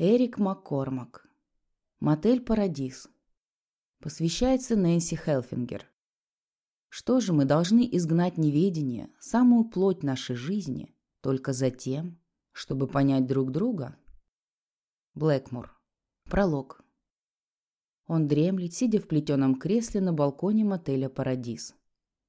Эрик Маккормак. Мотель «Парадис». Посвящается Нэнси Хелфингер. Что же мы должны изгнать неведение, самую плоть нашей жизни, только за тем, чтобы понять друг друга? Блэкмур. Пролог. Он дремлет, сидя в плетеном кресле на балконе мотеля «Парадис».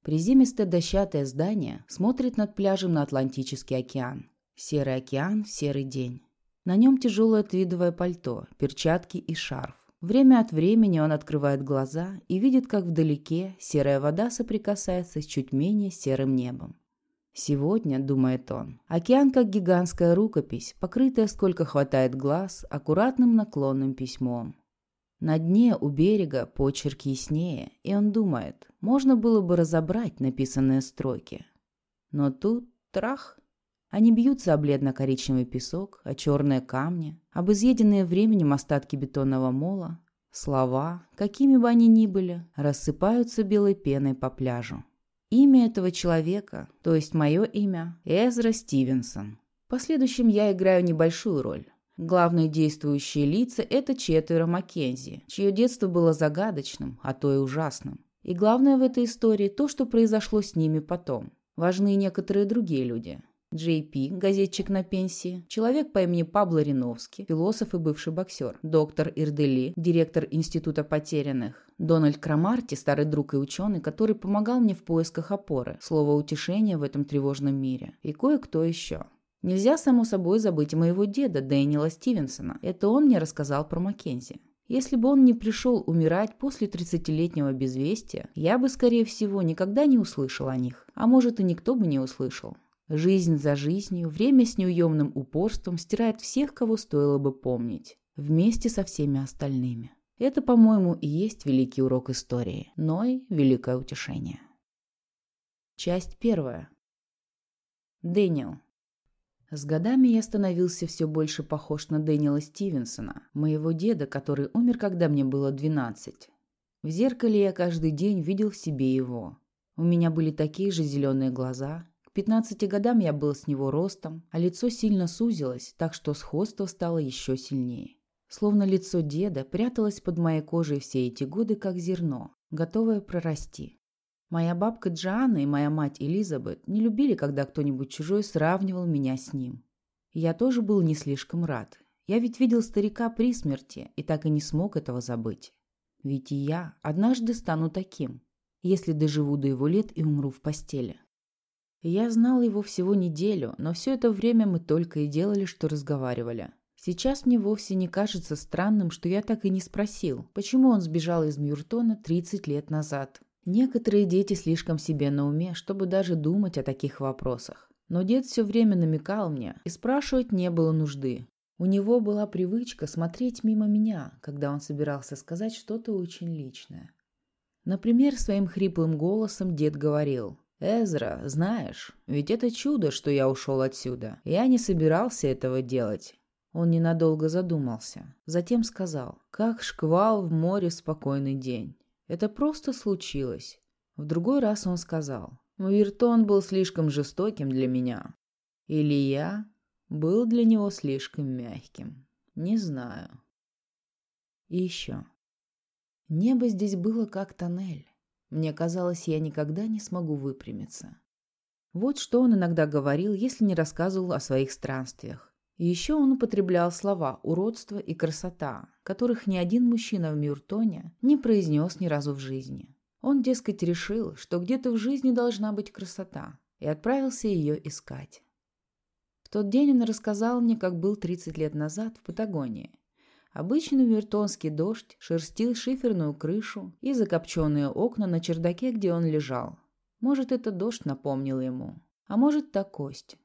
Приземистое дощатое здание смотрит над пляжем на Атлантический океан. Серый океан в серый день. На нем тяжелое твидовое пальто, перчатки и шарф. Время от времени он открывает глаза и видит, как вдалеке серая вода соприкасается с чуть менее серым небом. Сегодня, думает он, океан как гигантская рукопись, покрытая, сколько хватает глаз, аккуратным наклонным письмом. На дне у берега почерк яснее, и он думает, можно было бы разобрать написанные строки. Но тут трах, они бьются об бледно-коричневый песок, о черные камни, об изъеденные временем остатки бетонного мола. Слова, какими бы они ни были, рассыпаются белой пеной по пляжу. Имя этого человека, то есть мое имя, Эзра Стивенсон. В последующем я играю небольшую роль. Главные действующие лица – это четверо Маккензи, чье детство было загадочным, а то и ужасным. И главное в этой истории – то, что произошло с ними потом. Важны некоторые другие люди. Джей Пи, газетчик на пенсии, человек по имени Пабло Риновский, философ и бывший боксер, доктор Ирдели, директор Института потерянных, Дональд Крамарти, старый друг и ученый, который помогал мне в поисках опоры, слова утешения в этом тревожном мире, и кое-кто еще. Нельзя, само собой, забыть моего деда, Дэниела Стивенсона. Это он мне рассказал про Маккензи. Если бы он не пришел умирать после 30-летнего безвестия, я бы, скорее всего, никогда не услышал о них. А может, и никто бы не услышал. Жизнь за жизнью, время с неуемным упорством стирает всех, кого стоило бы помнить, вместе со всеми остальными. Это, по-моему, и есть великий урок истории, но и великое утешение. Часть первая. Дэниел. С годами я становился все больше похож на Дэниела Стивенсона, моего деда, который умер, когда мне было 12. В зеркале я каждый день видел в себе его. У меня были такие же зеленые глаза, к 15 годам я был с него ростом, а лицо сильно сузилось, так что сходство стало еще сильнее. Словно лицо деда пряталось под моей кожей все эти годы, как зерно, готовое прорасти. Моя бабка Джоанна и моя мать Элизабет не любили, когда кто-нибудь чужой сравнивал меня с ним. Я тоже был не слишком рад. Я ведь видел старика при смерти и так и не смог этого забыть. Ведь и я однажды стану таким, если доживу до его лет и умру в постели. Я знал его всего неделю, но все это время мы только и делали, что разговаривали. Сейчас мне вовсе не кажется странным, что я так и не спросил, почему он сбежал из Мьюртона 30 лет назад. Некоторые дети слишком себе на уме, чтобы даже думать о таких вопросах. Но дед все время намекал мне, и спрашивать не было нужды. У него была привычка смотреть мимо меня, когда он собирался сказать что-то очень личное. Например, своим хриплым голосом дед говорил «Эзра, знаешь, ведь это чудо, что я ушел отсюда. Я не собирался этого делать». Он ненадолго задумался. Затем сказал, «Как шквал в море в спокойный день. Это просто случилось». В другой раз он сказал, «Виртон был слишком жестоким для меня. Или я был для него слишком мягким. Не знаю». И еще. Небо здесь было как тоннель. Мне казалось, я никогда не смогу выпрямиться. Вот что он иногда говорил, если не рассказывал о своих странствиях. И еще он употреблял слова «уродство» и «красота», которых ни один мужчина в Мюртоне не произнес ни разу в жизни. Он, дескать, решил, что где-то в жизни должна быть красота, и отправился ее искать. В тот день он рассказал мне, как был 30 лет назад в Патагонии, Обычный мертонский дождь шерстил шиферную крышу и закопченные окна на чердаке, где он лежал. Может, это дождь напомнил ему, а может, та кость.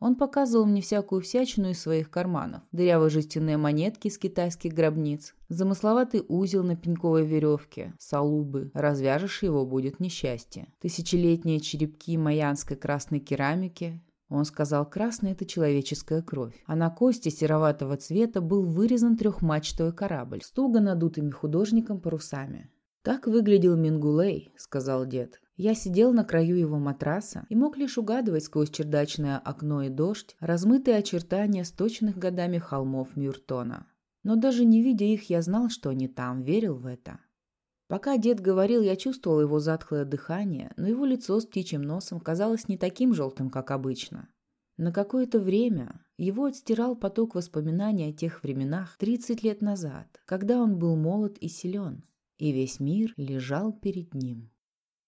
Он показывал мне всякую всячину из своих карманов. Дырявые жестяные монетки из китайских гробниц, замысловатый узел на пеньковой веревке, салубы. Развяжешь его, будет несчастье. Тысячелетние черепки майянской красной керамики, он сказал, красная – это человеческая кровь, а на кости сероватого цвета был вырезан трехмачтовый корабль с туго надутыми художником парусами. «Так выглядел Мингулей», — сказал дед. Я сидел на краю его матраса и мог лишь угадывать сквозь чердачное окно и дождь размытые очертания сточенных годами холмов Мюртона. Но даже не видя их, я знал, что они там, верил в это. Пока дед говорил, я чувствовал его затхлое дыхание, но его лицо с птичьим носом казалось не таким желтым, как обычно. На какое-то время его отстирал поток воспоминаний о тех временах 30 лет назад, когда он был молод и силен, и весь мир лежал перед ним.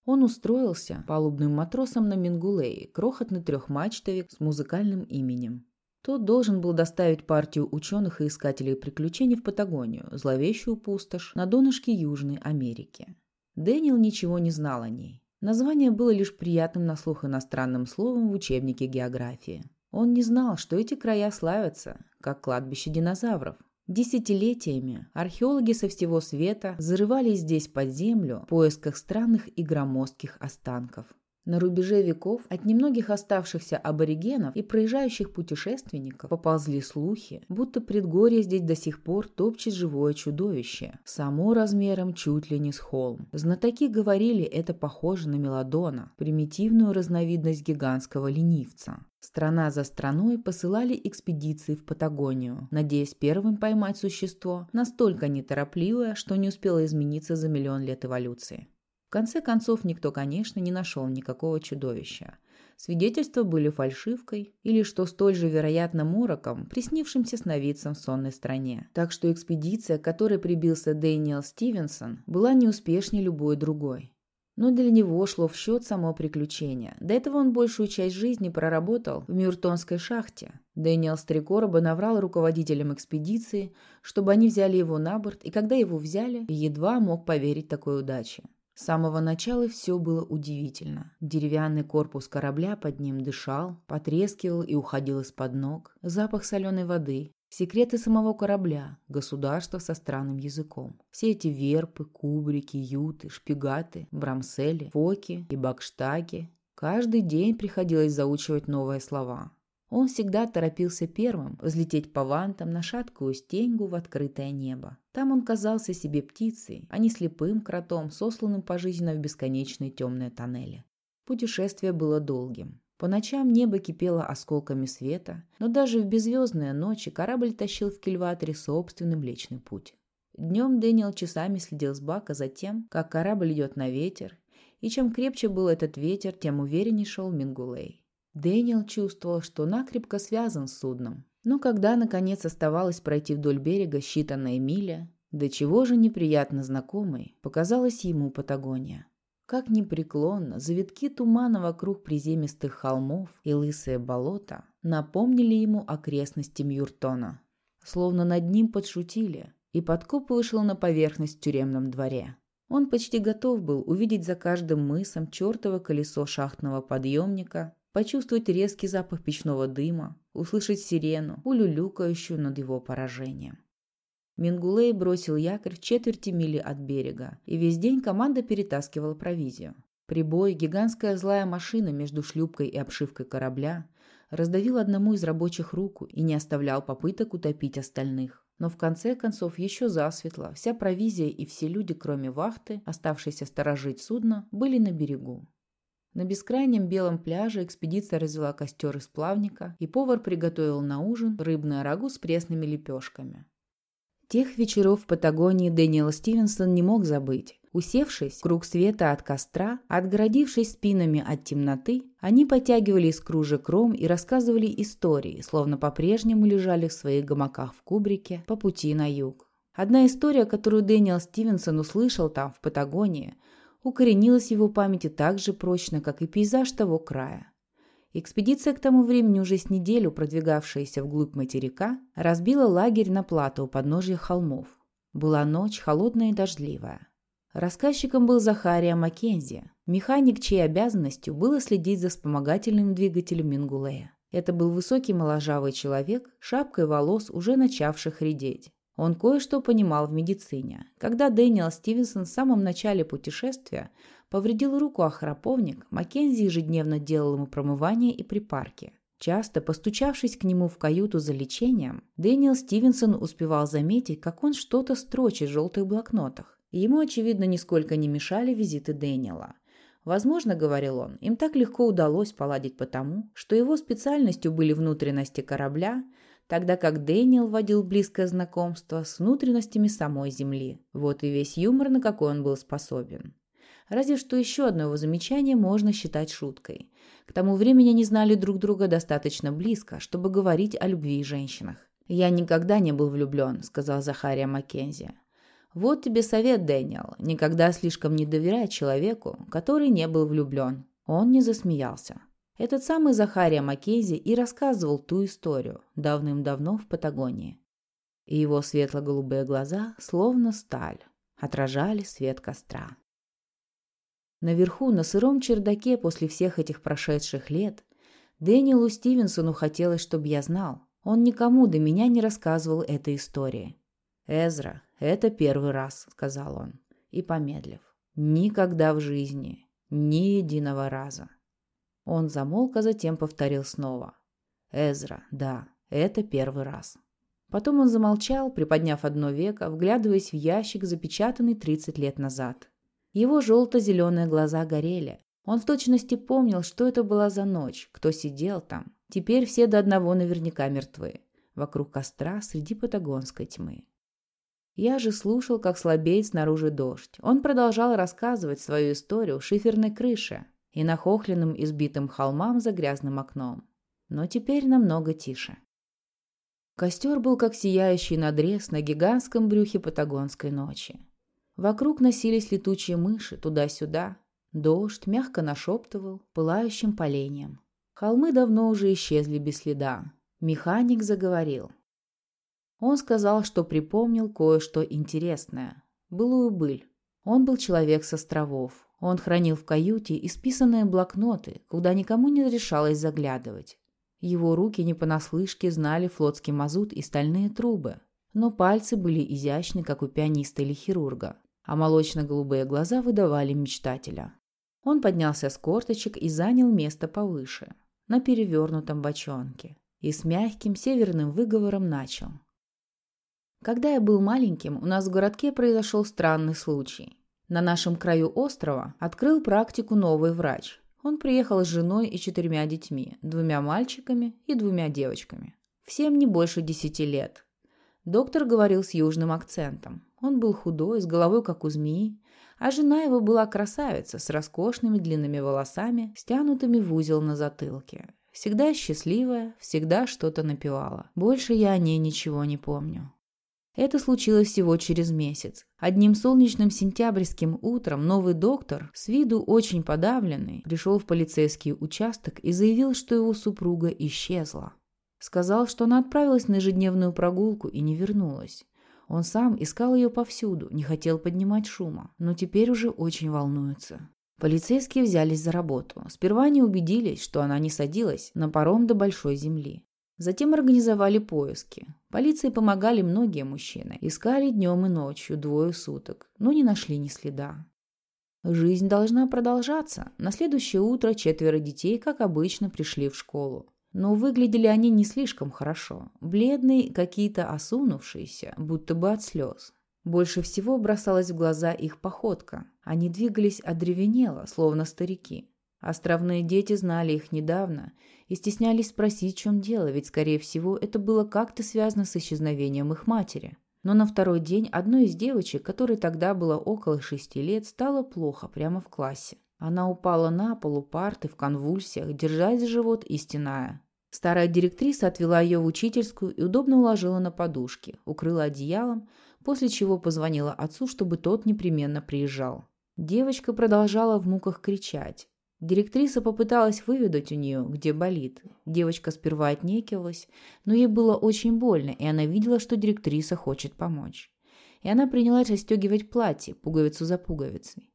Он устроился палубным матросом на Мингулее, крохотный трехмачтовик с музыкальным именем. Тот должен был доставить партию ученых и искателей приключений в Патагонию, зловещую пустошь на донышке Южной Америки. Дэниел ничего не знал о ней. Название было лишь приятным на слух иностранным словом в учебнике географии. Он не знал, что эти края славятся, как кладбище динозавров, Десятилетиями археологи со всего света зарывались здесь под землю в поисках странных и громоздких останков. На рубеже веков от немногих оставшихся аборигенов и проезжающих путешественников поползли слухи, будто предгорье здесь до сих пор топчет живое чудовище, само размером чуть ли не с холм. Знатоки говорили, это похоже на мелодона, примитивную разновидность гигантского ленивца. Страна за страной посылали экспедиции в Патагонию, надеясь первым поймать существо, настолько неторопливое, что не успело измениться за миллион лет эволюции. В конце концов, никто, конечно, не нашел никакого чудовища. Свидетельства были фальшивкой или, что столь же вероятно, мороком, приснившимся сновидцам в сонной стране. Так что экспедиция, к которой прибился Дэниел Стивенсон, была неуспешнее любой другой. Но для него шло в счет само приключение. До этого он большую часть жизни проработал в Мюртонской шахте. Дэниел Стрекороба наврал руководителям экспедиции, чтобы они взяли его на борт, и когда его взяли, едва мог поверить такой удаче. С самого начала все было удивительно. Деревянный корпус корабля под ним дышал, потрескивал и уходил из-под ног. Запах соленой воды, Секреты самого корабля, государства со странным языком. Все эти верпы, кубрики, юты, шпигаты, брамсели, фоки и бакштаги. Каждый день приходилось заучивать новые слова. Он всегда торопился первым взлететь по вантам на шаткую стеньгу в открытое небо. Там он казался себе птицей, а не слепым кротом, сосланным пожизненно в бесконечные темные тоннели. Путешествие было долгим. По ночам небо кипело осколками света, но даже в беззвездные ночи корабль тащил в кильваторе собственный Млечный Путь. Днем Дэниел часами следил с бака за тем, как корабль идет на ветер, и чем крепче был этот ветер, тем уверенней шел Мингулей. Дэниел чувствовал, что накрепко связан с судном. Но когда, наконец, оставалось пройти вдоль берега считанная миля, до чего же неприятно знакомой показалась ему Патагония. Как непреклонно, завитки тумана вокруг приземистых холмов и лысые болота напомнили ему окрестности Мьюртона. Словно над ним подшутили, и подкоп вышел на поверхность в тюремном дворе. Он почти готов был увидеть за каждым мысом чертово колесо шахтного подъемника, почувствовать резкий запах печного дыма, услышать сирену, улюлюкающую над его поражением. Мингулей бросил якорь в четверти мили от берега, и весь день команда перетаскивала провизию. Прибой, гигантская злая машина между шлюпкой и обшивкой корабля, раздавил одному из рабочих руку и не оставлял попыток утопить остальных. Но в конце концов еще засветло, вся провизия и все люди, кроме вахты, оставшиеся сторожить судно, были на берегу. На бескрайнем белом пляже экспедиция развела костер из плавника, и повар приготовил на ужин рыбное рагу с пресными лепешками. Тех вечеров в Патагонии Дэниел Стивенсон не мог забыть. Усевшись круг света от костра, отгородившись спинами от темноты, они потягивали из кружек ром и рассказывали истории, словно по-прежнему лежали в своих гамаках в кубрике по пути на юг. Одна история, которую Дэниел Стивенсон услышал там, в Патагонии, укоренилась в его памяти так же прочно, как и пейзаж того края. Экспедиция к тому времени, уже с неделю продвигавшаяся вглубь материка, разбила лагерь на плато у подножья холмов. Была ночь, холодная и дождливая. Рассказчиком был Захария Маккензи, механик, чьей обязанностью было следить за вспомогательным двигателем Мингулея. Это был высокий моложавый человек, шапкой волос, уже начавших редеть. Он кое-что понимал в медицине. Когда Дэниел Стивенсон в самом начале путешествия повредил руку о храповник, Маккензи ежедневно делал ему промывание и припарки. Часто, постучавшись к нему в каюту за лечением, Дэниел Стивенсон успевал заметить, как он что-то строчит в желтых блокнотах. Ему, очевидно, нисколько не мешали визиты Дэниела. Возможно, говорил он, им так легко удалось поладить потому, что его специальностью были внутренности корабля, тогда как Дэниел водил близкое знакомство с внутренностями самой Земли. Вот и весь юмор, на какой он был способен. Разве что еще одно его замечание можно считать шуткой. К тому времени они знали друг друга достаточно близко, чтобы говорить о любви и женщинах. «Я никогда не был влюблен», — сказал Захария Маккензи. Вот тебе совет, Дэниел. Никогда слишком не доверяй человеку, который не был влюблен. Он не засмеялся. Этот самый Захария Маккейзи и рассказывал ту историю давным-давно в Патагонии. И его светло-голубые глаза, словно сталь, отражали свет костра. Наверху, на сыром чердаке после всех этих прошедших лет, Дэниелу Стивенсону хотелось, чтобы я знал. Он никому до меня не рассказывал этой истории. «Эзра, это первый раз», — сказал он, и помедлив. «Никогда в жизни, ни единого раза». Он замолк, а затем повторил снова. «Эзра, да, это первый раз». Потом он замолчал, приподняв одно веко, вглядываясь в ящик, запечатанный 30 лет назад. Его желто-зеленые глаза горели. Он в точности помнил, что это была за ночь, кто сидел там. Теперь все до одного наверняка мертвы. Вокруг костра среди патагонской тьмы. Я же слушал, как слабеет снаружи дождь. Он продолжал рассказывать свою историю шиферной крыши и нахохленным избитым холмам за грязным окном. Но теперь намного тише. Костер был как сияющий надрез на гигантском брюхе патагонской ночи. Вокруг носились летучие мыши туда-сюда. Дождь мягко нашептывал пылающим поленьем. Холмы давно уже исчезли без следа. Механик заговорил. Он сказал, что припомнил кое-что интересное. Былую быль. Он был человек с островов. Он хранил в каюте исписанные блокноты, куда никому не решалось заглядывать. Его руки не понаслышке знали флотский мазут и стальные трубы, но пальцы были изящны, как у пианиста или хирурга, а молочно-голубые глаза выдавали мечтателя. Он поднялся с корточек и занял место повыше, на перевернутом бочонке, и с мягким северным выговором начал. Когда я был маленьким, у нас в городке произошел странный случай. На нашем краю острова открыл практику новый врач. Он приехал с женой и четырьмя детьми, двумя мальчиками и двумя девочками. Всем не больше десяти лет. Доктор говорил с южным акцентом. Он был худой, с головой как у змеи, а жена его была красавица с роскошными длинными волосами, стянутыми в узел на затылке. Всегда счастливая, всегда что-то напевала. Больше я о ней ничего не помню. Это случилось всего через месяц. Одним солнечным сентябрьским утром новый доктор, с виду очень подавленный, пришел в полицейский участок и заявил, что его супруга исчезла. Сказал, что она отправилась на ежедневную прогулку и не вернулась. Он сам искал ее повсюду, не хотел поднимать шума, но теперь уже очень волнуется. Полицейские взялись за работу. Сперва они убедились, что она не садилась на паром до Большой Земли. Затем организовали поиски. Полиции помогали многие мужчины. Искали днем и ночью, двое суток, но не нашли ни следа. Жизнь должна продолжаться. На следующее утро четверо детей, как обычно, пришли в школу. Но выглядели они не слишком хорошо. Бледные, какие-то осунувшиеся, будто бы от слез. Больше всего бросалась в глаза их походка. Они двигались одревенело, словно старики. Островные дети знали их недавно и стеснялись спросить, в чем дело, ведь, скорее всего, это было как-то связано с исчезновением их матери. Но на второй день одной из девочек, которой тогда было около шести лет, стало плохо прямо в классе. Она упала на полу парты в конвульсиях, держась за живот и стеная. Старая директриса отвела ее в учительскую и удобно уложила на подушки, укрыла одеялом, после чего позвонила отцу, чтобы тот непременно приезжал. Девочка продолжала в муках кричать. Директриса попыталась выведать у нее, где болит. Девочка сперва отнекивалась, но ей было очень больно, и она видела, что директриса хочет помочь. И она принялась расстегивать платье, пуговицу за пуговицей.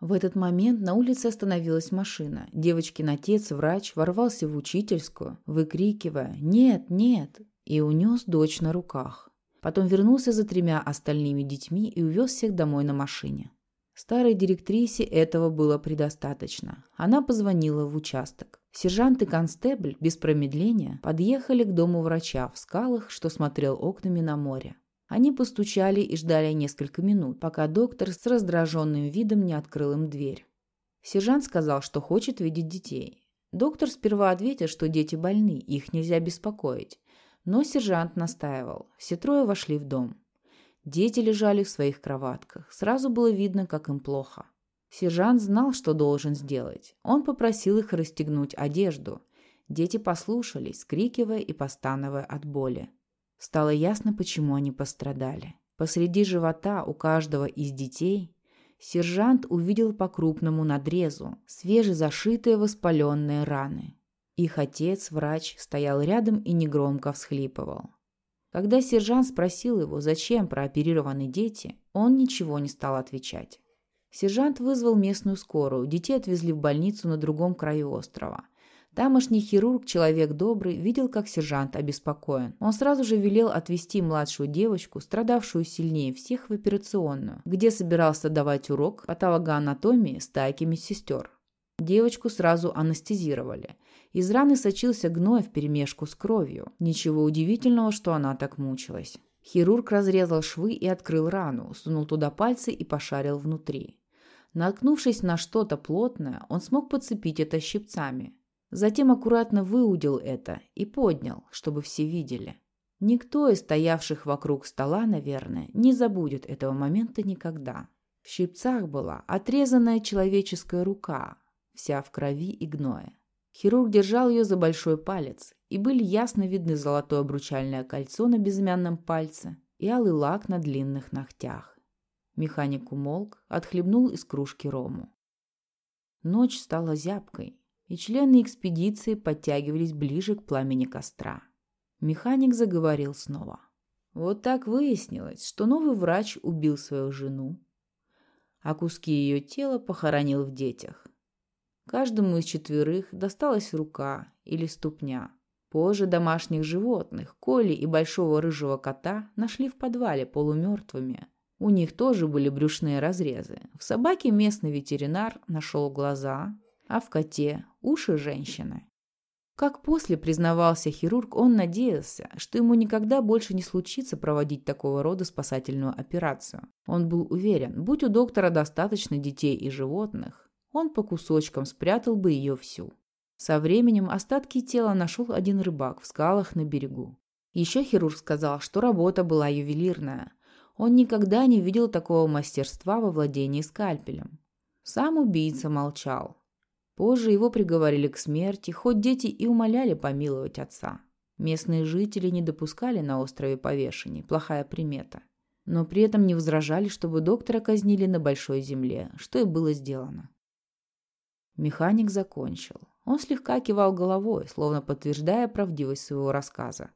В этот момент на улице остановилась машина. Девочкин отец, врач, ворвался в учительскую, выкрикивая «Нет, нет!» и унес дочь на руках. Потом вернулся за тремя остальными детьми и увез всех домой на машине. Старой директрисе этого было предостаточно. Она позвонила в участок. Сержант и констебль без промедления подъехали к дому врача в скалах, что смотрел окнами на море. Они постучали и ждали несколько минут, пока доктор с раздраженным видом не открыл им дверь. Сержант сказал, что хочет видеть детей. Доктор сперва ответил, что дети больны, их нельзя беспокоить. Но сержант настаивал. Все трое вошли в дом. Дети лежали в своих кроватках. Сразу было видно, как им плохо. Сержант знал, что должен сделать. Он попросил их расстегнуть одежду. Дети послушались, скрикивая и постановая от боли. Стало ясно, почему они пострадали. Посреди живота у каждого из детей сержант увидел по крупному надрезу свежезашитые воспаленные раны. Их отец, врач, стоял рядом и негромко всхлипывал. Когда сержант спросил его, зачем прооперированы дети, он ничего не стал отвечать. Сержант вызвал местную скорую, детей отвезли в больницу на другом краю острова. Тамошний хирург, человек добрый, видел, как сержант обеспокоен. Он сразу же велел отвезти младшую девочку, страдавшую сильнее всех, в операционную, где собирался давать урок патологоанатомии стайки медсестер. Девочку сразу анестезировали. Из раны сочился гной вперемешку с кровью. Ничего удивительного, что она так мучилась. Хирург разрезал швы и открыл рану, сунул туда пальцы и пошарил внутри. Наткнувшись на что-то плотное, он смог подцепить это щипцами. Затем аккуратно выудил это и поднял, чтобы все видели. Никто из стоявших вокруг стола, наверное, не забудет этого момента никогда. В щипцах была отрезанная человеческая рука, вся в крови и гное. Хирург держал ее за большой палец, и были ясно видны золотое обручальное кольцо на безымянном пальце и алый лак на длинных ногтях. Механик умолк, отхлебнул из кружки рому. Ночь стала зябкой, и члены экспедиции подтягивались ближе к пламени костра. Механик заговорил снова. Вот так выяснилось, что новый врач убил свою жену, а куски ее тела похоронил в детях. Каждому из четверых досталась рука или ступня. Позже домашних животных, Коли и большого рыжего кота, нашли в подвале полумертвыми. У них тоже были брюшные разрезы. В собаке местный ветеринар нашел глаза, а в коте – уши женщины. Как после признавался хирург, он надеялся, что ему никогда больше не случится проводить такого рода спасательную операцию. Он был уверен, будь у доктора достаточно детей и животных, он по кусочкам спрятал бы ее всю. Со временем остатки тела нашел один рыбак в скалах на берегу. Еще хирург сказал, что работа была ювелирная. Он никогда не видел такого мастерства во владении скальпелем. Сам убийца молчал, Позже его приговорили к смерти, хоть дети и умоляли помиловать отца. Местные жители не допускали на острове повешений, плохая примета. Но при этом не возражали, чтобы доктора казнили на большой земле, что и было сделано. Механик закончил. Он слегка кивал головой, словно подтверждая правдивость своего рассказа.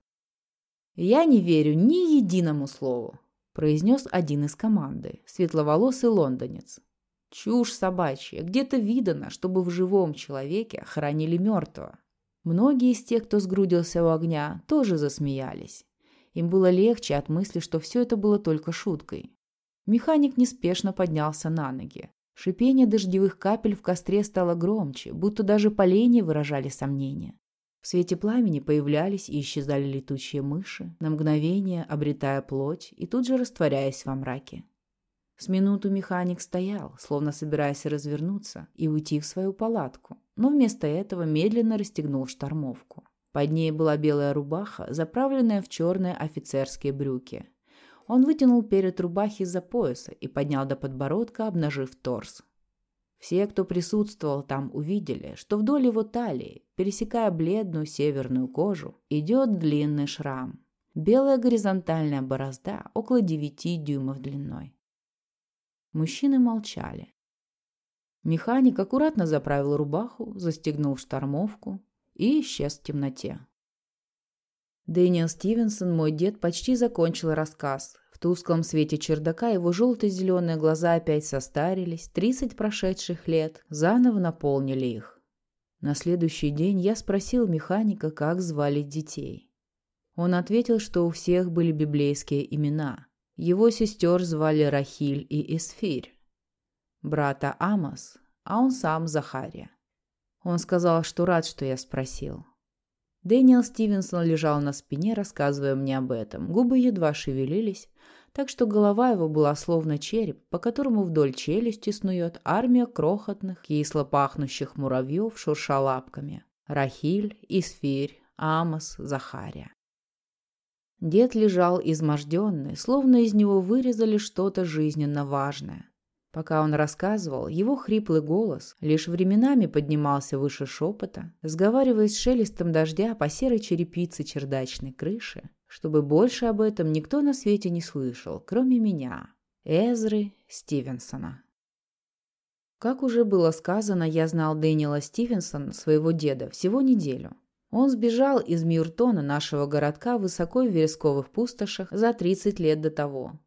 «Я не верю ни единому слову», – произнес один из команды, светловолосый лондонец. Чушь собачья. Где-то видано, чтобы в живом человеке хоронили мертвого. Многие из тех, кто сгрудился у огня, тоже засмеялись. Им было легче от мысли, что все это было только шуткой. Механик неспешно поднялся на ноги. Шипение дождевых капель в костре стало громче, будто даже поленья выражали сомнения. В свете пламени появлялись и исчезали летучие мыши, на мгновение обретая плоть и тут же растворяясь во мраке. С минуту механик стоял, словно собираясь развернуться и уйти в свою палатку, но вместо этого медленно расстегнул штормовку. Под ней была белая рубаха, заправленная в черные офицерские брюки. Он вытянул перед рубахи за пояса и поднял до подбородка, обнажив торс. Все, кто присутствовал там, увидели, что вдоль его талии, пересекая бледную северную кожу, идет длинный шрам. Белая горизонтальная борозда около девяти дюймов длиной. Мужчины молчали. Механик аккуратно заправил рубаху, застегнул штормовку и исчез в темноте. Дэниел Стивенсон, мой дед, почти закончил рассказ. В тусклом свете чердака его желто-зеленые глаза опять состарились, тридцать прошедших лет заново наполнили их. На следующий день я спросил механика, как звали детей. Он ответил, что у всех были библейские имена. Его сестер звали Рахиль и Эсфирь, брата Амос, а он сам Захария. Он сказал, что рад, что я спросил. Дэниел Стивенсон лежал на спине, рассказывая мне об этом. Губы едва шевелились, так что голова его была словно череп, по которому вдоль челюсти снует армия крохотных, кисло пахнущих муравьев, шурша лапками. Рахиль, Исфирь, Амос, Захария. Дед лежал изможденный, словно из него вырезали что-то жизненно важное. Пока он рассказывал, его хриплый голос лишь временами поднимался выше шепота, сговариваясь с шелестом дождя по серой черепице чердачной крыши, чтобы больше об этом никто на свете не слышал, кроме меня, Эзры Стивенсона. Как уже было сказано, я знал Дэниела Стивенсона, своего деда, всего неделю. Он сбежал из Мюртона, нашего городка, высоко в вересковых пустошах, за 30 лет до того.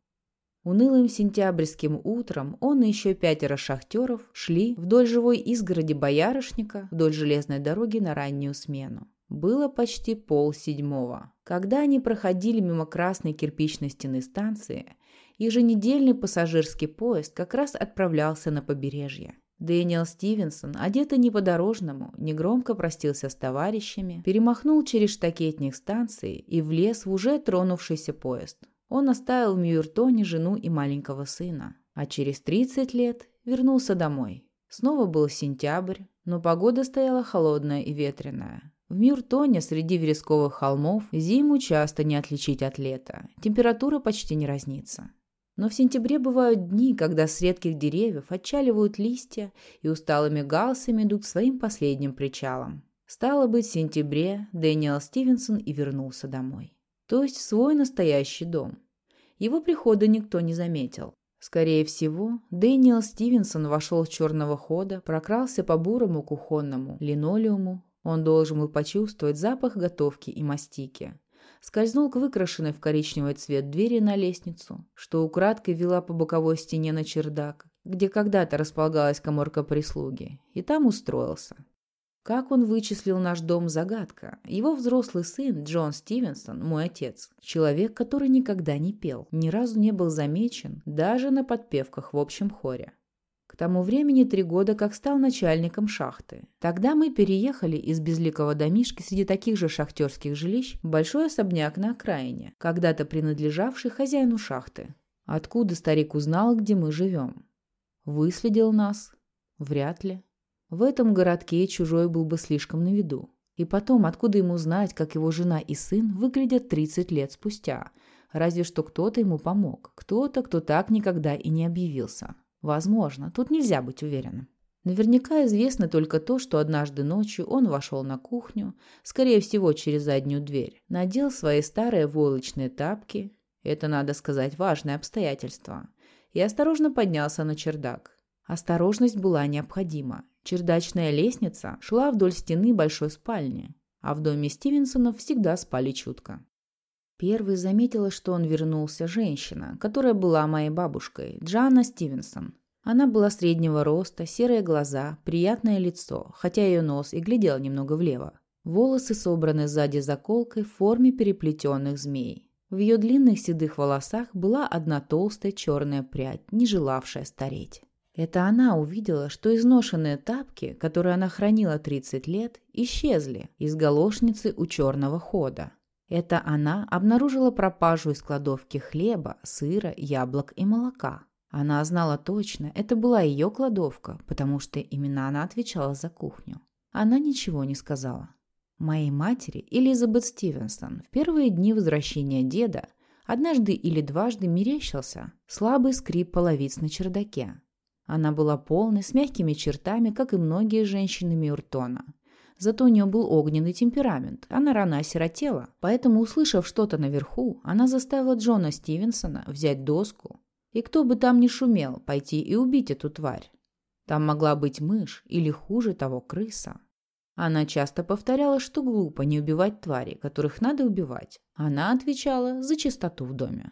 Унылым сентябрьским утром он и еще пятеро шахтеров шли вдоль живой изгороди боярышника вдоль железной дороги на раннюю смену. Было почти пол седьмого. Когда они проходили мимо красной кирпичной стены станции, еженедельный пассажирский поезд как раз отправлялся на побережье. Дэниел Стивенсон, одетый не по-дорожному, негромко простился с товарищами, перемахнул через штакетник станции и влез в уже тронувшийся поезд. Он оставил в Мьюртоне жену и маленького сына, а через 30 лет вернулся домой. Снова был сентябрь, но погода стояла холодная и ветреная. В Мюртоне среди вересковых холмов зиму часто не отличить от лета, температура почти не разнится. Но в сентябре бывают дни, когда с редких деревьев отчаливают листья и усталыми галсами идут к своим последним причалам. Стало быть, в сентябре Дэниел Стивенсон и вернулся домой то есть свой настоящий дом. Его прихода никто не заметил. Скорее всего, Дэниел Стивенсон вошел с черного хода, прокрался по бурому кухонному линолеуму. Он должен был почувствовать запах готовки и мастики. Скользнул к выкрашенной в коричневый цвет двери на лестницу, что украдкой вела по боковой стене на чердак, где когда-то располагалась коморка прислуги, и там устроился. Как он вычислил наш дом – загадка. Его взрослый сын, Джон Стивенсон, мой отец, человек, который никогда не пел, ни разу не был замечен, даже на подпевках в общем хоре. К тому времени три года как стал начальником шахты. Тогда мы переехали из безликого домишки среди таких же шахтерских жилищ в большой особняк на окраине, когда-то принадлежавший хозяину шахты. Откуда старик узнал, где мы живем? Выследил нас? Вряд ли. В этом городке чужой был бы слишком на виду. И потом, откуда ему знать, как его жена и сын выглядят 30 лет спустя? Разве что кто-то ему помог. Кто-то, кто так никогда и не объявился. Возможно, тут нельзя быть уверенным. Наверняка известно только то, что однажды ночью он вошел на кухню, скорее всего, через заднюю дверь, надел свои старые войлочные тапки, это, надо сказать, важное обстоятельство, и осторожно поднялся на чердак. Осторожность была необходима. Чердачная лестница шла вдоль стены большой спальни, а в доме Стивенсонов всегда спали чутко. Первой заметила, что он вернулся женщина, которая была моей бабушкой, Джанна Стивенсон. Она была среднего роста, серые глаза, приятное лицо, хотя ее нос и глядел немного влево. Волосы собраны сзади заколкой в форме переплетенных змей. В ее длинных седых волосах была одна толстая черная прядь, не желавшая стареть. Это она увидела, что изношенные тапки, которые она хранила 30 лет, исчезли из галошницы у черного хода. Это она обнаружила пропажу из кладовки хлеба, сыра, яблок и молока. Она знала точно, это была ее кладовка, потому что именно она отвечала за кухню. Она ничего не сказала. Моей матери, Элизабет Стивенсон, в первые дни возвращения деда однажды или дважды мерещился слабый скрип половиц на чердаке. Она была полной, с мягкими чертами, как и многие женщины Мюртона. Зато у нее был огненный темперамент, она рано осиротела, поэтому, услышав что-то наверху, она заставила Джона Стивенсона взять доску и кто бы там ни шумел, пойти и убить эту тварь. Там могла быть мышь или, хуже того, крыса. Она часто повторяла, что глупо не убивать твари, которых надо убивать. Она отвечала за чистоту в доме.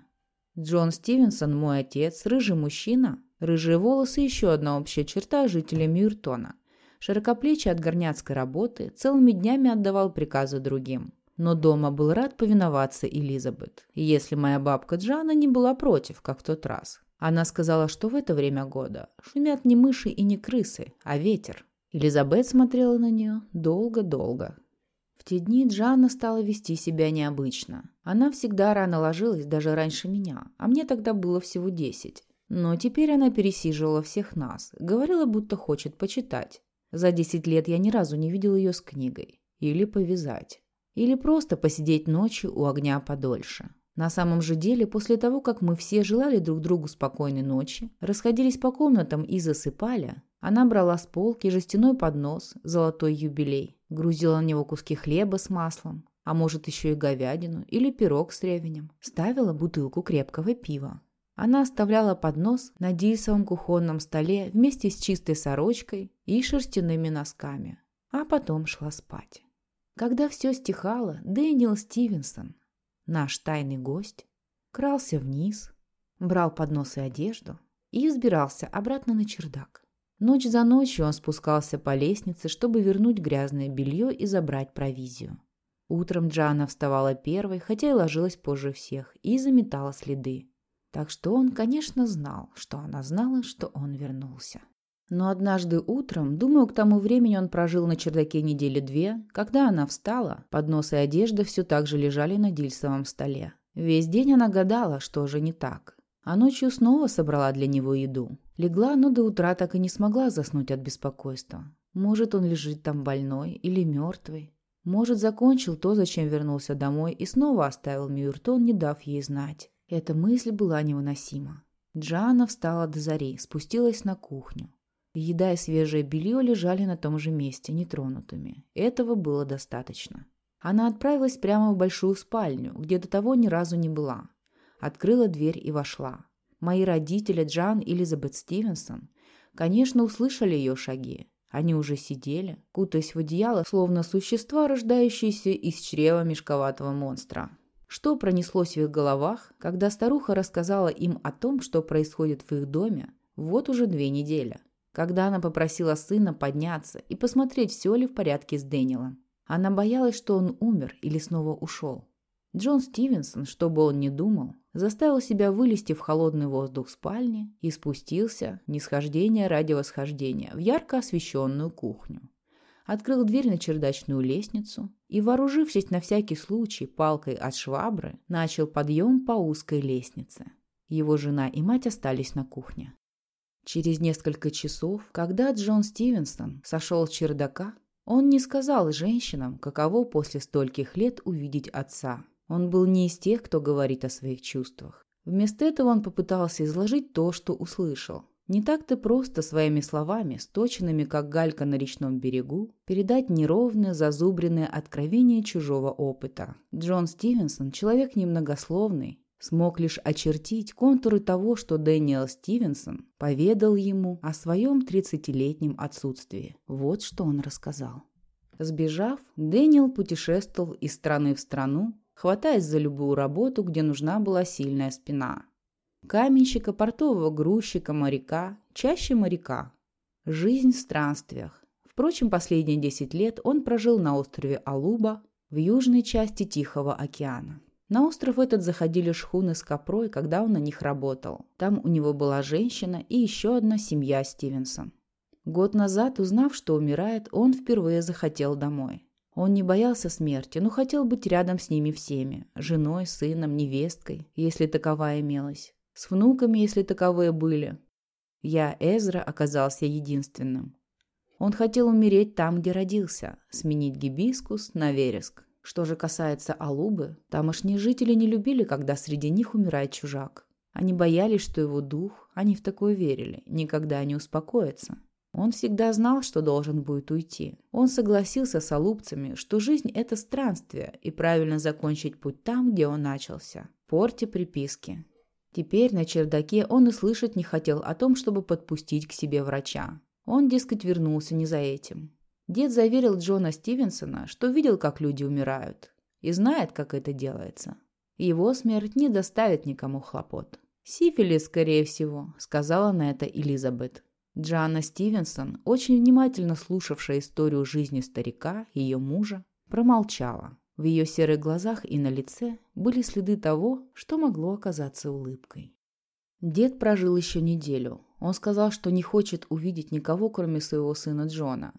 Джон Стивенсон, мой отец, рыжий мужчина, Рыжие волосы – еще одна общая черта жителя Мюртона. Широкоплечий от горняцкой работы, целыми днями отдавал приказы другим. Но дома был рад повиноваться Элизабет. Если моя бабка Джана не была против, как в тот раз. Она сказала, что в это время года шумят не мыши и не крысы, а ветер. Элизабет смотрела на нее долго-долго. В те дни Джанна стала вести себя необычно. Она всегда рано ложилась, даже раньше меня, а мне тогда было всего десять. Но теперь она пересиживала всех нас, говорила, будто хочет почитать. За десять лет я ни разу не видел ее с книгой. Или повязать. Или просто посидеть ночью у огня подольше. На самом же деле, после того, как мы все желали друг другу спокойной ночи, расходились по комнатам и засыпали, она брала с полки жестяной поднос, золотой юбилей, грузила на него куски хлеба с маслом, а может еще и говядину или пирог с ревенем, ставила бутылку крепкого пива. Она оставляла поднос на дильсовом кухонном столе вместе с чистой сорочкой и шерстяными носками, а потом шла спать. Когда все стихало, Дэниел Стивенсон, наш тайный гость, крался вниз, брал поднос и одежду и взбирался обратно на чердак. Ночь за ночью он спускался по лестнице, чтобы вернуть грязное белье и забрать провизию. Утром Джана вставала первой, хотя и ложилась позже всех, и заметала следы. Так что он, конечно, знал, что она знала, что он вернулся. Но однажды утром, думаю, к тому времени он прожил на чердаке недели две, когда она встала, поднос и одежда все так же лежали на дильсовом столе. Весь день она гадала, что же не так. А ночью снова собрала для него еду. Легла, но до утра так и не смогла заснуть от беспокойства. Может, он лежит там больной или мертвый. Может, закончил то, зачем вернулся домой и снова оставил Мюртон, не дав ей знать. Эта мысль была невыносима. Джана встала до зари, спустилась на кухню. Еда и свежее белье лежали на том же месте, нетронутыми. Этого было достаточно. Она отправилась прямо в большую спальню, где до того ни разу не была. Открыла дверь и вошла. Мои родители, Джан и Элизабет Стивенсон, конечно, услышали ее шаги. Они уже сидели, кутаясь в одеяло, словно существа, рождающиеся из чрева мешковатого монстра. Что пронеслось в их головах, когда старуха рассказала им о том, что происходит в их доме, вот уже две недели. Когда она попросила сына подняться и посмотреть, все ли в порядке с Дэниелом. Она боялась, что он умер или снова ушел. Джон Стивенсон, что бы он ни думал, заставил себя вылезти в холодный воздух спальни и спустился, нисхождение ради восхождения, в ярко освещенную кухню открыл дверь на чердачную лестницу и, вооружившись на всякий случай палкой от швабры, начал подъем по узкой лестнице. Его жена и мать остались на кухне. Через несколько часов, когда Джон Стивенсон сошел с чердака, он не сказал женщинам, каково после стольких лет увидеть отца. Он был не из тех, кто говорит о своих чувствах. Вместо этого он попытался изложить то, что услышал. Не так-то просто своими словами, сточенными, как галька на речном берегу, передать неровное, зазубренное откровение чужого опыта. Джон Стивенсон, человек немногословный, смог лишь очертить контуры того, что Дэниел Стивенсон поведал ему о своем 30-летнем отсутствии. Вот что он рассказал. Сбежав, Дэниел путешествовал из страны в страну, хватаясь за любую работу, где нужна была сильная спина каменщика, портового грузчика, моряка, чаще моряка. Жизнь в странствиях. Впрочем, последние 10 лет он прожил на острове Алуба в южной части Тихого океана. На остров этот заходили шхуны с копрой, когда он на них работал. Там у него была женщина и еще одна семья Стивенсон. Год назад, узнав, что умирает, он впервые захотел домой. Он не боялся смерти, но хотел быть рядом с ними всеми – женой, сыном, невесткой, если таковая имелась с внуками, если таковые были. Я, Эзра, оказался единственным. Он хотел умереть там, где родился, сменить гибискус на вереск. Что же касается Алубы, тамошние жители не любили, когда среди них умирает чужак. Они боялись, что его дух, они в такое верили, никогда не успокоится. Он всегда знал, что должен будет уйти. Он согласился с алубцами, что жизнь – это странствие, и правильно закончить путь там, где он начался. Порте приписки. Теперь на чердаке он и слышать не хотел о том, чтобы подпустить к себе врача. Он, дескать, вернулся не за этим. Дед заверил Джона Стивенсона, что видел, как люди умирают, и знает, как это делается. Его смерть не доставит никому хлопот. «Сифилис, скорее всего», — сказала на это Элизабет. Джоанна Стивенсон, очень внимательно слушавшая историю жизни старика, ее мужа, промолчала. В ее серых глазах и на лице были следы того, что могло оказаться улыбкой. Дед прожил еще неделю. Он сказал, что не хочет увидеть никого, кроме своего сына Джона.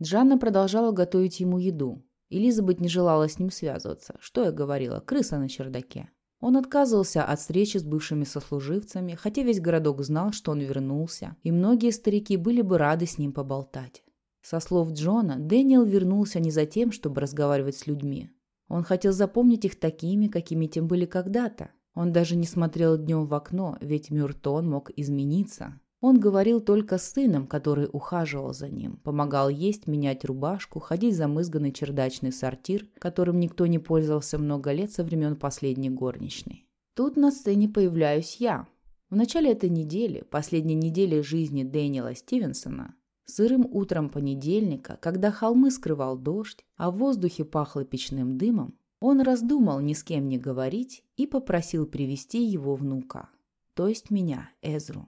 Джанна продолжала готовить ему еду. Элизабет не желала с ним связываться. Что я говорила? Крыса на чердаке. Он отказывался от встречи с бывшими сослуживцами, хотя весь городок знал, что он вернулся, и многие старики были бы рады с ним поболтать. Со слов Джона, Дэниел вернулся не за тем, чтобы разговаривать с людьми. Он хотел запомнить их такими, какими тем были когда-то. Он даже не смотрел днем в окно, ведь Мюртон мог измениться. Он говорил только с сыном, который ухаживал за ним, помогал есть, менять рубашку, ходить в замызганный чердачный сортир, которым никто не пользовался много лет со времен последней горничной. Тут на сцене появляюсь я. В начале этой недели, последней недели жизни Дэниела Стивенсона, сырым утром понедельника, когда холмы скрывал дождь, а в воздухе пахло печным дымом, он раздумал ни с кем не говорить и попросил привести его внука, то есть меня, Эзру.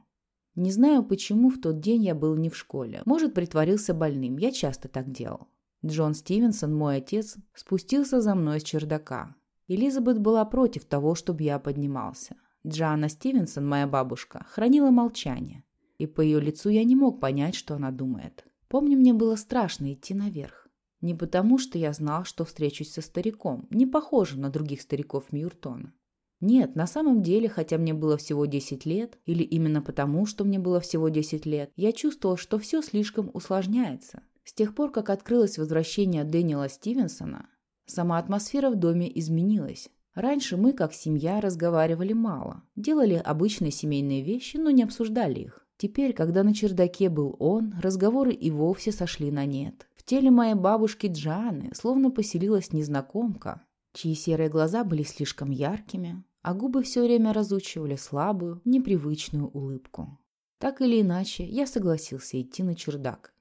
Не знаю, почему в тот день я был не в школе. Может, притворился больным. Я часто так делал. Джон Стивенсон, мой отец, спустился за мной с чердака. Элизабет была против того, чтобы я поднимался. Джоанна Стивенсон, моя бабушка, хранила молчание. И по ее лицу я не мог понять, что она думает. Помню, мне было страшно идти наверх. Не потому, что я знал, что встречусь со стариком, не похожим на других стариков Мьюртона. Нет, на самом деле, хотя мне было всего 10 лет, или именно потому, что мне было всего 10 лет, я чувствовал, что все слишком усложняется. С тех пор, как открылось возвращение Дэниела Стивенсона, сама атмосфера в доме изменилась. Раньше мы, как семья, разговаривали мало, делали обычные семейные вещи, но не обсуждали их. Теперь, когда на чердаке был он, разговоры и вовсе сошли на нет. В теле моей бабушки Джаны словно поселилась незнакомка, чьи серые глаза были слишком яркими, а губы все время разучивали слабую, непривычную улыбку. Так или иначе, я согласился идти на чердак.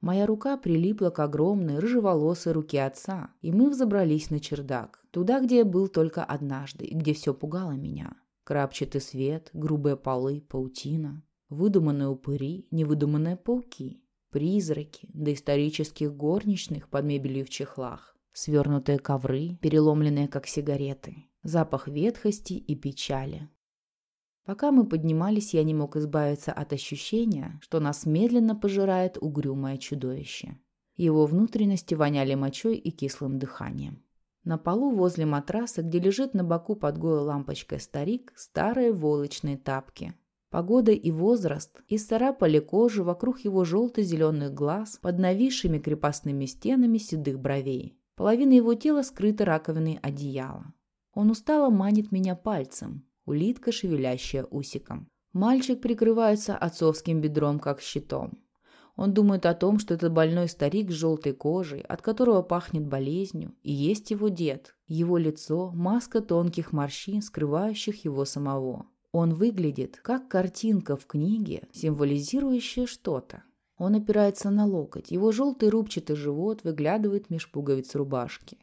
Моя рука прилипла к огромной рыжеволосой руке отца, и мы взобрались на чердак, туда, где я был только однажды, и где все пугало меня. Крапчатый свет, грубые полы, паутина, выдуманные упыри, невыдуманные пауки, призраки, доисторических горничных под мебелью в чехлах, свернутые ковры, переломленные как сигареты, запах ветхости и печали. Пока мы поднимались, я не мог избавиться от ощущения, что нас медленно пожирает угрюмое чудовище. Его внутренности воняли мочой и кислым дыханием. На полу возле матраса, где лежит на боку под голой лампочкой старик, старые волочные тапки. Погода и возраст исцарапали кожу вокруг его желто-зеленых глаз под нависшими крепостными стенами седых бровей. Половина его тела скрыта раковиной одеяла. Он устало манит меня пальцем, улитка, шевелящая усиком. Мальчик прикрывается отцовским бедром, как щитом. Он думает о том, что это больной старик с желтой кожей, от которого пахнет болезнью, и есть его дед. Его лицо – маска тонких морщин, скрывающих его самого. Он выглядит, как картинка в книге, символизирующая что-то. Он опирается на локоть. Его желтый рубчатый живот выглядывает меж пуговиц рубашки.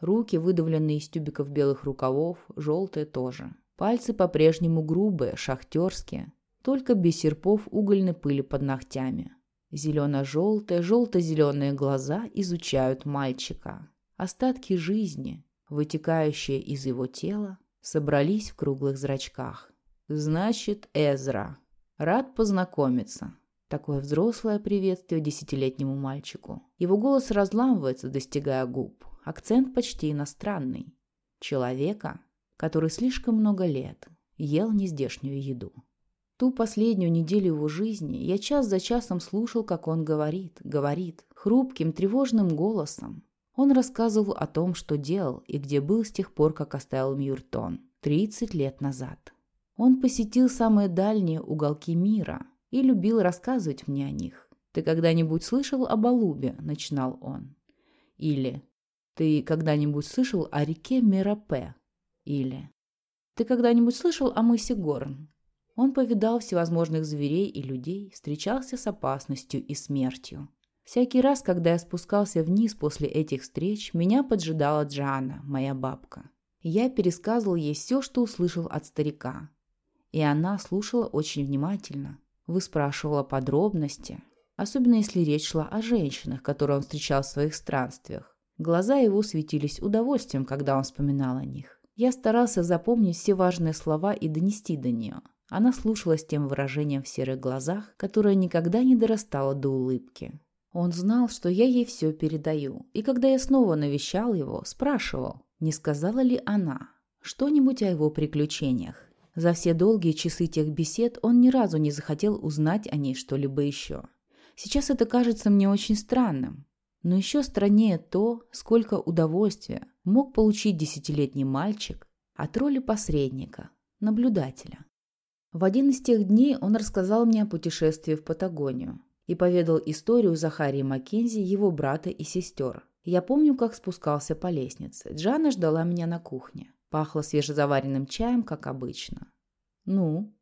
Руки, выдавленные из тюбиков белых рукавов, желтые тоже. Пальцы по-прежнему грубые, шахтерские, только без серпов угольной пыли под ногтями. Зелено-желтые, желто-зеленые глаза изучают мальчика. Остатки жизни, вытекающие из его тела, собрались в круглых зрачках. «Значит, Эзра. Рад познакомиться». Такое взрослое приветствие десятилетнему мальчику. Его голос разламывается, достигая губ. Акцент почти иностранный. Человека, который слишком много лет ел нездешнюю еду. Ту последнюю неделю его жизни я час за часом слушал, как он говорит, говорит, хрупким, тревожным голосом. Он рассказывал о том, что делал и где был с тех пор, как оставил Мьюртон, 30 лет назад. Он посетил самые дальние уголки мира и любил рассказывать мне о них. «Ты когда-нибудь слышал об Алубе?» – начинал он. Или ты когда-нибудь слышал о реке Мерапе? Или ты когда-нибудь слышал о мысе Горн? Он повидал всевозможных зверей и людей, встречался с опасностью и смертью. Всякий раз, когда я спускался вниз после этих встреч, меня поджидала Джана, моя бабка. Я пересказывал ей все, что услышал от старика. И она слушала очень внимательно. Выспрашивала подробности, особенно если речь шла о женщинах, которые он встречал в своих странствиях. Глаза его светились удовольствием, когда он вспоминал о них. Я старался запомнить все важные слова и донести до нее. Она слушала с тем выражением в серых глазах, которое никогда не дорастало до улыбки. Он знал, что я ей все передаю, и когда я снова навещал его, спрашивал, не сказала ли она что-нибудь о его приключениях. За все долгие часы тех бесед он ни разу не захотел узнать о ней что-либо еще. Сейчас это кажется мне очень странным. Но еще страннее то, сколько удовольствия мог получить десятилетний мальчик от роли посредника, наблюдателя. В один из тех дней он рассказал мне о путешествии в Патагонию и поведал историю Захарии Маккензи, его брата и сестер. Я помню, как спускался по лестнице. Джана ждала меня на кухне. Пахло свежезаваренным чаем, как обычно. «Ну?»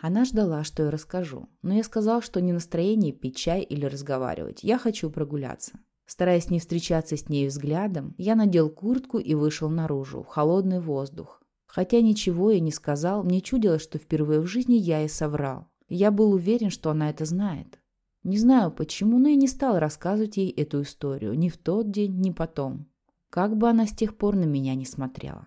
Она ждала, что я расскажу, но я сказал, что не настроение пить чай или разговаривать. Я хочу прогуляться. Стараясь не встречаться с ней взглядом, я надел куртку и вышел наружу, в холодный воздух. Хотя ничего я не сказал, мне чудилось, что впервые в жизни я и соврал. Я был уверен, что она это знает. Не знаю почему, но я не стал рассказывать ей эту историю ни в тот день, ни потом. Как бы она с тех пор на меня не смотрела.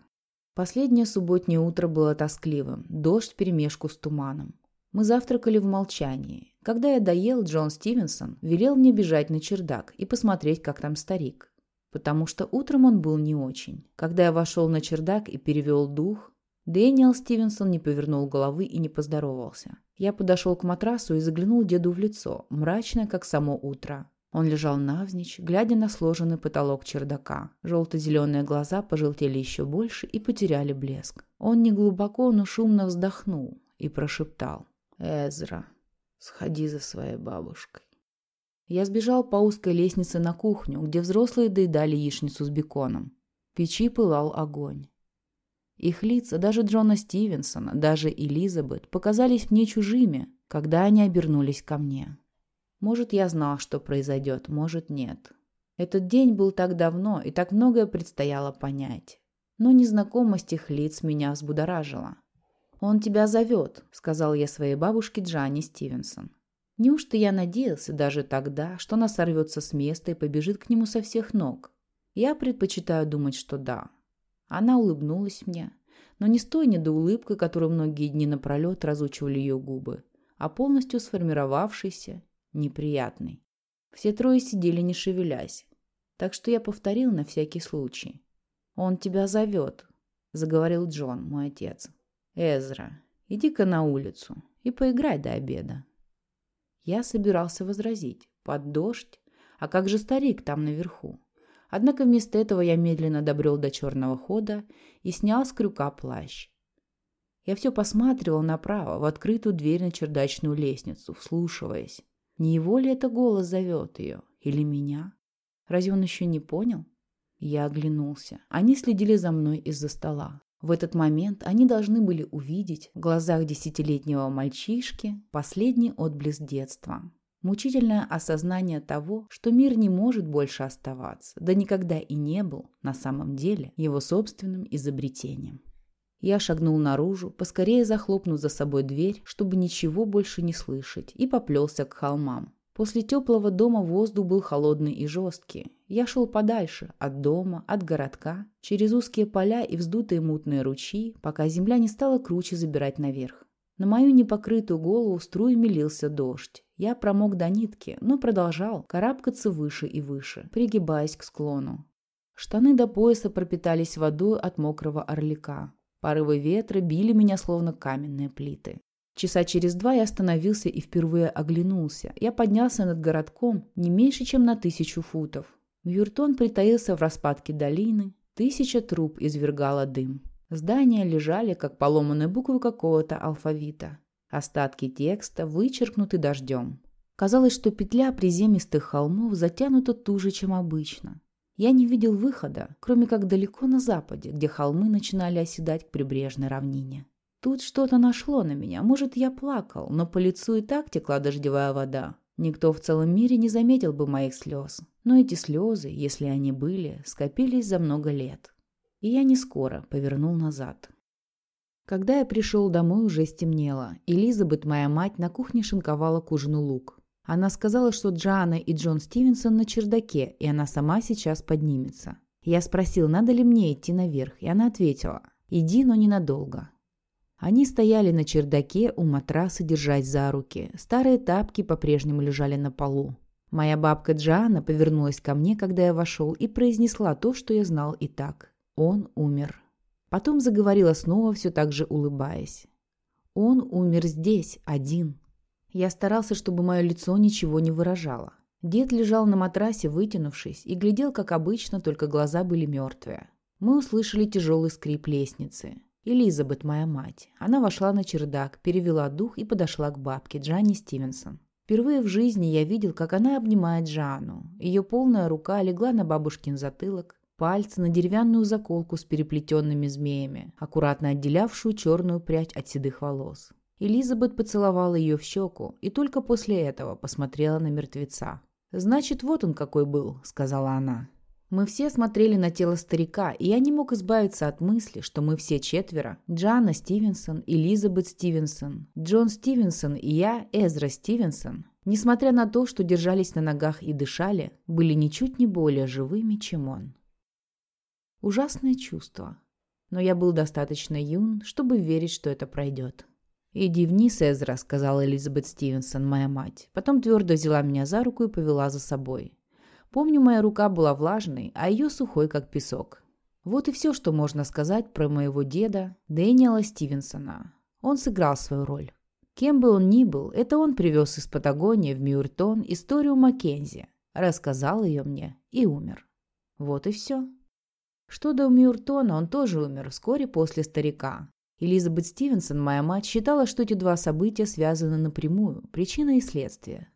Последнее субботнее утро было тоскливым, дождь вперемешку с туманом. Мы завтракали в молчании. Когда я доел, Джон Стивенсон велел мне бежать на чердак и посмотреть, как там старик. Потому что утром он был не очень. Когда я вошел на чердак и перевел дух, Дэниел Стивенсон не повернул головы и не поздоровался. Я подошел к матрасу и заглянул деду в лицо, мрачное, как само утро. Он лежал навзничь, глядя на сложенный потолок чердака. Желто-зеленые глаза пожелтели еще больше и потеряли блеск. Он не глубоко, но шумно вздохнул и прошептал. «Эзра, сходи за своей бабушкой». Я сбежал по узкой лестнице на кухню, где взрослые доедали яичницу с беконом. В печи пылал огонь. Их лица, даже Джона Стивенсона, даже Элизабет, показались мне чужими, когда они обернулись ко мне. Может, я знал, что произойдет, может, нет. Этот день был так давно, и так многое предстояло понять. Но незнакомость их лиц меня взбудоражила. «Он тебя зовет», — сказал я своей бабушке Джанни Стивенсон. Неужто я надеялся даже тогда, что она сорвется с места и побежит к нему со всех ног? Я предпочитаю думать, что да. Она улыбнулась мне, но не с той недоулыбкой, которую многие дни напролет разучивали ее губы, а полностью сформировавшейся неприятный. Все трое сидели не шевелясь, так что я повторил на всякий случай. «Он тебя зовет», — заговорил Джон, мой отец. «Эзра, иди-ка на улицу и поиграй до обеда». Я собирался возразить. Под дождь? А как же старик там наверху? Однако вместо этого я медленно добрел до черного хода и снял с крюка плащ. Я все посматривал направо, в открытую дверь на чердачную лестницу, вслушиваясь. Не его ли это голос зовет ее? Или меня? Разве он еще не понял? Я оглянулся. Они следили за мной из-за стола. В этот момент они должны были увидеть в глазах десятилетнего мальчишки последний отблеск детства. Мучительное осознание того, что мир не может больше оставаться, да никогда и не был, на самом деле, его собственным изобретением. Я шагнул наружу, поскорее захлопнув за собой дверь, чтобы ничего больше не слышать, и поплелся к холмам. После теплого дома воздух был холодный и жесткий. Я шел подальше, от дома, от городка, через узкие поля и вздутые мутные ручьи, пока земля не стала круче забирать наверх. На мою непокрытую голову струями лился дождь. Я промок до нитки, но продолжал карабкаться выше и выше, пригибаясь к склону. Штаны до пояса пропитались водой от мокрого орлика. Порывы ветра били меня, словно каменные плиты. Часа через два я остановился и впервые оглянулся. Я поднялся над городком не меньше, чем на тысячу футов. Мьюртон притаился в распадке долины. Тысяча труб извергала дым. Здания лежали, как поломанные буквы какого-то алфавита. Остатки текста вычеркнуты дождем. Казалось, что петля приземистых холмов затянута туже, чем обычно. Я не видел выхода, кроме как далеко на западе, где холмы начинали оседать к прибрежной равнине. Тут что-то нашло на меня. Может, я плакал, но по лицу и так текла дождевая вода. Никто в целом мире не заметил бы моих слез. Но эти слезы, если они были, скопились за много лет. И я не скоро повернул назад. Когда я пришел домой, уже стемнело. Элизабет, моя мать, на кухне шинковала к ужину лук. Она сказала, что Джоанна и Джон Стивенсон на чердаке, и она сама сейчас поднимется. Я спросил, надо ли мне идти наверх, и она ответила, иди, но ненадолго. Они стояли на чердаке у матраса, держась за руки. Старые тапки по-прежнему лежали на полу. Моя бабка Джоанна повернулась ко мне, когда я вошел, и произнесла то, что я знал и так. Он умер. Потом заговорила снова, все так же улыбаясь. Он умер здесь, один. Я старался, чтобы мое лицо ничего не выражало. Дед лежал на матрасе, вытянувшись, и глядел, как обычно, только глаза были мертвые. Мы услышали тяжелый скрип лестницы. Элизабет, моя мать. Она вошла на чердак, перевела дух и подошла к бабке Джанни Стивенсон. Впервые в жизни я видел, как она обнимает Жанну. Ее полная рука легла на бабушкин затылок, пальцы на деревянную заколку с переплетенными змеями, аккуратно отделявшую черную прядь от седых волос. Элизабет поцеловала ее в щеку и только после этого посмотрела на мертвеца. «Значит, вот он какой был», — сказала она. Мы все смотрели на тело старика, и я не мог избавиться от мысли, что мы все четверо – Джанна Стивенсон, Элизабет Стивенсон, Джон Стивенсон и я, Эзра Стивенсон, несмотря на то, что держались на ногах и дышали, были ничуть не более живыми, чем он. Ужасное чувство. Но я был достаточно юн, чтобы верить, что это пройдет. «Иди вниз, Эзра», — сказала Элизабет Стивенсон, моя мать. Потом твердо взяла меня за руку и повела за собой. Помню, моя рука была влажной, а ее сухой, как песок. Вот и все, что можно сказать про моего деда Дэниела Стивенсона. Он сыграл свою роль. Кем бы он ни был, это он привез из Патагонии в Мюртон историю Маккензи, рассказал ее мне и умер. Вот и все. Что до Мюртона, он тоже умер вскоре после старика. Элизабет Стивенсон, моя мать, считала, что эти два события связаны напрямую, причина и следствие.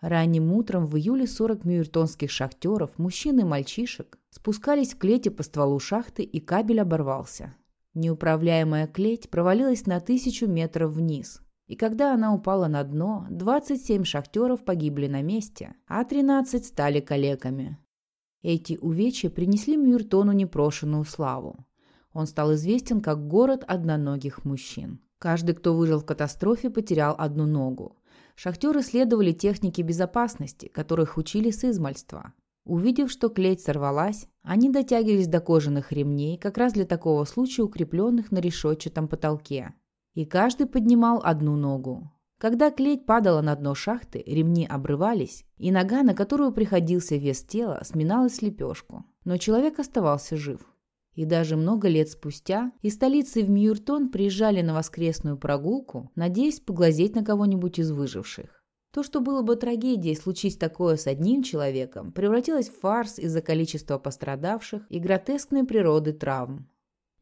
Ранним утром в июле 40 мюртонских шахтеров, мужчин и мальчишек, спускались в клете по стволу шахты, и кабель оборвался. Неуправляемая клеть провалилась на тысячу метров вниз. И когда она упала на дно, 27 шахтеров погибли на месте, а 13 стали калеками. Эти увечья принесли Мюртону непрошенную славу. Он стал известен как город одноногих мужчин. Каждый, кто выжил в катастрофе, потерял одну ногу. Шахтеры следовали технике безопасности, которых учили с измальства. Увидев, что клеть сорвалась, они дотягивались до кожаных ремней, как раз для такого случая укрепленных на решетчатом потолке. И каждый поднимал одну ногу. Когда клеть падала на дно шахты, ремни обрывались, и нога, на которую приходился вес тела, сминалась лепешку. Но человек оставался жив. И даже много лет спустя из столицы в Мьюртон приезжали на воскресную прогулку, надеясь поглазеть на кого-нибудь из выживших. То, что было бы трагедией, случись такое с одним человеком, превратилось в фарс из-за количества пострадавших и гротескной природы травм.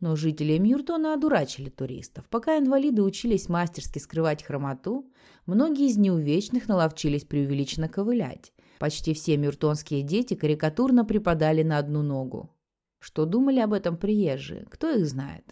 Но жители Мьюртона одурачили туристов. Пока инвалиды учились мастерски скрывать хромоту, многие из неувечных наловчились преувеличенно ковылять. Почти все мюртонские дети карикатурно припадали на одну ногу. Что думали об этом приезжие, кто их знает.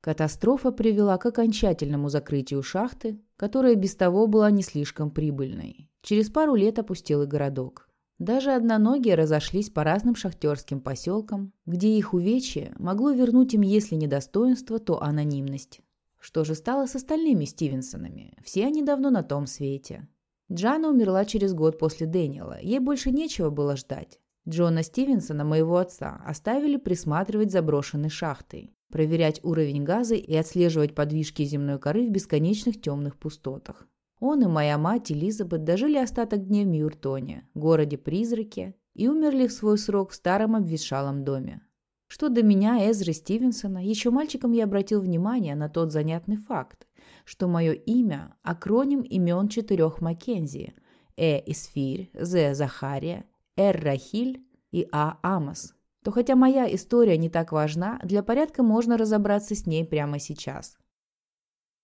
Катастрофа привела к окончательному закрытию шахты, которая без того была не слишком прибыльной. Через пару лет опустел и городок. Даже одноногие разошлись по разным шахтерским поселкам, где их увечье могло вернуть им, если не достоинство, то анонимность. Что же стало с остальными Стивенсонами? Все они давно на том свете. Джана умерла через год после Дэниела, ей больше нечего было ждать. Джона Стивенсона, моего отца, оставили присматривать заброшенной шахтой, проверять уровень газа и отслеживать подвижки земной коры в бесконечных темных пустотах. Он и моя мать Элизабет дожили остаток дней в Мьюртоне, городе-призраке, и умерли в свой срок в старом обветшалом доме. Что до меня, Эзры Стивенсона, еще мальчиком я обратил внимание на тот занятный факт, что мое имя – акроним имен четырех Маккензи – Э. Исфирь, З. Захария, Р. Рахиль и А. Амос, то хотя моя история не так важна, для порядка можно разобраться с ней прямо сейчас.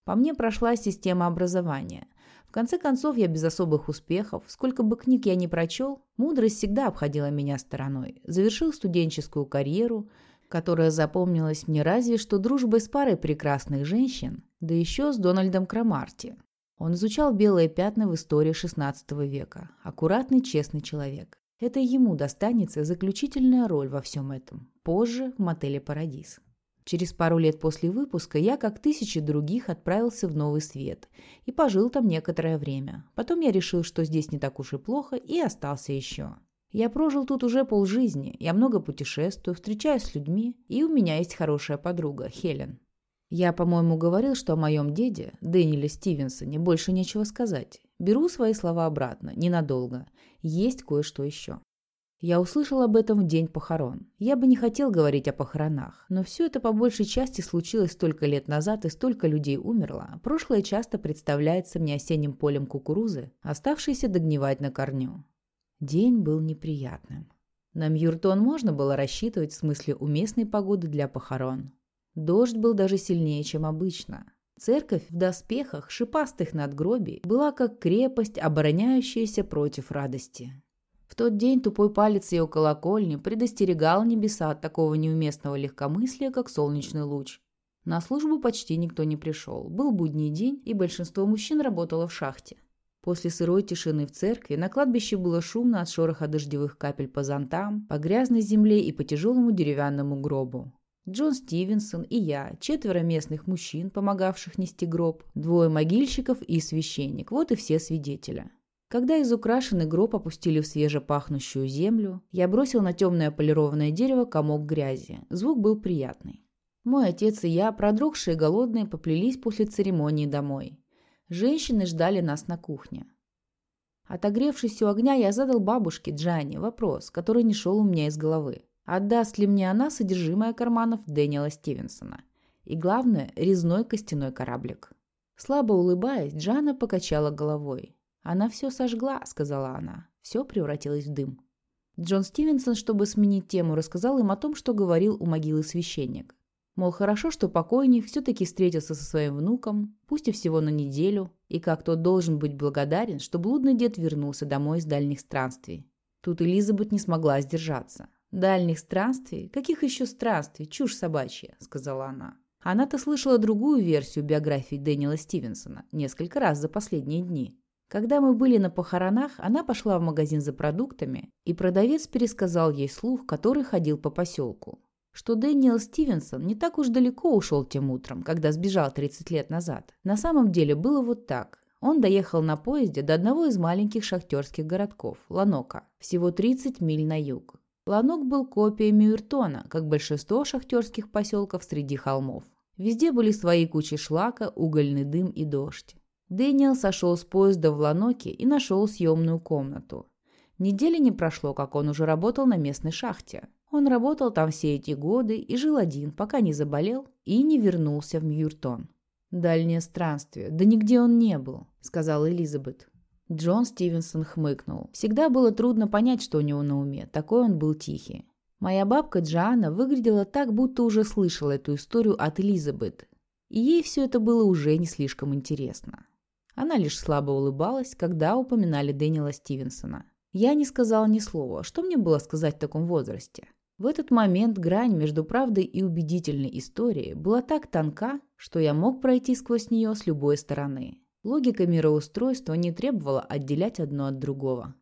По мне прошла система образования. В конце концов, я без особых успехов, сколько бы книг я ни прочел, мудрость всегда обходила меня стороной. Завершил студенческую карьеру, которая запомнилась мне разве что дружбой с парой прекрасных женщин, да еще с Дональдом Крамарти. Он изучал белые пятна в истории XVI века. Аккуратный, честный человек. Это ему достанется заключительная роль во всем этом. Позже в мотеле «Парадис». Через пару лет после выпуска я, как тысячи других, отправился в Новый Свет и пожил там некоторое время. Потом я решил, что здесь не так уж и плохо, и остался еще. Я прожил тут уже полжизни, я много путешествую, встречаюсь с людьми, и у меня есть хорошая подруга, Хелен. Я, по-моему, говорил, что о моем деде, Дэниеле Стивенсоне, больше нечего сказать. Беру свои слова обратно, ненадолго. Есть кое-что еще. Я услышал об этом в день похорон. Я бы не хотел говорить о похоронах, но все это по большей части случилось столько лет назад и столько людей умерло. Прошлое часто представляется мне осенним полем кукурузы, оставшейся догнивать на корню. День был неприятным. На Мьюртон можно было рассчитывать в смысле уместной погоды для похорон. Дождь был даже сильнее, чем обычно. Церковь в доспехах, шипастых надгробий, была как крепость, обороняющаяся против радости. В тот день тупой палец ее колокольни предостерегал небеса от такого неуместного легкомыслия, как солнечный луч. На службу почти никто не пришел. Был будний день, и большинство мужчин работало в шахте. После сырой тишины в церкви на кладбище было шумно от шороха дождевых капель по зонтам, по грязной земле и по тяжелому деревянному гробу. Джон Стивенсон и я, четверо местных мужчин, помогавших нести гроб, двое могильщиков и священник. Вот и все свидетеля. Когда изукрашенный гроб опустили в свежепахнущую землю, я бросил на темное полированное дерево комок грязи. Звук был приятный. Мой отец и я, продрогшие и голодные, поплелись после церемонии домой. Женщины ждали нас на кухне. Отогревшись у огня, я задал бабушке Джанни вопрос, который не шел у меня из головы. Отдаст ли мне она содержимое карманов Дэниела Стивенсона? И главное, резной костяной кораблик. Слабо улыбаясь, Джана покачала головой. «Она все сожгла», — сказала она. Все превратилось в дым. Джон Стивенсон, чтобы сменить тему, рассказал им о том, что говорил у могилы священник. Мол, хорошо, что покойник все-таки встретился со своим внуком, пусть и всего на неделю, и как тот должен быть благодарен, что блудный дед вернулся домой из дальних странствий. Тут Элизабет не смогла сдержаться. «Дальних странствий? Каких еще странствий? Чушь собачья», — сказала она. Она-то слышала другую версию биографии Дэниела Стивенсона несколько раз за последние дни. Когда мы были на похоронах, она пошла в магазин за продуктами, и продавец пересказал ей слух, который ходил по поселку. Что Дэниел Стивенсон не так уж далеко ушел тем утром, когда сбежал 30 лет назад. На самом деле было вот так. Он доехал на поезде до одного из маленьких шахтерских городков – Ланока, всего 30 миль на юг. Ланок был копией Мюртона, как большинство шахтерских поселков среди холмов. Везде были свои кучи шлака, угольный дым и дождь. Дэниел сошел с поезда в Ланоке и нашел съемную комнату. Недели не прошло, как он уже работал на местной шахте. Он работал там все эти годы и жил один, пока не заболел и не вернулся в Мьюртон. «Дальнее странствие. Да нигде он не был», — сказала Элизабет. Джон Стивенсон хмыкнул. Всегда было трудно понять, что у него на уме. Такой он был тихий. Моя бабка Джоанна выглядела так, будто уже слышала эту историю от Элизабет. И ей все это было уже не слишком интересно. Она лишь слабо улыбалась, когда упоминали Дэниела Стивенсона. Я не сказала ни слова. Что мне было сказать в таком возрасте? В этот момент грань между правдой и убедительной историей была так тонка, что я мог пройти сквозь нее с любой стороны. Логика мироустройства не требовала отделять одно от другого.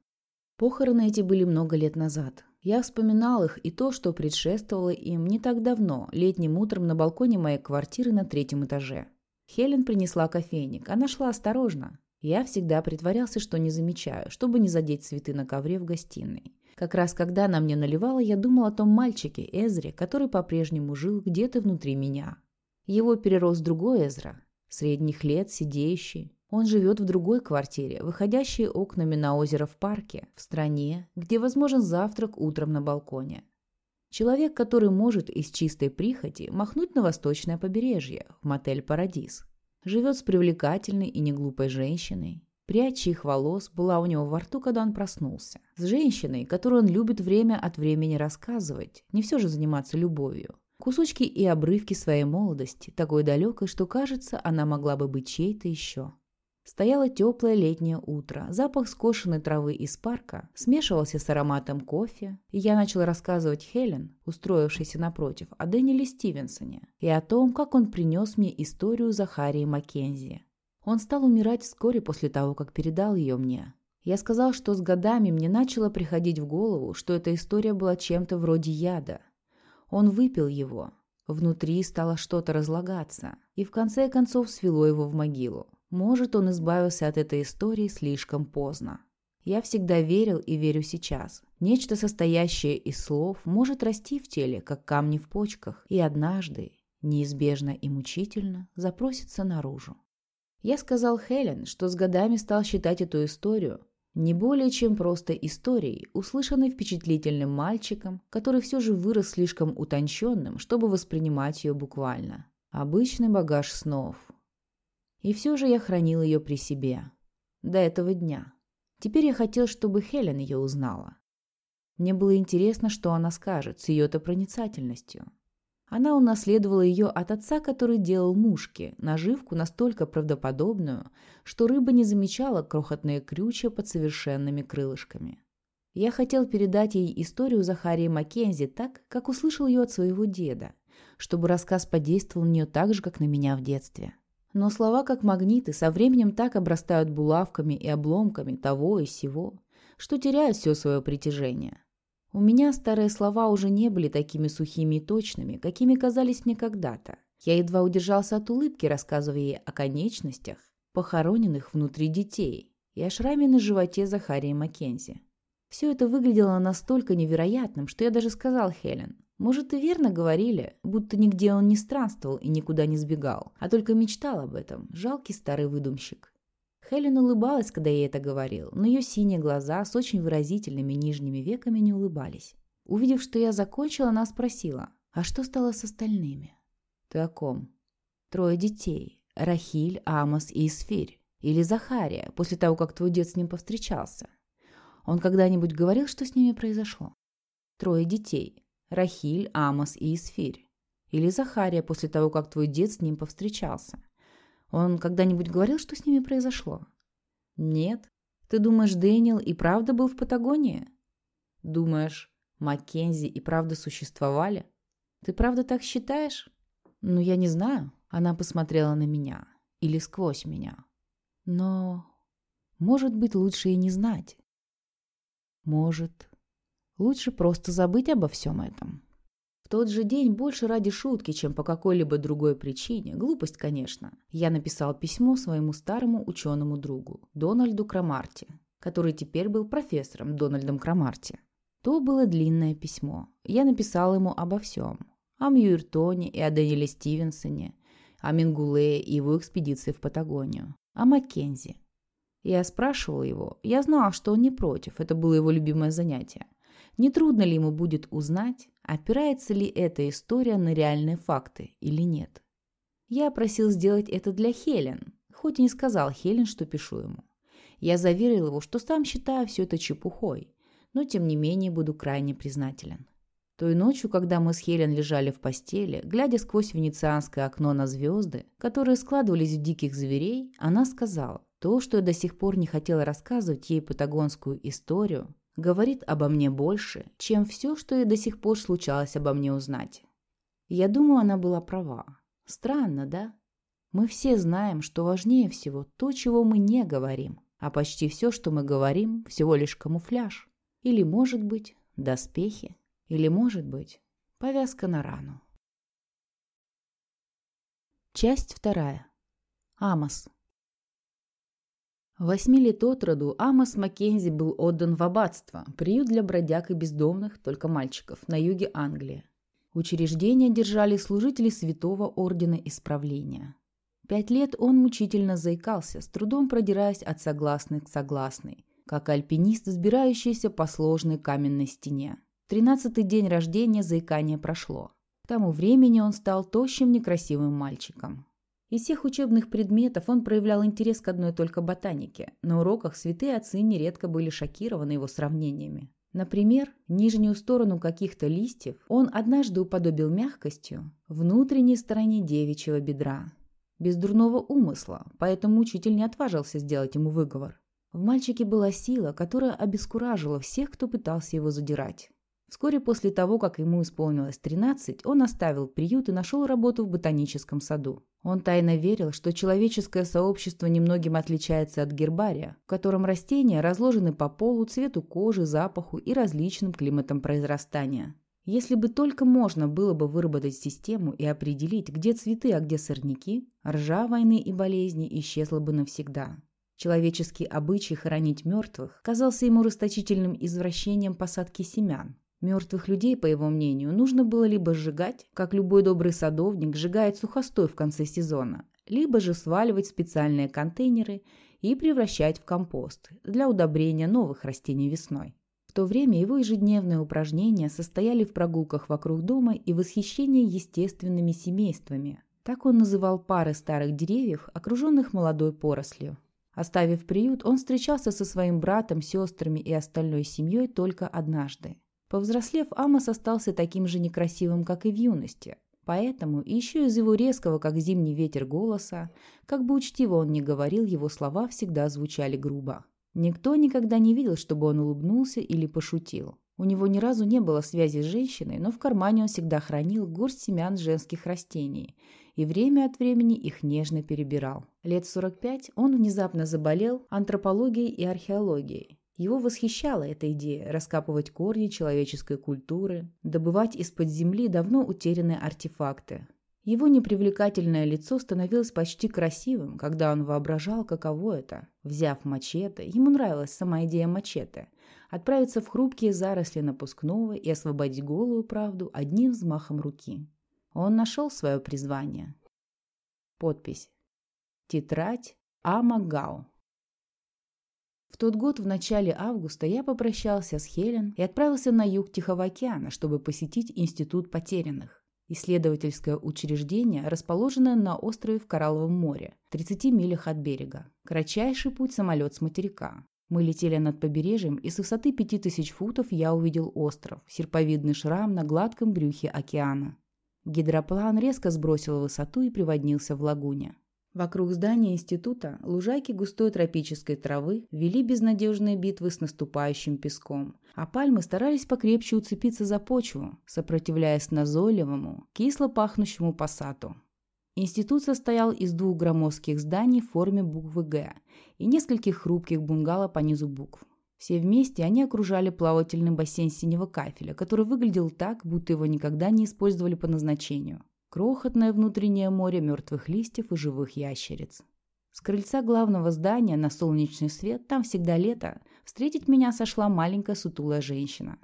Похороны эти были много лет назад. Я вспоминал их и то, что предшествовало им не так давно, летним утром на балконе моей квартиры на третьем этаже. Хелен принесла кофейник. Она шла осторожно. Я всегда притворялся, что не замечаю, чтобы не задеть цветы на ковре в гостиной. Как раз когда она мне наливала, я думал о том мальчике, Эзре, который по-прежнему жил где-то внутри меня. Его перерос другой Эзра, средних лет, сидеющий. Он живет в другой квартире, выходящей окнами на озеро в парке, в стране, где возможен завтрак утром на балконе. Человек, который может из чистой прихоти махнуть на восточное побережье, в мотель «Парадис». Живет с привлекательной и неглупой женщиной. Прядь чьих волос была у него во рту, когда он проснулся. С женщиной, которую он любит время от времени рассказывать, не все же заниматься любовью кусочки и обрывки своей молодости, такой далекой, что, кажется, она могла бы быть чьей-то еще. Стояло теплое летнее утро, запах скошенной травы из парка смешивался с ароматом кофе, и я начал рассказывать Хелен, устроившейся напротив, о Дэниеле Стивенсоне и о том, как он принес мне историю Захарии Маккензи. Он стал умирать вскоре после того, как передал ее мне. Я сказал, что с годами мне начало приходить в голову, что эта история была чем-то вроде яда, он выпил его. Внутри стало что-то разлагаться, и в конце концов свело его в могилу. Может, он избавился от этой истории слишком поздно. Я всегда верил и верю сейчас. Нечто, состоящее из слов, может расти в теле, как камни в почках, и однажды, неизбежно и мучительно, запросится наружу. Я сказал Хелен, что с годами стал считать эту историю не более чем просто историей, услышанной впечатлительным мальчиком, который все же вырос слишком утонченным, чтобы воспринимать ее буквально. Обычный багаж снов. И все же я хранил ее при себе. До этого дня. Теперь я хотел, чтобы Хелен ее узнала. Мне было интересно, что она скажет с ее-то проницательностью. Она унаследовала ее от отца, который делал мушки, наживку настолько правдоподобную, что рыба не замечала крохотные крючья под совершенными крылышками. Я хотел передать ей историю Захарии Маккензи так, как услышал ее от своего деда, чтобы рассказ подействовал на нее так же, как на меня в детстве. Но слова, как магниты, со временем так обрастают булавками и обломками того и сего, что теряют все свое притяжение. У меня старые слова уже не были такими сухими и точными, какими казались мне когда-то. Я едва удержался от улыбки, рассказывая ей о конечностях, похороненных внутри детей, и о шраме на животе Захарии Маккензи. Все это выглядело настолько невероятным, что я даже сказал Хелен. Может, и верно говорили, будто нигде он не странствовал и никуда не сбегал, а только мечтал об этом, жалкий старый выдумщик. Хелен улыбалась, когда я это говорил, но ее синие глаза с очень выразительными нижними веками не улыбались. Увидев, что я закончила, она спросила, «А что стало с остальными?» «Ты о ком?» «Трое детей. Рахиль, Амос и Исфирь. Или Захария, после того, как твой дед с ним повстречался. Он когда-нибудь говорил, что с ними произошло?» «Трое детей. Рахиль, Амос и Исфирь. Или Захария, после того, как твой дед с ним повстречался. Он когда-нибудь говорил, что с ними произошло? Нет. Ты думаешь, Дэниел и правда был в Патагонии? Думаешь, Маккензи и правда существовали? Ты правда так считаешь? Ну, я не знаю. Она посмотрела на меня. Или сквозь меня. Но, может быть, лучше и не знать. Может, лучше просто забыть обо всем этом тот же день больше ради шутки, чем по какой-либо другой причине, глупость, конечно, я написал письмо своему старому ученому другу, Дональду Крамарти, который теперь был профессором Дональдом Крамарти. То было длинное письмо. Я написал ему обо всем. О Мьюиртоне и о Дэниеле Стивенсоне, о Мингуле и его экспедиции в Патагонию, о Маккензи. Я спрашивал его, я знал, что он не против, это было его любимое занятие. Не трудно ли ему будет узнать, опирается ли эта история на реальные факты или нет. Я просил сделать это для Хелен, хоть и не сказал Хелен, что пишу ему. Я заверил его, что сам считаю все это чепухой, но тем не менее буду крайне признателен. Той ночью, когда мы с Хелен лежали в постели, глядя сквозь венецианское окно на звезды, которые складывались в диких зверей, она сказала, то, что я до сих пор не хотела рассказывать ей патагонскую историю, говорит обо мне больше, чем все, что ей до сих пор случалось обо мне узнать. Я думаю, она была права. Странно, да? Мы все знаем, что важнее всего то, чего мы не говорим, а почти все, что мы говорим, всего лишь камуфляж. Или, может быть, доспехи. Или, может быть, повязка на рану. Часть вторая. Амос. Восьми лет от роду Амос Маккензи был отдан в аббатство, приют для бродяг и бездомных, только мальчиков, на юге Англии. Учреждение держали служители Святого Ордена Исправления. Пять лет он мучительно заикался, с трудом продираясь от согласной к согласной, как альпинист, сбирающийся по сложной каменной стене. Тринадцатый день рождения заикание прошло. К тому времени он стал тощим некрасивым мальчиком. Из всех учебных предметов он проявлял интерес к одной только ботанике. На уроках святые отцы нередко были шокированы его сравнениями. Например, нижнюю сторону каких-то листьев он однажды уподобил мягкостью внутренней стороне девичьего бедра. Без дурного умысла, поэтому учитель не отважился сделать ему выговор. В мальчике была сила, которая обескуражила всех, кто пытался его задирать. Вскоре после того, как ему исполнилось 13, он оставил приют и нашел работу в ботаническом саду. Он тайно верил, что человеческое сообщество немногим отличается от гербария, в котором растения разложены по полу, цвету кожи, запаху и различным климатам произрастания. Если бы только можно было бы выработать систему и определить, где цветы, а где сорняки, ржа, войны и болезни исчезла бы навсегда. Человеческий обычай хоронить мертвых казался ему расточительным извращением посадки семян. Мертвых людей, по его мнению, нужно было либо сжигать, как любой добрый садовник сжигает сухостой в конце сезона, либо же сваливать в специальные контейнеры и превращать в компост для удобрения новых растений весной. В то время его ежедневные упражнения состояли в прогулках вокруг дома и восхищении естественными семействами. Так он называл пары старых деревьев, окруженных молодой порослью. Оставив приют, он встречался со своим братом, сестрами и остальной семьей только однажды. Повзрослев, Амос остался таким же некрасивым, как и в юности. Поэтому, еще из его резкого, как зимний ветер, голоса, как бы учтиво он ни говорил, его слова всегда звучали грубо. Никто никогда не видел, чтобы он улыбнулся или пошутил. У него ни разу не было связи с женщиной, но в кармане он всегда хранил горсть семян женских растений и время от времени их нежно перебирал. Лет 45 он внезапно заболел антропологией и археологией. Его восхищала эта идея – раскапывать корни человеческой культуры, добывать из-под земли давно утерянные артефакты. Его непривлекательное лицо становилось почти красивым, когда он воображал, каково это. Взяв мачете, ему нравилась сама идея мачете – отправиться в хрупкие заросли напускного и освободить голую правду одним взмахом руки. Он нашел свое призвание. Подпись. Тетрадь Амагау. В тот год в начале августа я попрощался с Хелен и отправился на юг Тихого океана, чтобы посетить Институт потерянных. Исследовательское учреждение, расположенное на острове в Коралловом море, 30 милях от берега. Кратчайший путь самолет с материка. Мы летели над побережьем, и с высоты 5000 футов я увидел остров, серповидный шрам на гладком брюхе океана. Гидроплан резко сбросил высоту и приводнился в лагуне. Вокруг здания института лужайки густой тропической травы вели безнадежные битвы с наступающим песком, а пальмы старались покрепче уцепиться за почву, сопротивляясь назойливому, кисло пахнущему пассату. Институт состоял из двух громоздких зданий в форме буквы «Г» и нескольких хрупких бунгало по низу букв. Все вместе они окружали плавательный бассейн синего кафеля, который выглядел так, будто его никогда не использовали по назначению. Крохотное внутреннее море мертвых листьев и живых ящериц. С крыльца главного здания на солнечный свет, там всегда лето, встретить меня сошла маленькая сутулая женщина.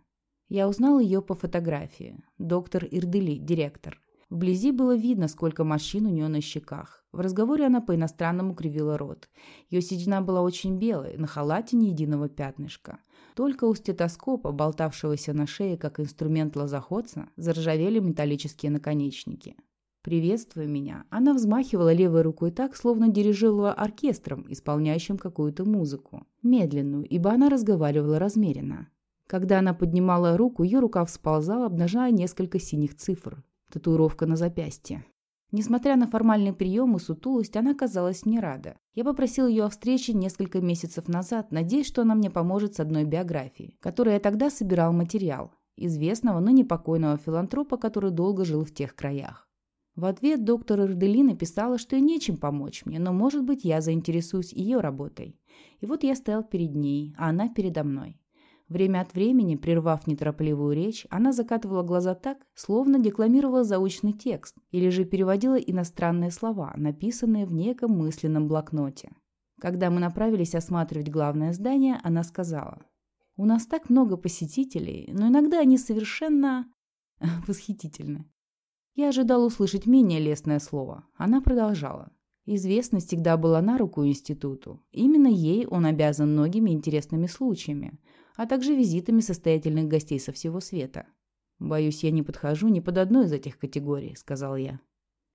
Я узнал ее по фотографии. Доктор Ирдели, директор. Вблизи было видно, сколько морщин у нее на щеках. В разговоре она по-иностранному кривила рот. Ее седина была очень белой, на халате ни единого пятнышка. Только у стетоскопа, болтавшегося на шее как инструмент лозоходца, заржавели металлические наконечники. Приветствуя меня, она взмахивала левой рукой так, словно дирижировала оркестром, исполняющим какую-то музыку. Медленную, ибо она разговаривала размеренно. Когда она поднимала руку, ее рука всползала, обнажая несколько синих цифр. Татуировка на запястье. Несмотря на формальный прием и сутулость, она казалась не рада. Я попросил ее о встрече несколько месяцев назад, надеясь, что она мне поможет с одной биографией, которой я тогда собирал материал, известного, но непокойного филантропа, который долго жил в тех краях. В ответ доктор Эрдели написала, что ей нечем помочь мне, но, может быть, я заинтересуюсь ее работой. И вот я стоял перед ней, а она передо мной. Время от времени, прервав неторопливую речь, она закатывала глаза так, словно декламировала заучный текст или же переводила иностранные слова, написанные в неком мысленном блокноте. Когда мы направились осматривать главное здание, она сказала, «У нас так много посетителей, но иногда они совершенно... восхитительны». Я ожидал услышать менее лестное слово. Она продолжала. Известность всегда была на руку институту. Именно ей он обязан многими интересными случаями, а также визитами состоятельных гостей со всего света. «Боюсь, я не подхожу ни под одну из этих категорий», — сказал я.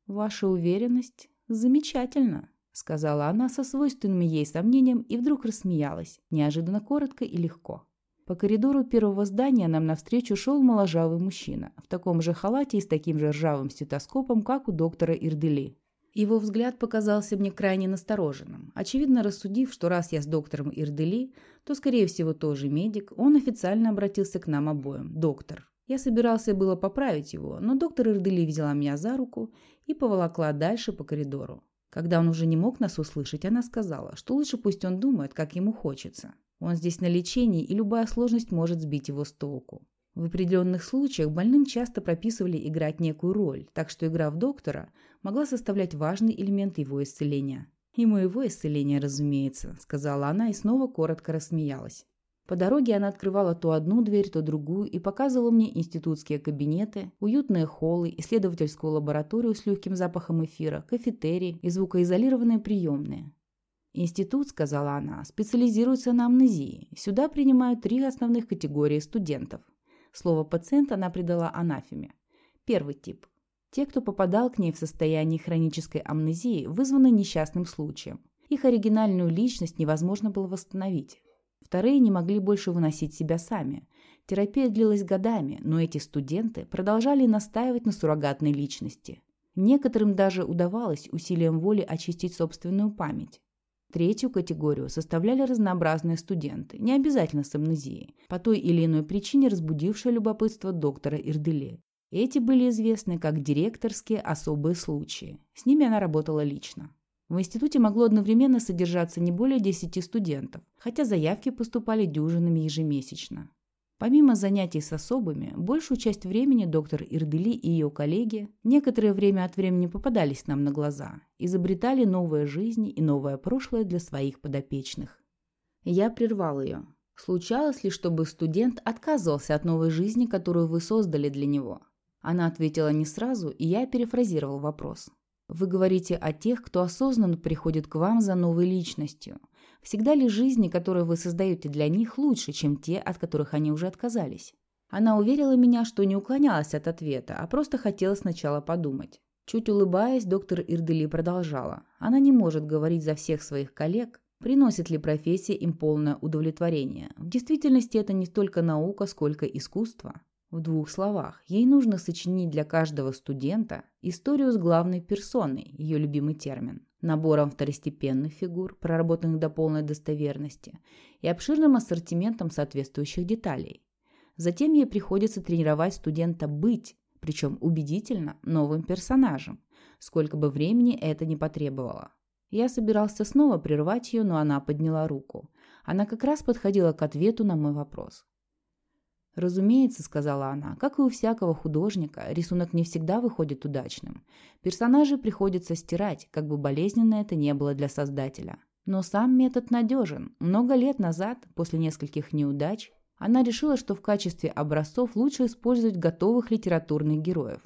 «Ваша уверенность замечательна», — сказала она со свойственным ей сомнением и вдруг рассмеялась, неожиданно коротко и легко. По коридору первого здания нам навстречу шел моложавый мужчина, в таком же халате и с таким же ржавым стетоскопом, как у доктора Ирдели. Его взгляд показался мне крайне настороженным. Очевидно рассудив, что раз я с доктором Ирдели, то, скорее всего, тоже медик, он официально обратился к нам обоим. Доктор. Я собирался было поправить его, но доктор Ирдели взяла меня за руку и поволокла дальше по коридору. Когда он уже не мог нас услышать, она сказала, что лучше пусть он думает, как ему хочется. Он здесь на лечении, и любая сложность может сбить его с толку. В определенных случаях больным часто прописывали играть некую роль, так что игра в доктора могла составлять важный элемент его исцеления. «И моего исцеления, разумеется», — сказала она и снова коротко рассмеялась. По дороге она открывала то одну дверь, то другую и показывала мне институтские кабинеты, уютные холлы, исследовательскую лабораторию с легким запахом эфира, кафетерий и звукоизолированные приемные. Институт, сказала она, специализируется на амнезии. Сюда принимают три основных категории студентов. Слово «пациент» она придала анафеме. Первый тип. Те, кто попадал к ней в состоянии хронической амнезии, вызванной несчастным случаем. Их оригинальную личность невозможно было восстановить. Вторые не могли больше выносить себя сами. Терапия длилась годами, но эти студенты продолжали настаивать на суррогатной личности. Некоторым даже удавалось усилием воли очистить собственную память. Третью категорию составляли разнообразные студенты, не обязательно с амнезией, по той или иной причине разбудившее любопытство доктора Ирдели. Эти были известны как директорские особые случаи. С ними она работала лично. В институте могло одновременно содержаться не более 10 студентов, хотя заявки поступали дюжинами ежемесячно. Помимо занятий с особыми, большую часть времени доктор Ирдели и ее коллеги некоторое время от времени попадались нам на глаза, изобретали новые жизни и новое прошлое для своих подопечных. Я прервал ее. Случалось ли, чтобы студент отказывался от новой жизни, которую вы создали для него? Она ответила не сразу, и я перефразировал вопрос. Вы говорите о тех, кто осознанно приходит к вам за новой личностью. Всегда ли жизни, которые вы создаете для них, лучше, чем те, от которых они уже отказались? Она уверила меня, что не уклонялась от ответа, а просто хотела сначала подумать. Чуть улыбаясь, доктор Ирдели продолжала. Она не может говорить за всех своих коллег, приносит ли профессия им полное удовлетворение. В действительности это не столько наука, сколько искусство. В двух словах, ей нужно сочинить для каждого студента историю с главной персоной, ее любимый термин, набором второстепенных фигур, проработанных до полной достоверности, и обширным ассортиментом соответствующих деталей. Затем ей приходится тренировать студента быть, причем убедительно, новым персонажем, сколько бы времени это ни потребовало. Я собирался снова прервать ее, но она подняла руку. Она как раз подходила к ответу на мой вопрос. «Разумеется», — сказала она, — «как и у всякого художника, рисунок не всегда выходит удачным. Персонажи приходится стирать, как бы болезненно это не было для создателя. Но сам метод надежен. Много лет назад, после нескольких неудач, она решила, что в качестве образцов лучше использовать готовых литературных героев.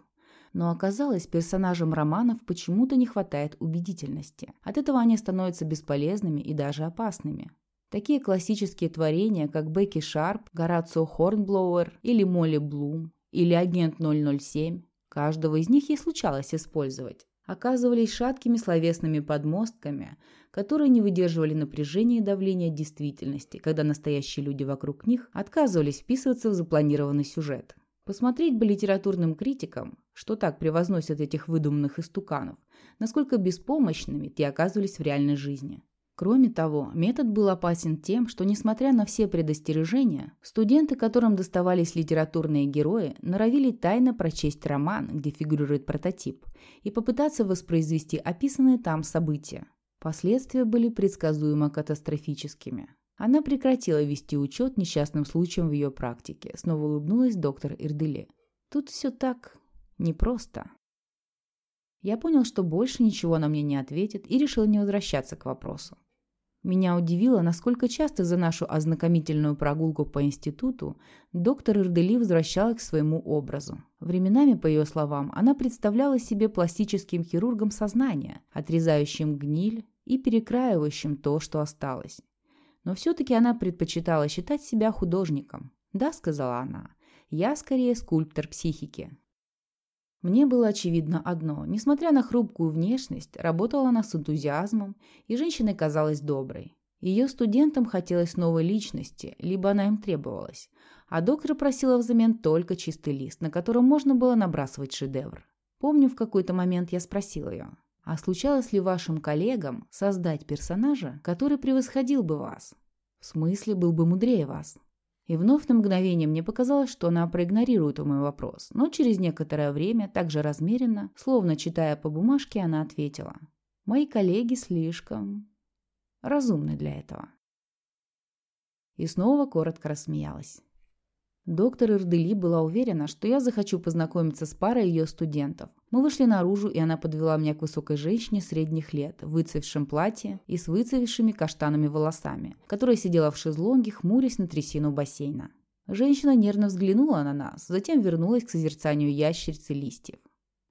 Но оказалось, персонажам романов почему-то не хватает убедительности. От этого они становятся бесполезными и даже опасными. Такие классические творения, как Бекки Шарп, Горацио Хорнблоуэр или Молли Блум, или Агент 007, каждого из них ей случалось использовать, оказывались шаткими словесными подмостками, которые не выдерживали напряжения и давления действительности, когда настоящие люди вокруг них отказывались вписываться в запланированный сюжет. Посмотреть бы литературным критикам, что так превозносят этих выдуманных истуканов, насколько беспомощными те оказывались в реальной жизни. Кроме того, метод был опасен тем, что, несмотря на все предостережения, студенты, которым доставались литературные герои, норовили тайно прочесть роман, где фигурирует прототип, и попытаться воспроизвести описанные там события. Последствия были предсказуемо катастрофическими. Она прекратила вести учет несчастным случаям в ее практике, снова улыбнулась доктор Ирделе. Тут все так непросто. Я понял, что больше ничего она мне не ответит, и решил не возвращаться к вопросу. Меня удивило, насколько часто за нашу ознакомительную прогулку по институту доктор Ирдели возвращалась к своему образу. Временами, по ее словам, она представляла себе пластическим хирургом сознания, отрезающим гниль и перекраивающим то, что осталось. Но все-таки она предпочитала считать себя художником. «Да», — сказала она, — «я скорее скульптор психики». Мне было очевидно одно. Несмотря на хрупкую внешность, работала она с энтузиазмом, и женщина казалась доброй. Ее студентам хотелось новой личности, либо она им требовалась, а доктор просила взамен только чистый лист, на котором можно было набрасывать шедевр. Помню, в какой-то момент я спросила ее, а случалось ли вашим коллегам создать персонажа, который превосходил бы вас? В смысле, был бы мудрее вас? И вновь на мгновение мне показалось, что она проигнорирует мой вопрос, но через некоторое время, также размеренно, словно читая по бумажке, она ответила. «Мои коллеги слишком разумны для этого». И снова коротко рассмеялась. Доктор Ирдели была уверена, что я захочу познакомиться с парой ее студентов. Мы вышли наружу, и она подвела меня к высокой женщине средних лет, в выцвевшем платье и с выцвевшими каштанами волосами, которая сидела в шезлонге, хмурясь на трясину бассейна. Женщина нервно взглянула на нас, затем вернулась к созерцанию ящерицы листьев.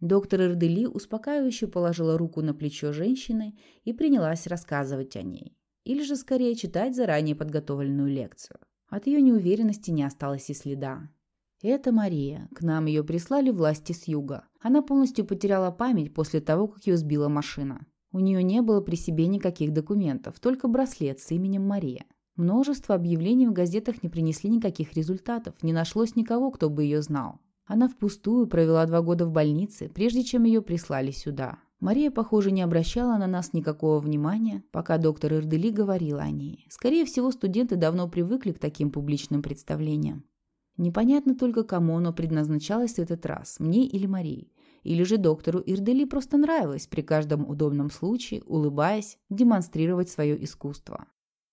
Доктор Ирдели успокаивающе положила руку на плечо женщины и принялась рассказывать о ней. Или же скорее читать заранее подготовленную лекцию. От ее неуверенности не осталось и следа. Это Мария. К нам ее прислали власти с юга. Она полностью потеряла память после того, как ее сбила машина. У нее не было при себе никаких документов, только браслет с именем Мария. Множество объявлений в газетах не принесли никаких результатов, не нашлось никого, кто бы ее знал. Она впустую провела два года в больнице, прежде чем ее прислали сюда. Мария, похоже, не обращала на нас никакого внимания, пока доктор Ирдели говорила о ней. Скорее всего, студенты давно привыкли к таким публичным представлениям. Непонятно только, кому оно предназначалось в этот раз, мне или Марии. Или же доктору Ирдели просто нравилось при каждом удобном случае, улыбаясь, демонстрировать свое искусство.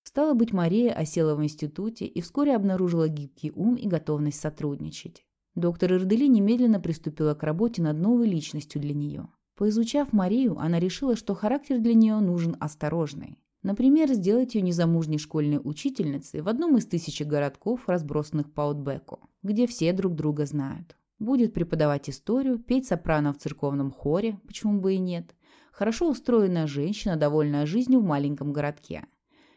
Стало быть, Мария осела в институте и вскоре обнаружила гибкий ум и готовность сотрудничать. Доктор Ирдели немедленно приступила к работе над новой личностью для нее. Поизучав Марию, она решила, что характер для нее нужен осторожный. Например, сделать ее незамужней школьной учительницей в одном из тысячи городков, разбросанных по Аутбеку, где все друг друга знают. Будет преподавать историю, петь сопрано в церковном хоре, почему бы и нет. Хорошо устроенная женщина, довольная жизнью в маленьком городке.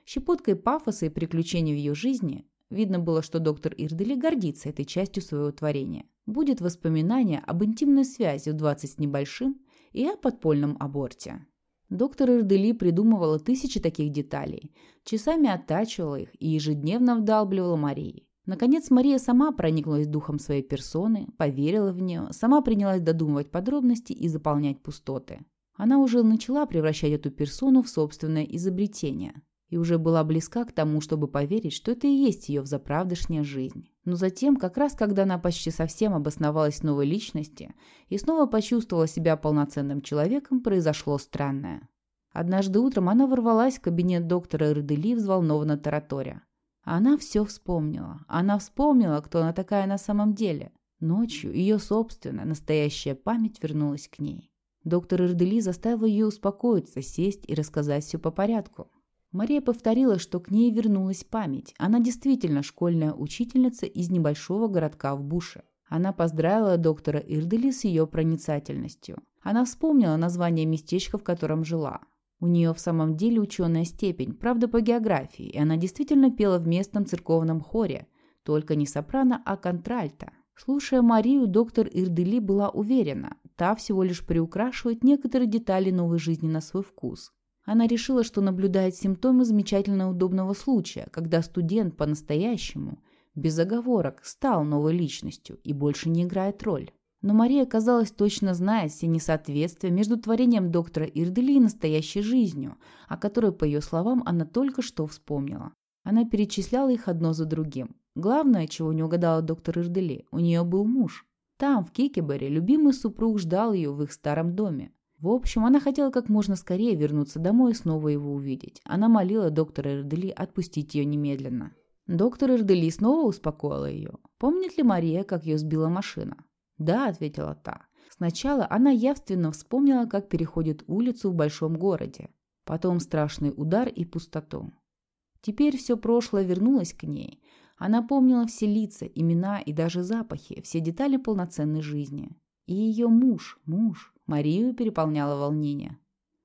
Щепоткой пафоса и приключений в ее жизни видно было, что доктор Ирдели гордится этой частью своего творения. Будет воспоминание об интимной связи в 20 с небольшим и о подпольном аборте. Доктор Ирдели придумывала тысячи таких деталей, часами оттачивала их и ежедневно вдалбливала Марии. Наконец Мария сама прониклась духом своей персоны, поверила в нее, сама принялась додумывать подробности и заполнять пустоты. Она уже начала превращать эту персону в собственное изобретение и уже была близка к тому, чтобы поверить, что это и есть ее взаправдышняя жизнь. Но затем, как раз когда она почти совсем обосновалась в новой личности и снова почувствовала себя полноценным человеком, произошло странное. Однажды утром она ворвалась в кабинет доктора Эрдели, взволнованно тараторя. Она все вспомнила. Она вспомнила, кто она такая на самом деле. Ночью ее собственная, настоящая память вернулась к ней. Доктор Эрдели заставил ее успокоиться, сесть и рассказать все по порядку. Мария повторила, что к ней вернулась память. Она действительно школьная учительница из небольшого городка в Буше. Она поздравила доктора Ирдели с ее проницательностью. Она вспомнила название местечка, в котором жила. У нее в самом деле ученая степень, правда по географии, и она действительно пела в местном церковном хоре, только не сопрано, а контральто. Слушая Марию, доктор Ирдели была уверена, та всего лишь приукрашивает некоторые детали новой жизни на свой вкус. Она решила, что наблюдает симптомы замечательно удобного случая, когда студент по-настоящему, без оговорок, стал новой личностью и больше не играет роль. Но Мария, казалось, точно знает все несоответствия между творением доктора Ирдели и настоящей жизнью, о которой, по ее словам, она только что вспомнила. Она перечисляла их одно за другим. Главное, чего не угадала доктор Ирдели, у нее был муж. Там, в Кикебере, любимый супруг ждал ее в их старом доме. В общем, она хотела как можно скорее вернуться домой и снова его увидеть. Она молила доктора Эрдели отпустить ее немедленно. Доктор Эрдели снова успокоила ее. Помнит ли Мария, как ее сбила машина? «Да», — ответила та. Сначала она явственно вспомнила, как переходит улицу в большом городе. Потом страшный удар и пустоту. Теперь все прошлое вернулось к ней. Она помнила все лица, имена и даже запахи, все детали полноценной жизни. И ее муж, муж, Марию переполняло волнение.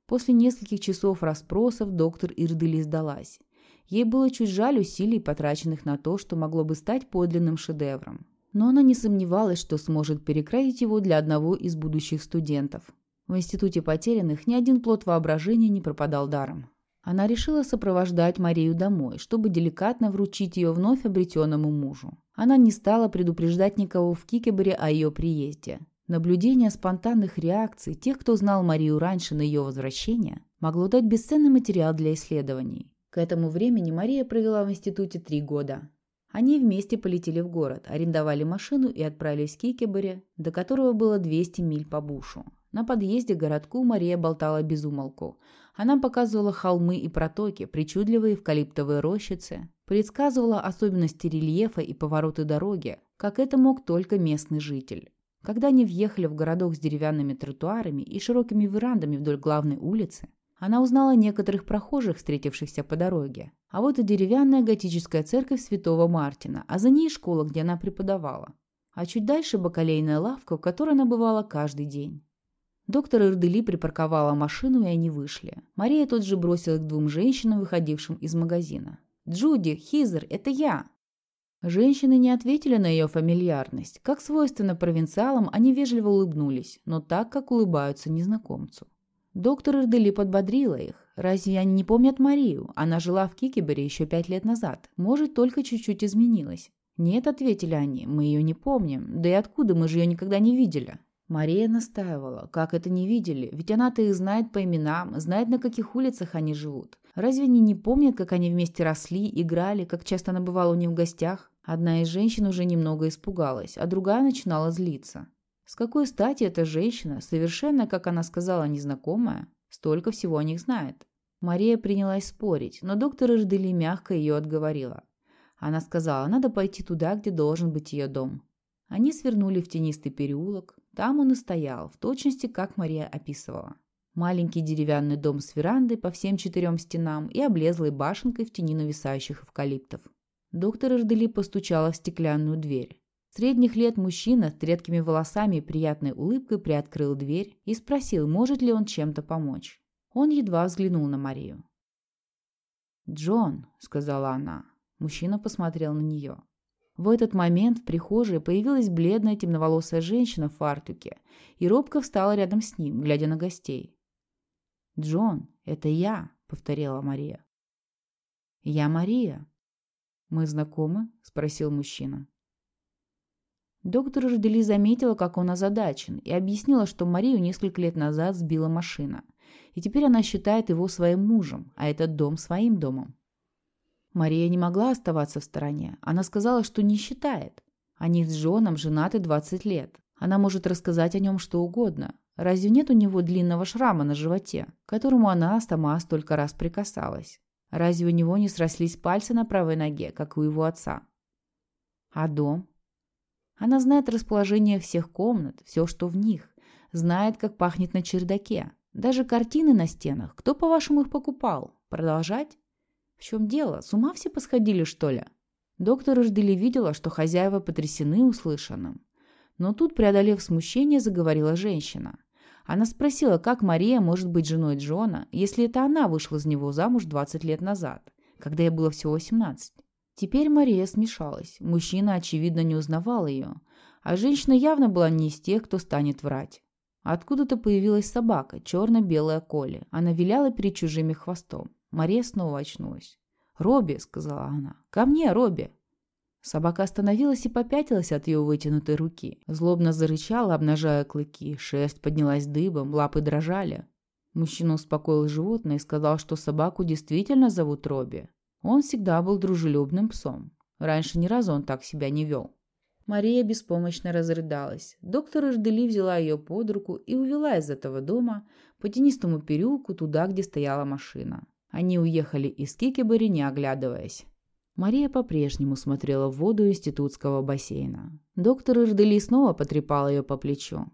После нескольких часов расспросов доктор Ирдели сдалась. Ей было чуть жаль усилий, потраченных на то, что могло бы стать подлинным шедевром. Но она не сомневалась, что сможет перекроить его для одного из будущих студентов. В Институте потерянных ни один плод воображения не пропадал даром. Она решила сопровождать Марию домой, чтобы деликатно вручить ее вновь обретенному мужу. Она не стала предупреждать никого в Кикебере о ее приезде. Наблюдение спонтанных реакций тех, кто знал Марию раньше на ее возвращение, могло дать бесценный материал для исследований. К этому времени Мария провела в институте три года. Они вместе полетели в город, арендовали машину и отправились в Кикебере, до которого было 200 миль по бушу. На подъезде к городку Мария болтала без умолку. Она показывала холмы и протоки, причудливые эвкалиптовые рощицы, Предсказывала особенности рельефа и повороты дороги, как это мог только местный житель. Когда они въехали в городок с деревянными тротуарами и широкими верандами вдоль главной улицы, она узнала некоторых прохожих, встретившихся по дороге. А вот и деревянная готическая церковь святого Мартина, а за ней школа, где она преподавала. А чуть дальше бакалейная лавка, в которой она бывала каждый день. Доктор Ирдели припарковала машину, и они вышли. Мария тут же бросилась к двум женщинам, выходившим из магазина. «Джуди, Хизер, это я!» Женщины не ответили на ее фамильярность. Как свойственно провинциалам, они вежливо улыбнулись, но так, как улыбаются незнакомцу. Доктор Ирдели подбодрила их. Разве они не помнят Марию? Она жила в Кикебере еще пять лет назад. Может, только чуть-чуть изменилась. «Нет», — ответили они, — «мы ее не помним. Да и откуда мы же ее никогда не видели?» Мария настаивала. Как это не видели? Ведь она-то их знает по именам, знает, на каких улицах они живут. Разве они не помнят, как они вместе росли, играли, как часто она бывала у них в гостях? Одна из женщин уже немного испугалась, а другая начинала злиться. С какой стати эта женщина, совершенно, как она сказала, незнакомая, столько всего о них знает? Мария принялась спорить, но доктор Ирдели мягко ее отговорила. Она сказала, надо пойти туда, где должен быть ее дом. Они свернули в тенистый переулок. Там он и стоял, в точности, как Мария описывала. Маленький деревянный дом с верандой по всем четырем стенам и облезлой башенкой в тени нависающих эвкалиптов. Доктор Ирдели постучала в стеклянную дверь. Средних лет мужчина с редкими волосами и приятной улыбкой приоткрыл дверь и спросил, может ли он чем-то помочь. Он едва взглянул на Марию. «Джон», — сказала она. Мужчина посмотрел на нее. В этот момент в прихожей появилась бледная темноволосая женщина в фартуке и робко встала рядом с ним, глядя на гостей. «Джон, это я», — повторила Мария. «Я Мария», «Мы знакомы?» – спросил мужчина. Доктор Ждели заметила, как он озадачен, и объяснила, что Марию несколько лет назад сбила машина, и теперь она считает его своим мужем, а этот дом своим домом. Мария не могла оставаться в стороне. Она сказала, что не считает. Они с Джоном женаты 20 лет. Она может рассказать о нем что угодно. Разве нет у него длинного шрама на животе, к которому она сама столько раз прикасалась? Разве у него не срослись пальцы на правой ноге, как у его отца? А дом? Она знает расположение всех комнат, все, что в них. Знает, как пахнет на чердаке. Даже картины на стенах. Кто, по-вашему, их покупал? Продолжать? В чем дело? С ума все посходили, что ли? Доктор Ждели видела, что хозяева потрясены услышанным. Но тут, преодолев смущение, заговорила женщина. Она спросила, как Мария может быть женой Джона, если это она вышла из него замуж 20 лет назад, когда ей было всего 18. Теперь Мария смешалась. Мужчина, очевидно, не узнавал ее, а женщина явно была не из тех, кто станет врать. Откуда-то появилась собака, черно-белая Коли. Она виляла перед чужими хвостом. Мария снова очнулась. «Робби», — сказала она, — «ко мне, Робби». Собака остановилась и попятилась от ее вытянутой руки. Злобно зарычала, обнажая клыки. Шерсть поднялась дыбом, лапы дрожали. Мужчина успокоил животное и сказал, что собаку действительно зовут Робби. Он всегда был дружелюбным псом. Раньше ни разу он так себя не вел. Мария беспомощно разрыдалась. Доктор Ирдели взяла ее под руку и увела из этого дома по тенистому переулку туда, где стояла машина. Они уехали из Кикебери, не оглядываясь. Мария по-прежнему смотрела в воду институтского бассейна. Доктор Ирдели снова потрепал ее по плечу.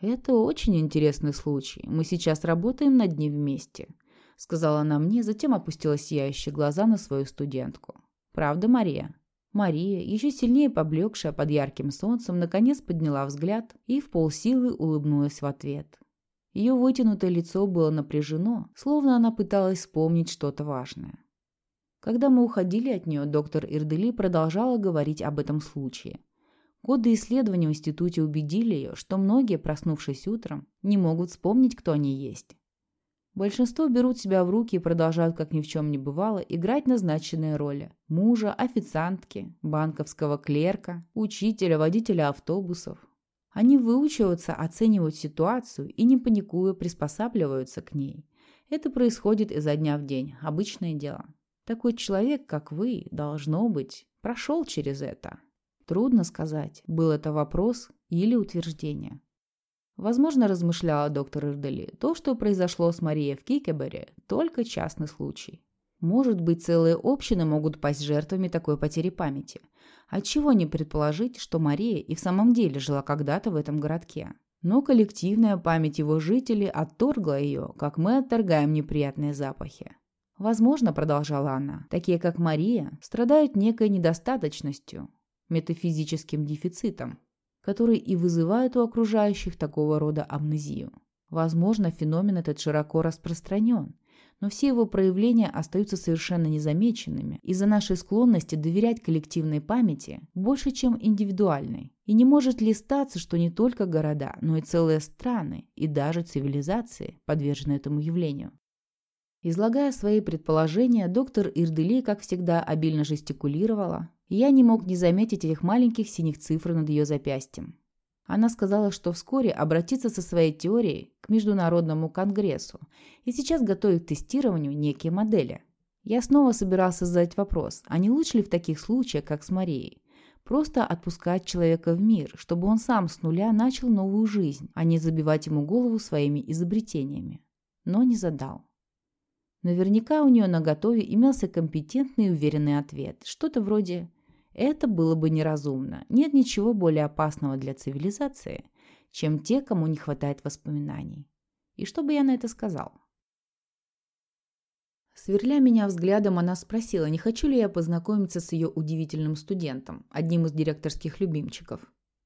«Это очень интересный случай. Мы сейчас работаем над ним вместе», — сказала она мне, затем опустила сияющие глаза на свою студентку. «Правда, Мария?» Мария, еще сильнее поблекшая под ярким солнцем, наконец подняла взгляд и в полсилы улыбнулась в ответ. Ее вытянутое лицо было напряжено, словно она пыталась вспомнить что-то важное. Когда мы уходили от нее, доктор Ирдели продолжала говорить об этом случае. Годы исследований в институте убедили ее, что многие, проснувшись утром, не могут вспомнить, кто они есть. Большинство берут себя в руки и продолжают, как ни в чем не бывало, играть назначенные роли – мужа, официантки, банковского клерка, учителя, водителя автобусов. Они выучиваются оценивать ситуацию и, не паникуя, приспосабливаются к ней. Это происходит изо дня в день, обычное дело. Такой человек, как вы, должно быть, прошел через это. Трудно сказать, был это вопрос или утверждение. Возможно, размышляла доктор Ирдели, то, что произошло с Марией в Кикебере, только частный случай. Может быть, целые общины могут пасть жертвами такой потери памяти. Отчего не предположить, что Мария и в самом деле жила когда-то в этом городке? Но коллективная память его жителей отторгла ее, как мы отторгаем неприятные запахи. Возможно, продолжала она, такие как Мария страдают некой недостаточностью, метафизическим дефицитом, который и вызывает у окружающих такого рода амнезию. Возможно, феномен этот широко распространен, но все его проявления остаются совершенно незамеченными из-за нашей склонности доверять коллективной памяти больше, чем индивидуальной. И не может ли статься, что не только города, но и целые страны и даже цивилизации подвержены этому явлению? Излагая свои предположения, доктор Ирдели, как всегда, обильно жестикулировала, и я не мог не заметить этих маленьких синих цифр над ее запястьем. Она сказала, что вскоре обратится со своей теорией к Международному конгрессу и сейчас готовит к тестированию некие модели. Я снова собирался задать вопрос, а не лучше ли в таких случаях, как с Марией, просто отпускать человека в мир, чтобы он сам с нуля начал новую жизнь, а не забивать ему голову своими изобретениями. Но не задал. Наверняка у нее на готове имелся компетентный и уверенный ответ. Что-то вроде «это было бы неразумно. Нет ничего более опасного для цивилизации, чем те, кому не хватает воспоминаний». И что бы я на это сказал? Сверля меня взглядом, она спросила, не хочу ли я познакомиться с ее удивительным студентом, одним из директорских любимчиков.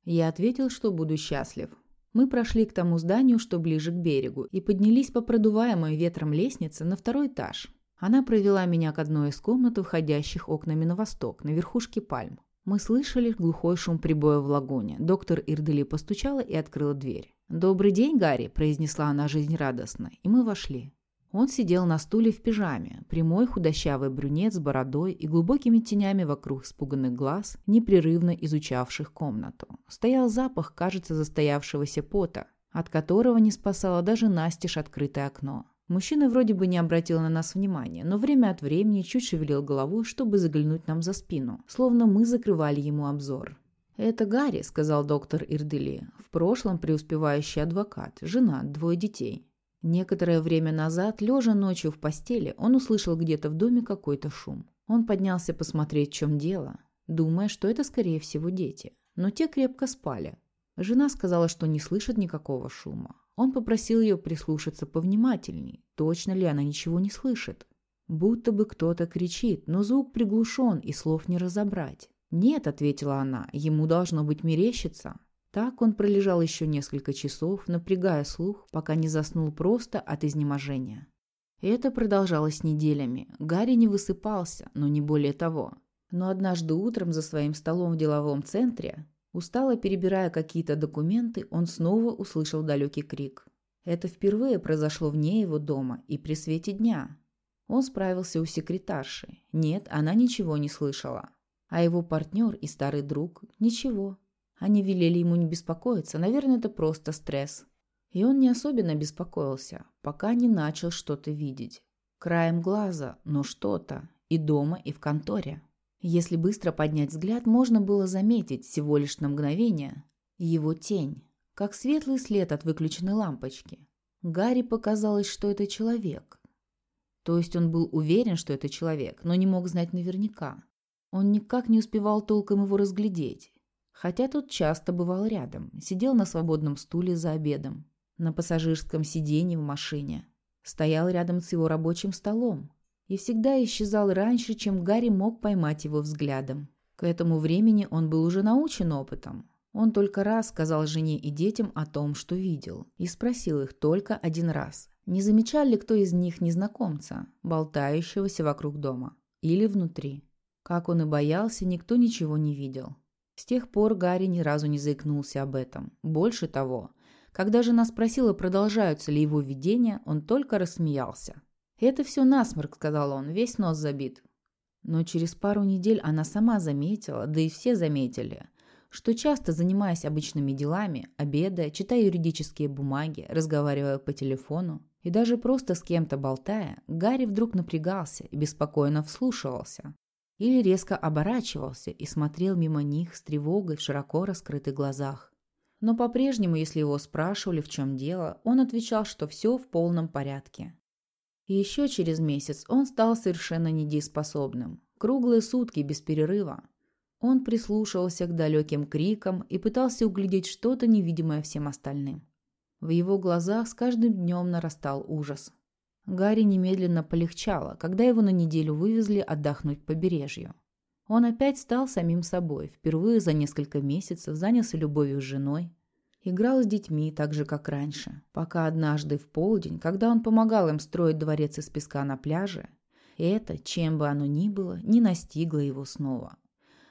Я ответил, что буду счастлив. Мы прошли к тому зданию, что ближе к берегу, и поднялись по продуваемой ветром лестнице на второй этаж. Она провела меня к одной из комнат, выходящих окнами на восток, на верхушке пальм. Мы слышали глухой шум прибоя в лагуне. Доктор Ирдели постучала и открыла дверь. «Добрый день, Гарри», – произнесла она жизнерадостно, и мы вошли. Он сидел на стуле в пижаме, прямой худощавый брюнет с бородой и глубокими тенями вокруг испуганных глаз, непрерывно изучавших комнату. Стоял запах, кажется, застоявшегося пота, от которого не спасало даже настежь открытое окно. Мужчина вроде бы не обратил на нас внимания, но время от времени чуть шевелил головой, чтобы заглянуть нам за спину, словно мы закрывали ему обзор. «Это Гарри», — сказал доктор Ирдели, — «в прошлом преуспевающий адвокат, жена, двое детей». Некоторое время назад, лежа ночью в постели, он услышал где-то в доме какой-то шум. Он поднялся посмотреть, в чем дело, думая, что это, скорее всего, дети. Но те крепко спали. Жена сказала, что не слышит никакого шума. Он попросил ее прислушаться повнимательней, точно ли она ничего не слышит. Будто бы кто-то кричит, но звук приглушен и слов не разобрать. «Нет», — ответила она, — «ему должно быть мерещиться. Так он пролежал еще несколько часов, напрягая слух, пока не заснул просто от изнеможения. Это продолжалось неделями. Гарри не высыпался, но не более того. Но однажды утром за своим столом в деловом центре, устало перебирая какие-то документы, он снова услышал далекий крик. Это впервые произошло вне его дома и при свете дня. Он справился у секретарши. Нет, она ничего не слышала. А его партнер и старый друг – ничего. Они велели ему не беспокоиться, наверное, это просто стресс. И он не особенно беспокоился, пока не начал что-то видеть. Краем глаза, но что-то. И дома, и в конторе. Если быстро поднять взгляд, можно было заметить всего лишь на мгновение его тень, как светлый след от выключенной лампочки. Гарри показалось, что это человек. То есть он был уверен, что это человек, но не мог знать наверняка. Он никак не успевал толком его разглядеть. Хотя тот часто бывал рядом, сидел на свободном стуле за обедом, на пассажирском сиденье в машине, стоял рядом с его рабочим столом и всегда исчезал раньше, чем Гарри мог поймать его взглядом. К этому времени он был уже научен опытом. Он только раз сказал жене и детям о том, что видел, и спросил их только один раз, не замечал ли кто из них незнакомца, болтающегося вокруг дома или внутри. Как он и боялся, никто ничего не видел. С тех пор Гарри ни разу не заикнулся об этом. Больше того, когда жена спросила, продолжаются ли его видения, он только рассмеялся. «Это все насморк», — сказал он, — «весь нос забит». Но через пару недель она сама заметила, да и все заметили, что часто, занимаясь обычными делами, обедая, читая юридические бумаги, разговаривая по телефону и даже просто с кем-то болтая, Гарри вдруг напрягался и беспокойно вслушивался или резко оборачивался и смотрел мимо них с тревогой в широко раскрытых глазах. Но по-прежнему, если его спрашивали, в чем дело, он отвечал, что все в полном порядке. И еще через месяц он стал совершенно недееспособным. Круглые сутки без перерыва. Он прислушивался к далеким крикам и пытался углядеть что-то невидимое всем остальным. В его глазах с каждым днем нарастал ужас. Гарри немедленно полегчало, когда его на неделю вывезли отдохнуть к побережью. Он опять стал самим собой, впервые за несколько месяцев занялся любовью с женой, играл с детьми так же, как раньше, пока однажды в полдень, когда он помогал им строить дворец из песка на пляже, это, чем бы оно ни было, не настигло его снова.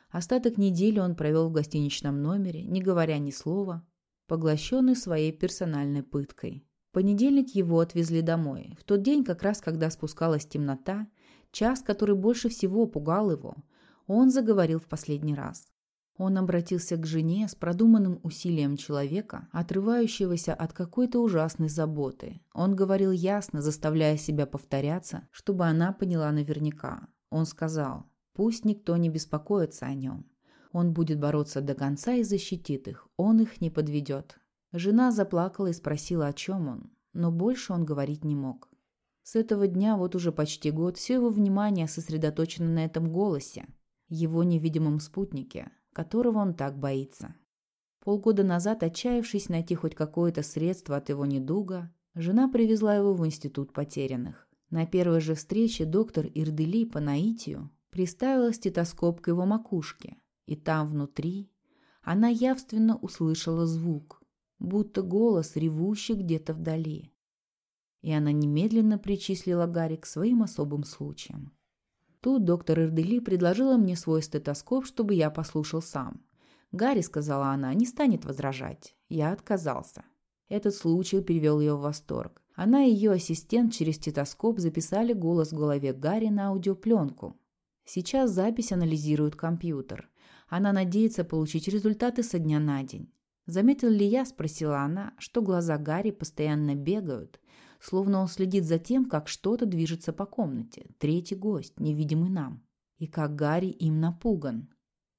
Остаток недели он провел в гостиничном номере, не говоря ни слова, поглощенный своей персональной пыткой. Понедельник его отвезли домой. В тот день, как раз когда спускалась темнота, час, который больше всего пугал его, он заговорил в последний раз. Он обратился к жене с продуманным усилием человека, отрывающегося от какой-то ужасной заботы. Он говорил ясно, заставляя себя повторяться, чтобы она поняла наверняка. Он сказал, пусть никто не беспокоится о нем. Он будет бороться до конца и защитит их. Он их не подведет. Жена заплакала и спросила, о чем он, но больше он говорить не мог. С этого дня, вот уже почти год, все его внимание сосредоточено на этом голосе, его невидимом спутнике, которого он так боится. Полгода назад, отчаявшись найти хоть какое-то средство от его недуга, жена привезла его в институт потерянных. На первой же встрече доктор Ирдели по наитию приставила стетоскоп к его макушке, и там внутри она явственно услышала звук, будто голос, ревущий где-то вдали. И она немедленно причислила Гарри к своим особым случаям. Тут доктор Ирдели предложила мне свой стетоскоп, чтобы я послушал сам. Гарри, сказала она, не станет возражать. Я отказался. Этот случай перевел ее в восторг. Она и ее ассистент через стетоскоп записали голос в голове Гарри на аудиопленку. Сейчас запись анализирует компьютер. Она надеется получить результаты со дня на день. Заметил ли я, спросила она, что глаза Гарри постоянно бегают, словно он следит за тем, как что-то движется по комнате, третий гость, невидимый нам, и как Гарри им напуган.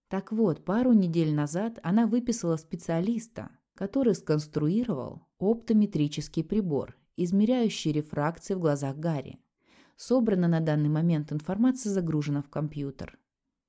Так вот, пару недель назад она выписала специалиста, который сконструировал оптометрический прибор, измеряющий рефракции в глазах Гарри. Собрана на данный момент информация загружена в компьютер.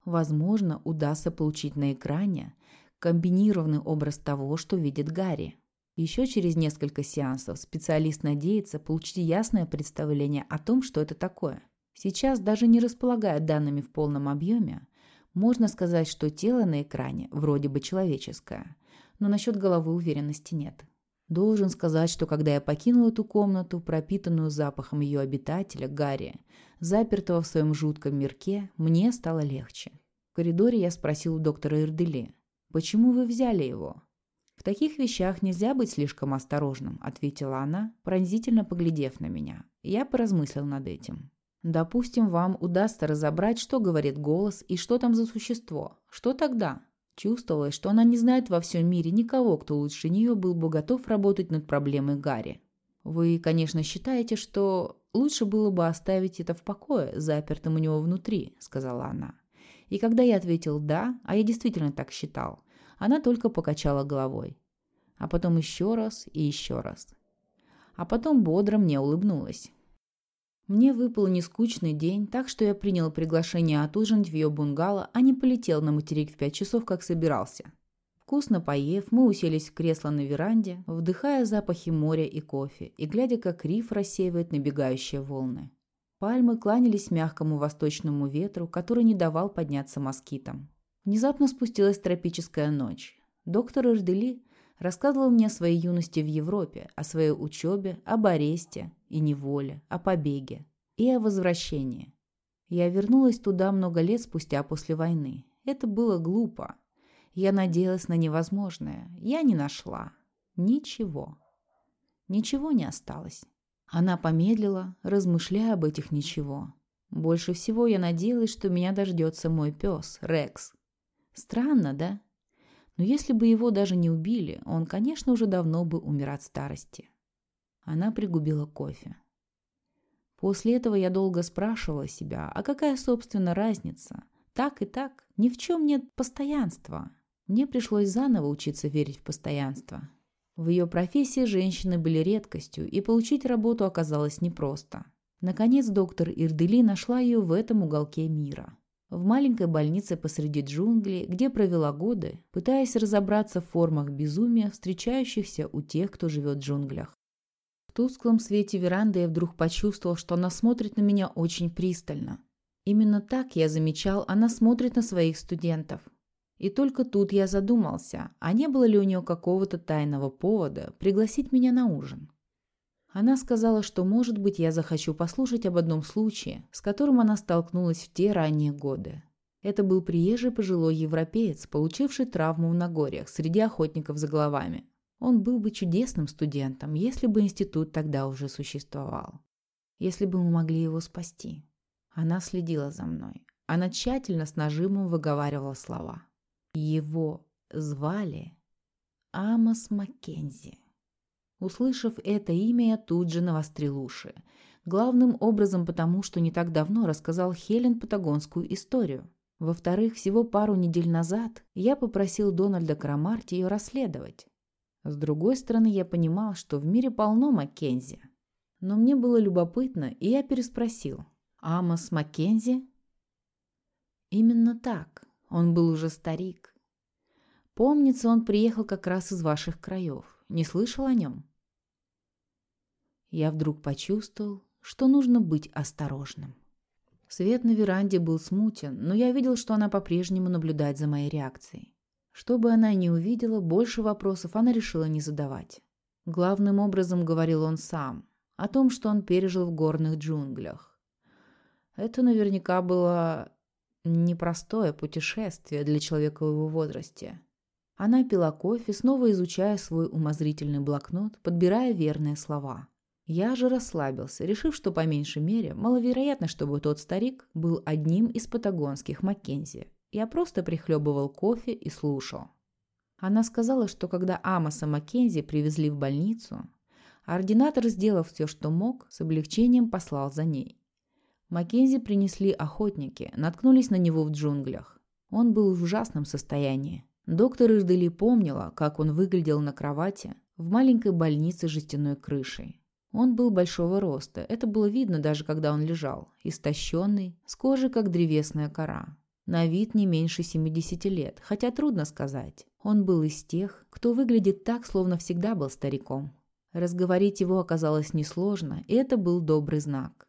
Возможно, удастся получить на экране комбинированный образ того, что видит Гарри. Еще через несколько сеансов специалист надеется получить ясное представление о том, что это такое. Сейчас, даже не располагая данными в полном объеме, можно сказать, что тело на экране вроде бы человеческое, но насчет головы уверенности нет. Должен сказать, что когда я покинул эту комнату, пропитанную запахом ее обитателя, Гарри, запертого в своем жутком мирке, мне стало легче. В коридоре я спросил у доктора Ирдели, «Почему вы взяли его?» «В таких вещах нельзя быть слишком осторожным», — ответила она, пронзительно поглядев на меня. Я поразмыслил над этим. «Допустим, вам удастся разобрать, что говорит голос и что там за существо. Что тогда?» Чувствовалось, что она не знает во всем мире никого, кто лучше нее был бы готов работать над проблемой Гарри. «Вы, конечно, считаете, что лучше было бы оставить это в покое, запертым у него внутри», — сказала она. И когда я ответил «да», а я действительно так считал, она только покачала головой. А потом еще раз и еще раз. А потом бодро мне улыбнулась. Мне выпал нескучный день, так что я принял приглашение отужинать в ее бунгало, а не полетел на материк в пять часов, как собирался. Вкусно поев, мы уселись в кресло на веранде, вдыхая запахи моря и кофе, и глядя, как риф рассеивает набегающие волны. Пальмы кланялись мягкому восточному ветру, который не давал подняться москитам. Внезапно спустилась тропическая ночь. Доктор Эрдели рассказывал мне о своей юности в Европе, о своей учебе, об аресте и неволе, о побеге и о возвращении. Я вернулась туда много лет спустя после войны. Это было глупо. Я надеялась на невозможное. Я не нашла. Ничего. Ничего не осталось. Она помедлила, размышляя об этих ничего. Больше всего я надеялась, что меня дождется мой пес, Рекс, Странно, да? Но если бы его даже не убили, он, конечно, уже давно бы умер от старости. Она пригубила кофе. После этого я долго спрашивала себя, а какая, собственно, разница? Так и так, ни в чем нет постоянства. Мне пришлось заново учиться верить в постоянство. В ее профессии женщины были редкостью, и получить работу оказалось непросто. Наконец доктор Ирдели нашла ее в этом уголке мира. В маленькой больнице посреди джунглей, где провела годы, пытаясь разобраться в формах безумия, встречающихся у тех, кто живет в джунглях. В тусклом свете веранды я вдруг почувствовал, что она смотрит на меня очень пристально. Именно так я замечал, она смотрит на своих студентов. И только тут я задумался, а не было ли у нее какого-то тайного повода пригласить меня на ужин. Она сказала, что, может быть, я захочу послушать об одном случае, с которым она столкнулась в те ранние годы. Это был приезжий пожилой европеец, получивший травму в Нагорьях среди охотников за головами. Он был бы чудесным студентом, если бы институт тогда уже существовал. Если бы мы могли его спасти. Она следила за мной. Она тщательно с нажимом выговаривала слова. Его звали Амос Маккензи. Услышав это имя, я тут же навострил уши. Главным образом потому, что не так давно рассказал Хелен патагонскую историю. Во-вторых, всего пару недель назад я попросил Дональда Крамарти ее расследовать. С другой стороны, я понимал, что в мире полно Маккензи. Но мне было любопытно, и я переспросил. «Амос Маккензи?» «Именно так. Он был уже старик. Помнится, он приехал как раз из ваших краев. Не слышал о нем?» Я вдруг почувствовал, что нужно быть осторожным. Свет на веранде был смутен, но я видел, что она по-прежнему наблюдает за моей реакцией. Чтобы она не увидела, больше вопросов она решила не задавать. Главным образом говорил он сам, о том, что он пережил в горных джунглях. Это наверняка было непростое путешествие для человека в его возрасте. Она пила кофе, снова изучая свой умозрительный блокнот, подбирая верные слова. Я же расслабился, решив, что по меньшей мере маловероятно, чтобы тот старик был одним из патагонских Маккензи. Я просто прихлебывал кофе и слушал. Она сказала, что когда Амоса Маккензи привезли в больницу, ординатор, сделав все, что мог, с облегчением послал за ней. Маккензи принесли охотники, наткнулись на него в джунглях. Он был в ужасном состоянии. Доктор Ирдели помнила, как он выглядел на кровати в маленькой больнице с жестяной крышей. Он был большого роста, это было видно даже когда он лежал, истощенный, с кожей как древесная кора. На вид не меньше 70 лет, хотя трудно сказать. Он был из тех, кто выглядит так, словно всегда был стариком. Разговорить его оказалось несложно, и это был добрый знак.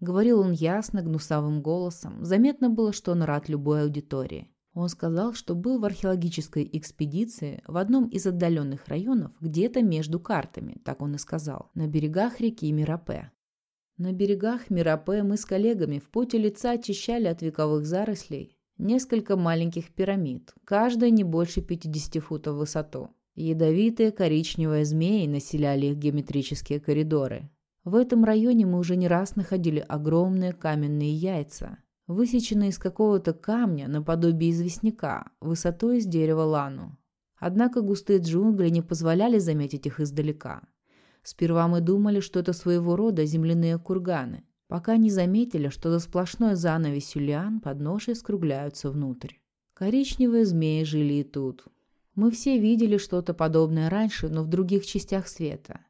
Говорил он ясно, гнусавым голосом, заметно было, что он рад любой аудитории. Он сказал, что был в археологической экспедиции в одном из отдаленных районов, где-то между картами, так он и сказал, на берегах реки Мирапе. На берегах Мирапе мы с коллегами в поте лица очищали от вековых зарослей несколько маленьких пирамид, каждая не больше 50 футов в высоту. Ядовитые коричневые змеи населяли их геометрические коридоры. В этом районе мы уже не раз находили огромные каменные яйца, высеченные из какого-то камня наподобие известняка, высотой из дерева лану. Однако густые джунгли не позволяли заметить их издалека. Сперва мы думали, что это своего рода земляные курганы, пока не заметили, что за сплошной занавесью лиан подножия скругляются внутрь. Коричневые змеи жили и тут. Мы все видели что-то подобное раньше, но в других частях света.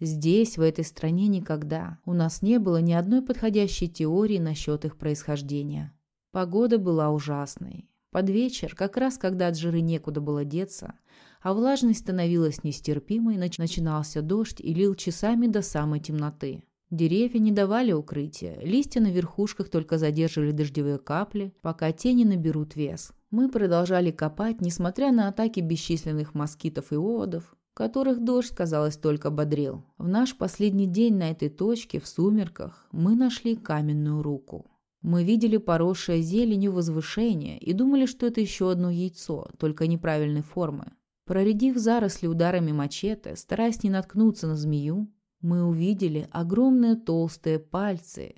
Здесь, в этой стране, никогда. У нас не было ни одной подходящей теории насчет их происхождения. Погода была ужасной. Под вечер, как раз когда от жиры некуда было деться, а влажность становилась нестерпимой, начинался дождь и лил часами до самой темноты. Деревья не давали укрытия, листья на верхушках только задерживали дождевые капли, пока тени наберут вес. Мы продолжали копать, несмотря на атаки бесчисленных москитов и оводов, которых дождь, казалось, только бодрил. В наш последний день на этой точке, в сумерках, мы нашли каменную руку. Мы видели поросшее зеленью возвышение и думали, что это еще одно яйцо, только неправильной формы. Проредив заросли ударами мачете, стараясь не наткнуться на змею, мы увидели огромные толстые пальцы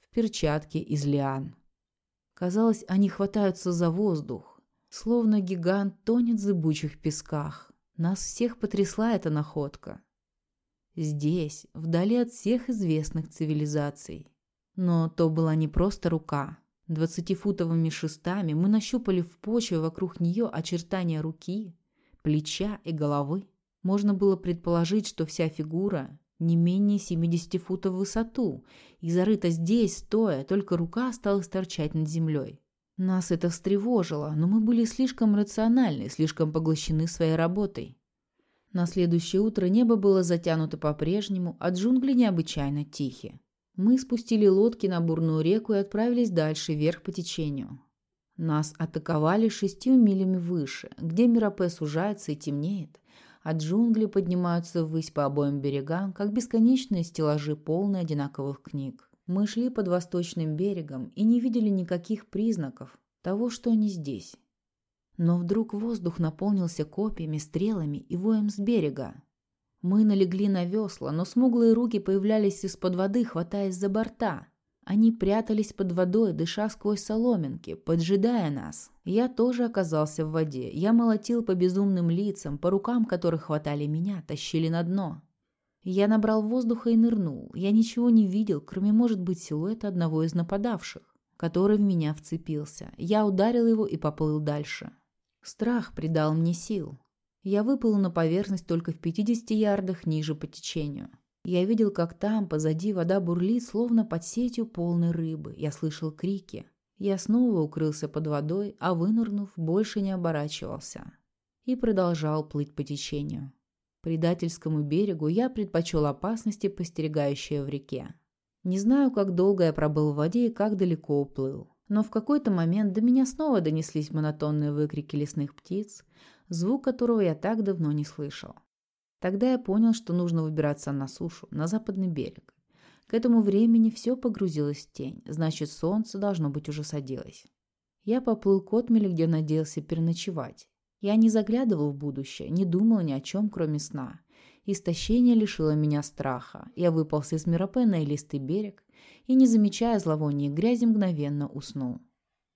в перчатке из лиан. Казалось, они хватаются за воздух, словно гигант тонет в зыбучих песках. Нас всех потрясла эта находка. Здесь, вдали от всех известных цивилизаций. Но то была не просто рука. Двадцатифутовыми шестами мы нащупали в почве вокруг нее очертания руки, плеча и головы. Можно было предположить, что вся фигура не менее 70 футов в высоту, и зарыта здесь, стоя, только рука осталась торчать над землей. Нас это встревожило, но мы были слишком рациональны, слишком поглощены своей работой. На следующее утро небо было затянуто по-прежнему, а джунгли необычайно тихие. Мы спустили лодки на бурную реку и отправились дальше, вверх по течению. Нас атаковали шестью милями выше, где Мирапе сужается и темнеет, а джунгли поднимаются ввысь по обоим берегам, как бесконечные стеллажи, полные одинаковых книг. Мы шли под восточным берегом и не видели никаких признаков того, что они здесь. Но вдруг воздух наполнился копьями, стрелами и воем с берега. Мы налегли на весла, но смуглые руки появлялись из-под воды, хватаясь за борта. Они прятались под водой, дыша сквозь соломинки, поджидая нас. Я тоже оказался в воде. Я молотил по безумным лицам, по рукам которых хватали меня, тащили на дно. Я набрал воздуха и нырнул. Я ничего не видел, кроме, может быть, силуэта одного из нападавших, который в меня вцепился. Я ударил его и поплыл дальше. Страх придал мне сил. Я выплыл на поверхность только в 50 ярдах ниже по течению. Я видел, как там, позади, вода бурлит, словно под сетью полной рыбы. Я слышал крики. Я снова укрылся под водой, а вынырнув, больше не оборачивался. И продолжал плыть по течению. Предательскому берегу я предпочел опасности, постерегающие в реке. Не знаю, как долго я пробыл в воде и как далеко уплыл. Но в какой-то момент до меня снова донеслись монотонные выкрики лесных птиц, звук которого я так давно не слышал. Тогда я понял, что нужно выбираться на сушу, на западный берег. К этому времени все погрузилось в тень, значит, солнце, должно быть, уже садилось. Я поплыл к отмеле, где надеялся переночевать. Я не заглядывал в будущее, не думал ни о чем, кроме сна. Истощение лишило меня страха. Я выполз из Миропе на илистый берег и, не замечая зловония грязи, мгновенно уснул.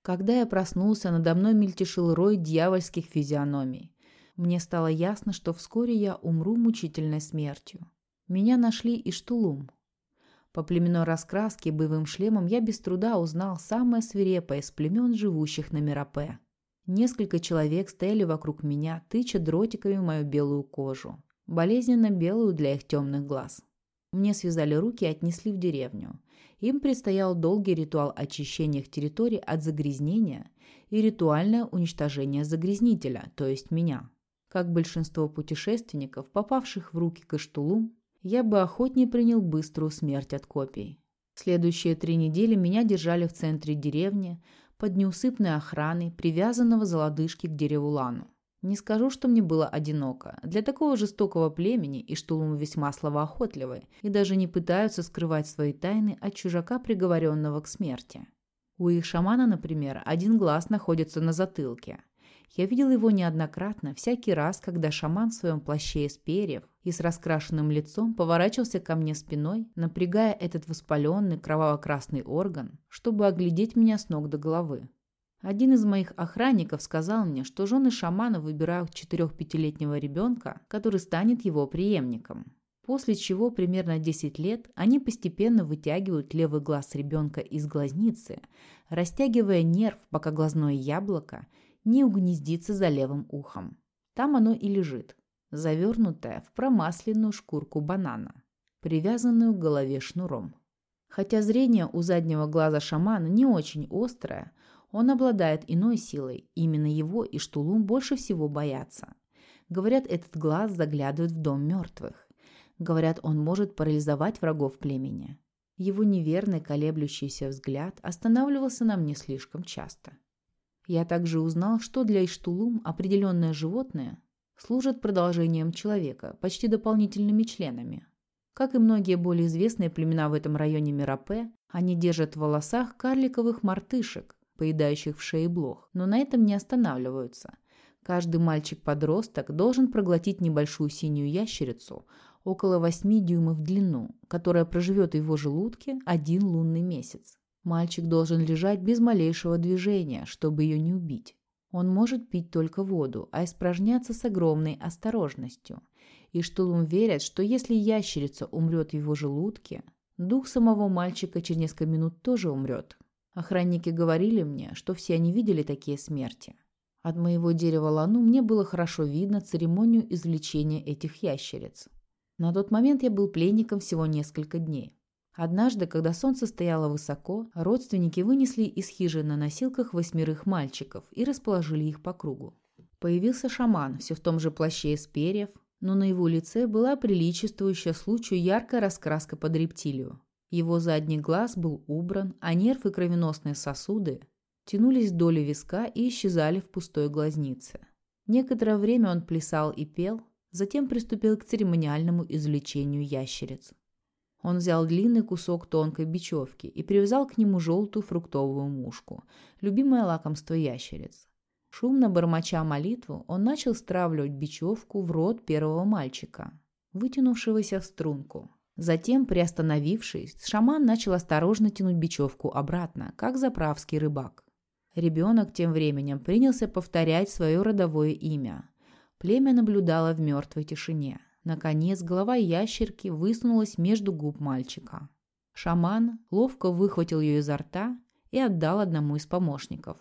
Когда я проснулся, надо мной мельтешил рой дьявольских физиономий. Мне стало ясно, что вскоре я умру мучительной смертью. Меня нашли и Штулум. По племенной раскраске и боевым шлемам я без труда узнал самое свирепое из племен, живущих на Миропе. Несколько человек стояли вокруг меня, тыча дротиками мою белую кожу, болезненно белую для их темных глаз. Мне связали руки и отнесли в деревню. Им предстоял долгий ритуал очищения их территорий от загрязнения и ритуальное уничтожение загрязнителя, то есть меня. Как большинство путешественников, попавших в руки Каштулум, я бы охотнее принял быструю смерть от копий. Следующие три недели меня держали в центре деревни, под неусыпной охраной, привязанного за лодыжки к дереву лану. Не скажу, что мне было одиноко. Для такого жестокого племени и штулумы весьма словоохотливы и даже не пытаются скрывать свои тайны от чужака, приговоренного к смерти. У их шамана, например, один глаз находится на затылке. Я видел его неоднократно, всякий раз, когда шаман в своем плаще из перьев и с раскрашенным лицом поворачивался ко мне спиной, напрягая этот воспаленный кроваво-красный орган, чтобы оглядеть меня с ног до головы. Один из моих охранников сказал мне, что жены шамана выбирают 4-5-летнего ребенка, который станет его преемником. После чего примерно 10 лет они постепенно вытягивают левый глаз ребенка из глазницы, растягивая нерв, пока глазное яблоко не угнездится за левым ухом. Там оно и лежит, завернутое в промасленную шкурку банана, привязанную к голове шнуром. Хотя зрение у заднего глаза шамана не очень острое, он обладает иной силой, именно его и Штулум больше всего боятся. Говорят, этот глаз заглядывает в дом мертвых. Говорят, он может парализовать врагов племени. Его неверный колеблющийся взгляд останавливался на мне слишком часто. Я также узнал, что для Иштулум определенное животное служит продолжением человека, почти дополнительными членами. Как и многие более известные племена в этом районе Мирапе, они держат в волосах карликовых мартышек, поедающих в шее блох, но на этом не останавливаются. Каждый мальчик-подросток должен проглотить небольшую синюю ящерицу около 8 дюймов в длину, которая проживет в его желудке один лунный месяц. Мальчик должен лежать без малейшего движения, чтобы ее не убить. Он может пить только воду, а испражняться с огромной осторожностью. И Штулум верят, что если ящерица умрет в его желудке, дух самого мальчика через несколько минут тоже умрет. Охранники говорили мне, что все они видели такие смерти. От моего дерева лану мне было хорошо видно церемонию извлечения этих ящериц. На тот момент я был пленником всего несколько дней. Однажды, когда солнце стояло высоко, родственники вынесли из хижины на носилках восьмерых мальчиков и расположили их по кругу. Появился шаман, все в том же плаще из перьев, но на его лице была приличествующая случаю яркая раскраска под рептилию. Его задний глаз был убран, а нерв и кровеносные сосуды тянулись вдоль виска и исчезали в пустой глазнице. Некоторое время он плясал и пел, затем приступил к церемониальному извлечению ящериц. Он взял длинный кусок тонкой бечевки и привязал к нему желтую фруктовую мушку, любимое лакомство ящериц. Шумно бормоча молитву, он начал стравливать бечевку в рот первого мальчика, вытянувшегося в струнку. Затем, приостановившись, шаман начал осторожно тянуть бечевку обратно, как заправский рыбак. Ребенок тем временем принялся повторять свое родовое имя. Племя наблюдало в мертвой тишине. Наконец, голова ящерки высунулась между губ мальчика. Шаман ловко выхватил ее изо рта и отдал одному из помощников,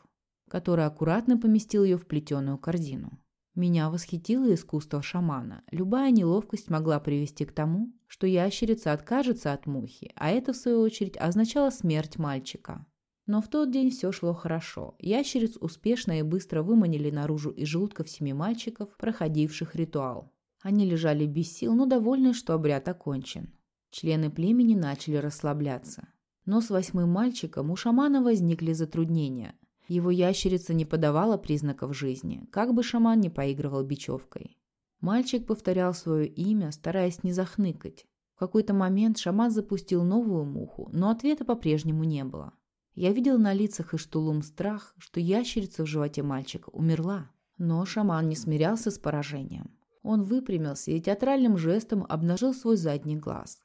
который аккуратно поместил ее в плетеную корзину. Меня восхитило искусство шамана. Любая неловкость могла привести к тому, что ящерица откажется от мухи, а это, в свою очередь, означало смерть мальчика. Но в тот день все шло хорошо. Ящериц успешно и быстро выманили наружу из желудков семи мальчиков, проходивших ритуал. Они лежали без сил, но довольны, что обряд окончен. Члены племени начали расслабляться. Но с восьмым мальчиком у шамана возникли затруднения. Его ящерица не подавала признаков жизни, как бы шаман не поигрывал бечевкой. Мальчик повторял свое имя, стараясь не захныкать. В какой-то момент шаман запустил новую муху, но ответа по-прежнему не было. Я видел на лицах Иштулум страх, что ящерица в животе мальчика умерла. Но шаман не смирялся с поражением. Он выпрямился и театральным жестом обнажил свой задний глаз.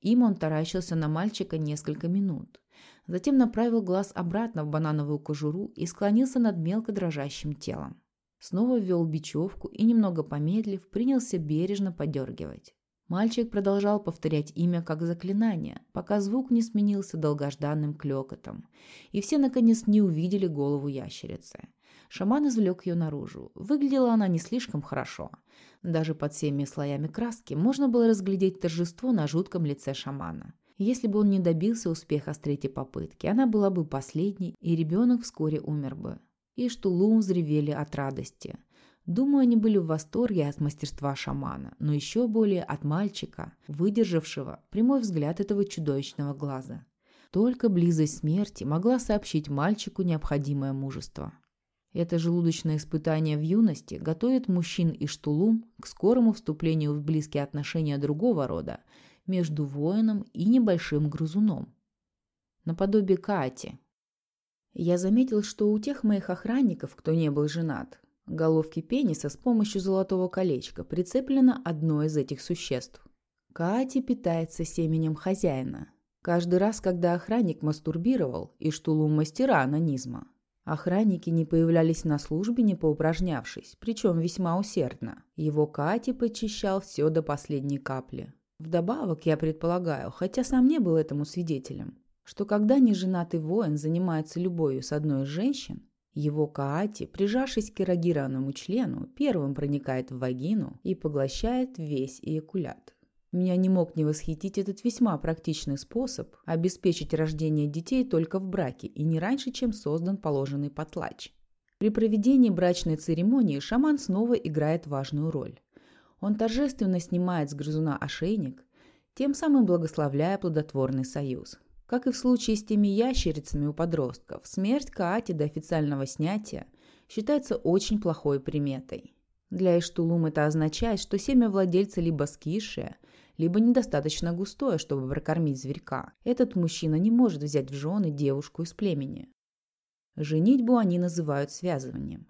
Им он таращился на мальчика несколько минут. Затем направил глаз обратно в банановую кожуру и склонился над мелко дрожащим телом. Снова ввел бечевку и, немного помедлив, принялся бережно подергивать. Мальчик продолжал повторять имя как заклинание, пока звук не сменился долгожданным клёкотом, и все, наконец, не увидели голову ящерицы. Шаман извлек ее наружу. Выглядела она не слишком хорошо. Даже под всеми слоями краски можно было разглядеть торжество на жутком лице шамана. Если бы он не добился успеха с третьей попытки, она была бы последней, и ребенок вскоре умер бы. И Штулум взревели от радости. Думаю, они были в восторге от мастерства шамана, но еще более от мальчика, выдержавшего прямой взгляд этого чудовищного глаза. Только близость смерти могла сообщить мальчику необходимое мужество. Это желудочное испытание в юности готовит мужчин и штулум к скорому вступлению в близкие отношения другого рода между воином и небольшим грызуном. Наподобие Кати. Я заметил, что у тех моих охранников, кто не был женат, головки пениса с помощью золотого колечка прицеплено одно из этих существ. Кати питается семенем хозяина. Каждый раз, когда охранник мастурбировал, и штулум мастера анонизма, Охранники не появлялись на службе, не поупражнявшись, причем весьма усердно. Его Кати почищал все до последней капли. Вдобавок, я предполагаю, хотя сам не был этому свидетелем, что когда неженатый воин занимается любовью с одной из женщин, его Каати, прижавшись к эрогированному члену, первым проникает в вагину и поглощает весь эякулят. Меня не мог не восхитить этот весьма практичный способ обеспечить рождение детей только в браке и не раньше, чем создан положенный потлач. При проведении брачной церемонии шаман снова играет важную роль. Он торжественно снимает с грызуна ошейник, тем самым благословляя плодотворный союз. Как и в случае с теми ящерицами у подростков, смерть Каати до официального снятия считается очень плохой приметой. Для Иштулум это означает, что семя владельца либо скисшее – либо недостаточно густое, чтобы прокормить зверька. Этот мужчина не может взять в жены девушку из племени. Женитьбу они называют связыванием.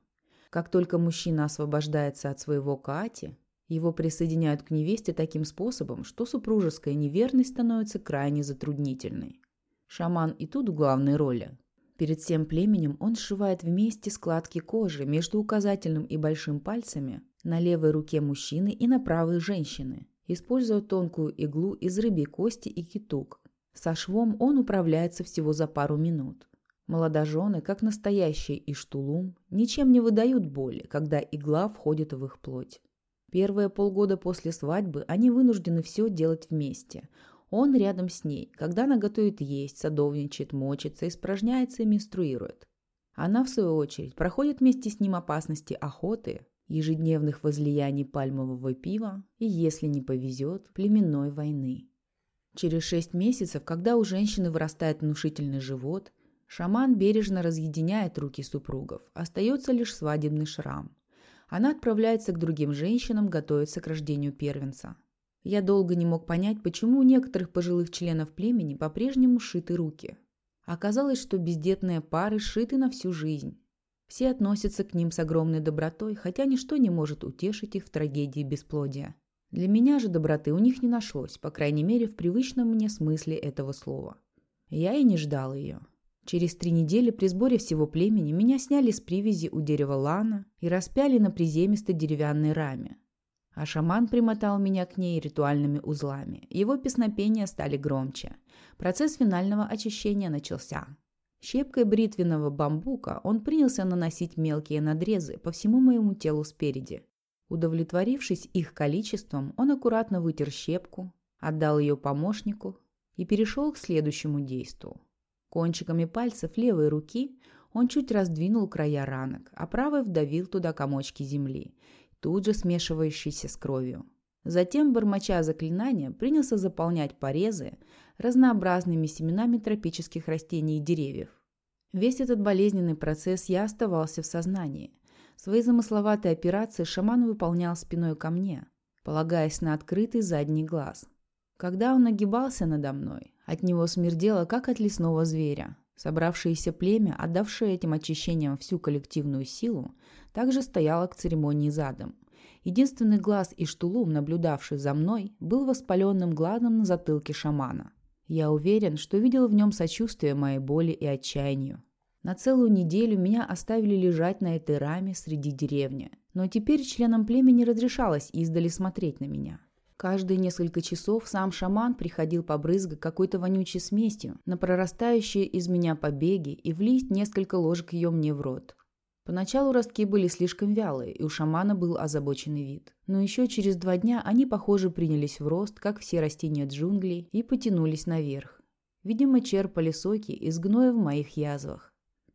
Как только мужчина освобождается от своего кати, его присоединяют к невесте таким способом, что супружеская неверность становится крайне затруднительной. Шаман и тут в главной роли. Перед всем племенем он сшивает вместе складки кожи между указательным и большим пальцами на левой руке мужчины и на правой женщины, используя тонкую иглу из рыбьей кости и китук. Со швом он управляется всего за пару минут. Молодожены, как настоящие иштулум, ничем не выдают боли, когда игла входит в их плоть. Первые полгода после свадьбы они вынуждены все делать вместе. Он рядом с ней, когда она готовит есть, садовничает, мочится, испражняется и менструирует. Она, в свою очередь, проходит вместе с ним опасности охоты, ежедневных возлияний пальмового пива и, если не повезет, племенной войны. Через шесть месяцев, когда у женщины вырастает внушительный живот, шаман бережно разъединяет руки супругов, остается лишь свадебный шрам. Она отправляется к другим женщинам готовиться к рождению первенца. Я долго не мог понять, почему у некоторых пожилых членов племени по-прежнему шиты руки. Оказалось, что бездетные пары шиты на всю жизнь. Все относятся к ним с огромной добротой, хотя ничто не может утешить их в трагедии бесплодия. Для меня же доброты у них не нашлось, по крайней мере, в привычном мне смысле этого слова. Я и не ждал ее. Через три недели при сборе всего племени меня сняли с привязи у дерева лана и распяли на приземистой деревянной раме. А шаман примотал меня к ней ритуальными узлами. Его песнопения стали громче. Процесс финального очищения начался. Щепкой бритвенного бамбука он принялся наносить мелкие надрезы по всему моему телу спереди. Удовлетворившись их количеством, он аккуратно вытер щепку, отдал ее помощнику и перешел к следующему действу. Кончиками пальцев левой руки он чуть раздвинул края ранок, а правой вдавил туда комочки земли, тут же смешивающиеся с кровью. Затем, бормоча заклинания, принялся заполнять порезы разнообразными семенами тропических растений и деревьев. Весь этот болезненный процесс я оставался в сознании. Свои замысловатые операции шаман выполнял спиной ко мне, полагаясь на открытый задний глаз. Когда он нагибался надо мной, от него смердело, как от лесного зверя. Собравшееся племя, отдавшее этим очищениям всю коллективную силу, также стояло к церемонии задом. Единственный глаз и штулум, наблюдавший за мной, был воспаленным глазом на затылке шамана. Я уверен, что видел в нем сочувствие моей боли и отчаянию. На целую неделю меня оставили лежать на этой раме среди деревни, но теперь членам племени разрешалось издали смотреть на меня. Каждые несколько часов сам шаман приходил побрызгать какой-то вонючей смесью на прорастающие из меня побеги и влить несколько ложек ее мне в рот. Поначалу ростки были слишком вялые, и у шамана был озабоченный вид. Но еще через два дня они, похоже, принялись в рост, как все растения джунглей, и потянулись наверх. Видимо, черпали соки из гноя в моих язвах.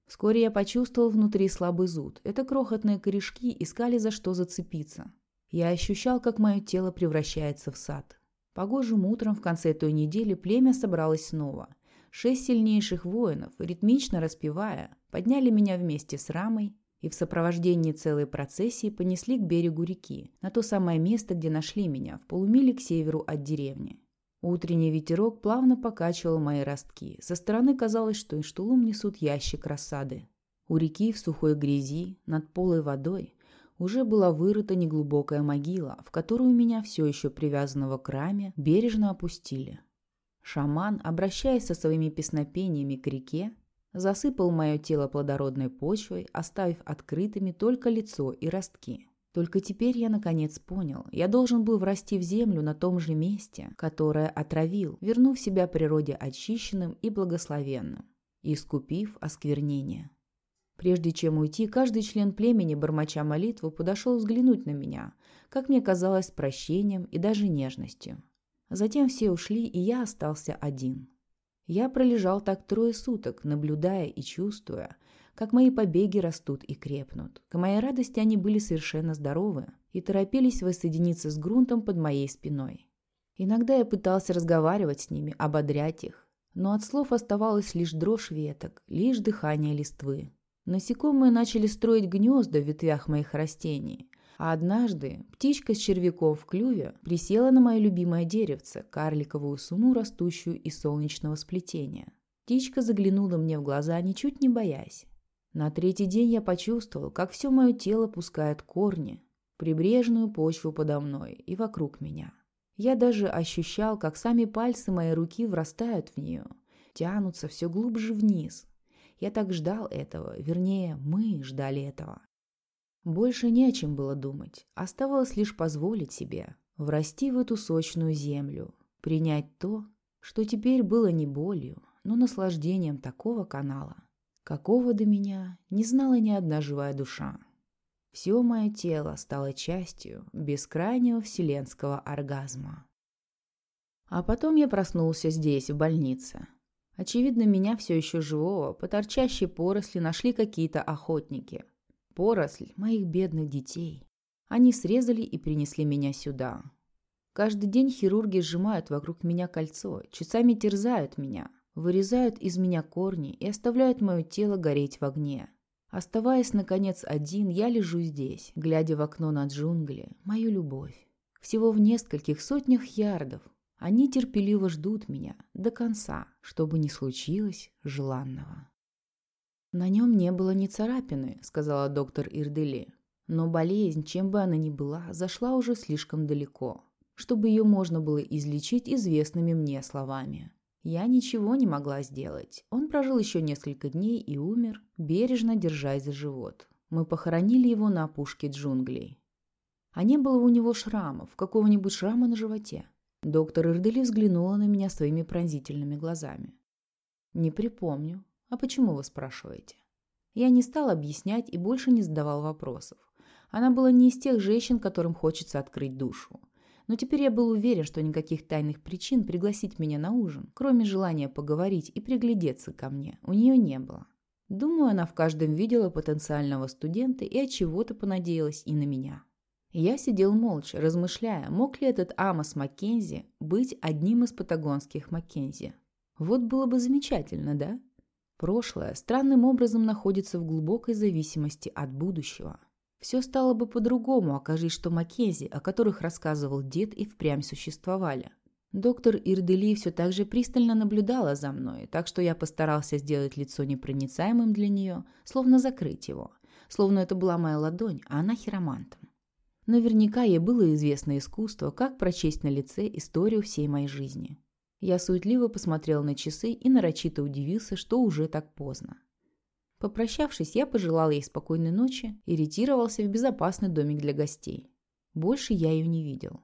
Вскоре я почувствовал внутри слабый зуд. Это крохотные корешки искали за что зацепиться. Я ощущал, как мое тело превращается в сад. Погожим утром в конце той недели племя собралось снова. Шесть сильнейших воинов, ритмично распевая, подняли меня вместе с рамой и в сопровождении целой процессии понесли к берегу реки, на то самое место, где нашли меня, в полумиле к северу от деревни. Утренний ветерок плавно покачивал мои ростки. Со стороны казалось, что Иштулум несут ящик рассады. У реки в сухой грязи, над полой водой, уже была вырыта неглубокая могила, в которую меня все еще привязанного к раме бережно опустили. Шаман, обращаясь со своими песнопениями к реке, засыпал мое тело плодородной почвой, оставив открытыми только лицо и ростки. Только теперь я наконец понял, я должен был врасти в землю на том же месте, которое отравил, вернув себя природе очищенным и благословенным, искупив осквернение. Прежде чем уйти, каждый член племени, бормоча молитву, подошел взглянуть на меня, как мне казалось, с прощением и даже нежностью. Затем все ушли, и я остался один. Я пролежал так трое суток, наблюдая и чувствуя, как мои побеги растут и крепнут. К моей радости они были совершенно здоровы и торопились воссоединиться с грунтом под моей спиной. Иногда я пытался разговаривать с ними, ободрять их, но от слов оставалась лишь дрожь веток, лишь дыхание листвы. Насекомые начали строить гнезда в ветвях моих растений. А однажды птичка с червяком в клюве присела на мое любимое деревце, карликовую суму, растущую из солнечного сплетения. Птичка заглянула мне в глаза, ничуть не боясь. На третий день я почувствовал, как все мое тело пускает корни, прибрежную почву подо мной и вокруг меня. Я даже ощущал, как сами пальцы моей руки врастают в нее, тянутся все глубже вниз, я так ждал этого, вернее, мы ждали этого. Больше не о чем было думать. Оставалось лишь позволить себе врасти в эту сочную землю, принять то, что теперь было не болью, но наслаждением такого канала, какого до меня не знала ни одна живая душа. Все мое тело стало частью бескрайнего вселенского оргазма. А потом я проснулся здесь, в больнице. Очевидно, меня все еще живого по торчащей поросли нашли какие-то охотники. Поросль моих бедных детей. Они срезали и принесли меня сюда. Каждый день хирурги сжимают вокруг меня кольцо, часами терзают меня, вырезают из меня корни и оставляют мое тело гореть в огне. Оставаясь, наконец, один, я лежу здесь, глядя в окно на джунгли, мою любовь. Всего в нескольких сотнях ярдов. Они терпеливо ждут меня до конца, чтобы не случилось желанного. «На нем не было ни царапины», — сказала доктор Ирдели. Но болезнь, чем бы она ни была, зашла уже слишком далеко, чтобы ее можно было излечить известными мне словами. Я ничего не могла сделать. Он прожил еще несколько дней и умер, бережно держась за живот. Мы похоронили его на опушке джунглей. А не было у него шрамов, какого-нибудь шрама на животе. Доктор Ирдели взглянула на меня своими пронзительными глазами. «Не припомню. А почему вы спрашиваете?» Я не стал объяснять и больше не задавал вопросов. Она была не из тех женщин, которым хочется открыть душу. Но теперь я был уверен, что никаких тайных причин пригласить меня на ужин, кроме желания поговорить и приглядеться ко мне, у нее не было. Думаю, она в каждом видела потенциального студента и от чего-то понадеялась и на меня. Я сидел молча, размышляя, мог ли этот Амос Маккензи быть одним из патагонских Маккензи. Вот было бы замечательно, да? Прошлое странным образом находится в глубокой зависимости от будущего. Все стало бы по-другому, окажись, что Маккензи, о которых рассказывал дед, и впрямь существовали. Доктор Ирдели все так же пристально наблюдала за мной, так что я постарался сделать лицо непроницаемым для нее, словно закрыть его, словно это была моя ладонь, а она хиромантом. Наверняка ей было известно искусство, как прочесть на лице историю всей моей жизни. Я суетливо посмотрел на часы и нарочито удивился, что уже так поздно. Попрощавшись, я пожелал ей спокойной ночи и ретировался в безопасный домик для гостей. Больше я ее не видел.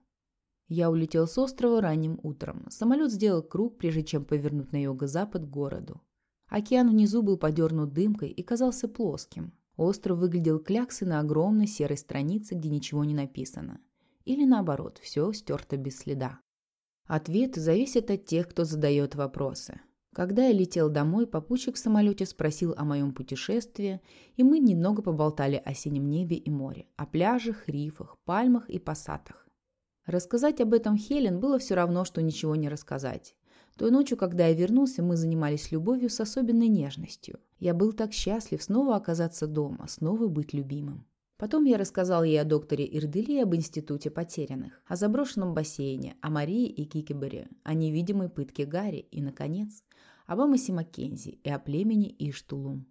Я улетел с острова ранним утром. Самолет сделал круг, прежде чем повернуть на юго-запад к городу. Океан внизу был подернут дымкой и казался плоским. Остров выглядел кляксой на огромной серой странице, где ничего не написано. Или наоборот, все стерто без следа. Ответ зависит от тех, кто задает вопросы. Когда я летел домой, попутчик в самолете спросил о моем путешествии, и мы немного поболтали о синем небе и море, о пляжах, рифах, пальмах и пассатах. Рассказать об этом Хелен было все равно, что ничего не рассказать. Той ночью, когда я вернулся, мы занимались любовью с особенной нежностью. Я был так счастлив снова оказаться дома, снова быть любимым. Потом я рассказал ей о докторе Ирдели и об институте потерянных, о заброшенном бассейне, о Марии и Кикибере, о невидимой пытке Гарри и, наконец, об Амосе Маккензи и о племени Иштулум.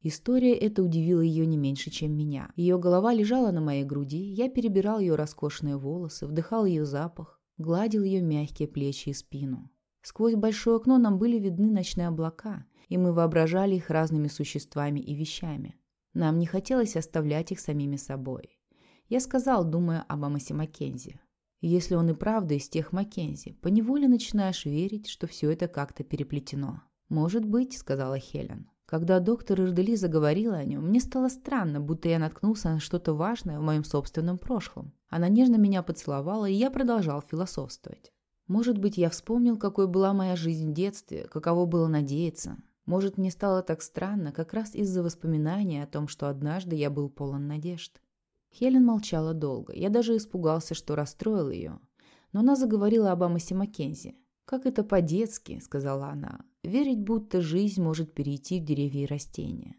История эта удивила ее не меньше, чем меня. Ее голова лежала на моей груди, я перебирал ее роскошные волосы, вдыхал ее запах, гладил ее мягкие плечи и спину. Сквозь большое окно нам были видны ночные облака, и мы воображали их разными существами и вещами. Нам не хотелось оставлять их самими собой. Я сказал, думая об Амосе Маккензи. Если он и правда из тех Маккензи, поневоле начинаешь верить, что все это как-то переплетено. «Может быть», — сказала Хелен. Когда доктор Ирдели заговорила о нем, мне стало странно, будто я наткнулся на что-то важное в моем собственном прошлом. Она нежно меня поцеловала, и я продолжал философствовать. Может быть, я вспомнил, какой была моя жизнь в детстве, каково было надеяться. Может, мне стало так странно, как раз из-за воспоминания о том, что однажды я был полон надежд. Хелен молчала долго. Я даже испугался, что расстроил ее. Но она заговорила об Амосе Маккензи. «Как это по-детски», — сказала она, — «верить, будто жизнь может перейти в деревья и растения.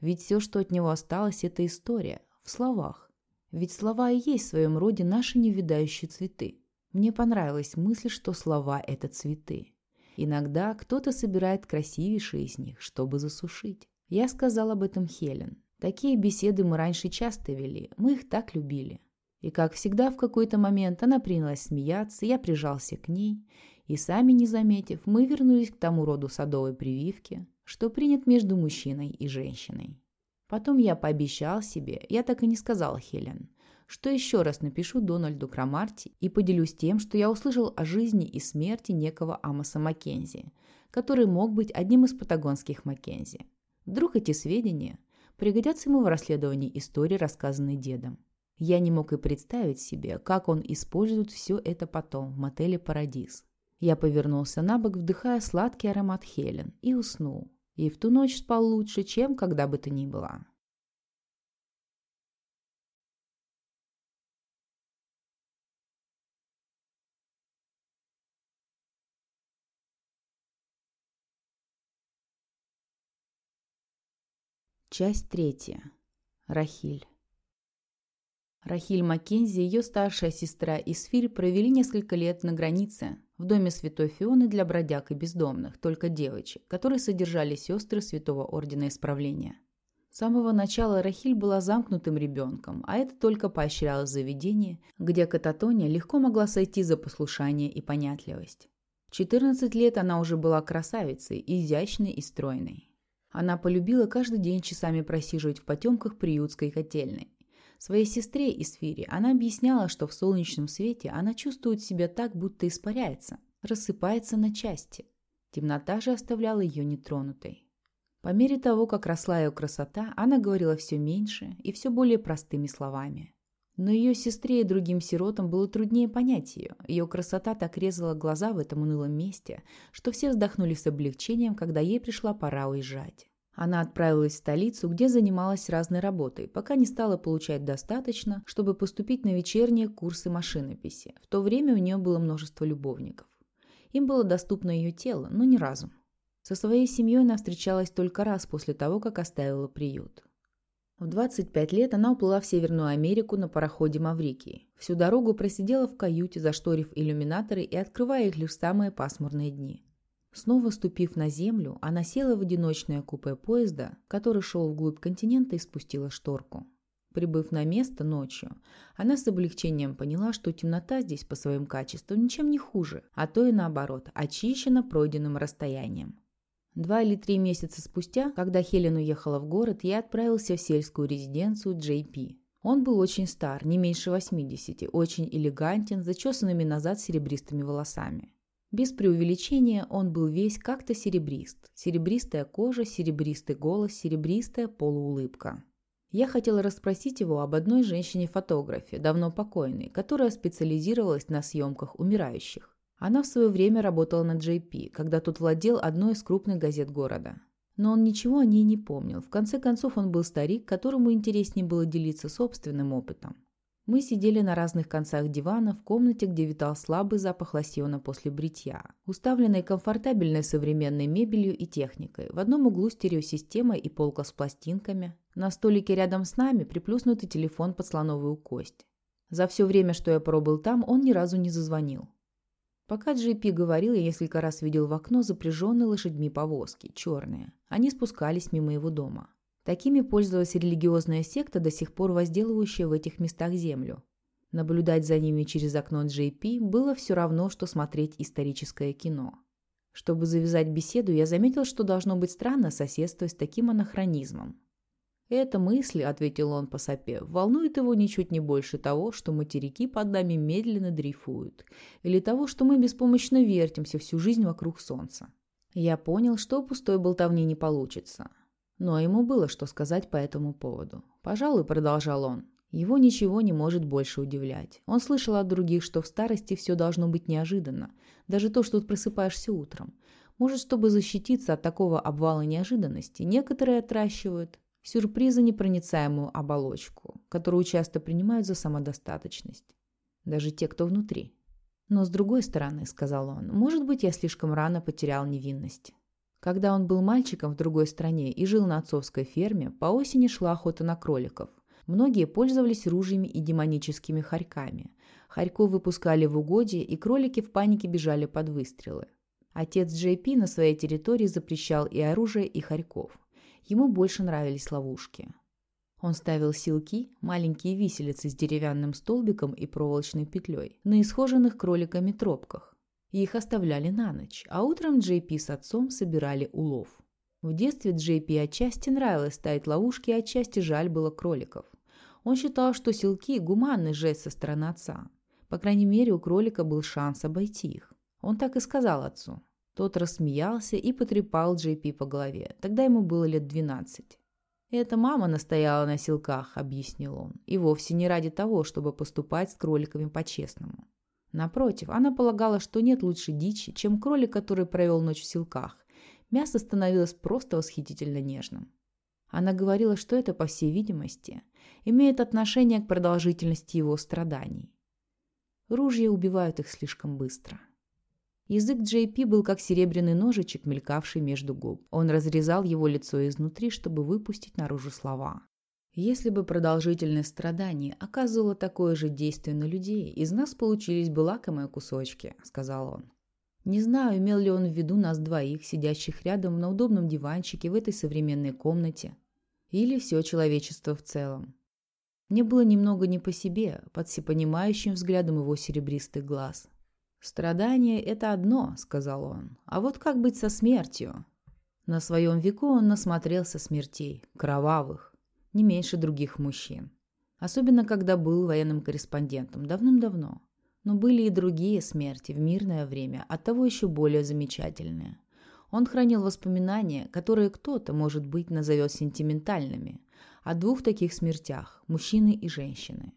Ведь все, что от него осталось, — это история, в словах. Ведь слова и есть в своем роде наши невидающие цветы. Мне понравилась мысль, что слова – это цветы. Иногда кто-то собирает красивейшие из них, чтобы засушить. Я сказал об этом Хелен. Такие беседы мы раньше часто вели, мы их так любили. И, как всегда, в какой-то момент она принялась смеяться, я прижался к ней, и, сами не заметив, мы вернулись к тому роду садовой прививки, что принят между мужчиной и женщиной. Потом я пообещал себе, я так и не сказал Хелен, что еще раз напишу Дональду Крамарти и поделюсь тем, что я услышал о жизни и смерти некого Амоса Маккензи, который мог быть одним из патагонских Маккензи. Вдруг эти сведения пригодятся ему в расследовании истории, рассказанной дедом. Я не мог и представить себе, как он использует все это потом в мотеле «Парадис». Я повернулся на бок, вдыхая сладкий аромат Хелен, и уснул. И в ту ночь спал лучше, чем когда бы то ни было. Часть третья. Рахиль. Рахиль Маккензи и ее старшая сестра Исфирь провели несколько лет на границе, в доме святой Фионы для бродяг и бездомных, только девочек, которые содержали сестры Святого Ордена Исправления. С самого начала Рахиль была замкнутым ребенком, а это только поощряло заведение, где Кататония легко могла сойти за послушание и понятливость. В 14 лет она уже была красавицей, изящной и стройной. Она полюбила каждый день часами просиживать в потемках приютской котельной. Своей сестре Исфире она объясняла, что в солнечном свете она чувствует себя так, будто испаряется, рассыпается на части. Темнота же оставляла ее нетронутой. По мере того, как росла ее красота, она говорила все меньше и все более простыми словами. Но ее сестре и другим сиротам было труднее понять ее. Ее красота так резала глаза в этом унылом месте, что все вздохнули с облегчением, когда ей пришла пора уезжать. Она отправилась в столицу, где занималась разной работой, пока не стала получать достаточно, чтобы поступить на вечерние курсы машинописи. В то время у нее было множество любовников. Им было доступно ее тело, но не разум. Со своей семьей она встречалась только раз после того, как оставила приют. В 25 лет она уплыла в Северную Америку на пароходе Маврикии. Всю дорогу просидела в каюте, зашторив иллюминаторы и открывая их лишь в самые пасмурные дни. Снова ступив на землю, она села в одиночное купе поезда, который шел вглубь континента и спустила шторку. Прибыв на место ночью, она с облегчением поняла, что темнота здесь по своим качествам ничем не хуже, а то и наоборот, очищена пройденным расстоянием. Два или три месяца спустя, когда Хелен уехала в город, я отправился в сельскую резиденцию Джей Пи. Он был очень стар, не меньше 80, очень элегантен, зачесанными назад серебристыми волосами. Без преувеличения он был весь как-то серебрист. Серебристая кожа, серебристый голос, серебристая полуулыбка. Я хотела расспросить его об одной женщине-фотографе, давно покойной, которая специализировалась на съемках умирающих. Она в свое время работала на JP, когда тот владел одной из крупных газет города. Но он ничего о ней не помнил. В конце концов, он был старик, которому интереснее было делиться собственным опытом. Мы сидели на разных концах дивана в комнате, где витал слабый запах лосьона после бритья, уставленной комфортабельной современной мебелью и техникой. В одном углу стереосистема и полка с пластинками. На столике рядом с нами приплюснутый телефон под слоновую кость. За все время, что я пробыл там, он ни разу не зазвонил. Пока Джей Пи говорил, я несколько раз видел в окно запряженные лошадьми повозки, черные. Они спускались мимо его дома. Такими пользовалась религиозная секта, до сих пор возделывающая в этих местах землю. Наблюдать за ними через окно Джей Пи было все равно, что смотреть историческое кино. Чтобы завязать беседу, я заметил, что должно быть странно соседствовать с таким анахронизмом. «Это мысли», — ответил он по сопе, — «волнует его ничуть не больше того, что материки под нами медленно дрейфуют, или того, что мы беспомощно вертимся всю жизнь вокруг солнца». Я понял, что пустой болтовни не получится. Но ему было что сказать по этому поводу. «Пожалуй», — продолжал он, — «его ничего не может больше удивлять. Он слышал от других, что в старости все должно быть неожиданно, даже то, что просыпаешься утром. Может, чтобы защититься от такого обвала неожиданности, некоторые отращивают сюрприза непроницаемую оболочку, которую часто принимают за самодостаточность. Даже те, кто внутри. Но с другой стороны, сказал он, может быть, я слишком рано потерял невинность. Когда он был мальчиком в другой стране и жил на отцовской ферме, по осени шла охота на кроликов. Многие пользовались ружьями и демоническими хорьками. Хорьков выпускали в угодье, и кролики в панике бежали под выстрелы. Отец Джей Пи на своей территории запрещал и оружие, и хорьков. Ему больше нравились ловушки. Он ставил силки, маленькие виселицы с деревянным столбиком и проволочной петлей, на исхоженных кроликами тропках. Их оставляли на ночь, а утром Джей Пи с отцом собирали улов. В детстве Джей Пи отчасти нравилось ставить ловушки, а отчасти жаль было кроликов. Он считал, что силки – гуманный жест со стороны отца. По крайней мере, у кролика был шанс обойти их. Он так и сказал отцу. Тот рассмеялся и потрепал Джей Пи по голове. Тогда ему было лет двенадцать. «Это мама настояла на силках», — объяснил он, «и вовсе не ради того, чтобы поступать с кроликами по-честному. Напротив, она полагала, что нет лучше дичи, чем кролик, который провел ночь в силках. Мясо становилось просто восхитительно нежным. Она говорила, что это, по всей видимости, имеет отношение к продолжительности его страданий. Ружья убивают их слишком быстро. Язык Джей Пи был как серебряный ножичек, мелькавший между губ. Он разрезал его лицо изнутри, чтобы выпустить наружу слова. Если бы продолжительность страданий оказывало такое же действие на людей, из нас получились бы лакомые кусочки, сказал он. Не знаю, имел ли он в виду нас двоих, сидящих рядом на удобном диванчике в этой современной комнате, или все человечество в целом. Мне было немного не по себе, под всепонимающим взглядом его серебристых глаз. «Страдание – это одно», – сказал он. «А вот как быть со смертью?» На своем веку он насмотрелся смертей, кровавых, не меньше других мужчин. Особенно, когда был военным корреспондентом, давным-давно. Но были и другие смерти в мирное время, оттого еще более замечательные. Он хранил воспоминания, которые кто-то, может быть, назовет сентиментальными, о двух таких смертях – мужчины и женщины.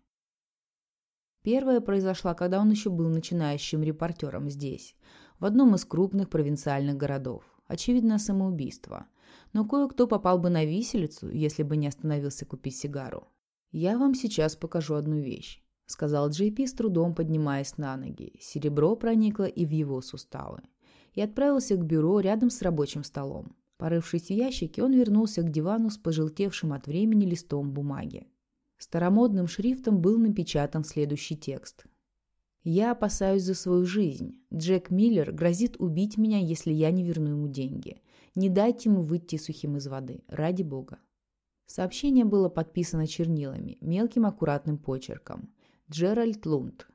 Первая произошла, когда он еще был начинающим репортером здесь, в одном из крупных провинциальных городов. Очевидно, самоубийство. Но кое-кто попал бы на виселицу, если бы не остановился купить сигару. «Я вам сейчас покажу одну вещь», – сказал Джей Пи с трудом поднимаясь на ноги. Серебро проникло и в его суставы и отправился к бюро рядом с рабочим столом. Порывшись в ящике, он вернулся к дивану с пожелтевшим от времени листом бумаги. Старомодным шрифтом был напечатан следующий текст. «Я опасаюсь за свою жизнь. Джек Миллер грозит убить меня, если я не верну ему деньги. Не дайте ему выйти сухим из воды. Ради бога». Сообщение было подписано чернилами, мелким аккуратным почерком. Джеральд Лунд.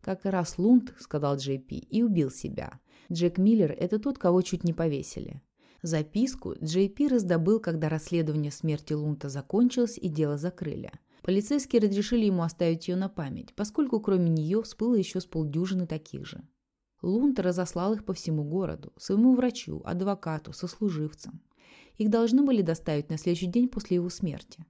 «Как раз Лунд», — сказал Джей Пи, — «и убил себя. Джек Миллер – это тот, кого чуть не повесили. Записку Джей Пи раздобыл, когда расследование смерти Лунта закончилось и дело закрыли. Полицейские разрешили ему оставить ее на память, поскольку кроме нее всплыло еще с полдюжины таких же. Лунт разослал их по всему городу, своему врачу, адвокату, сослуживцам. Их должны были доставить на следующий день после его смерти.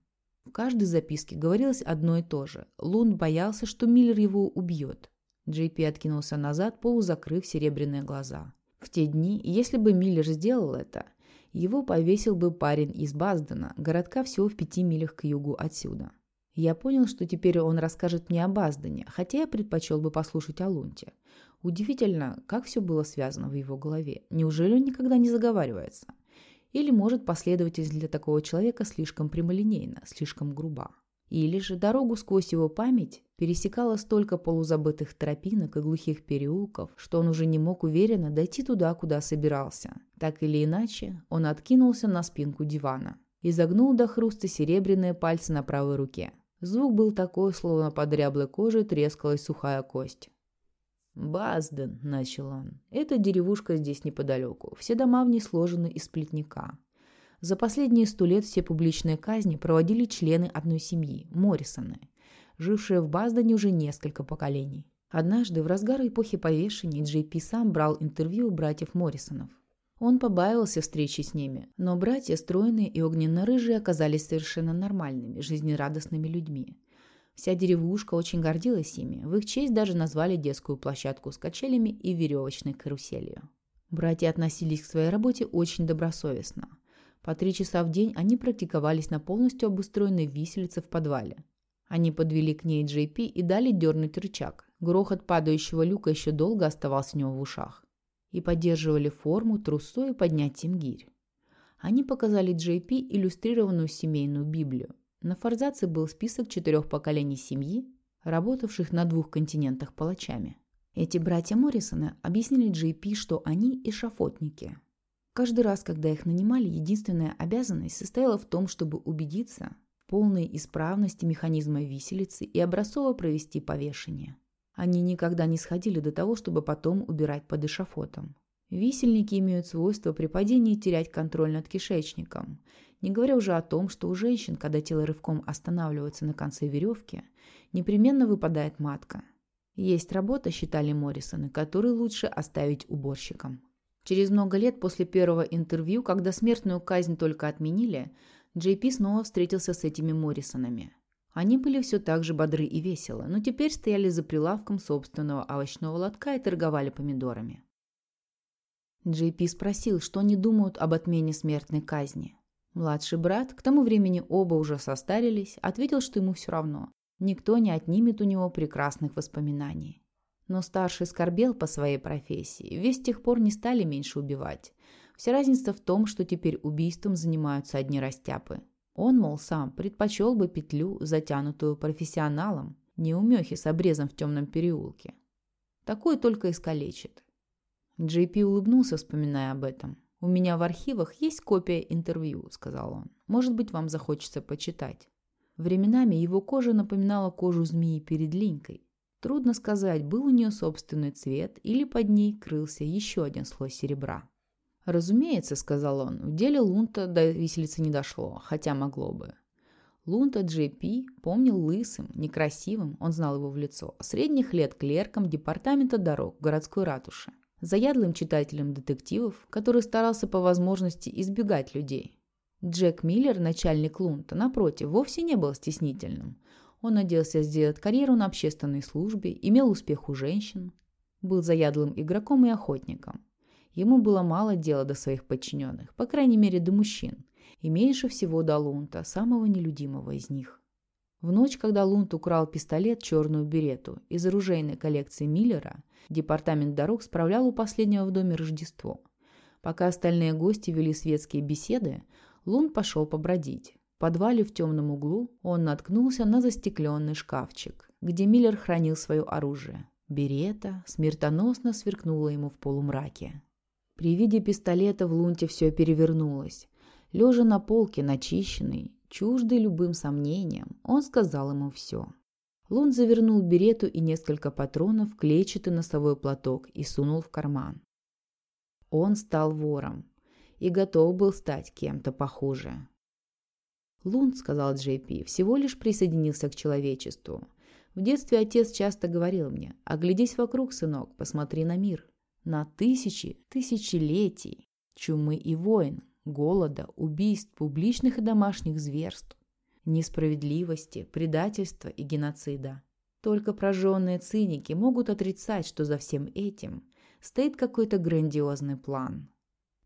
В каждой записке говорилось одно и то же. Лунд боялся, что Миллер его убьет. Джей откинулся назад, полузакрыв серебряные глаза. В те дни, если бы Миллер сделал это, его повесил бы парень из Баздена, городка всего в пяти милях к югу отсюда. Я понял, что теперь он расскажет мне о Баздене, хотя я предпочел бы послушать о Лунте. Удивительно, как все было связано в его голове. Неужели он никогда не заговаривается? Или, может, последовательность для такого человека слишком прямолинейна, слишком груба? Или же дорогу сквозь его память пересекала столько полузабытых тропинок и глухих переулков, что он уже не мог уверенно дойти туда, куда собирался. Так или иначе, он откинулся на спинку дивана и загнул до хруста серебряные пальцы на правой руке. Звук был такой, словно под дряблой кожей трескалась сухая кость. «Базден», — начал он, — «это деревушка здесь неподалеку. Все дома в ней сложены из плетника. За последние сто лет все публичные казни проводили члены одной семьи – Моррисоны, жившие в Баздане уже несколько поколений. Однажды, в разгар эпохи повешений, Джей Пи сам брал интервью у братьев Моррисонов. Он побаивался встречи с ними, но братья, стройные и огненно-рыжие, оказались совершенно нормальными, жизнерадостными людьми. Вся деревушка очень гордилась ими. В их честь даже назвали детскую площадку с качелями и веревочной каруселью. Братья относились к своей работе очень добросовестно. По три часа в день они практиковались на полностью обустроенной виселице в подвале. Они подвели к ней Джей Пи и дали дернуть рычаг. Грохот падающего люка еще долго оставался у него в ушах. И поддерживали форму, трусой и поднятием гирь. Они показали Джей иллюстрированную семейную Библию. На форзаце был список четырех поколений семьи, работавших на двух континентах палачами. Эти братья Моррисона объяснили Джей что они эшафотники, Каждый раз, когда их нанимали, единственная обязанность состояла в том, чтобы убедиться в полной исправности механизма виселицы и образцово провести повешение. Они никогда не сходили до того, чтобы потом убирать под эшафотом. Висельники имеют свойство при падении терять контроль над кишечником, не говоря уже о том, что у женщин, когда тело рывком останавливается на конце веревки, непременно выпадает матка. Есть работа, считали Моррисоны, которую лучше оставить уборщикам. Через много лет после первого интервью, когда смертную казнь только отменили, Джей Пи снова встретился с этими Моррисонами. Они были все так же бодры и весело, но теперь стояли за прилавком собственного овощного лотка и торговали помидорами. Джей Пи спросил, что они думают об отмене смертной казни. Младший брат, к тому времени оба уже состарились, ответил, что ему все равно. Никто не отнимет у него прекрасных воспоминаний. Но старший скорбел по своей профессии, весь с тех пор не стали меньше убивать. Вся разница в том, что теперь убийством занимаются одни растяпы. Он, мол, сам предпочел бы петлю, затянутую профессионалом, не умехи с обрезом в темном переулке. Такой только искалечит. Джей улыбнулся, вспоминая об этом. «У меня в архивах есть копия интервью», — сказал он. «Может быть, вам захочется почитать». Временами его кожа напоминала кожу змеи перед линькой. Трудно сказать, был у нее собственный цвет или под ней крылся еще один слой серебра. «Разумеется», — сказал он, — «в деле Лунта до виселицы не дошло, хотя могло бы». Лунта Джей помнил лысым, некрасивым, он знал его в лицо, средних лет клерком департамента дорог городской ратуше, заядлым читателем детективов, который старался по возможности избегать людей. Джек Миллер, начальник Лунта, напротив, вовсе не был стеснительным. Он надеялся сделать карьеру на общественной службе, имел успех у женщин, был заядлым игроком и охотником. Ему было мало дела до своих подчиненных, по крайней мере до мужчин, и меньше всего до Лунта, самого нелюдимого из них. В ночь, когда Лунт украл пистолет «Черную берету» из оружейной коллекции Миллера, департамент дорог справлял у последнего в доме Рождество. Пока остальные гости вели светские беседы, Лунт пошел побродить. В подвале в темном углу он наткнулся на застекленный шкафчик, где Миллер хранил свое оружие. Берета смертоносно сверкнула ему в полумраке. При виде пистолета в лунте все перевернулось. Лежа на полке, начищенный, чуждый любым сомнениям, он сказал ему все. Лун завернул берету и несколько патронов в клетчатый носовой платок и сунул в карман. Он стал вором и готов был стать кем-то похуже. «Лун», — сказал Джей Пи, — «всего лишь присоединился к человечеству. В детстве отец часто говорил мне, оглядись вокруг, сынок, посмотри на мир на тысячи тысячелетий чумы и войн, голода, убийств, публичных и домашних зверств, несправедливости, предательства и геноцида. Только прожженные циники могут отрицать, что за всем этим стоит какой-то грандиозный план.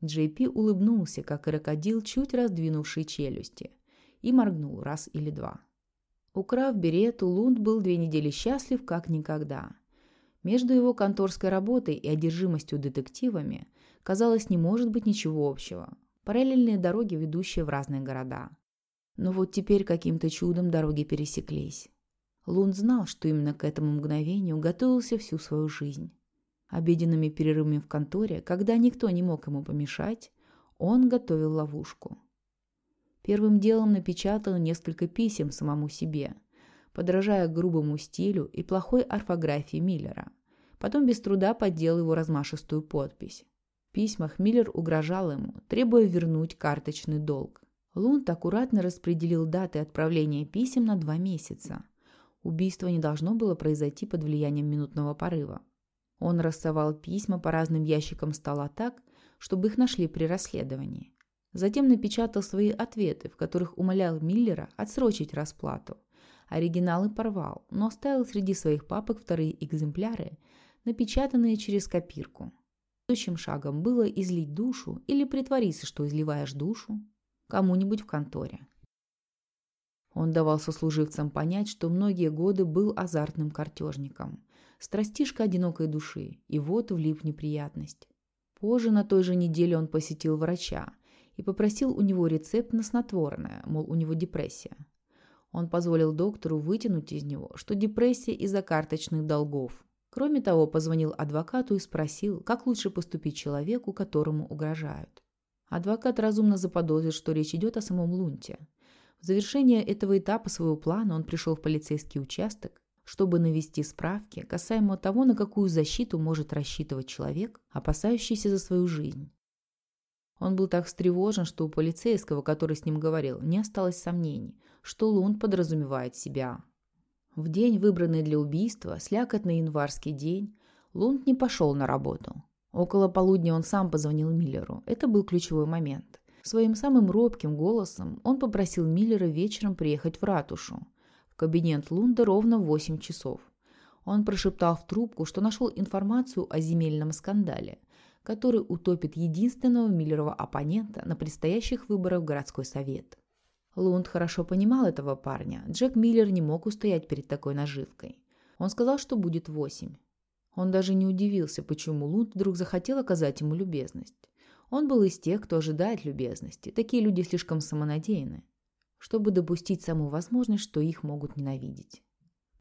Джей Пи улыбнулся, как крокодил, чуть раздвинувший челюсти, и моргнул раз или два. Украв берету, Лунд был две недели счастлив, как никогда. Между его конторской работой и одержимостью детективами, казалось, не может быть ничего общего. Параллельные дороги, ведущие в разные города. Но вот теперь каким-то чудом дороги пересеклись. Лун знал, что именно к этому мгновению готовился всю свою жизнь. Обеденными перерывами в конторе, когда никто не мог ему помешать, он готовил ловушку. Первым делом напечатал несколько писем самому себе – подражая грубому стилю и плохой орфографии Миллера. Потом без труда подделал его размашистую подпись. В письмах Миллер угрожал ему, требуя вернуть карточный долг. Лунд аккуратно распределил даты отправления писем на два месяца. Убийство не должно было произойти под влиянием минутного порыва. Он рассовал письма по разным ящикам стола так, чтобы их нашли при расследовании. Затем напечатал свои ответы, в которых умолял Миллера отсрочить расплату. Оригиналы порвал, но оставил среди своих папок вторые экземпляры, напечатанные через копирку. Следующим шагом было излить душу или притвориться, что изливаешь душу кому-нибудь в конторе. Он давал сослуживцам понять, что многие годы был азартным картежником, страстишка одинокой души, и вот влип в неприятность. Позже на той же неделе он посетил врача и попросил у него рецепт на снотворное, мол, у него депрессия. Он позволил доктору вытянуть из него, что депрессия из-за карточных долгов. Кроме того, позвонил адвокату и спросил, как лучше поступить человеку, которому угрожают. Адвокат разумно заподозрил, что речь идет о самом Лунте. В завершение этого этапа своего плана он пришел в полицейский участок, чтобы навести справки касаемо того, на какую защиту может рассчитывать человек, опасающийся за свою жизнь. Он был так встревожен, что у полицейского, который с ним говорил, не осталось сомнений, что Лунд подразумевает себя. В день, выбранный для убийства, слякотный январский день, Лунд не пошел на работу. Около полудня он сам позвонил Миллеру. Это был ключевой момент. Своим самым робким голосом он попросил Миллера вечером приехать в ратушу, в кабинет Лунда ровно в 8 часов. Он прошептал в трубку, что нашел информацию о земельном скандале, который утопит единственного Миллерова оппонента на предстоящих выборах в городской совет. Лунд хорошо понимал этого парня. Джек Миллер не мог устоять перед такой наживкой. Он сказал, что будет восемь. Он даже не удивился, почему Лунд вдруг захотел оказать ему любезность. Он был из тех, кто ожидает любезности. Такие люди слишком самонадеяны, чтобы допустить саму возможность, что их могут ненавидеть.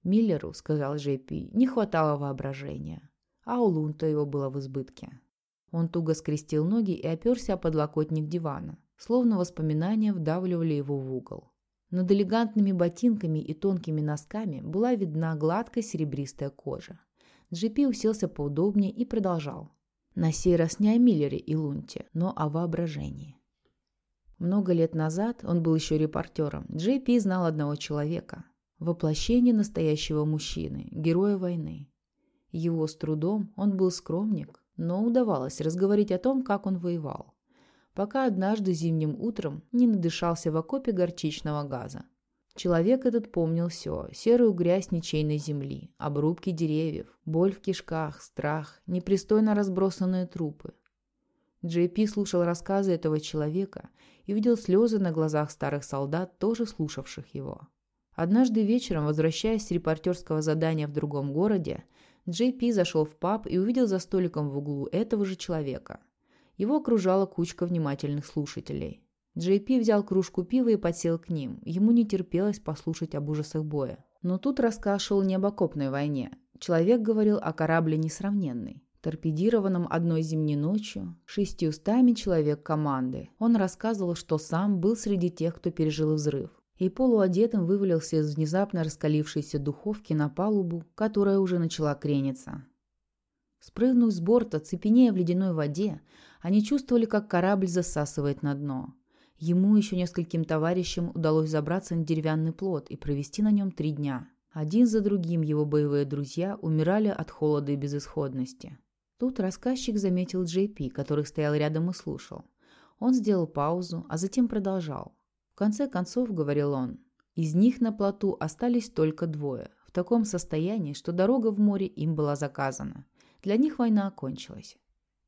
«Миллеру», — сказал Джей не хватало воображения, а у Лунта его было в избытке. Он туго скрестил ноги и оперся о подлокотник дивана, словно воспоминания вдавливали его в угол. Над элегантными ботинками и тонкими носками была видна гладкая серебристая кожа. Джипи уселся поудобнее и продолжал. На сей раз не о Миллере и Лунте, но о воображении. Много лет назад, он был еще репортером, Джей Пи знал одного человека. Воплощение настоящего мужчины, героя войны. Его с трудом, он был скромник, но удавалось разговорить о том, как он воевал. Пока однажды зимним утром не надышался в окопе горчичного газа. Человек этот помнил все. Серую грязь ничейной земли, обрубки деревьев, боль в кишках, страх, непристойно разбросанные трупы. Джей Пи слушал рассказы этого человека и видел слезы на глазах старых солдат, тоже слушавших его. Однажды вечером, возвращаясь с репортерского задания в другом городе, Джей Пи зашел в паб и увидел за столиком в углу этого же человека. Его окружала кучка внимательных слушателей. Джей Пи взял кружку пива и подсел к ним. Ему не терпелось послушать об ужасах боя. Но тут рассказ шел не об окопной войне. Человек говорил о корабле несравненный торпедированном одной зимней ночью, шестьюстами человек команды. Он рассказывал, что сам был среди тех, кто пережил взрыв и полуодетым вывалился из внезапно раскалившейся духовки на палубу, которая уже начала крениться. Спрыгнув с борта, цепенея в ледяной воде, они чувствовали, как корабль засасывает на дно. Ему еще нескольким товарищам удалось забраться на деревянный плот и провести на нем три дня. Один за другим его боевые друзья умирали от холода и безысходности. Тут рассказчик заметил Джей Пи, который стоял рядом и слушал. Он сделал паузу, а затем продолжал конце концов, говорил он, из них на плоту остались только двое, в таком состоянии, что дорога в море им была заказана. Для них война окончилась.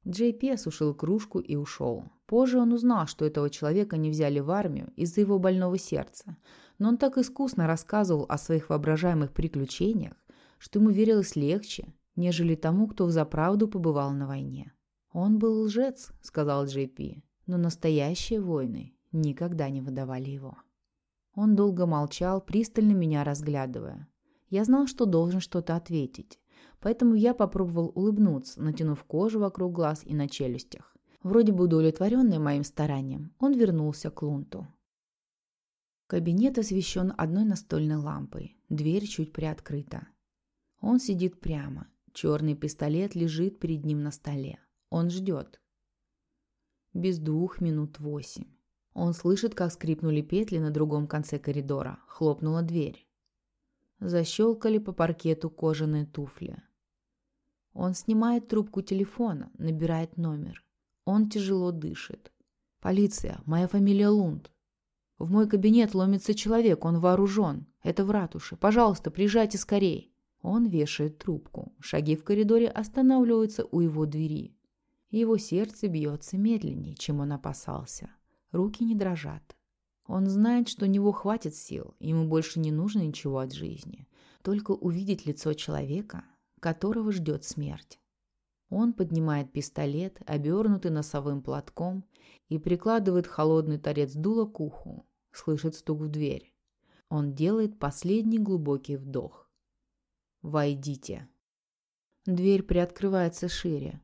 Джей Пи осушил кружку и ушел. Позже он узнал, что этого человека не взяли в армию из-за его больного сердца, но он так искусно рассказывал о своих воображаемых приключениях, что ему верилось легче, нежели тому, кто взаправду побывал на войне. «Он был лжец», — сказал Джей Пи, — «но настоящие войны никогда не выдавали его. Он долго молчал, пристально меня разглядывая. Я знал, что должен что-то ответить, поэтому я попробовал улыбнуться, натянув кожу вокруг глаз и на челюстях. Вроде бы удовлетворенный моим старанием, он вернулся к Лунту. Кабинет освещен одной настольной лампой, дверь чуть приоткрыта. Он сидит прямо, черный пистолет лежит перед ним на столе. Он ждет. Без двух минут восемь. Он слышит, как скрипнули петли на другом конце коридора. Хлопнула дверь. Защелкали по паркету кожаные туфли. Он снимает трубку телефона, набирает номер. Он тяжело дышит. «Полиция, моя фамилия Лунд. В мой кабинет ломится человек, он вооружен. Это в ратуше. Пожалуйста, приезжайте скорей». Он вешает трубку. Шаги в коридоре останавливаются у его двери. Его сердце бьется медленнее, чем он опасался. Руки не дрожат. Он знает, что у него хватит сил, ему больше не нужно ничего от жизни. Только увидеть лицо человека, которого ждет смерть. Он поднимает пистолет, обернутый носовым платком, и прикладывает холодный торец дула к уху. Слышит стук в дверь. Он делает последний глубокий вдох. «Войдите». Дверь приоткрывается шире.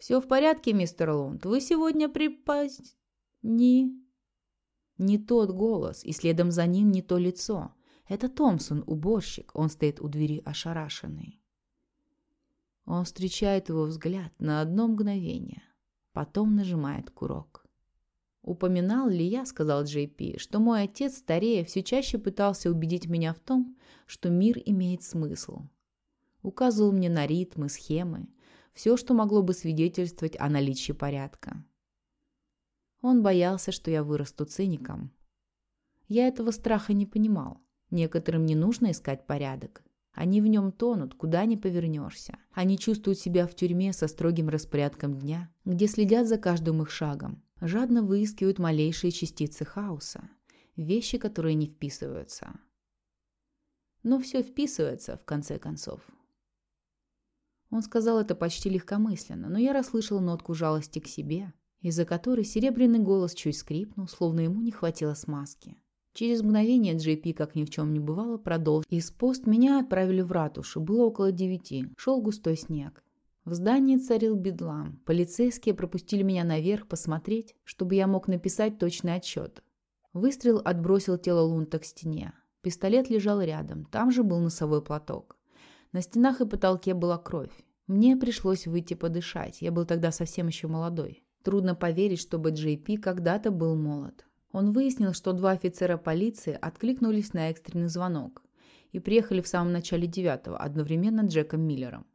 «Все в порядке, мистер Лунд? Вы сегодня припасть...» «Не...» Не тот голос, и следом за ним не то лицо. Это Томпсон, уборщик. Он стоит у двери ошарашенный. Он встречает его взгляд на одно мгновение. Потом нажимает курок. «Упоминал ли я, — сказал Джей Пи, — что мой отец, старее, все чаще пытался убедить меня в том, что мир имеет смысл. Указывал мне на ритмы, схемы, все, что могло бы свидетельствовать о наличии порядка. Он боялся, что я вырасту циником. Я этого страха не понимал. Некоторым не нужно искать порядок. Они в нем тонут, куда ни повернешься. Они чувствуют себя в тюрьме со строгим распорядком дня, где следят за каждым их шагом, жадно выискивают малейшие частицы хаоса, вещи, которые не вписываются. Но все вписывается, в конце концов. Он сказал это почти легкомысленно, но я расслышал нотку жалости к себе, из-за которой серебряный голос чуть скрипнул, словно ему не хватило смазки. Через мгновение Джей Пи, как ни в чем не бывало, продолжил. Из пост меня отправили в ратушу. Было около девяти. Шел густой снег. В здании царил бедлам. Полицейские пропустили меня наверх посмотреть, чтобы я мог написать точный отчет. Выстрел отбросил тело Лунта к стене. Пистолет лежал рядом. Там же был носовой платок. На стенах и потолке была кровь. Мне пришлось выйти подышать. Я был тогда совсем еще молодой. Трудно поверить, чтобы Джей Пи когда-то был молод. Он выяснил, что два офицера полиции откликнулись на экстренный звонок и приехали в самом начале девятого, одновременно Джеком Миллером.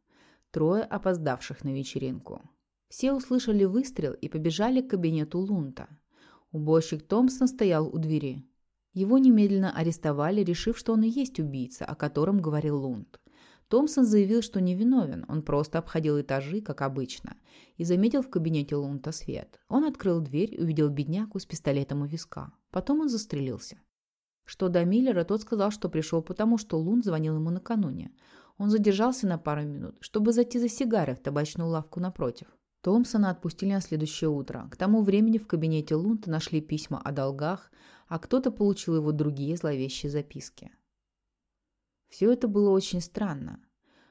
Трое опоздавших на вечеринку. Все услышали выстрел и побежали к кабинету Лунта. Уборщик Томпсон стоял у двери. Его немедленно арестовали, решив, что он и есть убийца, о котором говорил Лунд. Томпсон заявил, что невиновен, он просто обходил этажи, как обычно, и заметил в кабинете Лунта свет. Он открыл дверь и увидел бедняку с пистолетом у виска. Потом он застрелился. Что до Миллера, тот сказал, что пришел потому, что Лунд звонил ему накануне. Он задержался на пару минут, чтобы зайти за сигарой в табачную лавку напротив. Томпсона отпустили на следующее утро. К тому времени в кабинете Лунта нашли письма о долгах, а кто-то получил его другие зловещие записки. Все это было очень странно.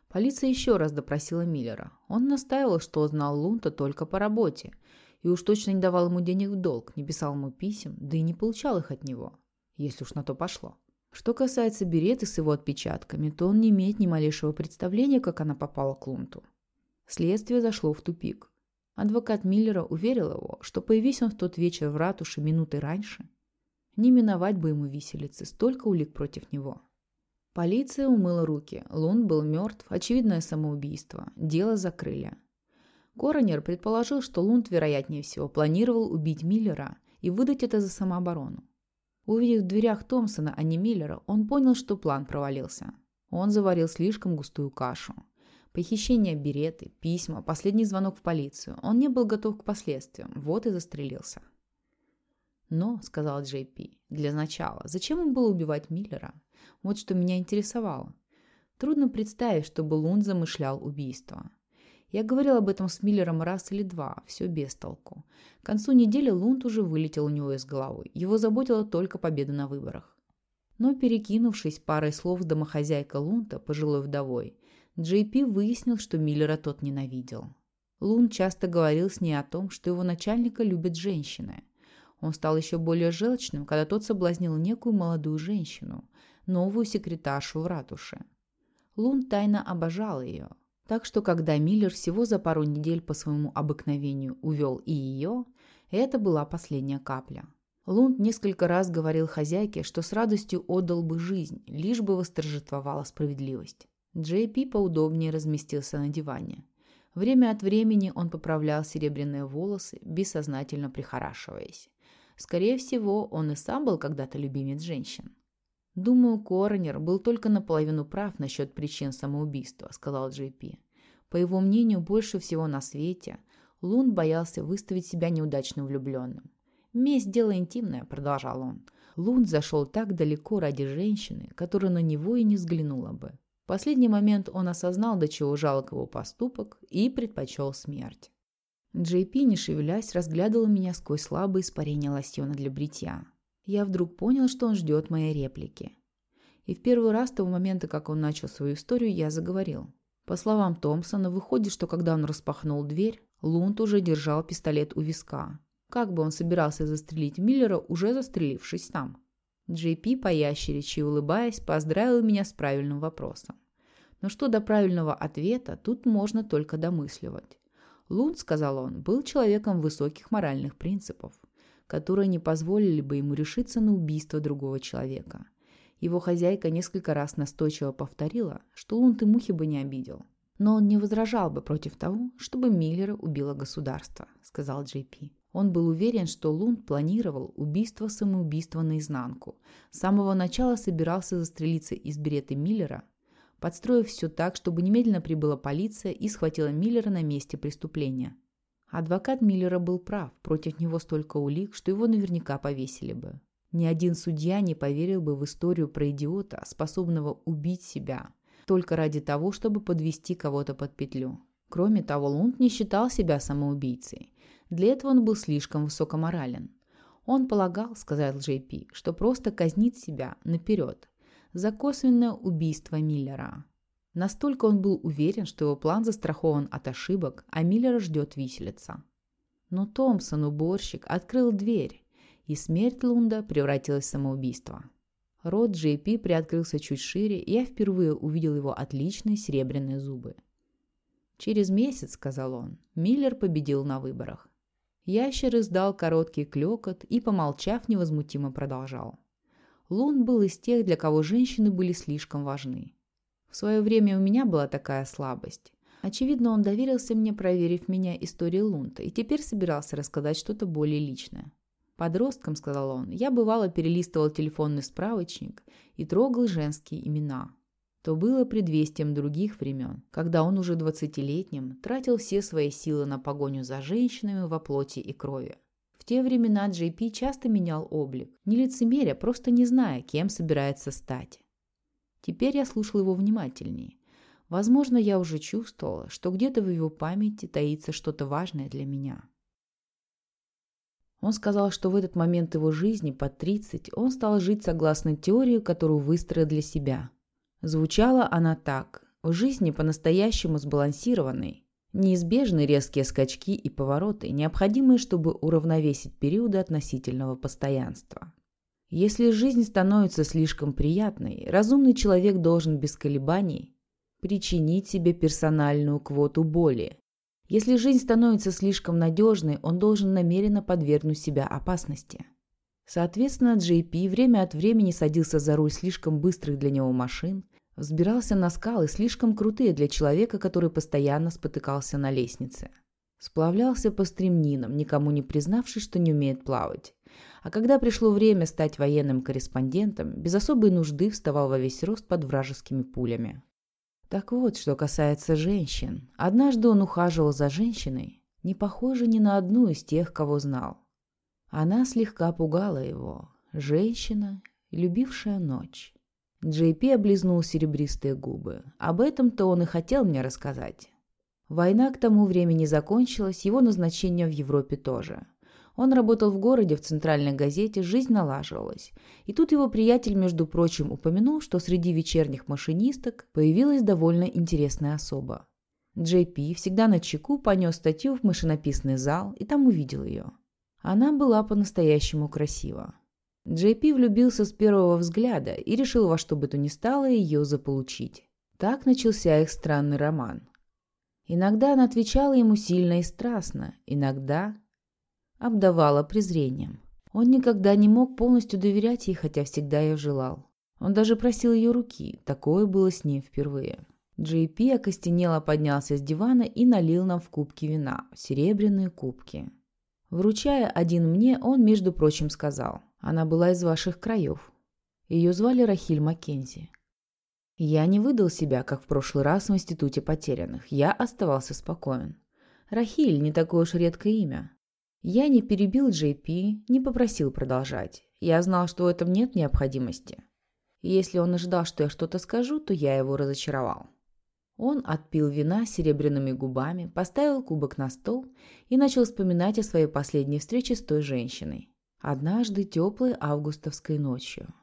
Полиция еще раз допросила Миллера. Он настаивал, что знал Лунта только по работе, и уж точно не давал ему денег в долг, не писал ему писем, да и не получал их от него, если уж на то пошло. Что касается береты с его отпечатками, то он не имеет ни малейшего представления, как она попала к Лунту. Следствие зашло в тупик. Адвокат Миллера уверил его, что появись он в тот вечер в ратуше минуты раньше, не миновать бы ему виселицы, столько улик против него. Полиция умыла руки. Лунд был мертв, очевидное самоубийство. Дело закрыли. Коронер предположил, что Лунд, вероятнее всего, планировал убить Миллера и выдать это за самооборону. Увидев в дверях Томпсона, а не Миллера, он понял, что план провалился. Он заварил слишком густую кашу. Похищение береты, письма, последний звонок в полицию. Он не был готов к последствиям, вот и застрелился. «Но», — сказал Джей Пи, — «для начала, зачем им было убивать Миллера? Вот что меня интересовало. Трудно представить, чтобы Лунд замышлял убийство. Я говорил об этом с Миллером раз или два, все без толку. К концу недели Лунд уже вылетел у него из головы. Его заботила только победа на выборах. Но перекинувшись парой слов с домохозяйкой Лунта, пожилой вдовой, Джей выяснил, что Миллера тот ненавидел. Лунд часто говорил с ней о том, что его начальника любят женщины. Он стал еще более желчным, когда тот соблазнил некую молодую женщину, новую секретаршу в ратуше. Лун тайно обожал ее. Так что, когда Миллер всего за пару недель по своему обыкновению увел и ее, это была последняя капля. Лунд несколько раз говорил хозяйке, что с радостью отдал бы жизнь, лишь бы восторжествовала справедливость. Джей Пи поудобнее разместился на диване. Время от времени он поправлял серебряные волосы, бессознательно прихорашиваясь. Скорее всего, он и сам был когда-то любимец женщин. «Думаю, Коронер был только наполовину прав насчет причин самоубийства», — сказал Джей Пи. По его мнению, больше всего на свете Лун боялся выставить себя неудачным влюбленным. «Месть – дело интимное», – продолжал он. Лун зашел так далеко ради женщины, которая на него и не взглянула бы. В последний момент он осознал, до чего жалок его поступок, и предпочел смерть. Джей Пи, не шевелясь, разглядывал меня сквозь слабые испарения лосьона для бритья я вдруг понял, что он ждет моей реплики. И в первый раз того момента, как он начал свою историю, я заговорил. По словам Томпсона, выходит, что когда он распахнул дверь, Лунд уже держал пистолет у виска. Как бы он собирался застрелить Миллера, уже застрелившись там? Джей Пи, поящеричи улыбаясь, поздравил меня с правильным вопросом. Но что до правильного ответа, тут можно только домысливать. Лунд, сказал он, был человеком высоких моральных принципов которые не позволили бы ему решиться на убийство другого человека. Его хозяйка несколько раз настойчиво повторила, что Лунд и мухи бы не обидел. «Но он не возражал бы против того, чтобы Миллера убило государство», — сказал Джей Пи. Он был уверен, что Лунд планировал убийство-самоубийство наизнанку. С самого начала собирался застрелиться из береты Миллера, подстроив все так, чтобы немедленно прибыла полиция и схватила Миллера на месте преступления. Адвокат Миллера был прав, против него столько улик, что его наверняка повесили бы. Ни один судья не поверил бы в историю про идиота, способного убить себя, только ради того, чтобы подвести кого-то под петлю. Кроме того, Лунд не считал себя самоубийцей. Для этого он был слишком высокоморален. Он полагал, сказал Джей Пи, что просто казнит себя наперед за косвенное убийство Миллера. Настолько он был уверен, что его план застрахован от ошибок, а Миллера ждет виселица. Но Томпсон, уборщик, открыл дверь, и смерть Лунда превратилась в самоубийство. Рот Джей Пи приоткрылся чуть шире, и я впервые увидел его отличные серебряные зубы. «Через месяц», — сказал он, — Миллер победил на выборах. Ящер издал короткий клекот и, помолчав, невозмутимо продолжал. Лун был из тех, для кого женщины были слишком важны. Свое время у меня была такая слабость. Очевидно, он доверился мне, проверив меня истории Лунта, и теперь собирался рассказать что-то более личное. «Подростком», — сказал он, — «я бывало перелистывал телефонный справочник и трогал женские имена то было предвестием других времен, когда он уже двадцатилетним тратил все свои силы на погоню за женщинами во плоти и крови. В те времена Джей Пи часто менял облик, не лицемеря, просто не зная, кем собирается стать. Теперь я слушал его внимательнее. Возможно, я уже чувствовала, что где-то в его памяти таится что-то важное для меня. Он сказал, что в этот момент его жизни, под 30, он стал жить согласно теории, которую выстроил для себя – Звучала она так. В жизни по-настоящему сбалансированной. Неизбежны резкие скачки и повороты, необходимые, чтобы уравновесить периоды относительного постоянства. Если жизнь становится слишком приятной, разумный человек должен без колебаний причинить себе персональную квоту боли. Если жизнь становится слишком надежной, он должен намеренно подвергнуть себя опасности. Соответственно, Джей время от времени садился за руль слишком быстрых для него машин, Взбирался на скалы, слишком крутые для человека, который постоянно спотыкался на лестнице. Сплавлялся по стремнинам, никому не признавшись, что не умеет плавать. А когда пришло время стать военным корреспондентом, без особой нужды вставал во весь рост под вражескими пулями. Так вот, что касается женщин. Однажды он ухаживал за женщиной, не похожей ни на одну из тех, кого знал. Она слегка пугала его. Женщина, любившая ночь. Джей Пи облизнул серебристые губы. Об этом-то он и хотел мне рассказать. Война к тому времени закончилась, его назначение в Европе тоже. Он работал в городе, в центральной газете, жизнь налаживалась. И тут его приятель, между прочим, упомянул, что среди вечерних машинисток появилась довольно интересная особа. Джей Пи всегда на чеку понес статью в машинописный зал и там увидел ее. Она была по-настоящему красива. Джей Пи влюбился с первого взгляда и решил во что бы то ни стало ее заполучить. Так начался их странный роман. Иногда она отвечала ему сильно и страстно, иногда обдавала презрением. Он никогда не мог полностью доверять ей, хотя всегда ее желал. Он даже просил ее руки, такое было с ним впервые. Джей Пи окостенело поднялся с дивана и налил нам в кубки вина, серебряные кубки. Вручая один мне, он, между прочим, сказал – она была из ваших краев. Ее звали Рахиль Маккензи. Я не выдал себя, как в прошлый раз в Институте потерянных. Я оставался спокоен. Рахиль – не такое уж редкое имя. Я не перебил Джей не попросил продолжать. Я знал, что в этом нет необходимости. Если он ожидал, что я что-то скажу, то я его разочаровал. Он отпил вина серебряными губами, поставил кубок на стол и начал вспоминать о своей последней встрече с той женщиной. Однажды теплой августовской ночью.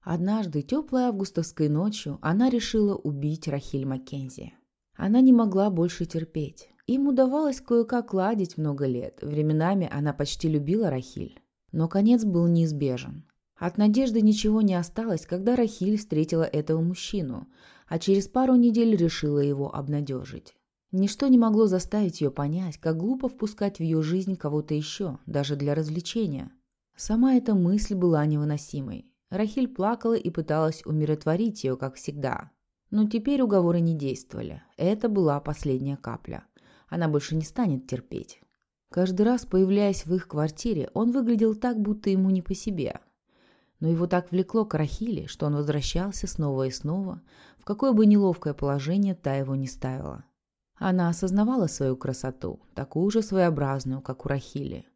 Однажды теплой августовской ночью она решила убить Рахиль Маккензи. Она не могла больше терпеть. Им удавалось кое-как ладить много лет. Временами она почти любила Рахиль. Но конец был неизбежен. От надежды ничего не осталось, когда Рахиль встретила этого мужчину, а через пару недель решила его обнадежить. Ничто не могло заставить ее понять, как глупо впускать в ее жизнь кого-то еще, даже для развлечения. Сама эта мысль была невыносимой. Рахиль плакала и пыталась умиротворить ее, как всегда. Но теперь уговоры не действовали. Это была последняя капля. Она больше не станет терпеть. Каждый раз, появляясь в их квартире, он выглядел так, будто ему не по себе. Но его так влекло к Рахиле, что он возвращался снова и снова, в какое бы неловкое положение та его не ставила. Она осознавала свою красоту, такую же своеобразную, как у Рахили.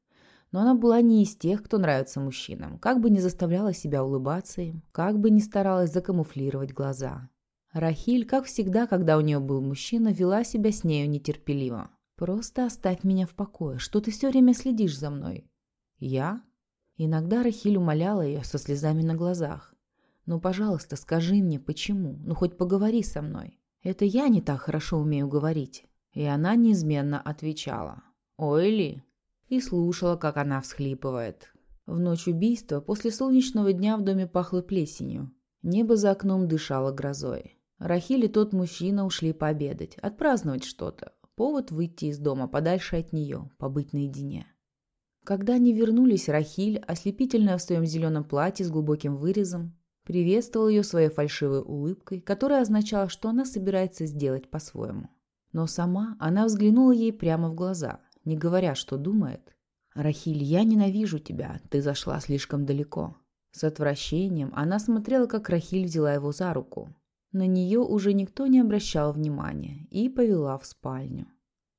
Но она была не из тех, кто нравится мужчинам, как бы не заставляла себя улыбаться им, как бы не старалась закамуфлировать глаза. Рахиль, как всегда, когда у нее был мужчина, вела себя с нею нетерпеливо. «Просто оставь меня в покое, что ты все время следишь за мной». «Я?» Иногда Рахиль умоляла ее со слезами на глазах. «Ну, пожалуйста, скажи мне, почему? Ну, хоть поговори со мной». «Это я не так хорошо умею говорить». И она неизменно отвечала. «Ой ли?» И слушала, как она всхлипывает. В ночь убийства, после солнечного дня в доме пахло плесенью. Небо за окном дышало грозой. Рахиль и тот мужчина ушли пообедать, отпраздновать что-то. Повод выйти из дома подальше от нее, побыть наедине. Когда они вернулись, Рахиль, ослепительная в своем зеленом платье с глубоким вырезом, приветствовал ее своей фальшивой улыбкой, которая означала, что она собирается сделать по-своему. Но сама она взглянула ей прямо в глаза, не говоря, что думает. «Рахиль, я ненавижу тебя, ты зашла слишком далеко». С отвращением она смотрела, как Рахиль взяла его за руку, на нее уже никто не обращал внимания и повела в спальню.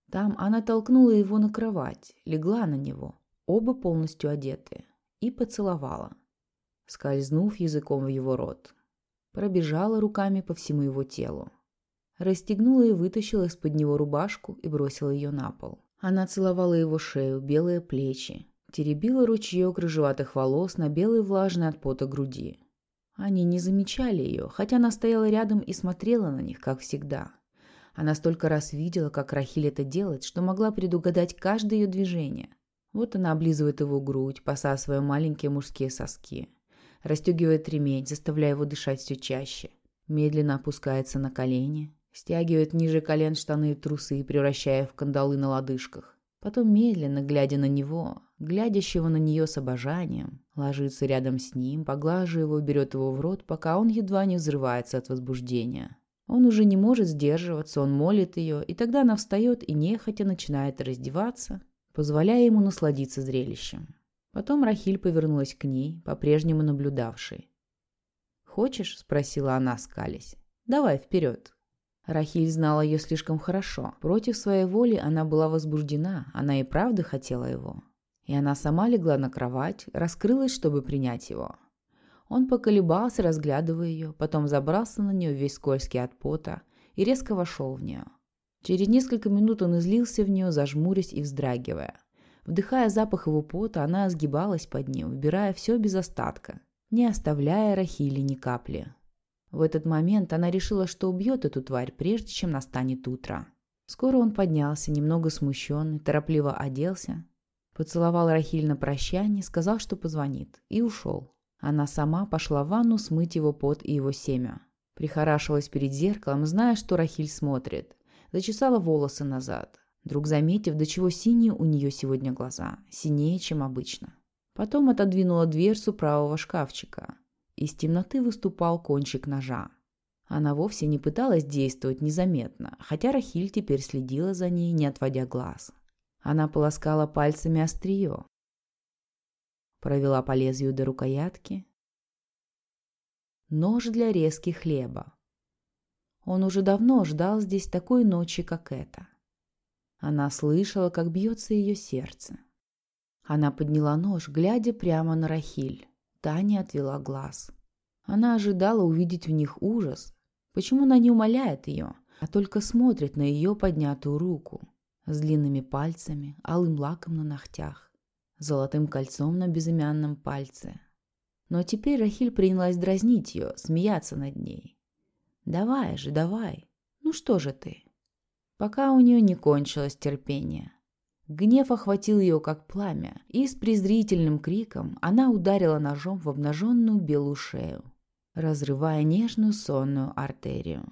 Там она толкнула его на кровать, легла на него, оба полностью одетые, и поцеловала, скользнув языком в его рот. Пробежала руками по всему его телу. Расстегнула и вытащила из-под него рубашку и бросила ее на пол. Она целовала его шею, белые плечи, теребила ручеек рыжеватых волос на белой влажной от пота груди. Они не замечали ее, хотя она стояла рядом и смотрела на них, как всегда. Она столько раз видела, как Рахиль это делает, что могла предугадать каждое ее движение. Вот она облизывает его грудь, посасывая маленькие мужские соски. Расстегивает ремень, заставляя его дышать все чаще. Медленно опускается на колени, стягивает ниже колен штаны и трусы, превращая в кандалы на лодыжках. Потом, медленно глядя на него, глядящего на нее с обожанием, ложится рядом с ним, поглаживая его, берет его в рот, пока он едва не взрывается от возбуждения. Он уже не может сдерживаться, он молит ее, и тогда она встает и нехотя начинает раздеваться, позволяя ему насладиться зрелищем. Потом Рахиль повернулась к ней, по-прежнему наблюдавшей. «Хочешь?» – спросила она, скались. «Давай, вперед!» Рахиль знала ее слишком хорошо. Против своей воли она была возбуждена, она и правда хотела его. И она сама легла на кровать, раскрылась, чтобы принять его. Он поколебался, разглядывая ее, потом забрался на нее весь скользкий от пота и резко вошел в нее. Через несколько минут он излился в нее, зажмурясь и вздрагивая. Вдыхая запах его пота, она сгибалась под ним, вбирая все без остатка, не оставляя Рахили ни капли. В этот момент она решила, что убьет эту тварь, прежде чем настанет утро. Скоро он поднялся, немного смущенный, торопливо оделся, поцеловал Рахиль на прощание, сказал, что позвонит, и ушел. Она сама пошла в ванну смыть его пот и его семя. Прихорашивалась перед зеркалом, зная, что Рахиль смотрит. Зачесала волосы назад, вдруг заметив, до чего синие у нее сегодня глаза, синее, чем обычно. Потом отодвинула дверцу правого шкафчика. Из темноты выступал кончик ножа. Она вовсе не пыталась действовать незаметно, хотя Рахиль теперь следила за ней, не отводя глаз. Она полоскала пальцами острие, провела по лезвию до рукоятки. Нож для резки хлеба. Он уже давно ждал здесь такой ночи, как эта. Она слышала, как бьется ее сердце. Она подняла нож, глядя прямо на Рахиль. Таня отвела глаз. Она ожидала увидеть в них ужас. Почему она не умоляет ее, а только смотрит на ее поднятую руку с длинными пальцами, алым лаком на ногтях, золотым кольцом на безымянном пальце. Но теперь Рахиль принялась дразнить ее, смеяться над ней. «Давай же, давай. Ну что же ты?» Пока у нее не кончилось терпение. Гнев охватил ее, как пламя, и с презрительным криком она ударила ножом в обнаженную белую шею, разрывая нежную сонную артерию.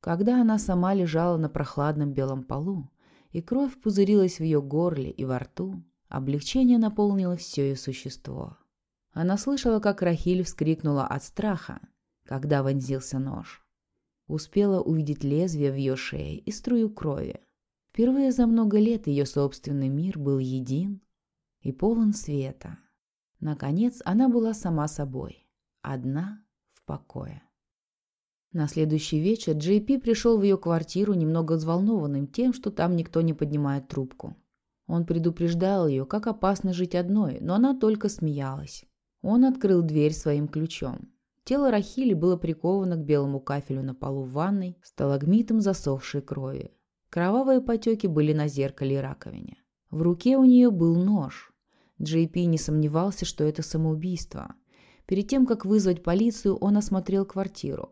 Когда она сама лежала на прохладном белом полу, и кровь пузырилась в ее горле и во рту, облегчение наполнило все ее существо. Она слышала, как Рахиль вскрикнула от страха, когда вонзился нож. Успела увидеть лезвие в ее шее и струю крови. Впервые за много лет ее собственный мир был един и полон света. Наконец, она была сама собой, одна в покое. На следующий вечер Джей Пи пришел в ее квартиру немного взволнованным тем, что там никто не поднимает трубку. Он предупреждал ее, как опасно жить одной, но она только смеялась. Он открыл дверь своим ключом. Тело Рахили было приковано к белому кафелю на полу в ванной, сталагмитом засохшей крови. Кровавые потеки были на зеркале и раковине. В руке у нее был нож. Джей Пи не сомневался, что это самоубийство. Перед тем, как вызвать полицию, он осмотрел квартиру.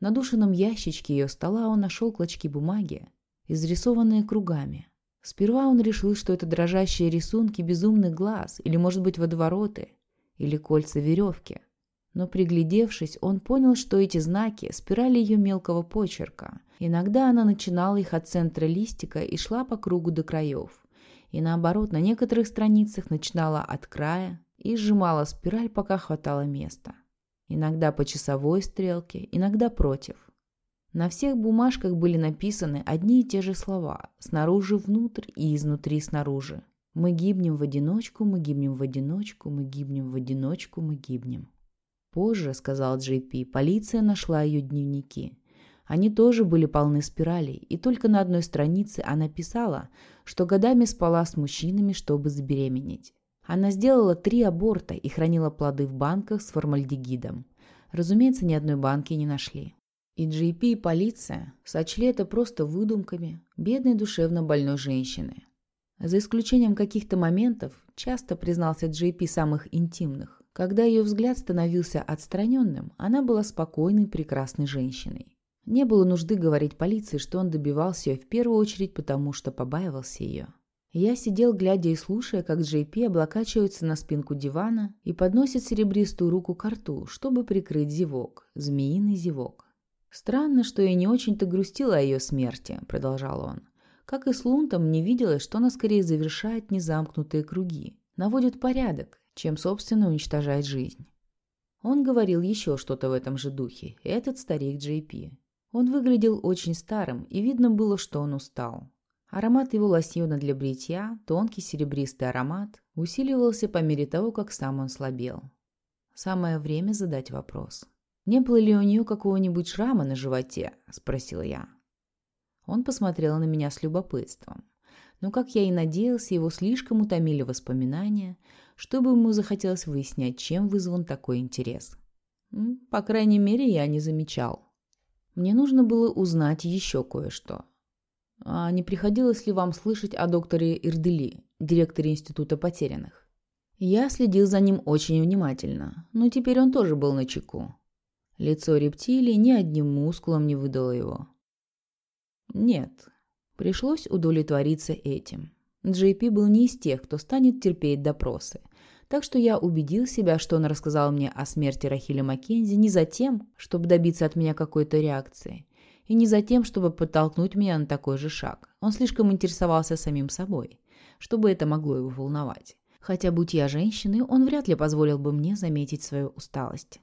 В надушенном ящичке ее стола он нашел клочки бумаги, изрисованные кругами. Сперва он решил, что это дрожащие рисунки безумных глаз, или, может быть, водовороты, или кольца веревки. Но приглядевшись, он понял, что эти знаки – спирали ее мелкого почерка. Иногда она начинала их от центра листика и шла по кругу до краев. И наоборот, на некоторых страницах начинала от края и сжимала спираль, пока хватало места. Иногда по часовой стрелке, иногда против. На всех бумажках были написаны одни и те же слова, снаружи внутрь и изнутри снаружи. «Мы гибнем в одиночку, мы гибнем в одиночку, мы гибнем в одиночку, мы гибнем». Позже, сказал Джей Пи, полиция нашла ее дневники. Они тоже были полны спиралей, и только на одной странице она писала, что годами спала с мужчинами, чтобы забеременеть. Она сделала три аборта и хранила плоды в банках с формальдегидом. Разумеется, ни одной банки не нашли. И Джей Пи и полиция сочли это просто выдумками бедной душевно больной женщины. За исключением каких-то моментов, часто признался Джей Пи самых интимных, когда ее взгляд становился отстраненным, она была спокойной, прекрасной женщиной. Не было нужды говорить полиции, что он добивался ее в первую очередь потому, что побаивался ее. Я сидел, глядя и слушая, как Джей облокачивается на спинку дивана и подносит серебристую руку к рту, чтобы прикрыть зевок, змеиный зевок. «Странно, что я не очень-то грустила о ее смерти», — продолжал он. «Как и с Лунтом, мне виделось, что она скорее завершает незамкнутые круги, наводит порядок, чем, собственно, уничтожает жизнь. Он говорил еще что-то в этом же духе, этот старик Джей Пи. Он выглядел очень старым, и видно было, что он устал. Аромат его лосьона для бритья, тонкий серебристый аромат, усиливался по мере того, как сам он слабел. Самое время задать вопрос. «Не было ли у нее какого-нибудь шрама на животе?» – спросил я. Он посмотрел на меня с любопытством. Но, как я и надеялся, его слишком утомили воспоминания, чтобы ему захотелось выяснять, чем вызван такой интерес. По крайней мере, я не замечал. Мне нужно было узнать еще кое-что. А не приходилось ли вам слышать о докторе Ирдели, директоре Института потерянных? Я следил за ним очень внимательно, но теперь он тоже был на чеку. Лицо рептилии ни одним мускулом не выдало его. Нет, пришлось удовлетвориться этим. Джей Пи был не из тех, кто станет терпеть допросы. Так что я убедил себя, что он рассказал мне о смерти Рахили Маккензи не за тем, чтобы добиться от меня какой-то реакции, и не за тем, чтобы подтолкнуть меня на такой же шаг. Он слишком интересовался самим собой, чтобы это могло его волновать. Хотя, будь я женщиной, он вряд ли позволил бы мне заметить свою усталость.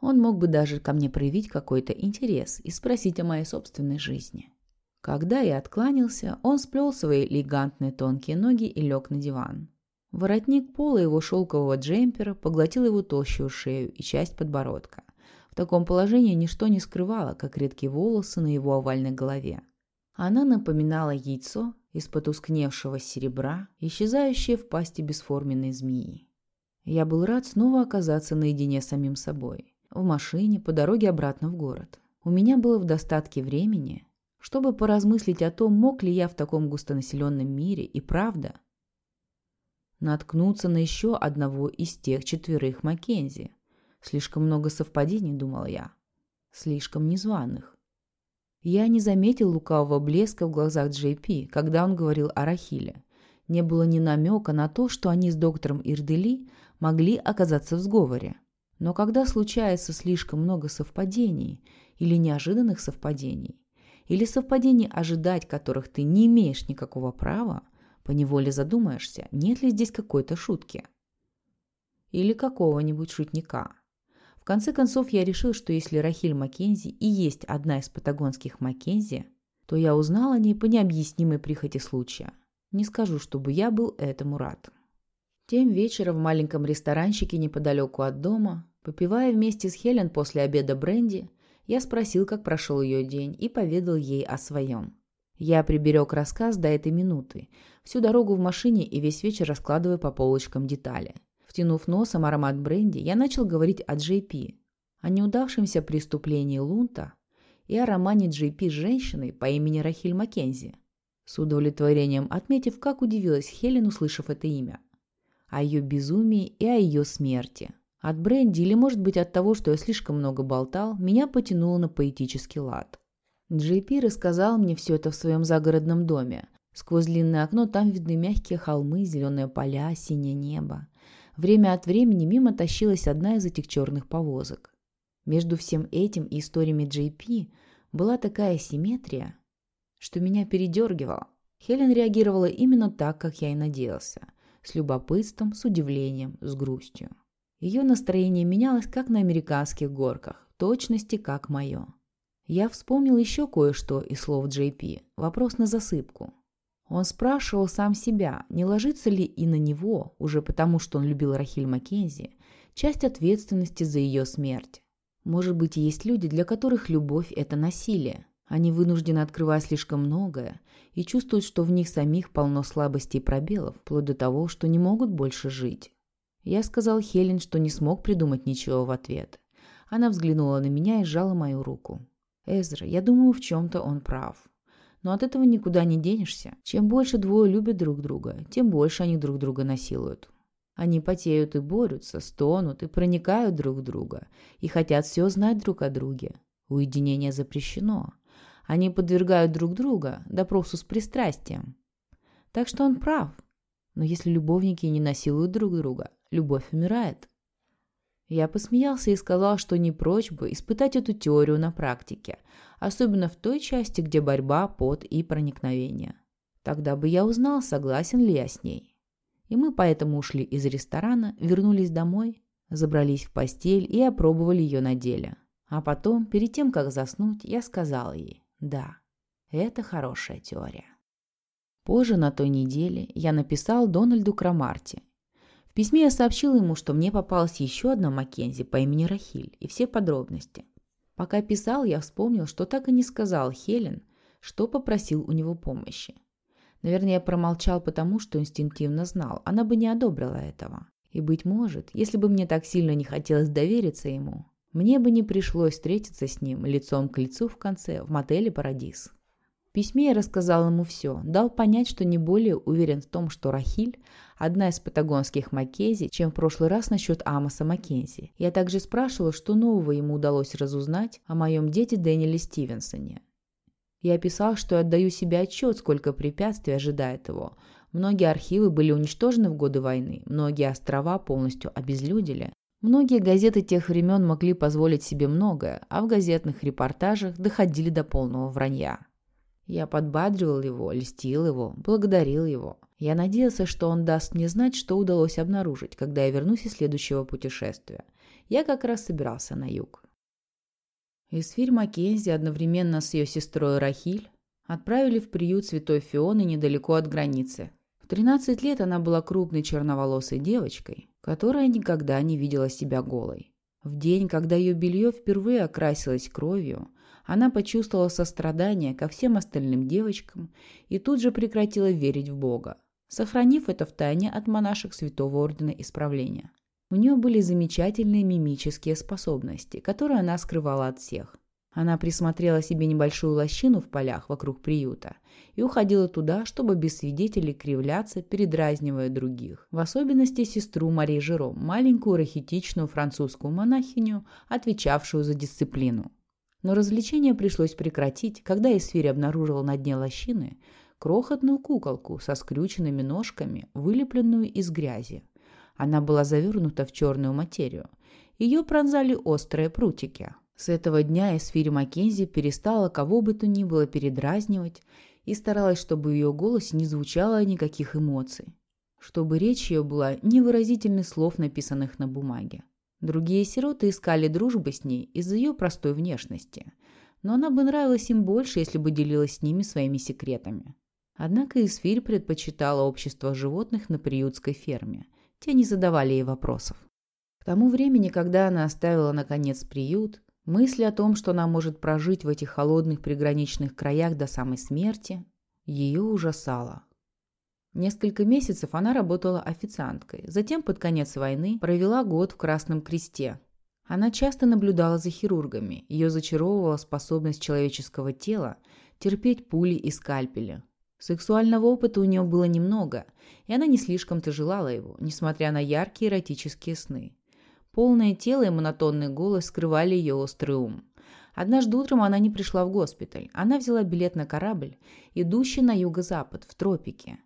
Он мог бы даже ко мне проявить какой-то интерес и спросить о моей собственной жизни. Когда я откланялся, он сплел свои элегантные тонкие ноги и лег на диван. Воротник пола его шелкового джемпера поглотил его толщую шею и часть подбородка. В таком положении ничто не скрывало, как редкие волосы на его овальной голове. Она напоминала яйцо из потускневшего серебра, исчезающее в пасти бесформенной змеи. Я был рад снова оказаться наедине с самим собой. В машине, по дороге обратно в город. У меня было в достатке времени, чтобы поразмыслить о том, мог ли я в таком густонаселенном мире и правда наткнуться на еще одного из тех четверых Маккензи. Слишком много совпадений, думал я. Слишком незваных. Я не заметил лукавого блеска в глазах Джей Пи, когда он говорил о Рахиле. Не было ни намека на то, что они с доктором Ирдели могли оказаться в сговоре. Но когда случается слишком много совпадений или неожиданных совпадений, или совпадений, ожидать которых ты не имеешь никакого права, поневоле задумаешься, нет ли здесь какой-то шутки. Или какого-нибудь шутника. В конце концов, я решил, что если Рахиль Маккензи и есть одна из патагонских Маккензи, то я узнал о ней по необъяснимой прихоти случая. Не скажу, чтобы я был этому рад. Тем вечером в маленьком ресторанчике неподалеку от дома, попивая вместе с Хелен после обеда бренди, я спросил, как прошел ее день, и поведал ей о своем. Я приберег рассказ до этой минуты, всю дорогу в машине и весь вечер раскладывая по полочкам детали. Втянув носом аромат бренди, я начал говорить о Джей о неудавшемся преступлении Лунта и о романе Джей с женщиной по имени Рахиль Маккензи, с удовлетворением отметив, как удивилась Хелен, услышав это имя о ее безумии и о ее смерти. От бренди или, может быть, от того, что я слишком много болтал, меня потянуло на поэтический лад. Джей Пи рассказал мне все это в своем загородном доме. Сквозь длинное окно там видны мягкие холмы, зеленые поля, синее небо. Время от времени мимо тащилась одна из этих черных повозок. Между всем этим и историями Джей Пи была такая симметрия, что меня передергивало. Хелен реагировала именно так, как я и надеялся с любопытством, с удивлением, с грустью. Ее настроение менялось, как на американских горках, в точности, как мое. Я вспомнил еще кое-что из слов Джей Пи. Вопрос на засыпку. Он спрашивал сам себя, не ложится ли и на него, уже потому что он любил Рахиль Маккензи, часть ответственности за ее смерть. Может быть, есть люди, для которых любовь – это насилие, они вынуждены открывать слишком многое и чувствуют, что в них самих полно слабостей и пробелов, вплоть до того, что не могут больше жить. Я сказал Хелен, что не смог придумать ничего в ответ. Она взглянула на меня и сжала мою руку. «Эзра, я думаю, в чем-то он прав. Но от этого никуда не денешься. Чем больше двое любят друг друга, тем больше они друг друга насилуют. Они потеют и борются, стонут и проникают друг в друга, и хотят все знать друг о друге. Уединение запрещено. Они подвергают друг друга допросу с пристрастием. Так что он прав. Но если любовники не насилуют друг друга, любовь умирает. Я посмеялся и сказал, что не прочь бы испытать эту теорию на практике, особенно в той части, где борьба, пот и проникновение. Тогда бы я узнал, согласен ли я с ней. И мы поэтому ушли из ресторана, вернулись домой, забрались в постель и опробовали ее на деле. А потом, перед тем, как заснуть, я сказал ей, да, это хорошая теория. Позже на той неделе я написал Дональду Крамарти. Письме я сообщил ему, что мне попалась еще одна Маккензи по имени Рахиль и все подробности. Пока писал, я вспомнил, что так и не сказал Хелен, что попросил у него помощи. Наверное, я промолчал потому, что инстинктивно знал, она бы не одобрила этого. И, быть может, если бы мне так сильно не хотелось довериться ему, мне бы не пришлось встретиться с ним лицом к лицу в конце в мотеле «Парадис». Письме я рассказал ему все, дал понять, что не более уверен в том, что Рахиль – одна из патагонских Маккензи, чем в прошлый раз насчет Амоса Маккензи. Я также спрашивала, что нового ему удалось разузнать о моем дете Дэниеле Стивенсоне. Я писал, что отдаю себе отчет, сколько препятствий ожидает его. Многие архивы были уничтожены в годы войны, многие острова полностью обезлюдили, Многие газеты тех времен могли позволить себе многое, а в газетных репортажах доходили до полного вранья. Я подбадривал его, льстил его, благодарил его. Я надеялся, что он даст мне знать, что удалось обнаружить, когда я вернусь из следующего путешествия. Я как раз собирался на юг. Эсфирь Маккензи одновременно с ее сестрой Рахиль отправили в приют Святой Фионы недалеко от границы. В 13 лет она была крупной черноволосой девочкой, которая никогда не видела себя голой. В день, когда ее белье впервые окрасилось кровью, она почувствовала сострадание ко всем остальным девочкам и тут же прекратила верить в Бога, сохранив это в тайне от монашек Святого Ордена Исправления. У нее были замечательные мимические способности, которые она скрывала от всех. Она присмотрела себе небольшую лощину в полях вокруг приюта и уходила туда, чтобы без свидетелей кривляться, передразнивая других. В особенности сестру Марии Жером, маленькую рахитичную французскую монахиню, отвечавшую за дисциплину. Но развлечение пришлось прекратить, когда Эсфирь обнаружила на дне лощины крохотную куколку со скрюченными ножками, вылепленную из грязи. Она была завернута в черную материю. Ее пронзали острые прутики, с этого дня Эсфири Маккензи перестала кого бы то ни было передразнивать и старалась, чтобы в ее голосе не звучало никаких эмоций, чтобы речь ее была невыразительной слов, написанных на бумаге. Другие сироты искали дружбы с ней из-за ее простой внешности, но она бы нравилась им больше, если бы делилась с ними своими секретами. Однако Исфирь предпочитала общество животных на приютской ферме. Те не задавали ей вопросов. К тому времени, когда она оставила, наконец, приют, мысль о том, что она может прожить в этих холодных приграничных краях до самой смерти, ее ужасала. Несколько месяцев она работала официанткой, затем под конец войны провела год в Красном Кресте. Она часто наблюдала за хирургами, ее зачаровывала способность человеческого тела терпеть пули и скальпели. Сексуального опыта у нее было немного, и она не слишком-то желала его, несмотря на яркие эротические сны. Полное тело и монотонный голос скрывали ее острый ум. Однажды утром она не пришла в госпиталь. Она взяла билет на корабль, идущий на юго-запад, в тропики.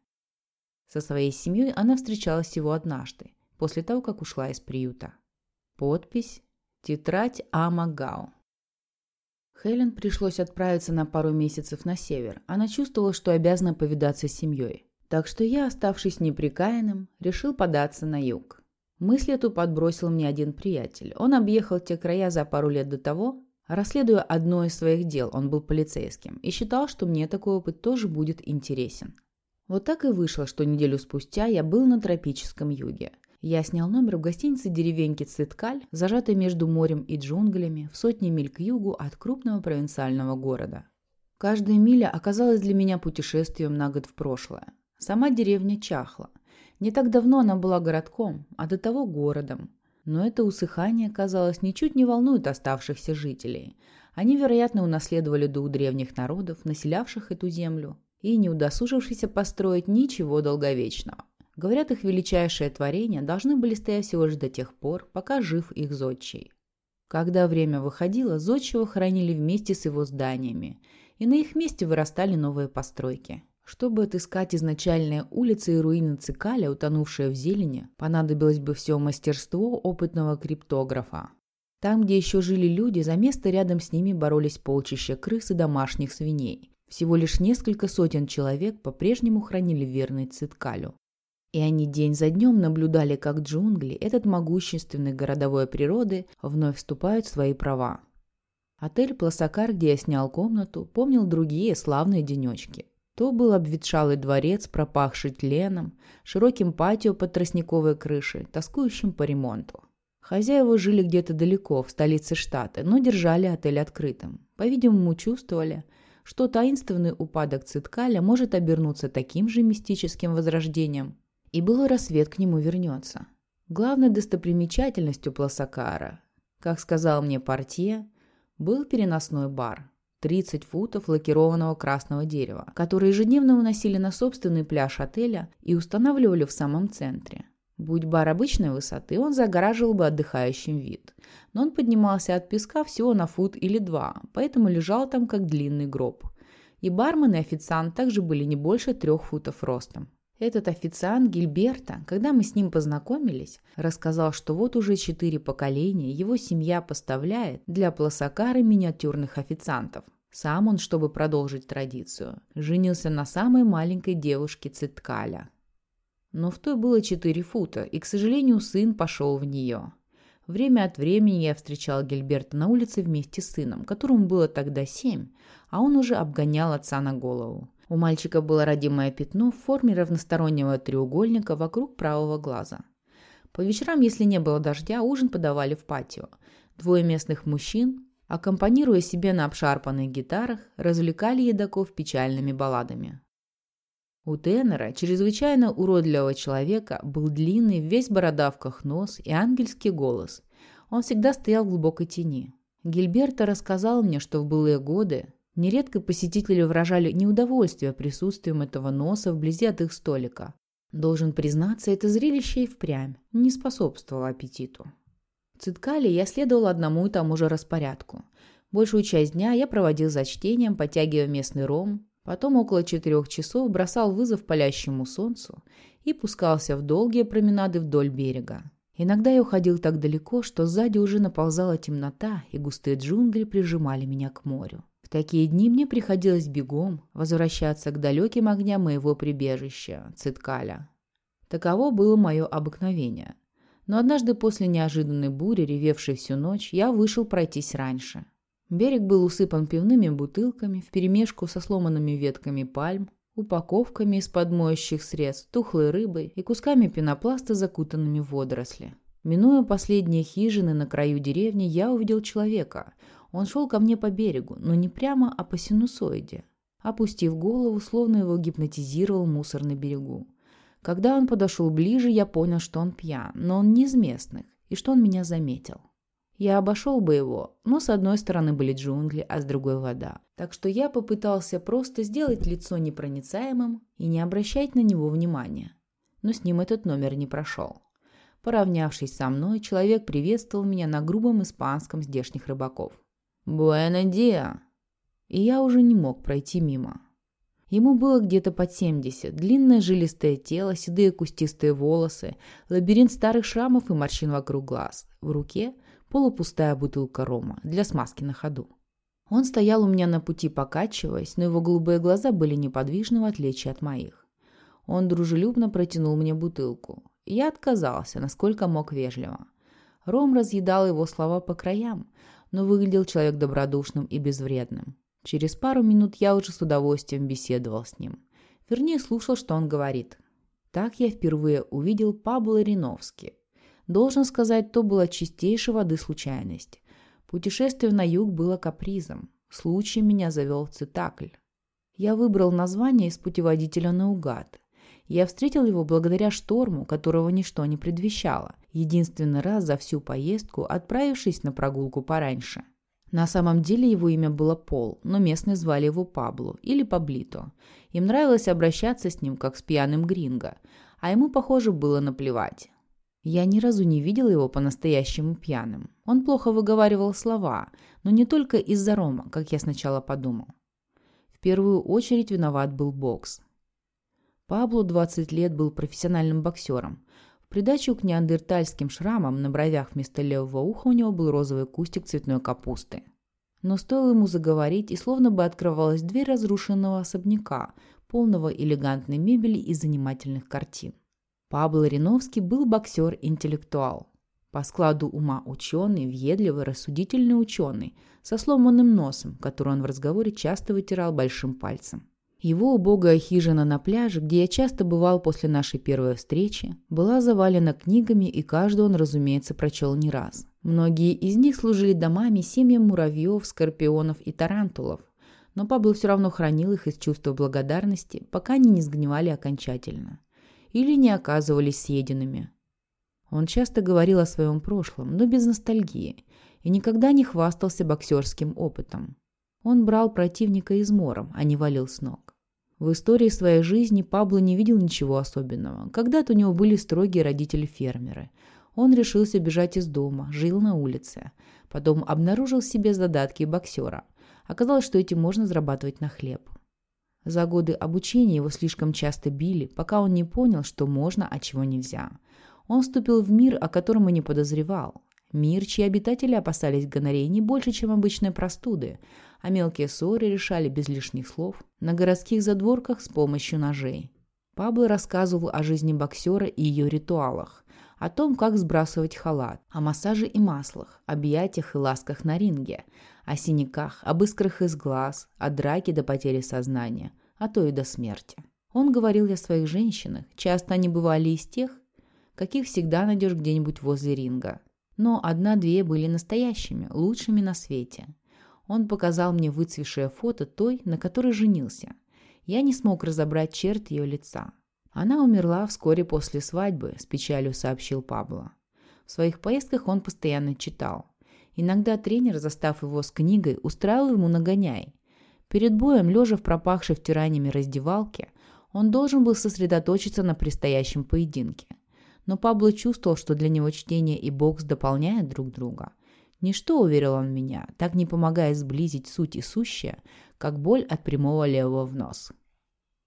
Со своей семьей она встречалась всего однажды, после того, как ушла из приюта. Подпись «Тетрадь Амагау». Хелен пришлось отправиться на пару месяцев на север. Она чувствовала, что обязана повидаться с семьей. Так что я, оставшись неприкаянным, решил податься на юг. Мысль эту подбросил мне один приятель. Он объехал те края за пару лет до того, расследуя одно из своих дел, он был полицейским, и считал, что мне такой опыт тоже будет интересен. Вот так и вышло, что неделю спустя я был на тропическом юге. Я снял номер в гостинице деревеньки Циткаль, зажатой между морем и джунглями, в сотни миль к югу от крупного провинциального города. Каждая миля оказалась для меня путешествием на год в прошлое. Сама деревня чахла. Не так давно она была городком, а до того городом. Но это усыхание, казалось, ничуть не волнует оставшихся жителей. Они, вероятно, унаследовали дух древних народов, населявших эту землю, и не удосужившихся построить ничего долговечного. Говорят, их величайшие творения должны были стоять всего лишь до тех пор, пока жив их зодчий. Когда время выходило, зодчего хранили вместе с его зданиями, и на их месте вырастали новые постройки. Чтобы отыскать изначальные улицы и руины Цикаля, утонувшие в зелени, понадобилось бы все мастерство опытного криптографа. Там, где еще жили люди, за место рядом с ними боролись полчища крыс и домашних свиней. Всего лишь несколько сотен человек по-прежнему хранили верность Циткалю. И они день за днем наблюдали, как джунгли, этот могущественный городовой природы, вновь вступают в свои права. Отель «Пласакар», где я снял комнату, помнил другие славные денечки. То был обветшалый дворец, пропахший тленом, широким патио под тростниковой крышей, тоскующим по ремонту. Хозяева жили где-то далеко, в столице штата, но держали отель открытым. По-видимому, чувствовали, что таинственный упадок Циткаля может обернуться таким же мистическим возрождением, и былой рассвет к нему вернется. Главной достопримечательностью Пласакара, как сказал мне портье, был переносной бар. 30 футов лакированного красного дерева, который ежедневно уносили на собственный пляж отеля и устанавливали в самом центре. Будь бар обычной высоты, он загораживал бы отдыхающим вид. Но он поднимался от песка всего на фут или два, поэтому лежал там как длинный гроб. И бармен и официант также были не больше трех футов ростом. Этот официант Гильберта, когда мы с ним познакомились, рассказал, что вот уже четыре поколения его семья поставляет для Пласакара миниатюрных официантов. Сам он, чтобы продолжить традицию, женился на самой маленькой девушке Циткаля. Но в той было четыре фута, и, к сожалению, сын пошел в нее. Время от времени я встречал Гильберта на улице вместе с сыном, которому было тогда семь, а он уже обгонял отца на голову. У мальчика было родимое пятно в форме равностороннего треугольника вокруг правого глаза. По вечерам, если не было дождя, ужин подавали в патио. Двое местных мужчин, аккомпанируя себе на обшарпанных гитарах, развлекали едоков печальными балладами. У тенора, чрезвычайно уродливого человека, был длинный, весь в бородавках нос и ангельский голос. Он всегда стоял в глубокой тени. Гильберто рассказал мне, что в былые годы Нередко посетители выражали неудовольствие присутствием этого носа вблизи от их столика. Должен признаться, это зрелище и впрямь не способствовало аппетиту. В Циткале я следовал одному и тому же распорядку. Большую часть дня я проводил за чтением, подтягивая местный ром, потом около четырех часов бросал вызов палящему солнцу и пускался в долгие променады вдоль берега. Иногда я уходил так далеко, что сзади уже наползала темнота, и густые джунгли прижимали меня к морю такие дни мне приходилось бегом возвращаться к далеким огням моего прибежища, Циткаля. Таково было мое обыкновение. Но однажды после неожиданной бури, ревевшей всю ночь, я вышел пройтись раньше. Берег был усыпан пивными бутылками вперемешку со сломанными ветками пальм, упаковками из-под моющих средств, тухлой рыбой и кусками пенопласта, закутанными в водоросли. Минуя последние хижины на краю деревни, я увидел человека. Он шел ко мне по берегу, но не прямо, а по синусоиде. Опустив голову, словно его гипнотизировал мусор на берегу. Когда он подошел ближе, я понял, что он пьян, но он не из местных, и что он меня заметил. Я обошел бы его, но с одной стороны были джунгли, а с другой вода. Так что я попытался просто сделать лицо непроницаемым и не обращать на него внимания. Но с ним этот номер не прошел. Поравнявшись со мной, человек приветствовал меня на грубом испанском здешних рыбаков. «Буэна диа!» И я уже не мог пройти мимо. Ему было где-то под 70, длинное жилистое тело, седые кустистые волосы, лабиринт старых шрамов и морщин вокруг глаз. В руке полупустая бутылка рома для смазки на ходу. Он стоял у меня на пути, покачиваясь, но его голубые глаза были неподвижны в отличие от моих. Он дружелюбно протянул мне бутылку. Я отказался, насколько мог вежливо. Ром разъедал его слова по краям, но выглядел человек добродушным и безвредным. Через пару минут я уже с удовольствием беседовал с ним. Вернее, слушал, что он говорит. Так я впервые увидел Пабло Риновски. Должен сказать, то была чистейшей воды случайность. Путешествие на юг было капризом. Случай меня завел в цитакль. Я выбрал название из путеводителя наугад. Я встретил его благодаря шторму, которого ничто не предвещало, единственный раз за всю поездку отправившись на прогулку пораньше. На самом деле его имя было Пол, но местные звали его Пабло или Паблито. Им нравилось обращаться с ним как с пьяным гринго, а ему, похоже, было наплевать. Я ни разу не видел его по-настоящему пьяным. Он плохо выговаривал слова, но не только из-за рома, как я сначала подумал. В первую очередь виноват был бокс. Пабло 20 лет был профессиональным боксером, придачу к неандертальским шрамам на бровях вместо левого уха у него был розовый кустик цветной капусты. Но стоило ему заговорить, и словно бы открывалась дверь разрушенного особняка, полного элегантной мебели и занимательных картин. Пабло Риновский был боксер-интеллектуал. По складу ума ученый, въедливый, рассудительный ученый, со сломанным носом, который он в разговоре часто вытирал большим пальцем. Его убогая хижина на пляже, где я часто бывал после нашей первой встречи, была завалена книгами, и каждую он, разумеется, прочел не раз. Многие из них служили домами семьям муравьев, скорпионов и тарантулов, но Пабло все равно хранил их из чувства благодарности, пока они не сгнивали окончательно или не оказывались съеденными. Он часто говорил о своем прошлом, но без ностальгии, и никогда не хвастался боксерским опытом. Он брал противника измором, а не валил с ног. В истории своей жизни Пабло не видел ничего особенного. Когда-то у него были строгие родители-фермеры. Он решился бежать из дома, жил на улице. Потом обнаружил себе задатки боксера. Оказалось, что этим можно зарабатывать на хлеб. За годы обучения его слишком часто били, пока он не понял, что можно, а чего нельзя. Он вступил в мир, о котором и не подозревал. Мир, чьи обитатели опасались гонореи не больше, чем обычной простуды, а мелкие ссоры решали без лишних слов на городских задворках с помощью ножей. Пабло рассказывал о жизни боксера и ее ритуалах, о том, как сбрасывать халат, о массаже и маслах, объятиях и ласках на ринге, о синяках, об искрах из глаз, о драке до потери сознания, а то и до смерти. Он говорил о своих женщинах, часто они бывали из тех, каких всегда найдешь где-нибудь возле ринга. Но одна-две были настоящими, лучшими на свете. Он показал мне выцвешее фото той, на которой женился. Я не смог разобрать черт ее лица. Она умерла вскоре после свадьбы, с печалью сообщил Пабло. В своих поездках он постоянно читал. Иногда тренер, застав его с книгой, устраивал ему нагоняй. Перед боем, лежа в пропахшей втираниями раздевалке, он должен был сосредоточиться на предстоящем поединке. Но Пабло чувствовал, что для него чтение и бокс дополняют друг друга. Ничто, уверил он меня, так не помогает сблизить суть и сущее, как боль от прямого левого в нос.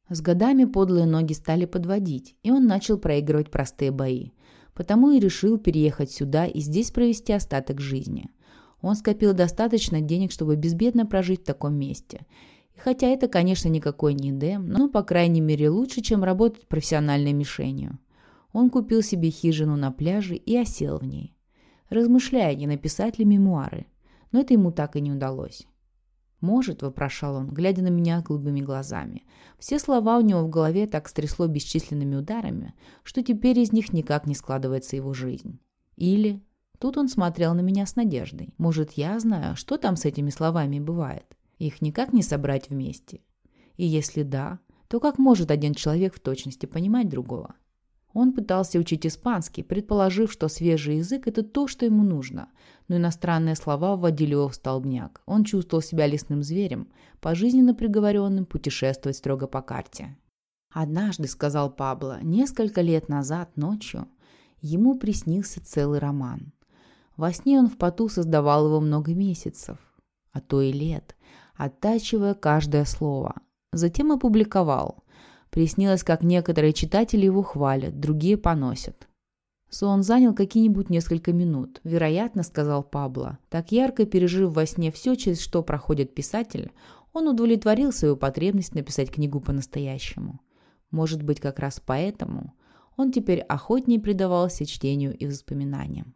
С годами подлые ноги стали подводить, и он начал проигрывать простые бои. Потому и решил переехать сюда и здесь провести остаток жизни. Он скопил достаточно денег, чтобы безбедно прожить в таком месте. И хотя это, конечно, никакой не Эдем, но, по крайней мере, лучше, чем работать профессиональной мишенью. Он купил себе хижину на пляже и осел в ней размышляя, не написать ли мемуары. но это ему так и не удалось. «Может», — вопрошал он, глядя на меня голубыми глазами. Все слова у него в голове так стрясло бесчисленными ударами, что теперь из них никак не складывается его жизнь. Или... Тут он смотрел на меня с надеждой. Может, я знаю, что там с этими словами бывает? Их никак не собрать вместе. И если да, то как может один человек в точности понимать другого? Он пытался учить испанский, предположив, что свежий язык – это то, что ему нужно. Но иностранные слова вводили его в столбняк. Он чувствовал себя лесным зверем, пожизненно приговоренным путешествовать строго по карте. «Однажды», – сказал Пабло, – «несколько лет назад, ночью, ему приснился целый роман. Во сне он в поту создавал его много месяцев, а то и лет, оттачивая каждое слово. Затем опубликовал – Приснилось, как некоторые читатели его хвалят, другие поносят. Сон занял какие-нибудь несколько минут. Вероятно, сказал Пабло, так ярко пережив во сне все, через что проходит писатель, он удовлетворил свою потребность написать книгу по-настоящему. Может быть, как раз поэтому он теперь охотнее предавался чтению и воспоминаниям.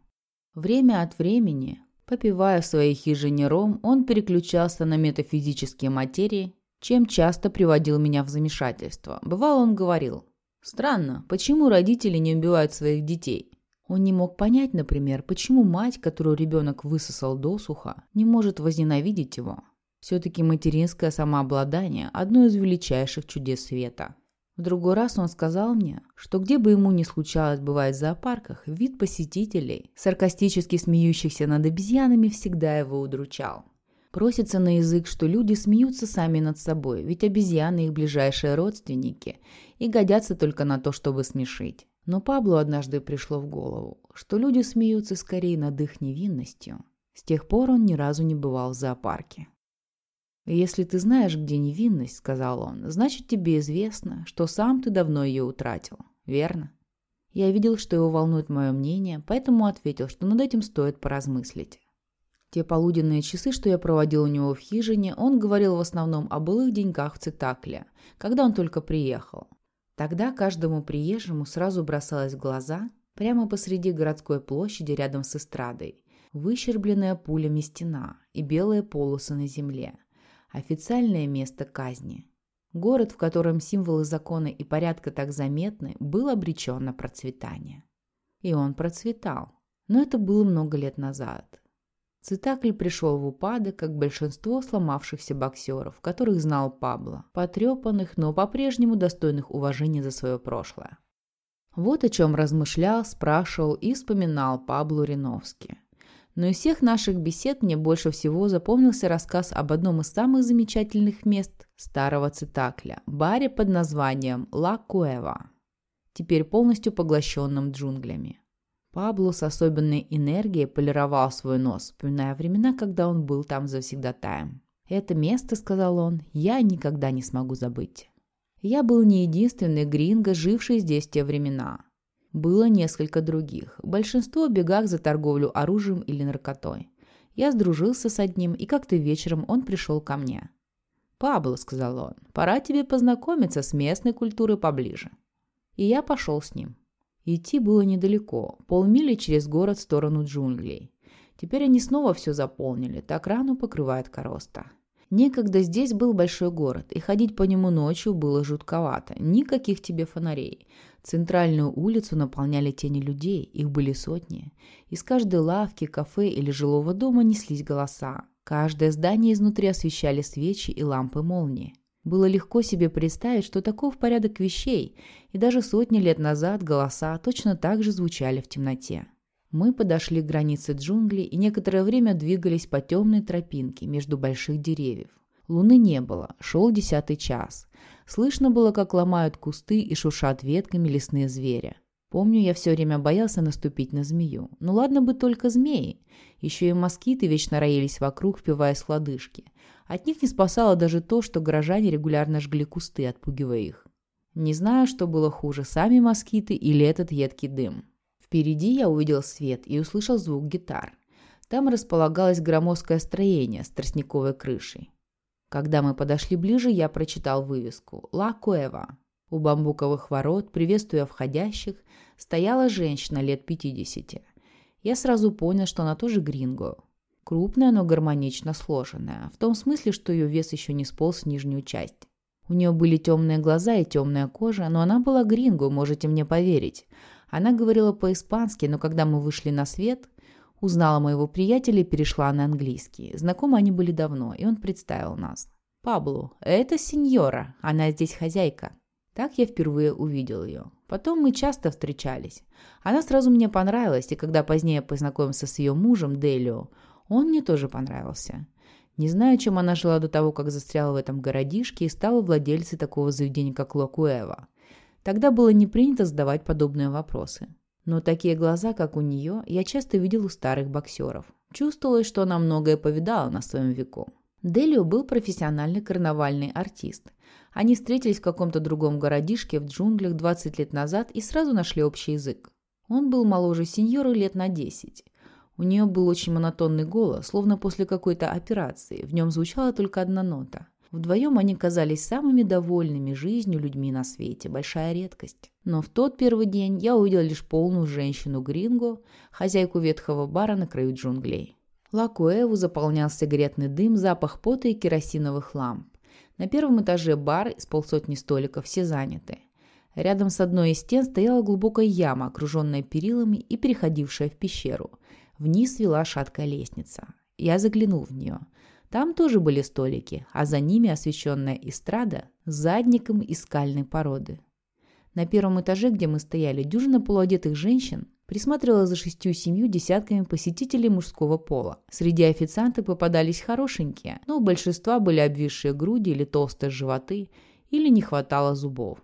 Время от времени, попивая в своей хижине ром, он переключался на метафизические материи чем часто приводил меня в замешательство. Бывало, он говорил, «Странно, почему родители не убивают своих детей?» Он не мог понять, например, почему мать, которую ребенок высосал досуха, не может возненавидеть его. Все-таки материнское самообладание – одно из величайших чудес света. В другой раз он сказал мне, что где бы ему ни случалось бывать в зоопарках, вид посетителей, саркастически смеющихся над обезьянами, всегда его удручал. Просится на язык, что люди смеются сами над собой, ведь обезьяны их ближайшие родственники и годятся только на то, чтобы смешить. Но Паблу однажды пришло в голову, что люди смеются скорее над их невинностью. С тех пор он ни разу не бывал в зоопарке. «Если ты знаешь, где невинность, — сказал он, — значит, тебе известно, что сам ты давно ее утратил, верно?» Я видел, что его волнует мое мнение, поэтому ответил, что над этим стоит поразмыслить. Те полуденные часы, что я проводил у него в хижине, он говорил в основном о былых деньках в Цитакле, когда он только приехал. Тогда каждому приезжему сразу бросалось в глаза, прямо посреди городской площади рядом с эстрадой, выщербленная пулями стена и белые полосы на земле. Официальное место казни. Город, в котором символы закона и порядка так заметны, был обречен на процветание. И он процветал. Но это было много лет назад. Цитакль пришел в упадок, как большинство сломавшихся боксеров, которых знал Пабло, потрепанных, но по-прежнему достойных уважения за свое прошлое. Вот о чем размышлял, спрашивал и вспоминал Пабло Риновский. Но из всех наших бесед мне больше всего запомнился рассказ об одном из самых замечательных мест старого Цитакля – баре под названием «Ла Куэва», теперь полностью поглощенном джунглями. Пабло с особенной энергией полировал свой нос, вспоминая времена, когда он был там завсегдатаем. «Это место, — сказал он, — я никогда не смогу забыть». Я был не единственный гринго, живший здесь в те времена. Было несколько других, большинство в бегах за торговлю оружием или наркотой. Я сдружился с одним, и как-то вечером он пришел ко мне. «Пабло», — сказал он, — «пора тебе познакомиться с местной культурой поближе». И я пошел с ним. Идти было недалеко, полмили через город в сторону джунглей. Теперь они снова все заполнили, так рану покрывает короста. Некогда здесь был большой город, и ходить по нему ночью было жутковато. Никаких тебе фонарей. Центральную улицу наполняли тени людей, их были сотни. Из каждой лавки, кафе или жилого дома неслись голоса. Каждое здание изнутри освещали свечи и лампы молнии. Было легко себе представить, что таков порядок вещей, и даже сотни лет назад голоса точно так же звучали в темноте. Мы подошли к границе джунглей и некоторое время двигались по темной тропинке между больших деревьев. Луны не было, шел десятый час. Слышно было, как ломают кусты и шушат ветками лесные звери. Помню, я все время боялся наступить на змею. Ну ладно бы только змеи. Еще и москиты вечно роились вокруг, впиваясь в лодыжки. От них не спасало даже то, что горожане регулярно жгли кусты, отпугивая их. Не знаю, что было хуже, сами москиты или этот едкий дым. Впереди я увидел свет и услышал звук гитар. Там располагалось громоздкое строение с тростниковой крышей. Когда мы подошли ближе, я прочитал вывеску «Ла Куэва». У бамбуковых ворот, приветствуя входящих, стояла женщина лет 50. Я сразу понял, что она тоже гринго. Крупная, но гармонично сложенная, в том смысле, что ее вес еще не сполз в нижнюю часть. У нее были темные глаза и темная кожа, но она была гринго, можете мне поверить. Она говорила по-испански, но когда мы вышли на свет, узнала моего приятеля и перешла на английский. Знакомы они были давно, и он представил нас. «Паблу, это сеньора, она здесь хозяйка». Так я впервые увидел ее. Потом мы часто встречались. Она сразу мне понравилась, и когда позднее познакомился с ее мужем, Делио, он мне тоже понравился. Не знаю, чем она жила до того, как застряла в этом городишке и стала владельцей такого заведения, как Лакуэва. Тогда было не принято задавать подобные вопросы. Но такие глаза, как у нее, я часто видел у старых боксеров. Чувствовалось, что она многое повидала на своем веку. Делио был профессиональный карнавальный артист. Они встретились в каком-то другом городишке в джунглях 20 лет назад и сразу нашли общий язык. Он был моложе сеньоры лет на 10. У нее был очень монотонный голос, словно после какой-то операции. В нем звучала только одна нота. Вдвоем они казались самыми довольными жизнью людьми на свете, большая редкость. Но в тот первый день я увидел лишь полную женщину Гринго, хозяйку ветхого бара на краю джунглей. Лакуэву заполнял сигаретный дым, запах пота и керосиновых ламп. На первом этаже бар с полсотни столиков, все заняты. Рядом с одной из стен стояла глубокая яма, окруженная перилами и переходившая в пещеру. Вниз вела шаткая лестница. Я заглянул в нее. Там тоже были столики, а за ними освещенная эстрада с задником из скальной породы. На первом этаже, где мы стояли, дюжина полуодетых женщин присматривала за шестью-семью десятками посетителей мужского пола. Среди официантов попадались хорошенькие, но у большинства были обвисшие груди или толстые животы, или не хватало зубов.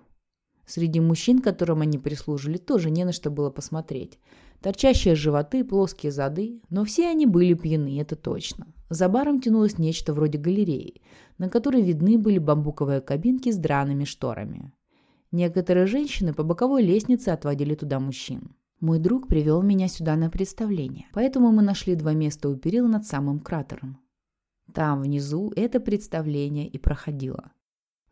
Среди мужчин, которым они прислужили, тоже не на что было посмотреть. Торчащие животы, плоские зады, но все они были пьяны, это точно. За баром тянулось нечто вроде галереи, на которой видны были бамбуковые кабинки с драными шторами. Некоторые женщины по боковой лестнице отводили туда мужчин. Мой друг привел меня сюда на представление, поэтому мы нашли два места у перил над самым кратером. Там, внизу, это представление и проходило.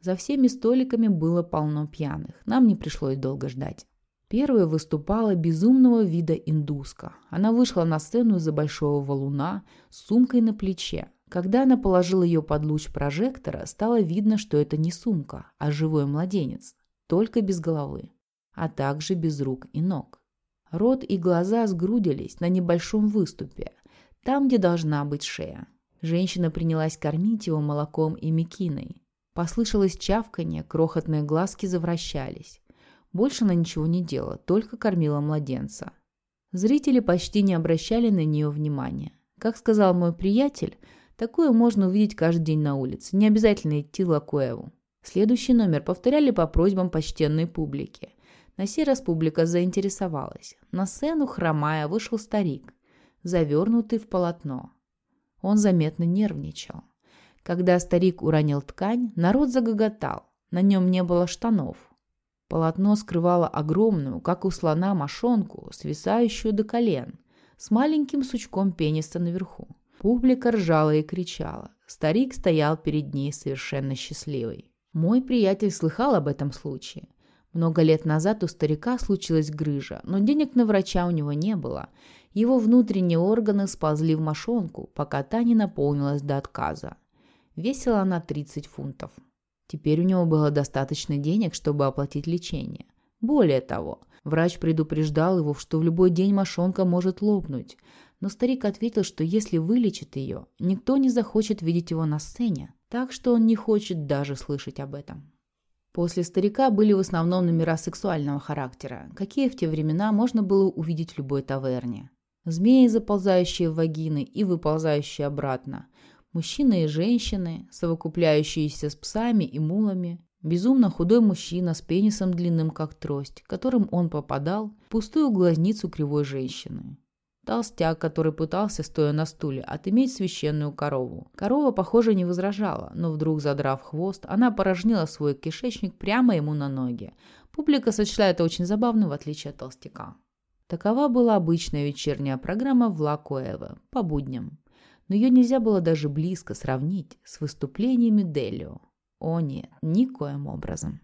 За всеми столиками было полно пьяных, нам не пришлось долго ждать. Первой выступала безумного вида индуска. Она вышла на сцену из-за большого валуна с сумкой на плече. Когда она положила ее под луч прожектора, стало видно, что это не сумка, а живой младенец, только без головы, а также без рук и ног. Рот и глаза сгрудились на небольшом выступе, там, где должна быть шея. Женщина принялась кормить его молоком и мекиной. Послышалось чавканье, крохотные глазки завращались. Больше она ничего не делала, только кормила младенца. Зрители почти не обращали на нее внимания. Как сказал мой приятель, такое можно увидеть каждый день на улице, не обязательно идти в Лакуэву. Следующий номер повторяли по просьбам почтенной публики. На сей раз публика заинтересовалась. На сцену, хромая, вышел старик, завернутый в полотно. Он заметно нервничал. Когда старик уронил ткань, народ загоготал. На нем не было штанов. Полотно скрывало огромную, как у слона, мошонку, свисающую до колен, с маленьким сучком пениса наверху. Публика ржала и кричала. Старик стоял перед ней совершенно счастливый. Мой приятель слыхал об этом случае. Много лет назад у старика случилась грыжа, но денег на врача у него не было. Его внутренние органы сползли в мошонку, пока та не наполнилась до отказа. Весила она 30 фунтов. Теперь у него было достаточно денег, чтобы оплатить лечение. Более того, врач предупреждал его, что в любой день мошонка может лопнуть. Но старик ответил, что если вылечит ее, никто не захочет видеть его на сцене, так что он не хочет даже слышать об этом. После старика были в основном номера сексуального характера, какие в те времена можно было увидеть в любой таверне. Змеи, заползающие в вагины и выползающие обратно, Мужчины и женщины, совокупляющиеся с псами и мулами. Безумно худой мужчина с пенисом длинным, как трость, которым он попадал в пустую глазницу кривой женщины. Толстяк, который пытался, стоя на стуле, отыметь священную корову. Корова, похоже, не возражала, но вдруг, задрав хвост, она порожнила свой кишечник прямо ему на ноги. Публика сочла это очень забавным, в отличие от толстяка. Такова была обычная вечерняя программа в Ла по будням но ее нельзя было даже близко сравнить с выступлениями Делио. О нет, никоим образом.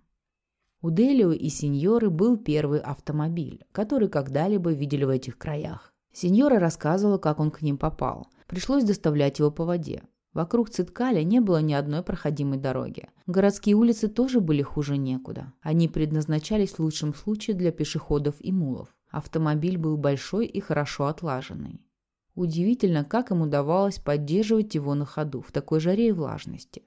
У Делио и сеньоры был первый автомобиль, который когда-либо видели в этих краях. Сеньора рассказывала, как он к ним попал. Пришлось доставлять его по воде. Вокруг Циткаля не было ни одной проходимой дороги. Городские улицы тоже были хуже некуда. Они предназначались в лучшем случае для пешеходов и мулов. Автомобиль был большой и хорошо отлаженный. Удивительно, как им удавалось поддерживать его на ходу в такой жаре и влажности.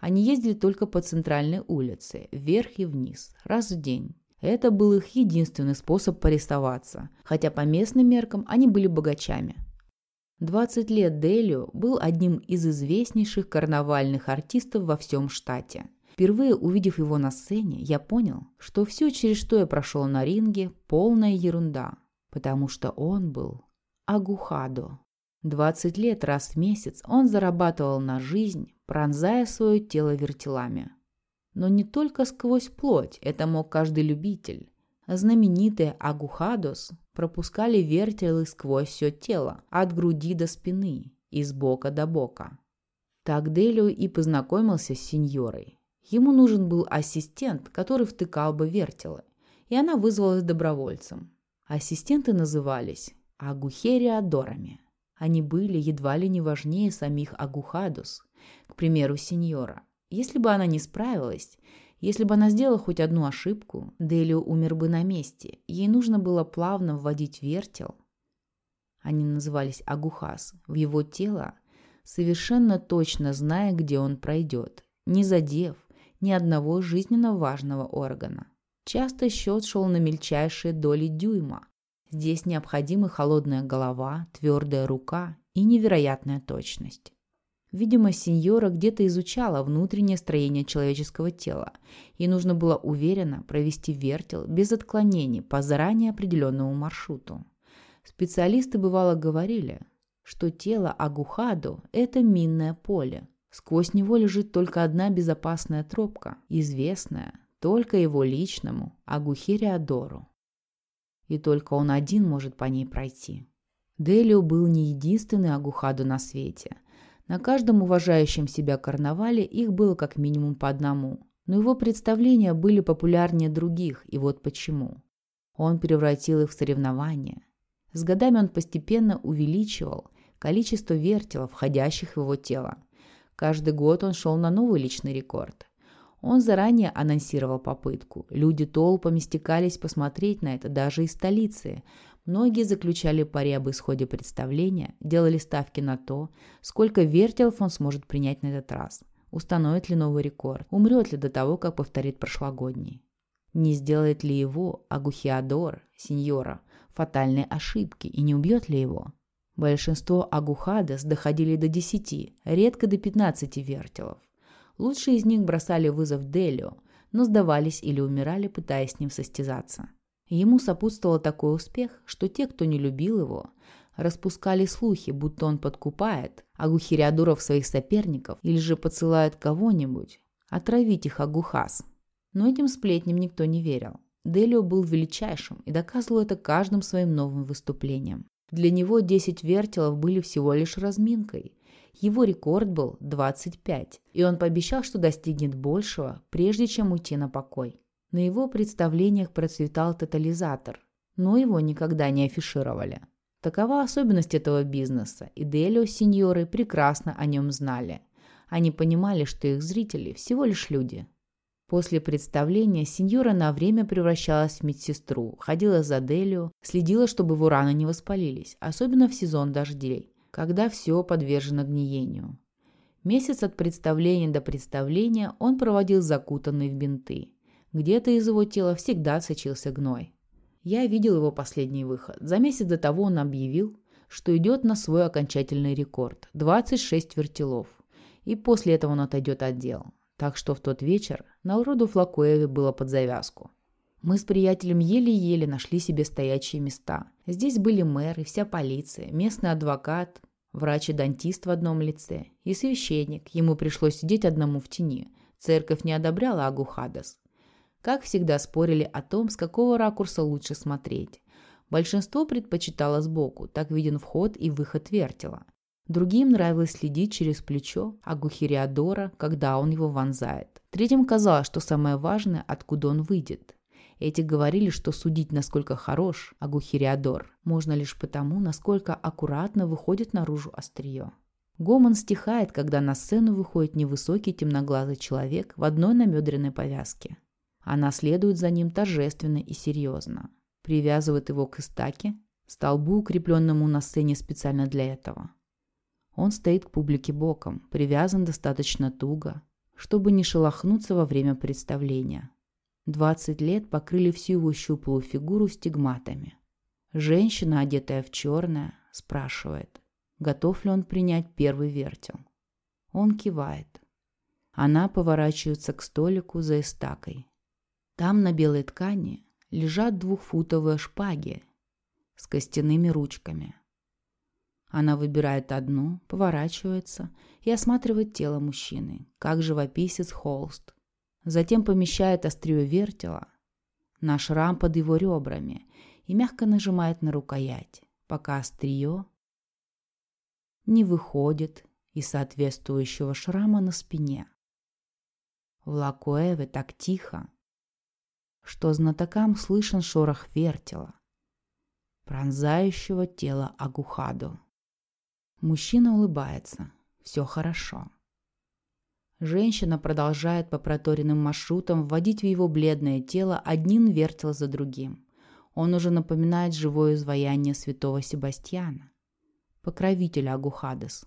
Они ездили только по центральной улице, вверх и вниз, раз в день. Это был их единственный способ порисоваться, хотя по местным меркам они были богачами. 20 лет Делио был одним из известнейших карнавальных артистов во всем штате. Впервые увидев его на сцене, я понял, что все, через что я прошел на ринге, полная ерунда, потому что он был Агухадо. 20 лет раз в месяц он зарабатывал на жизнь, пронзая свое тело вертелами. Но не только сквозь плоть, это мог каждый любитель. Знаменитые агухадос пропускали вертелы сквозь все тело, от груди до спины, из бока до бока. Так Делио и познакомился с сеньорой. Ему нужен был ассистент, который втыкал бы вертелы, и она вызвалась добровольцем. Ассистенты назывались агухериадорами. Они были едва ли не важнее самих агухадос, к примеру, сеньора. Если бы она не справилась, если бы она сделала хоть одну ошибку, Делио умер бы на месте. Ей нужно было плавно вводить вертел. Они назывались Агухас. В его тело, совершенно точно зная, где он пройдет, не задев ни одного жизненно важного органа. Часто счет шел на мельчайшие доли дюйма. Здесь необходимы холодная голова, твердая рука и невероятная точность. Видимо, сеньора где-то изучала внутреннее строение человеческого тела, и нужно было уверенно провести вертел без отклонений по заранее определенному маршруту. Специалисты бывало говорили, что тело Агухадо – это минное поле. Сквозь него лежит только одна безопасная тропка, известная только его личному Агухириадору. И только он один может по ней пройти. Делио был не единственный Агухадо на свете – на каждом уважающем себя карнавале их было как минимум по одному. Но его представления были популярнее других, и вот почему. Он превратил их в соревнования. С годами он постепенно увеличивал количество вертелов, входящих в его тело. Каждый год он шел на новый личный рекорд. Он заранее анонсировал попытку. Люди толпами стекались посмотреть на это даже из столицы, Многие заключали пари об исходе представления, делали ставки на то, сколько вертелов он сможет принять на этот раз, установит ли новый рекорд, умрет ли до того, как повторит прошлогодний. Не сделает ли его Агухиадор, сеньора, фатальной ошибки и не убьет ли его? Большинство агухадес доходили до 10, редко до 15 вертелов. Лучшие из них бросали вызов Делио, но сдавались или умирали, пытаясь с ним состязаться. Ему сопутствовал такой успех, что те, кто не любил его, распускали слухи, будто он подкупает Агухириадуров своих соперников или же поцелает кого-нибудь, отравить их Агухас. Но этим сплетням никто не верил. Делио был величайшим и доказывал это каждым своим новым выступлением. Для него 10 вертелов были всего лишь разминкой. Его рекорд был 25, и он пообещал, что достигнет большего, прежде чем уйти на покой. На его представлениях процветал тотализатор, но его никогда не афишировали. Такова особенность этого бизнеса, и Делио с сеньорой прекрасно о нем знали. Они понимали, что их зрители всего лишь люди. После представления сеньора на время превращалась в медсестру, ходила за Делио, следила, чтобы его раны не воспалились, особенно в сезон дождей, когда все подвержено гниению. Месяц от представления до представления он проводил закутанный в бинты. Где-то из его тела всегда сочился гной. Я видел его последний выход. За месяц до того он объявил, что идет на свой окончательный рекорд – 26 вертелов. И после этого он отойдет от дел. Так что в тот вечер на роду Флакоеве было под завязку. Мы с приятелем еле-еле нашли себе стоячие места. Здесь были мэр и вся полиция, местный адвокат, врач и дантист в одном лице и священник. Ему пришлось сидеть одному в тени. Церковь не одобряла Агухадас. Как всегда спорили о том, с какого ракурса лучше смотреть. Большинство предпочитало сбоку, так виден вход и выход вертела. Другим нравилось следить через плечо Агухириадора, когда он его вонзает. Третьим казалось, что самое важное, откуда он выйдет. Эти говорили, что судить, насколько хорош Агухириадор, можно лишь потому, насколько аккуратно выходит наружу острие. Гомон стихает, когда на сцену выходит невысокий темноглазый человек в одной намедренной повязке. Она следует за ним торжественно и серьезно. Привязывает его к истаке, столбу, укрепленному на сцене специально для этого. Он стоит к публике боком, привязан достаточно туго, чтобы не шелохнуться во время представления. 20 лет покрыли всю его щуплую фигуру стигматами. Женщина, одетая в черное, спрашивает, готов ли он принять первый вертел. Он кивает. Она поворачивается к столику за эстакой. Там на белой ткани лежат двухфутовые шпаги с костяными ручками. Она выбирает одну, поворачивается и осматривает тело мужчины, как живописец холст. Затем помещает острие вертела на шрам под его ребрами и мягко нажимает на рукоять, пока острие не выходит из соответствующего шрама на спине. В Лакоэве так тихо, что знатокам слышен шорох вертела, пронзающего тело Агухаду. Мужчина улыбается. Все хорошо. Женщина продолжает по проторенным маршрутам вводить в его бледное тело один вертел за другим. Он уже напоминает живое изваяние святого Себастьяна, покровителя Агухадес.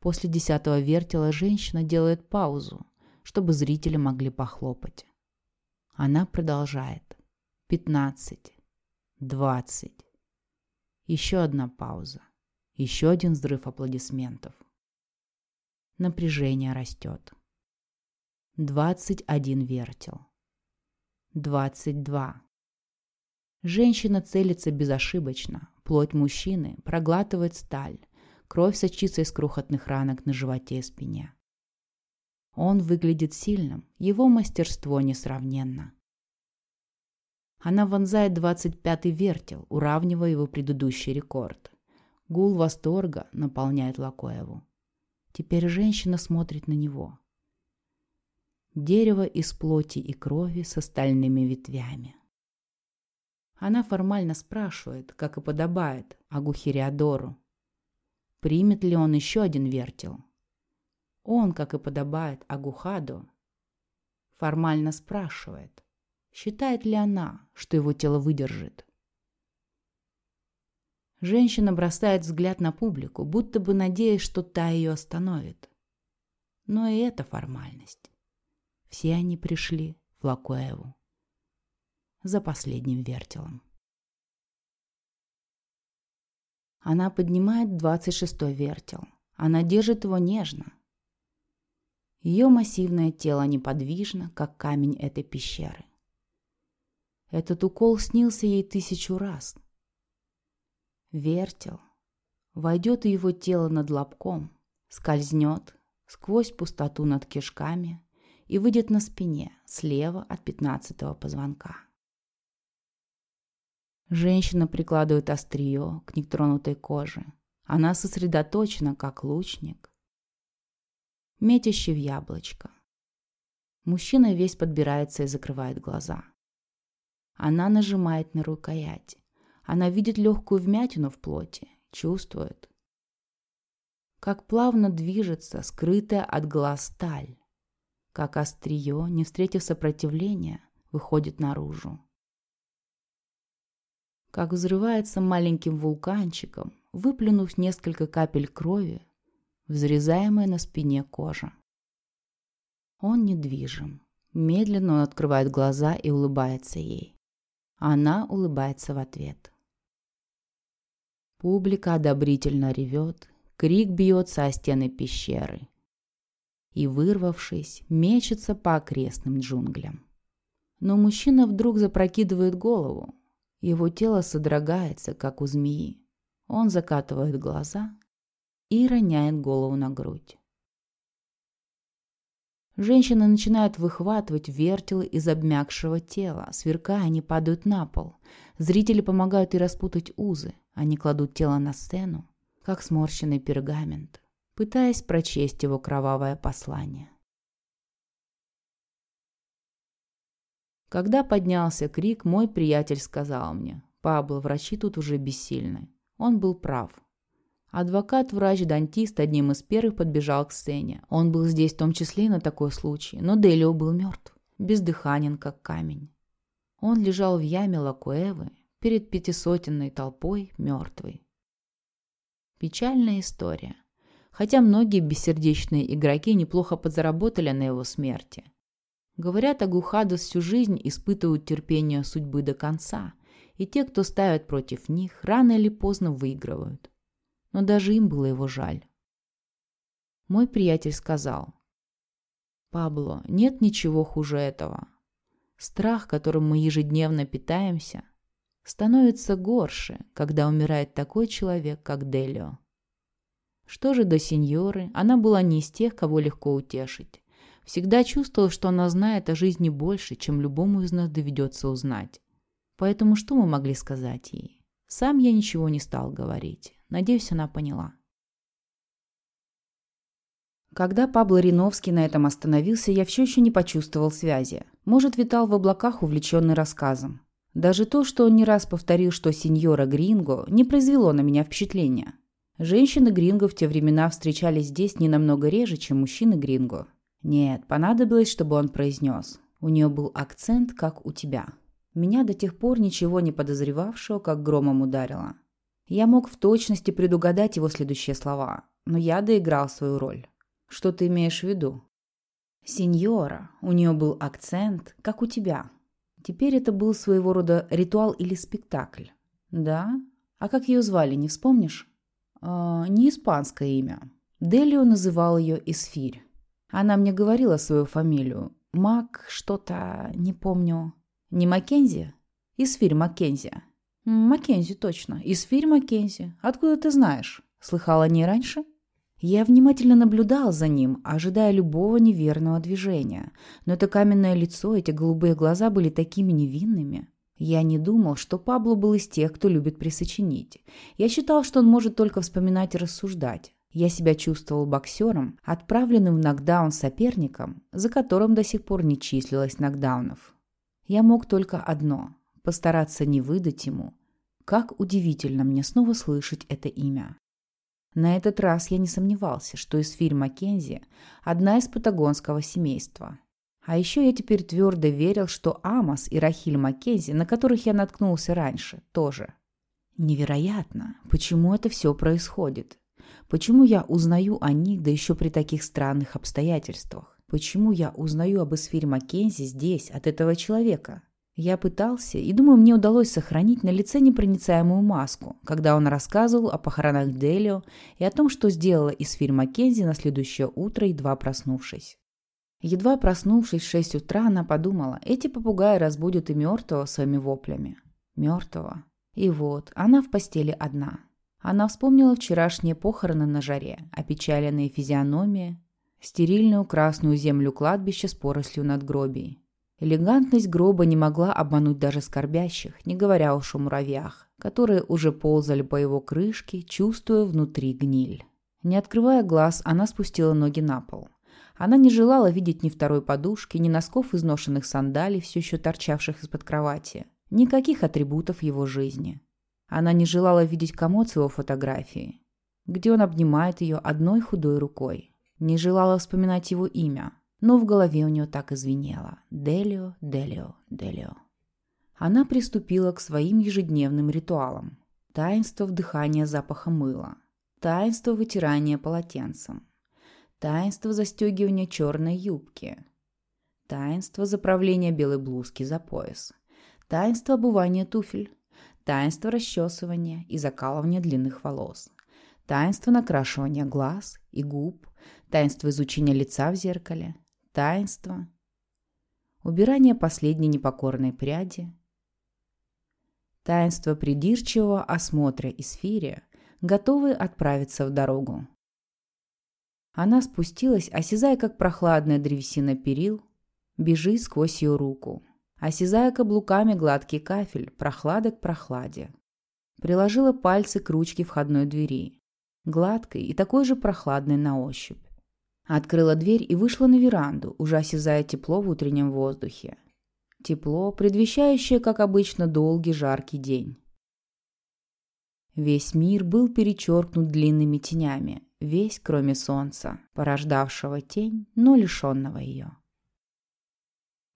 После десятого вертела женщина делает паузу, чтобы зрители могли похлопать. Она продолжает. Пятнадцать. Двадцать. Еще одна пауза. Еще один взрыв аплодисментов. Напряжение растет. 21 вертел. 22. Женщина целится безошибочно. Плоть мужчины проглатывает сталь. Кровь сочится из крохотных ранок на животе и спине. Он выглядит сильным, его мастерство несравненно. Она вонзает 25-й вертел, уравнивая его предыдущий рекорд. Гул восторга наполняет Лакоеву. Теперь женщина смотрит на него. Дерево из плоти и крови с остальными ветвями. Она формально спрашивает, как и подобает, Агухириадору, примет ли он еще один вертел. Он, как и подобает Агухаду, формально спрашивает, считает ли она, что его тело выдержит. Женщина бросает взгляд на публику, будто бы надеясь, что та ее остановит. Но и это формальность. Все они пришли в Лакоеву за последним вертелом. Она поднимает двадцать шестой вертел. Она держит его нежно. Ее массивное тело неподвижно, как камень этой пещеры. Этот укол снился ей тысячу раз – Вертел. Войдет его тело над лобком, скользнет сквозь пустоту над кишками и выйдет на спине слева от пятнадцатого позвонка. Женщина прикладывает острие к нетронутой коже. Она сосредоточена, как лучник, метящий в яблочко. Мужчина весь подбирается и закрывает глаза. Она нажимает на рукоять. Она видит легкую вмятину в плоти, чувствует, как плавно движется скрытая от глаз сталь, как острие, не встретив сопротивления, выходит наружу. Как взрывается маленьким вулканчиком, выплюнув несколько капель крови, взрезаемая на спине кожа. Он недвижим. Медленно он открывает глаза и улыбается ей. Она улыбается в ответ. Публика одобрительно ревет, крик бьется о стены пещеры. И, вырвавшись, мечется по окрестным джунглям. Но мужчина вдруг запрокидывает голову. Его тело содрогается, как у змеи. Он закатывает глаза и роняет голову на грудь. Женщины начинают выхватывать вертелы из обмякшего тела. Сверкая, они падают на пол. Зрители помогают ей распутать узы. Они кладут тело на сцену, как сморщенный пергамент, пытаясь прочесть его кровавое послание. Когда поднялся крик, мой приятель сказал мне, «Пабло, врачи тут уже бессильны». Он был прав. Адвокат-врач-дантист одним из первых подбежал к сцене. Он был здесь в том числе и на такой случай, но Делио был мертв, бездыханен, как камень. Он лежал в яме Лакуэвы перед пятисотенной толпой мертвый. Печальная история. Хотя многие бессердечные игроки неплохо подзаработали на его смерти. Говорят, Агухадос всю жизнь испытывают терпение судьбы до конца, и те, кто ставят против них, рано или поздно выигрывают. Но даже им было его жаль. Мой приятель сказал, «Пабло, нет ничего хуже этого. Страх, которым мы ежедневно питаемся, становится горше, когда умирает такой человек, как Делио. Что же до сеньоры, она была не из тех, кого легко утешить. Всегда чувствовала, что она знает о жизни больше, чем любому из нас доведется узнать. Поэтому что мы могли сказать ей? Сам я ничего не стал говорить. Надеюсь, она поняла. Когда Пабло Риновский на этом остановился, я все еще не почувствовал связи. Может, витал в облаках, увлеченный рассказом. Даже то, что он не раз повторил, что сеньора Гринго, не произвело на меня впечатления. Женщины Гринго в те времена встречались здесь не намного реже, чем мужчины Гринго. Нет, понадобилось, чтобы он произнес. У нее был акцент, как у тебя. Меня до тех пор ничего не подозревавшего, как громом ударило. Я мог в точности предугадать его следующие слова, но я доиграл свою роль. Что ты имеешь в виду? Сеньора, у нее был акцент, как у тебя. Теперь это был своего рода ритуал или спектакль. Да? А как ее звали, не вспомнишь? Э, не испанское имя. Делио называл ее Исфирь. Она мне говорила свою фамилию. Мак что-то, не помню. Не Маккензи? Исфирь Маккензи. Маккензи, точно. Исфирь Маккензи. Откуда ты знаешь? Слыхала о ней раньше? Я внимательно наблюдал за ним, ожидая любого неверного движения. Но это каменное лицо, эти голубые глаза были такими невинными. Я не думал, что Пабло был из тех, кто любит присочинить. Я считал, что он может только вспоминать и рассуждать. Я себя чувствовал боксером, отправленным в нокдаун соперником, за которым до сих пор не числилось нокдаунов. Я мог только одно – постараться не выдать ему. Как удивительно мне снова слышать это имя. На этот раз я не сомневался, что Эсфирь Маккензи – одна из патагонского семейства. А еще я теперь твердо верил, что Амос и Рахиль Маккензи, на которых я наткнулся раньше, тоже. Невероятно, почему это все происходит? Почему я узнаю о них, да еще при таких странных обстоятельствах? Почему я узнаю об Эсфире Маккензи здесь, от этого человека? Я пытался, и думаю, мне удалось сохранить на лице непроницаемую маску, когда он рассказывал о похоронах Делио и о том, что сделала Исфирь Маккензи на следующее утро, едва проснувшись. Едва проснувшись в шесть утра, она подумала, эти попугаи разбудят и мертвого своими воплями. Мертвого. И вот, она в постели одна. Она вспомнила вчерашние похороны на жаре, опечаленные физиономии, стерильную красную землю кладбища с порослью надгробий. Элегантность гроба не могла обмануть даже скорбящих, не говоря уж о муравьях, которые уже ползали по его крышке, чувствуя внутри гниль. Не открывая глаз, она спустила ноги на пол. Она не желала видеть ни второй подушки, ни носков изношенных сандалий, все еще торчавших из-под кровати, никаких атрибутов его жизни. Она не желала видеть комод с его фотографией, где он обнимает ее одной худой рукой. Не желала вспоминать его имя, но в голове у нее так извинело. Делио, Делио, Делио. Она приступила к своим ежедневным ритуалам. Таинство вдыхания запаха мыла. Таинство вытирания полотенцем. Таинство застегивания черной юбки. Таинство заправления белой блузки за пояс. Таинство обувания туфель. Таинство расчесывания и закалывания длинных волос. Таинство накрашивания глаз и губ. Таинство изучения лица в зеркале таинство, убирание последней непокорной пряди, таинство придирчивого осмотра Исфирия, готовы отправиться в дорогу. Она спустилась, осязая, как прохладная древесина перил, бежит сквозь ее руку, осязая каблуками гладкий кафель, прохлада к прохладе. Приложила пальцы к ручке входной двери, гладкой и такой же прохладной на ощупь. Открыла дверь и вышла на веранду, уже осязая тепло в утреннем воздухе. Тепло, предвещающее, как обычно, долгий жаркий день. Весь мир был перечеркнут длинными тенями, весь, кроме солнца, порождавшего тень, но лишенного ее.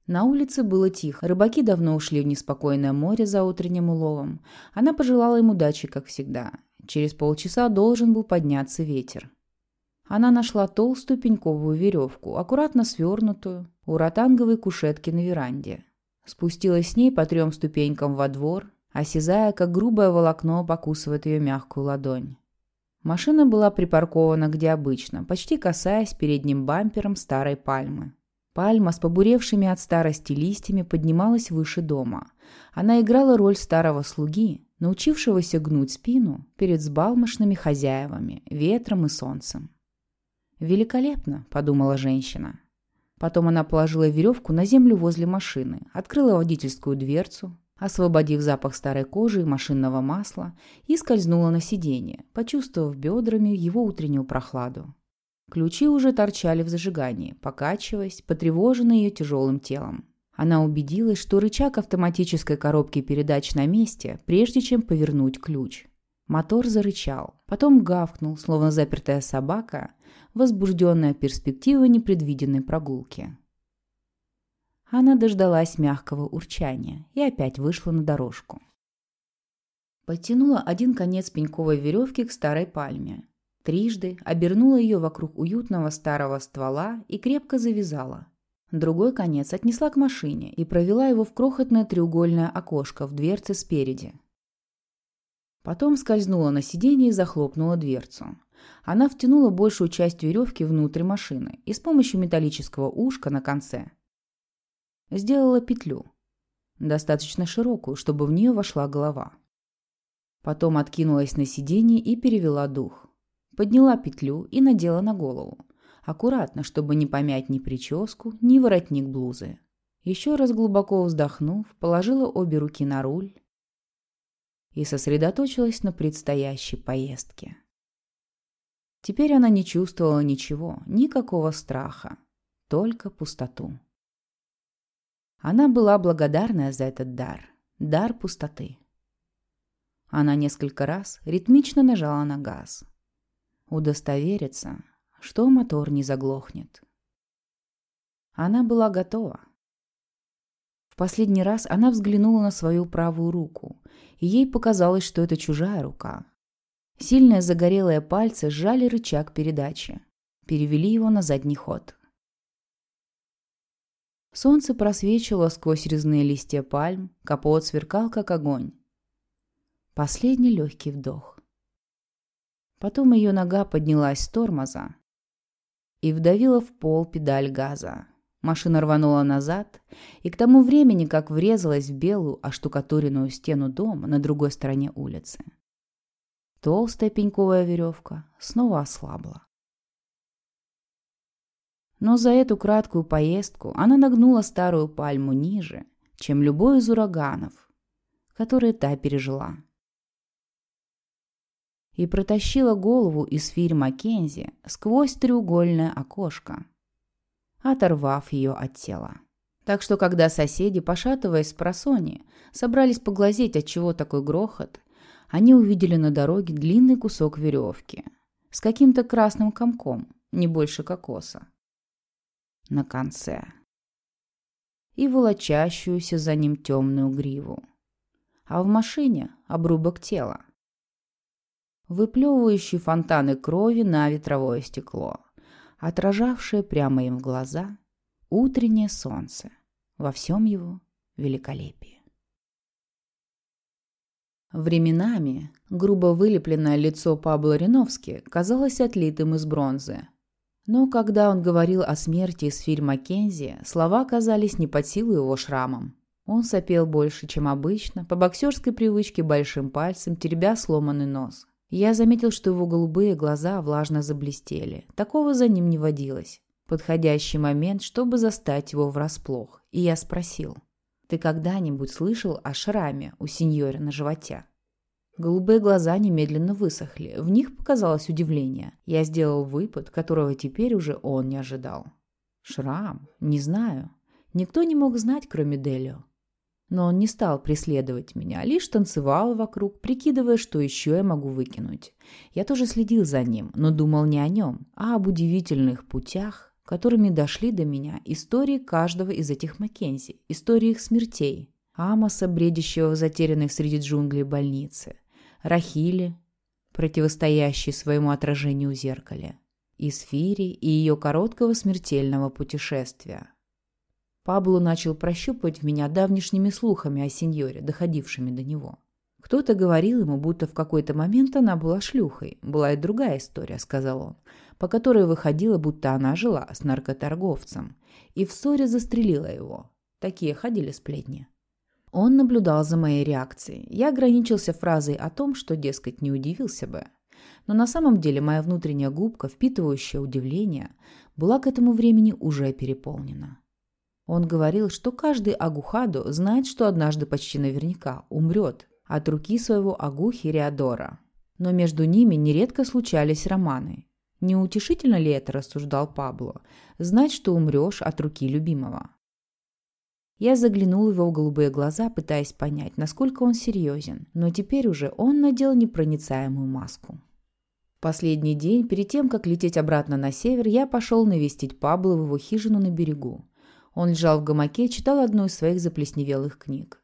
На улице было тихо, рыбаки давно ушли в неспокойное море за утренним уловом. Она пожелала им удачи, как всегда. Через полчаса должен был подняться ветер. Она нашла толстую пеньковую веревку, аккуратно свернутую, у ротанговой кушетки на веранде. Спустилась с ней по трем ступенькам во двор, осязая, как грубое волокно покусывает ее мягкую ладонь. Машина была припаркована где обычно, почти касаясь передним бампером старой пальмы. Пальма с побуревшими от старости листьями поднималась выше дома. Она играла роль старого слуги, научившегося гнуть спину перед сбалмошными хозяевами, ветром и солнцем. «Великолепно», — подумала женщина. Потом она положила веревку на землю возле машины, открыла водительскую дверцу, освободив запах старой кожи и машинного масла, и скользнула на сиденье, почувствовав бедрами его утреннюю прохладу. Ключи уже торчали в зажигании, покачиваясь, потревоженные ее тяжелым телом. Она убедилась, что рычаг автоматической коробки передач на месте, прежде чем повернуть ключ. Мотор зарычал, потом гавкнул, словно запертая собака, возбужденная перспективой непредвиденной прогулки. Она дождалась мягкого урчания и опять вышла на дорожку. Подтянула один конец пеньковой веревки к старой пальме. Трижды обернула ее вокруг уютного старого ствола и крепко завязала. Другой конец отнесла к машине и провела его в крохотное треугольное окошко в дверце спереди. Потом скользнула на сиденье и захлопнула дверцу. Она втянула большую часть веревки внутрь машины и с помощью металлического ушка на конце сделала петлю, достаточно широкую, чтобы в нее вошла голова. Потом откинулась на сиденье и перевела дух. Подняла петлю и надела на голову. Аккуратно, чтобы не помять ни прическу, ни воротник блузы. Еще раз глубоко вздохнув, положила обе руки на руль и сосредоточилась на предстоящей поездке. Теперь она не чувствовала ничего, никакого страха, только пустоту. Она была благодарна за этот дар, дар пустоты. Она несколько раз ритмично нажала на газ. Удостовериться, что мотор не заглохнет. Она была готова. В последний раз она взглянула на свою правую руку, и ей показалось, что это чужая рука. Сильные загорелые пальцы сжали рычаг передачи, перевели его на задний ход. Солнце просвечивало сквозь резные листья пальм, капот сверкал, как огонь. Последний легкий вдох. Потом ее нога поднялась с тормоза и вдавила в пол педаль газа. Машина рванула назад, и к тому времени, как врезалась в белую оштукатуренную стену дома на другой стороне улицы, толстая пеньковая веревка снова ослабла. Но за эту краткую поездку она нагнула старую пальму ниже, чем любой из ураганов, которые та пережила. И протащила голову из фирь Маккензи сквозь треугольное окошко, оторвав ее от тела. Так что, когда соседи, пошатываясь с просони, собрались поглазеть, от чего такой грохот, они увидели на дороге длинный кусок веревки с каким-то красным комком, не больше кокоса, на конце и волочащуюся за ним темную гриву. А в машине обрубок тела, выплевывающий фонтаны крови на ветровое стекло отражавшее прямо им в глаза утреннее солнце во всем его великолепии. Временами грубо вылепленное лицо Пабло Риновски казалось отлитым из бронзы. Но когда он говорил о смерти Сфирь Маккензи, слова казались не под силу его шрамом. Он сопел больше, чем обычно, по боксерской привычке большим пальцем, теребя сломанный нос. Я заметил, что его голубые глаза влажно заблестели. Такого за ним не водилось. Подходящий момент, чтобы застать его врасплох. И я спросил, «Ты когда-нибудь слышал о шраме у сеньора на животе?» Голубые глаза немедленно высохли. В них показалось удивление. Я сделал выпад, которого теперь уже он не ожидал. «Шрам? Не знаю. Никто не мог знать, кроме Делио. Но он не стал преследовать меня, лишь танцевал вокруг, прикидывая, что еще я могу выкинуть. Я тоже следил за ним, но думал не о нем, а об удивительных путях, которыми дошли до меня истории каждого из этих Маккензи, истории их смертей. Амоса, бредящего в затерянных среди джунглей больницы, Рахили, противостоящей своему отражению в зеркале, Исфири и ее короткого смертельного путешествия. Пабло начал прощупывать в меня давнишними слухами о сеньоре, доходившими до него. Кто-то говорил ему, будто в какой-то момент она была шлюхой. Была и другая история, сказал он, по которой выходила, будто она жила с наркоторговцем. И в ссоре застрелила его. Такие ходили сплетни. Он наблюдал за моей реакцией. Я ограничился фразой о том, что, дескать, не удивился бы. Но на самом деле моя внутренняя губка, впитывающая удивление, была к этому времени уже переполнена. Он говорил, что каждый Агухадо знает, что однажды почти наверняка умрет от руки своего Агухи Реадора. Но между ними нередко случались романы. Неутешительно ли это, рассуждал Пабло, знать, что умрешь от руки любимого? Я заглянул его в голубые глаза, пытаясь понять, насколько он серьезен, но теперь уже он надел непроницаемую маску. Последний день, перед тем, как лететь обратно на север, я пошел навестить Пабло в его хижину на берегу. Он лежал в гамаке, читал одну из своих заплесневелых книг.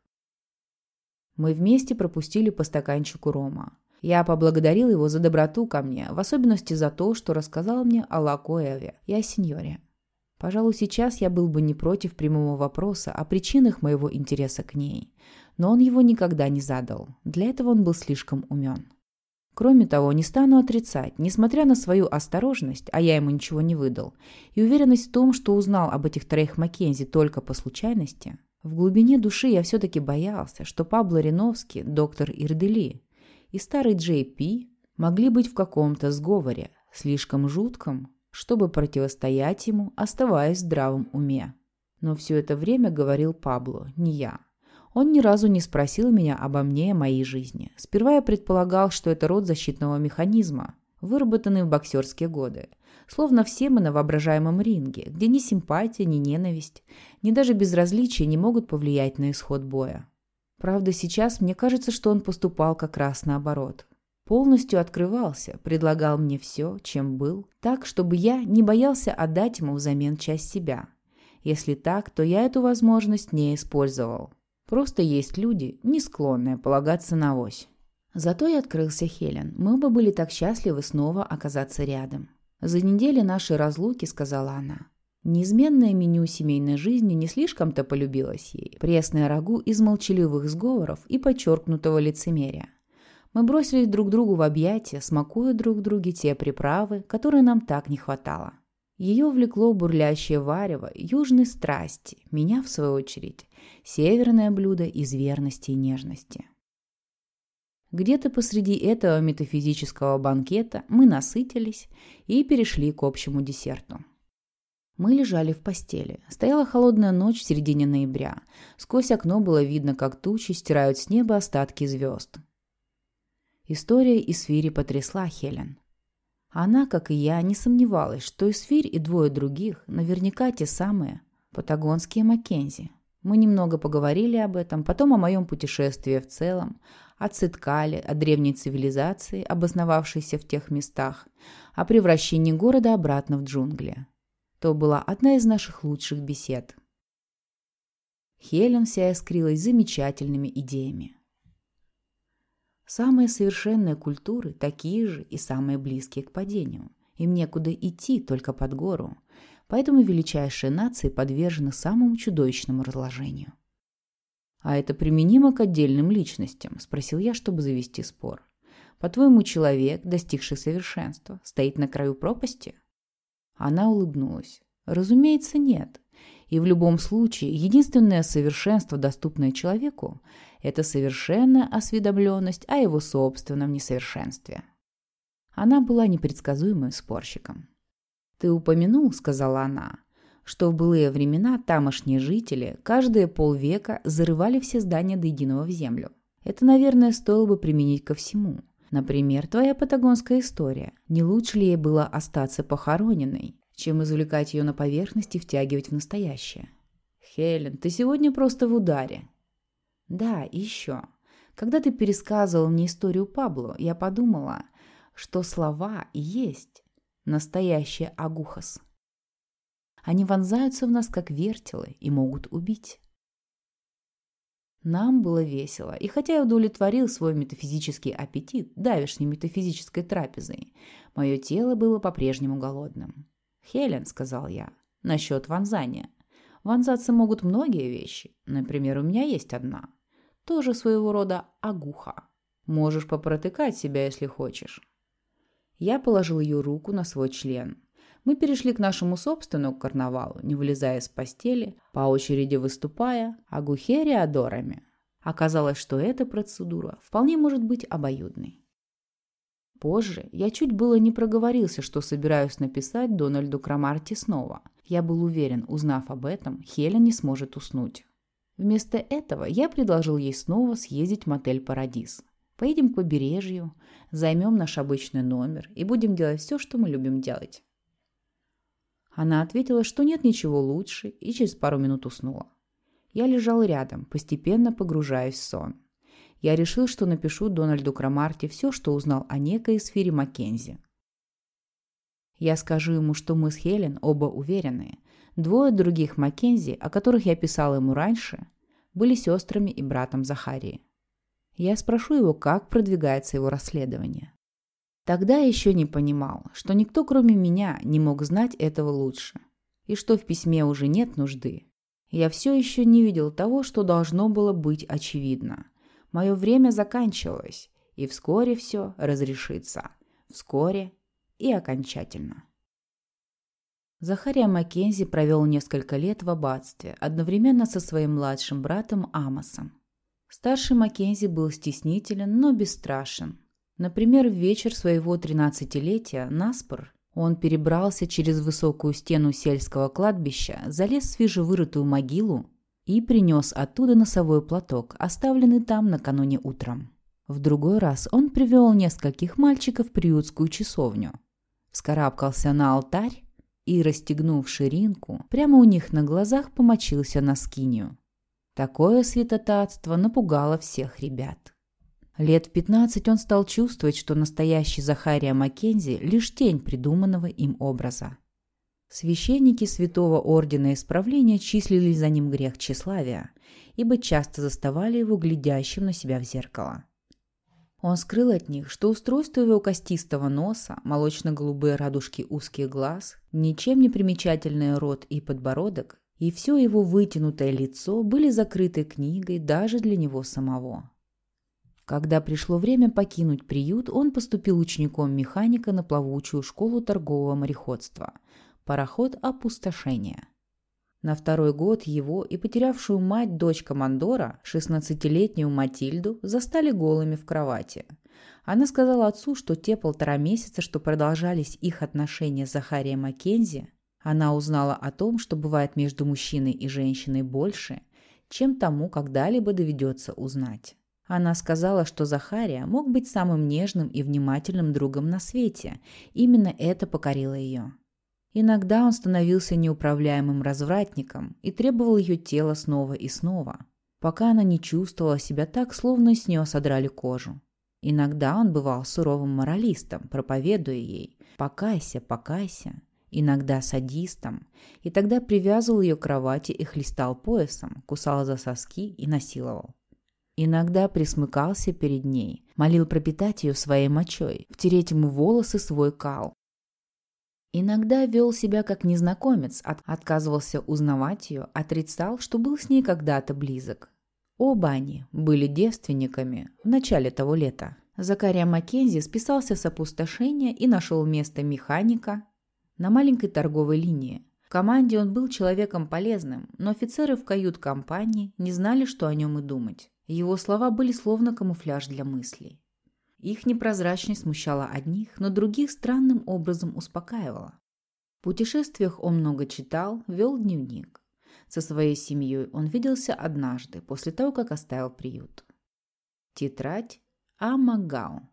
Мы вместе пропустили по стаканчику рома. Я поблагодарил его за доброту ко мне, в особенности за то, что рассказал мне о Лакоэве и о сеньоре. Пожалуй, сейчас я был бы не против прямого вопроса о причинах моего интереса к ней, но он его никогда не задал. Для этого он был слишком умен. Кроме того, не стану отрицать, несмотря на свою осторожность, а я ему ничего не выдал, и уверенность в том, что узнал об этих троих Маккензи только по случайности, в глубине души я все-таки боялся, что Пабло Риновский, доктор Ирдели и старый Джей Пи могли быть в каком-то сговоре, слишком жутком, чтобы противостоять ему, оставаясь в здравом уме. Но все это время говорил Пабло, не я. Он ни разу не спросил меня обо мне и моей жизни. Сперва я предполагал, что это род защитного механизма, выработанный в боксерские годы. Словно все мы на воображаемом ринге, где ни симпатия, ни ненависть, ни даже безразличие не могут повлиять на исход боя. Правда, сейчас мне кажется, что он поступал как раз наоборот полностью открывался, предлагал мне все, чем был, так, чтобы я не боялся отдать ему взамен часть себя. Если так, то я эту возможность не использовал. Просто есть люди, не склонные полагаться на ось. Зато и открылся Хелен. Мы оба были так счастливы снова оказаться рядом. «За неделю нашей разлуки», — сказала она. Неизменное меню семейной жизни не слишком-то полюбилось ей. Пресное рагу из молчаливых сговоров и подчеркнутого лицемерия. Мы бросились друг другу в объятия, смакуя друг друге те приправы, которые нам так не хватало. Ее влекло бурлящее варево южной страсти, меня, в свою очередь, северное блюдо из верности и нежности. Где-то посреди этого метафизического банкета мы насытились и перешли к общему десерту. Мы лежали в постели. Стояла холодная ночь в середине ноября. Сквозь окно было видно, как тучи стирают с неба остатки звезд. История Исфири потрясла Хелен. Она, как и я, не сомневалась, что Исфирь и двое других наверняка те самые патагонские Маккензи. Мы немного поговорили об этом, потом о моем путешествии в целом, о Циткале, о древней цивилизации, обосновавшейся в тех местах, о превращении города обратно в джунгли. То была одна из наших лучших бесед. Хелен вся искрилась замечательными идеями. Самые совершенные культуры такие же и самые близкие к падению. Им некуда идти, только под гору. Поэтому величайшие нации подвержены самому чудовищному разложению. «А это применимо к отдельным личностям?» – спросил я, чтобы завести спор. «По-твоему, человек, достигший совершенства, стоит на краю пропасти?» Она улыбнулась. «Разумеется, нет. И в любом случае, единственное совершенство, доступное человеку, это совершенная осведомленность о его собственном несовершенстве. Она была непредсказуемым спорщиком. «Ты упомянул, — сказала она, — что в былые времена тамошние жители каждые полвека зарывали все здания до единого в землю. Это, наверное, стоило бы применить ко всему. Например, твоя патагонская история. Не лучше ли ей было остаться похороненной, чем извлекать ее на поверхность и втягивать в настоящее?» Хелен, ты сегодня просто в ударе. Да, еще. Когда ты пересказывал мне историю Пабло, я подумала, что слова есть настоящий агухас. Они вонзаются в нас, как вертелы, и могут убить. Нам было весело, и хотя я удовлетворил свой метафизический аппетит давешней метафизической трапезой, мое тело было по-прежнему голодным. «Хелен», — сказал я, — «насчет вонзания. Вонзаться могут многие вещи. Например, у меня есть одна. Тоже своего рода агуха. Можешь попротыкать себя, если хочешь». Я положил ее руку на свой член. Мы перешли к нашему собственному карнавалу, не вылезая из постели, по очереди выступая агухериадорами. Оказалось, что эта процедура вполне может быть обоюдной. Позже я чуть было не проговорился, что собираюсь написать Дональду Крамарти снова. Я был уверен, узнав об этом, Хелен не сможет уснуть. Вместо этого я предложил ей снова съездить в мотель «Парадис». Поедем к побережью, займем наш обычный номер и будем делать все, что мы любим делать. Она ответила, что нет ничего лучше, и через пару минут уснула. Я лежал рядом, постепенно погружаясь в сон. Я решил, что напишу Дональду Крамарти все, что узнал о некой сфере Маккензи. Я скажу ему, что мы с Хелен оба уверены. Двое других Маккензи, о которых я писал ему раньше, были сестрами и братом Захарии. Я спрошу его, как продвигается его расследование. Тогда я еще не понимал, что никто, кроме меня, не мог знать этого лучше. И что в письме уже нет нужды. Я все еще не видел того, что должно было быть очевидно. Мое время заканчивалось, и вскоре все разрешится. Вскоре и окончательно. Захария Маккензи провел несколько лет в аббатстве, одновременно со своим младшим братом Амосом. Старший Маккензи был стеснителен, но бесстрашен. Например, в вечер своего тринадцатилетия наспор он перебрался через высокую стену сельского кладбища, залез в свежевырытую могилу и принес оттуда носовой платок, оставленный там накануне утром. В другой раз он привел нескольких мальчиков в приютскую часовню, вскарабкался на алтарь и, расстегнув ширинку, прямо у них на глазах помочился на скинию. Такое святотатство напугало всех ребят. Лет в 15 он стал чувствовать, что настоящий Захария Маккензи – лишь тень придуманного им образа. Священники Святого Ордена Исправления числили за ним грех тщеславия, ибо часто заставали его глядящим на себя в зеркало. Он скрыл от них, что устройство его костистого носа, молочно-голубые радужки узких глаз, ничем не примечательный рот и подбородок, и все его вытянутое лицо были закрыты книгой даже для него самого. Когда пришло время покинуть приют, он поступил учеником механика на плавучую школу торгового мореходства. Пароход опустошения. На второй год его и потерявшую мать дочь командора, 16-летнюю Матильду, застали голыми в кровати. Она сказала отцу, что те полтора месяца, что продолжались их отношения с Захарием Маккензи, она узнала о том, что бывает между мужчиной и женщиной больше, чем тому когда-либо доведется узнать. Она сказала, что Захария мог быть самым нежным и внимательным другом на свете. Именно это покорило ее. Иногда он становился неуправляемым развратником и требовал ее тело снова и снова, пока она не чувствовала себя так, словно с нее содрали кожу. Иногда он бывал суровым моралистом, проповедуя ей «покайся, покайся», иногда садистом, и тогда привязывал ее к кровати и хлестал поясом, кусал за соски и насиловал. Иногда присмыкался перед ней, молил пропитать ее своей мочой, втереть ему волосы свой кал. Иногда вел себя как незнакомец, от отказывался узнавать ее, отрицал, что был с ней когда-то близок. Оба они были девственниками в начале того лета. Закария Маккензи списался с опустошения и нашел место механика на маленькой торговой линии. В команде он был человеком полезным, но офицеры в кают-компании не знали, что о нем и думать. Его слова были словно камуфляж для мыслей. Их непрозрачность смущала одних, но других странным образом успокаивала. В путешествиях он много читал, вел дневник. Со своей семьей он виделся однажды, после того, как оставил приют. Тетрадь Амагао.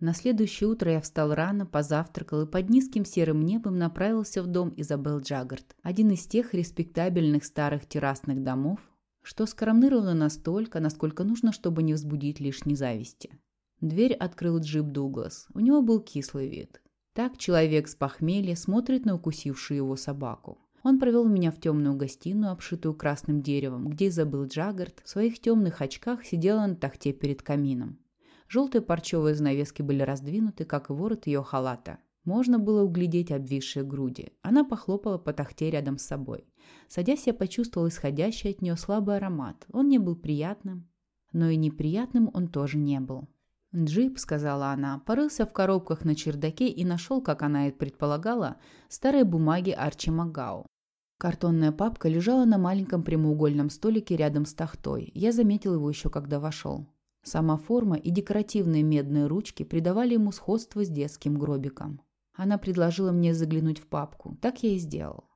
На следующее утро я встал рано, позавтракал и под низким серым небом направился в дом Изабел Джаггард, один из тех респектабельных старых террасных домов, что скромны настолько, насколько нужно, чтобы не взбудить лишней зависти. Дверь открыл джип Дуглас. У него был кислый вид. Так человек с похмелья смотрит на укусившую его собаку. Он провел меня в темную гостиную, обшитую красным деревом, где Изабел Джаггард в своих темных очках сидела на тахте перед камином. Желтые парчевые занавески были раздвинуты, как и ворот ее халата. Можно было углядеть обвисшие груди. Она похлопала по тахте рядом с собой. Садясь, я почувствовал исходящий от нее слабый аромат. Он не был приятным, но и неприятным он тоже не был. «Джип», — сказала она, порылся в коробках на чердаке и нашел, как она и предполагала, старые бумаги Арчи Магау. Картонная папка лежала на маленьком прямоугольном столике рядом с тахтой. Я заметил его еще, когда вошел. Сама форма и декоративные медные ручки придавали ему сходство с детским гробиком. Она предложила мне заглянуть в папку. Так я и сделал.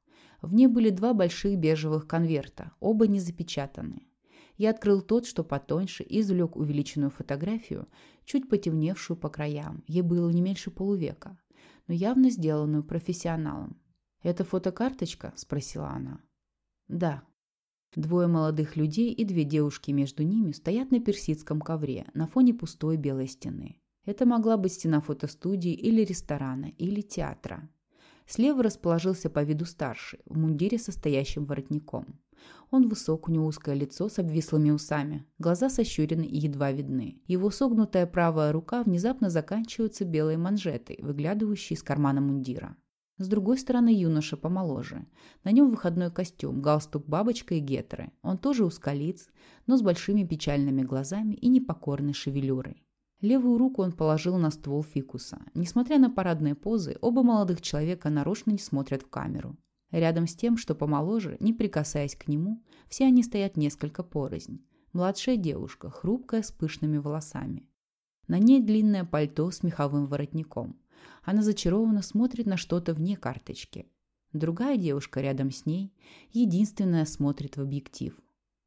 В ней были два больших бежевых конверта, оба не запечатаны. Я открыл тот, что потоньше, и извлек увеличенную фотографию, чуть потемневшую по краям. Ей было не меньше полувека, но явно сделанную профессионалом. «Это фотокарточка?» – спросила она. «Да». Двое молодых людей и две девушки между ними стоят на персидском ковре на фоне пустой белой стены. Это могла быть стена фотостудии или ресторана, или театра. Слева расположился по виду старший, в мундире со стоящим воротником. Он высок, у него узкое лицо с обвислыми усами, глаза сощурены и едва видны. Его согнутая правая рука внезапно заканчивается белой манжетой, выглядывающей из кармана мундира. С другой стороны юноша помоложе. На нем выходной костюм, галстук бабочка и гетры. Он тоже узколиц, но с большими печальными глазами и непокорной шевелюрой. Левую руку он положил на ствол фикуса. Несмотря на парадные позы, оба молодых человека нарочно не смотрят в камеру. Рядом с тем, что помоложе, не прикасаясь к нему, все они стоят несколько порознь. Младшая девушка, хрупкая, с пышными волосами. На ней длинное пальто с меховым воротником. Она зачарованно смотрит на что-то вне карточки. Другая девушка рядом с ней, единственная смотрит в объектив.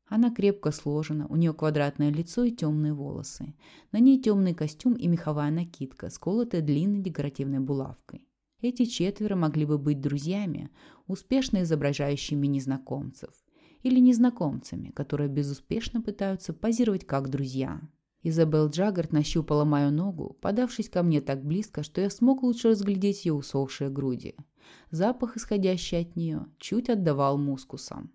Она крепко сложена, у нее квадратное лицо и темные волосы. На ней темный костюм и меховая накидка, сколотая длинной декоративной булавкой. Эти четверо могли бы быть друзьями, успешно изображающими незнакомцев. Или незнакомцами, которые безуспешно пытаются позировать как друзья. Изабел Джаггард нащупала мою ногу, подавшись ко мне так близко, что я смог лучше разглядеть ее усохшие груди. Запах, исходящий от нее, чуть отдавал мускусам.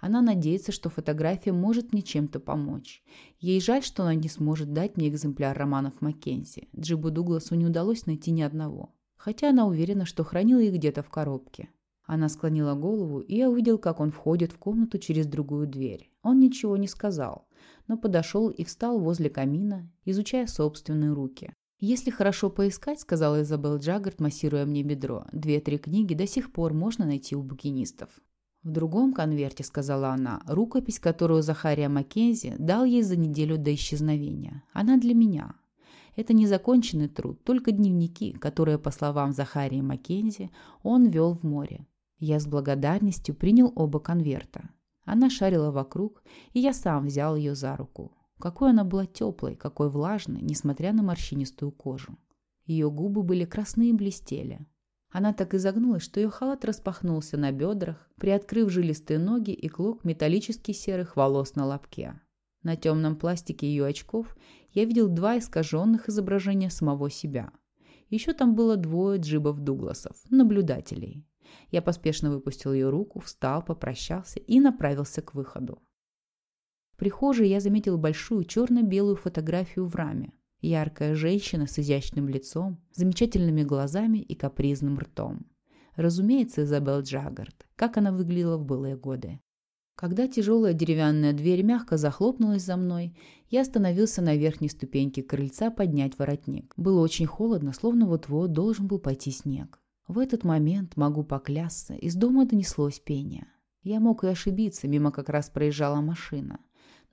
Она надеется, что фотография может мне чем-то помочь. Ей жаль, что она не сможет дать мне экземпляр романов Маккензи. Джибу Дугласу не удалось найти ни одного. Хотя она уверена, что хранила их где-то в коробке. Она склонила голову, и я увидел, как он входит в комнату через другую дверь. Он ничего не сказал, но подошел и встал возле камина, изучая собственные руки. «Если хорошо поискать», — сказала Изабел Джаггард, массируя мне бедро, «две-три книги до сих пор можно найти у букинистов». «В другом конверте», — сказала она, — «рукопись, которую Захария Маккензи дал ей за неделю до исчезновения. Она для меня. Это незаконченный труд, только дневники, которые, по словам Захарии Маккензи, он вел в море. Я с благодарностью принял оба конверта. Она шарила вокруг, и я сам взял ее за руку. Какой она была теплой, какой влажной, несмотря на морщинистую кожу. Ее губы были красные и блестели. Она так изогнулась, что ее халат распахнулся на бедрах, приоткрыв жилистые ноги и клок металлически серых волос на лобке. На темном пластике ее очков я видел два искаженных изображения самого себя. Еще там было двое джибов-дугласов, наблюдателей. Я поспешно выпустил ее руку, встал, попрощался и направился к выходу. В прихожей я заметил большую черно-белую фотографию в раме. Яркая женщина с изящным лицом, замечательными глазами и капризным ртом. Разумеется, Изабел Джаггард, как она выглядела в былые годы. Когда тяжелая деревянная дверь мягко захлопнулась за мной, я остановился на верхней ступеньке крыльца поднять воротник. Было очень холодно, словно вот-вот должен был пойти снег. В этот момент, могу поклясться, из дома донеслось пение. Я мог и ошибиться, мимо как раз проезжала машина.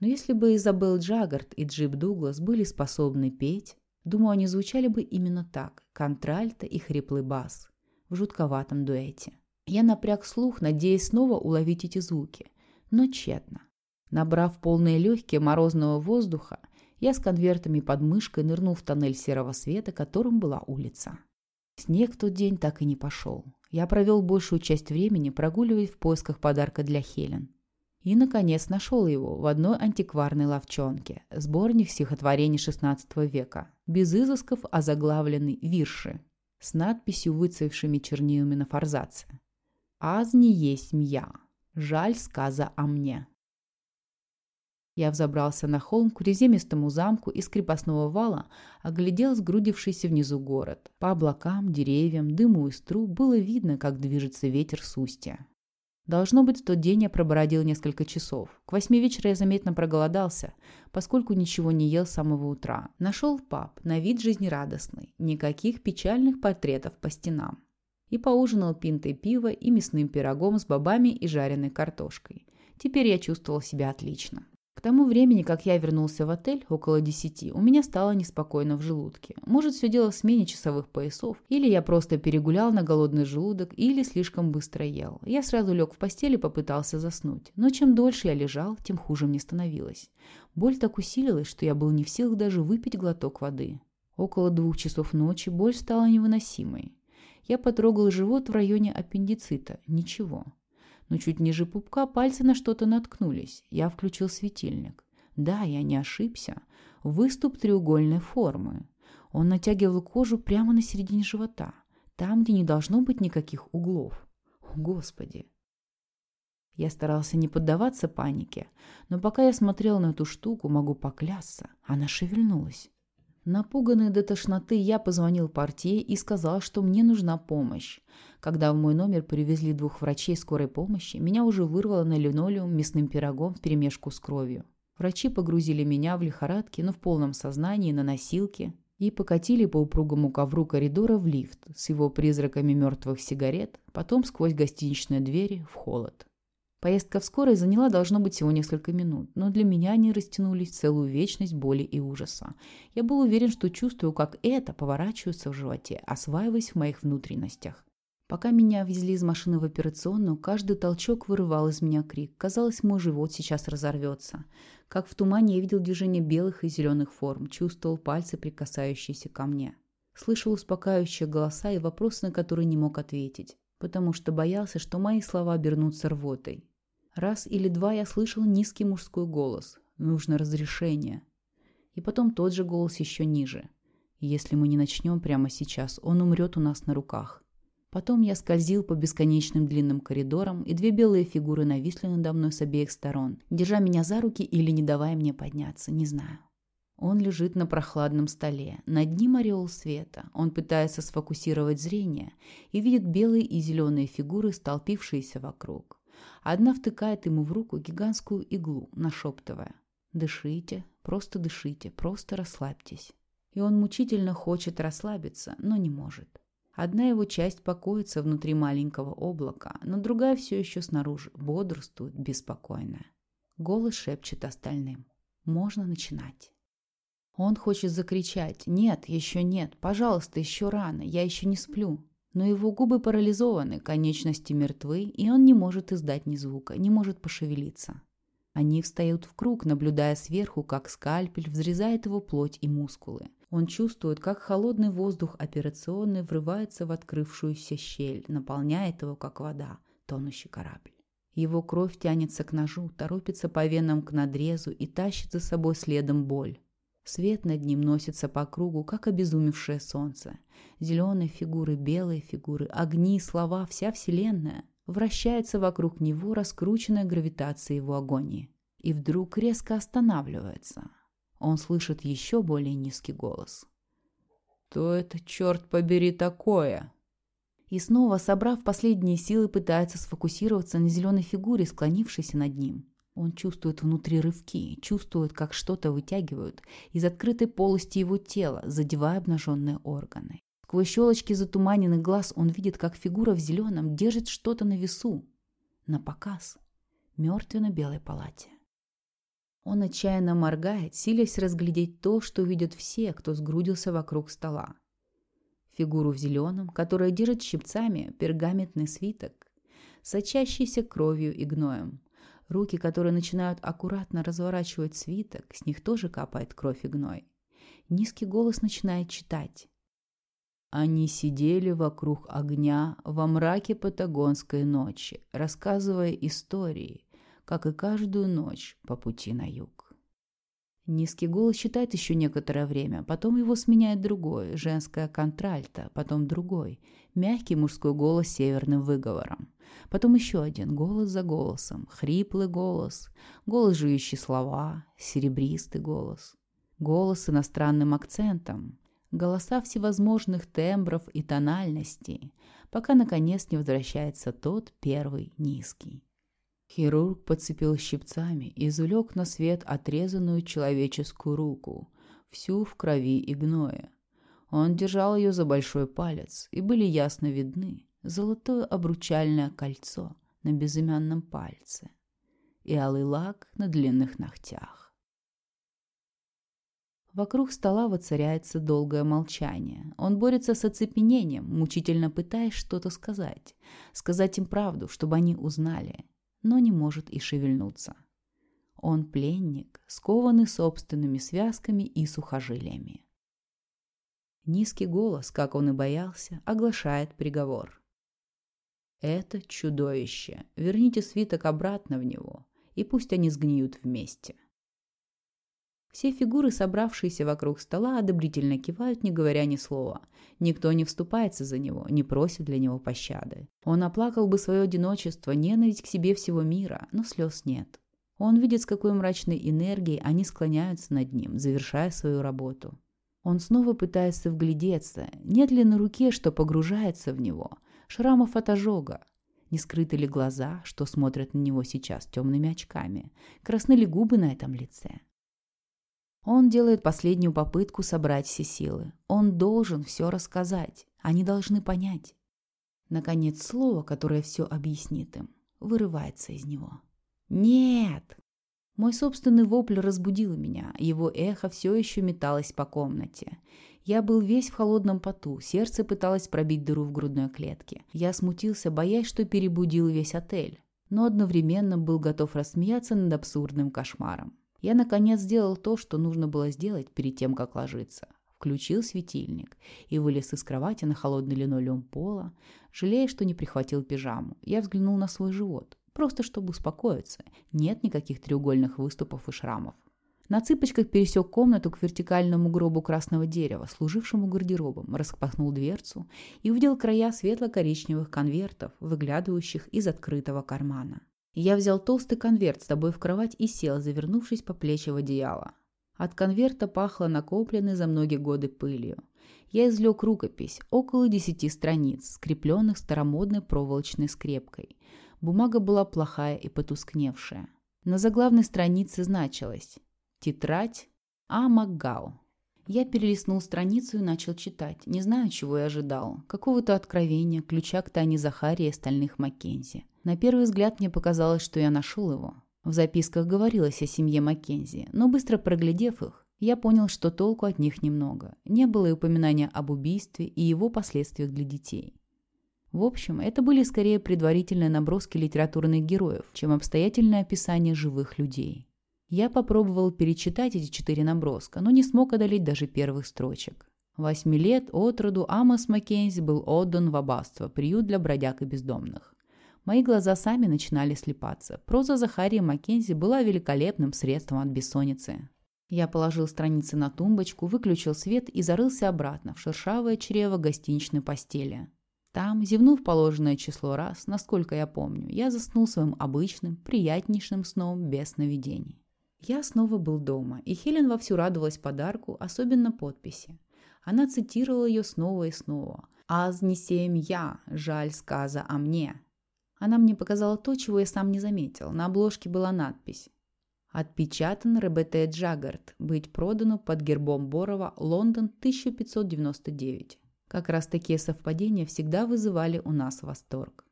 Но если бы Изабел Джаггард и Джип Дуглас были способны петь, думаю, они звучали бы именно так – контральто и хриплый бас в жутковатом дуэте. Я напряг слух, надеясь снова уловить эти звуки, но тщетно. Набрав полные легкие морозного воздуха, Я с конвертами под мышкой нырнул в тоннель серого света, которым была улица. Снег в тот день так и не пошел. Я провел большую часть времени, прогуливаясь в поисках подарка для Хелен. И, наконец, нашел его в одной антикварной ловчонке. Сборник стихотворений XVI века. Без изысков озаглавленный «Вирши» с надписью, выцвевшими чернилами на форзаце. «Аз не есть мья, жаль сказа о мне». Я взобрался на холм к приземистому замку из крепостного вала, оглядел сгрудившийся внизу город. По облакам, деревьям, дыму из труб было видно, как движется ветер с устья. Должно быть, в тот день я пробородил несколько часов. К восьми вечера я заметно проголодался, поскольку ничего не ел с самого утра. Нашел паб, на вид жизнерадостный, никаких печальных портретов по стенам. И поужинал пинтой пива и мясным пирогом с бобами и жареной картошкой. Теперь я чувствовал себя отлично. К тому времени, как я вернулся в отель, около десяти, у меня стало неспокойно в желудке. Может, все дело в смене часовых поясов, или я просто перегулял на голодный желудок, или слишком быстро ел. Я сразу лег в постель и попытался заснуть. Но чем дольше я лежал, тем хуже мне становилось. Боль так усилилась, что я был не в силах даже выпить глоток воды. Около двух часов ночи боль стала невыносимой. Я потрогал живот в районе аппендицита. Ничего но чуть ниже пупка пальцы на что-то наткнулись. Я включил светильник. Да, я не ошибся. Выступ треугольной формы. Он натягивал кожу прямо на середине живота, там, где не должно быть никаких углов. О, Господи! Я старался не поддаваться панике, но пока я смотрел на эту штуку, могу поклясться, она шевельнулась. Напуганный до тошноты, я позвонил портье и сказал, что мне нужна помощь. Когда в мой номер привезли двух врачей скорой помощи, меня уже вырвало на линолеум мясным пирогом перемешку с кровью. Врачи погрузили меня в лихорадке, но в полном сознании, на носилки, и покатили по упругому ковру коридора в лифт с его призраками мертвых сигарет, потом сквозь гостиничные двери в холод. Поездка в скорой заняла, должно быть, всего несколько минут, но для меня они растянулись целую вечность боли и ужаса. Я был уверен, что чувствую, как это поворачивается в животе, осваиваясь в моих внутренностях. Пока меня везли из машины в операционную, каждый толчок вырывал из меня крик. Казалось, мой живот сейчас разорвется. Как в тумане я видел движение белых и зеленых форм, чувствовал пальцы, прикасающиеся ко мне. Слышал успокаивающие голоса и вопросы, на которые не мог ответить, потому что боялся, что мои слова обернутся рвотой. Раз или два я слышал низкий мужской голос. Нужно разрешение. И потом тот же голос еще ниже. Если мы не начнем прямо сейчас, он умрет у нас на руках. Потом я скользил по бесконечным длинным коридорам, и две белые фигуры нависли надо мной с обеих сторон, держа меня за руки или не давая мне подняться, не знаю. Он лежит на прохладном столе. Над ним ореол света. Он пытается сфокусировать зрение и видит белые и зеленые фигуры, столпившиеся вокруг. Одна втыкает ему в руку гигантскую иглу, нашептывая. «Дышите, просто дышите, просто расслабьтесь». И он мучительно хочет расслабиться, но не может. Одна его часть покоится внутри маленького облака, но другая все еще снаружи, бодрствует, беспокойная. Голос шепчет остальным. Можно начинать. Он хочет закричать «Нет, еще нет, пожалуйста, еще рано, я еще не сплю» но его губы парализованы, конечности мертвы, и он не может издать ни звука, не может пошевелиться. Они встают в круг, наблюдая сверху, как скальпель взрезает его плоть и мускулы. Он чувствует, как холодный воздух операционной врывается в открывшуюся щель, наполняет его, как вода, тонущий корабль. Его кровь тянется к ножу, торопится по венам к надрезу и тащит за собой следом боль. Свет над ним носится по кругу, как обезумевшее солнце. Зеленые фигуры, белые фигуры, огни, слова, вся вселенная вращается вокруг него, раскрученная гравитацией его агонии. И вдруг резко останавливается. Он слышит еще более низкий голос. «Что это, черт побери, такое?» И снова, собрав последние силы, пытается сфокусироваться на зеленой фигуре, склонившейся над ним. Он чувствует внутри рывки, чувствует, как что-то вытягивают из открытой полости его тела, задевая обнаженные органы. Сквозь щелочки затуманенных глаз он видит, как фигура в зеленом держит что-то на весу. На показ. Мертвенно-белой палате. Он отчаянно моргает, силясь разглядеть то, что видят все, кто сгрудился вокруг стола. Фигуру в зеленом, которая держит щипцами пергаментный свиток, сочащийся кровью и гноем. Руки, которые начинают аккуратно разворачивать свиток, с них тоже капает кровь и гной. Низкий голос начинает читать. Они сидели вокруг огня во мраке патагонской ночи, рассказывая истории, как и каждую ночь по пути на юг. Низкий голос читает еще некоторое время, потом его сменяет другой, женская контральта, потом другой, мягкий мужской голос с северным выговором. Потом еще один, голос за голосом, хриплый голос, голос жующий слова, серебристый голос. Голос с иностранным акцентом, голоса всевозможных тембров и тональностей, пока наконец не возвращается тот первый низкий. Хирург подцепил щипцами и извлек на свет отрезанную человеческую руку, всю в крови и гное. Он держал ее за большой палец, и были ясно видны золотое обручальное кольцо на безымянном пальце и алый лак на длинных ногтях. Вокруг стола воцаряется долгое молчание. Он борется с оцепенением, мучительно пытаясь что-то сказать. Сказать им правду, чтобы они узнали но не может и шевельнуться. Он пленник, скованный собственными связками и сухожилиями. Низкий голос, как он и боялся, оглашает приговор. «Это чудовище. Верните свиток обратно в него, и пусть они сгниют вместе». Все фигуры, собравшиеся вокруг стола, одобрительно кивают, не говоря ни слова. Никто не вступается за него, не просит для него пощады. Он оплакал бы свое одиночество, ненависть к себе всего мира, но слез нет. Он видит, с какой мрачной энергией они склоняются над ним, завершая свою работу. Он снова пытается вглядеться, нет ли на руке, что погружается в него, шрамов от ожога, не скрыты ли глаза, что смотрят на него сейчас темными очками, красны ли губы на этом лице. Он делает последнюю попытку собрать все силы. Он должен все рассказать. Они должны понять. Наконец, слово, которое все объяснит им, вырывается из него. «Нет!» Мой собственный вопль разбудил меня. Его эхо все еще металось по комнате. Я был весь в холодном поту, сердце пыталось пробить дыру в грудной клетке. Я смутился, боясь, что перебудил весь отель, но одновременно был готов рассмеяться над абсурдным кошмаром. Я, наконец, сделал то, что нужно было сделать перед тем, как ложиться. Включил светильник и вылез из кровати на холодный линолеум пола, жалея, что не прихватил пижаму. Я взглянул на свой живот, просто чтобы успокоиться. Нет никаких треугольных выступов и шрамов. На цыпочках пересек комнату к вертикальному гробу красного дерева, служившему гардеробом, распахнул дверцу и увидел края светло-коричневых конвертов, выглядывающих из открытого кармана. Я взял толстый конверт с тобой в кровать и сел, завернувшись по плечи в одеяло. От конверта пахло накопленной за многие годы пылью. Я извлек рукопись, около десяти страниц, скрепленных старомодной проволочной скрепкой. Бумага была плохая и потускневшая. На заглавной странице значилось «Тетрадь А. Макгау». Я перелистнул страницу и начал читать. Не знаю, чего я ожидал. Какого-то откровения, ключа к тайне Захарии и остальных Маккензи. На первый взгляд мне показалось, что я нашел его. В записках говорилось о семье Маккензи, но быстро проглядев их, я понял, что толку от них немного. Не было и упоминания об убийстве и его последствиях для детей. В общем, это были скорее предварительные наброски литературных героев, чем обстоятельное описание живых людей. Я попробовал перечитать эти четыре наброска, но не смог одолеть даже первых строчек. Восьми лет от роду Амос Маккензи был отдан в аббатство, приют для бродяг и бездомных. Мои глаза сами начинали слепаться. Проза Захарии Маккензи была великолепным средством от бессонницы. Я положил страницы на тумбочку, выключил свет и зарылся обратно в шершавое чрево гостиничной постели. Там, зевнув положенное число раз, насколько я помню, я заснул своим обычным, приятнейшим сном без сновидений. Я снова был дома, и Хелен вовсю радовалась подарку, особенно подписи. Она цитировала ее снова и снова. «Аз не семь я, жаль сказа о мне». Она мне показала то, чего я сам не заметил. На обложке была надпись. Отпечатан Ребете Джагард. Быть продано под гербом Борова. Лондон, 1599. Как раз такие совпадения всегда вызывали у нас восторг.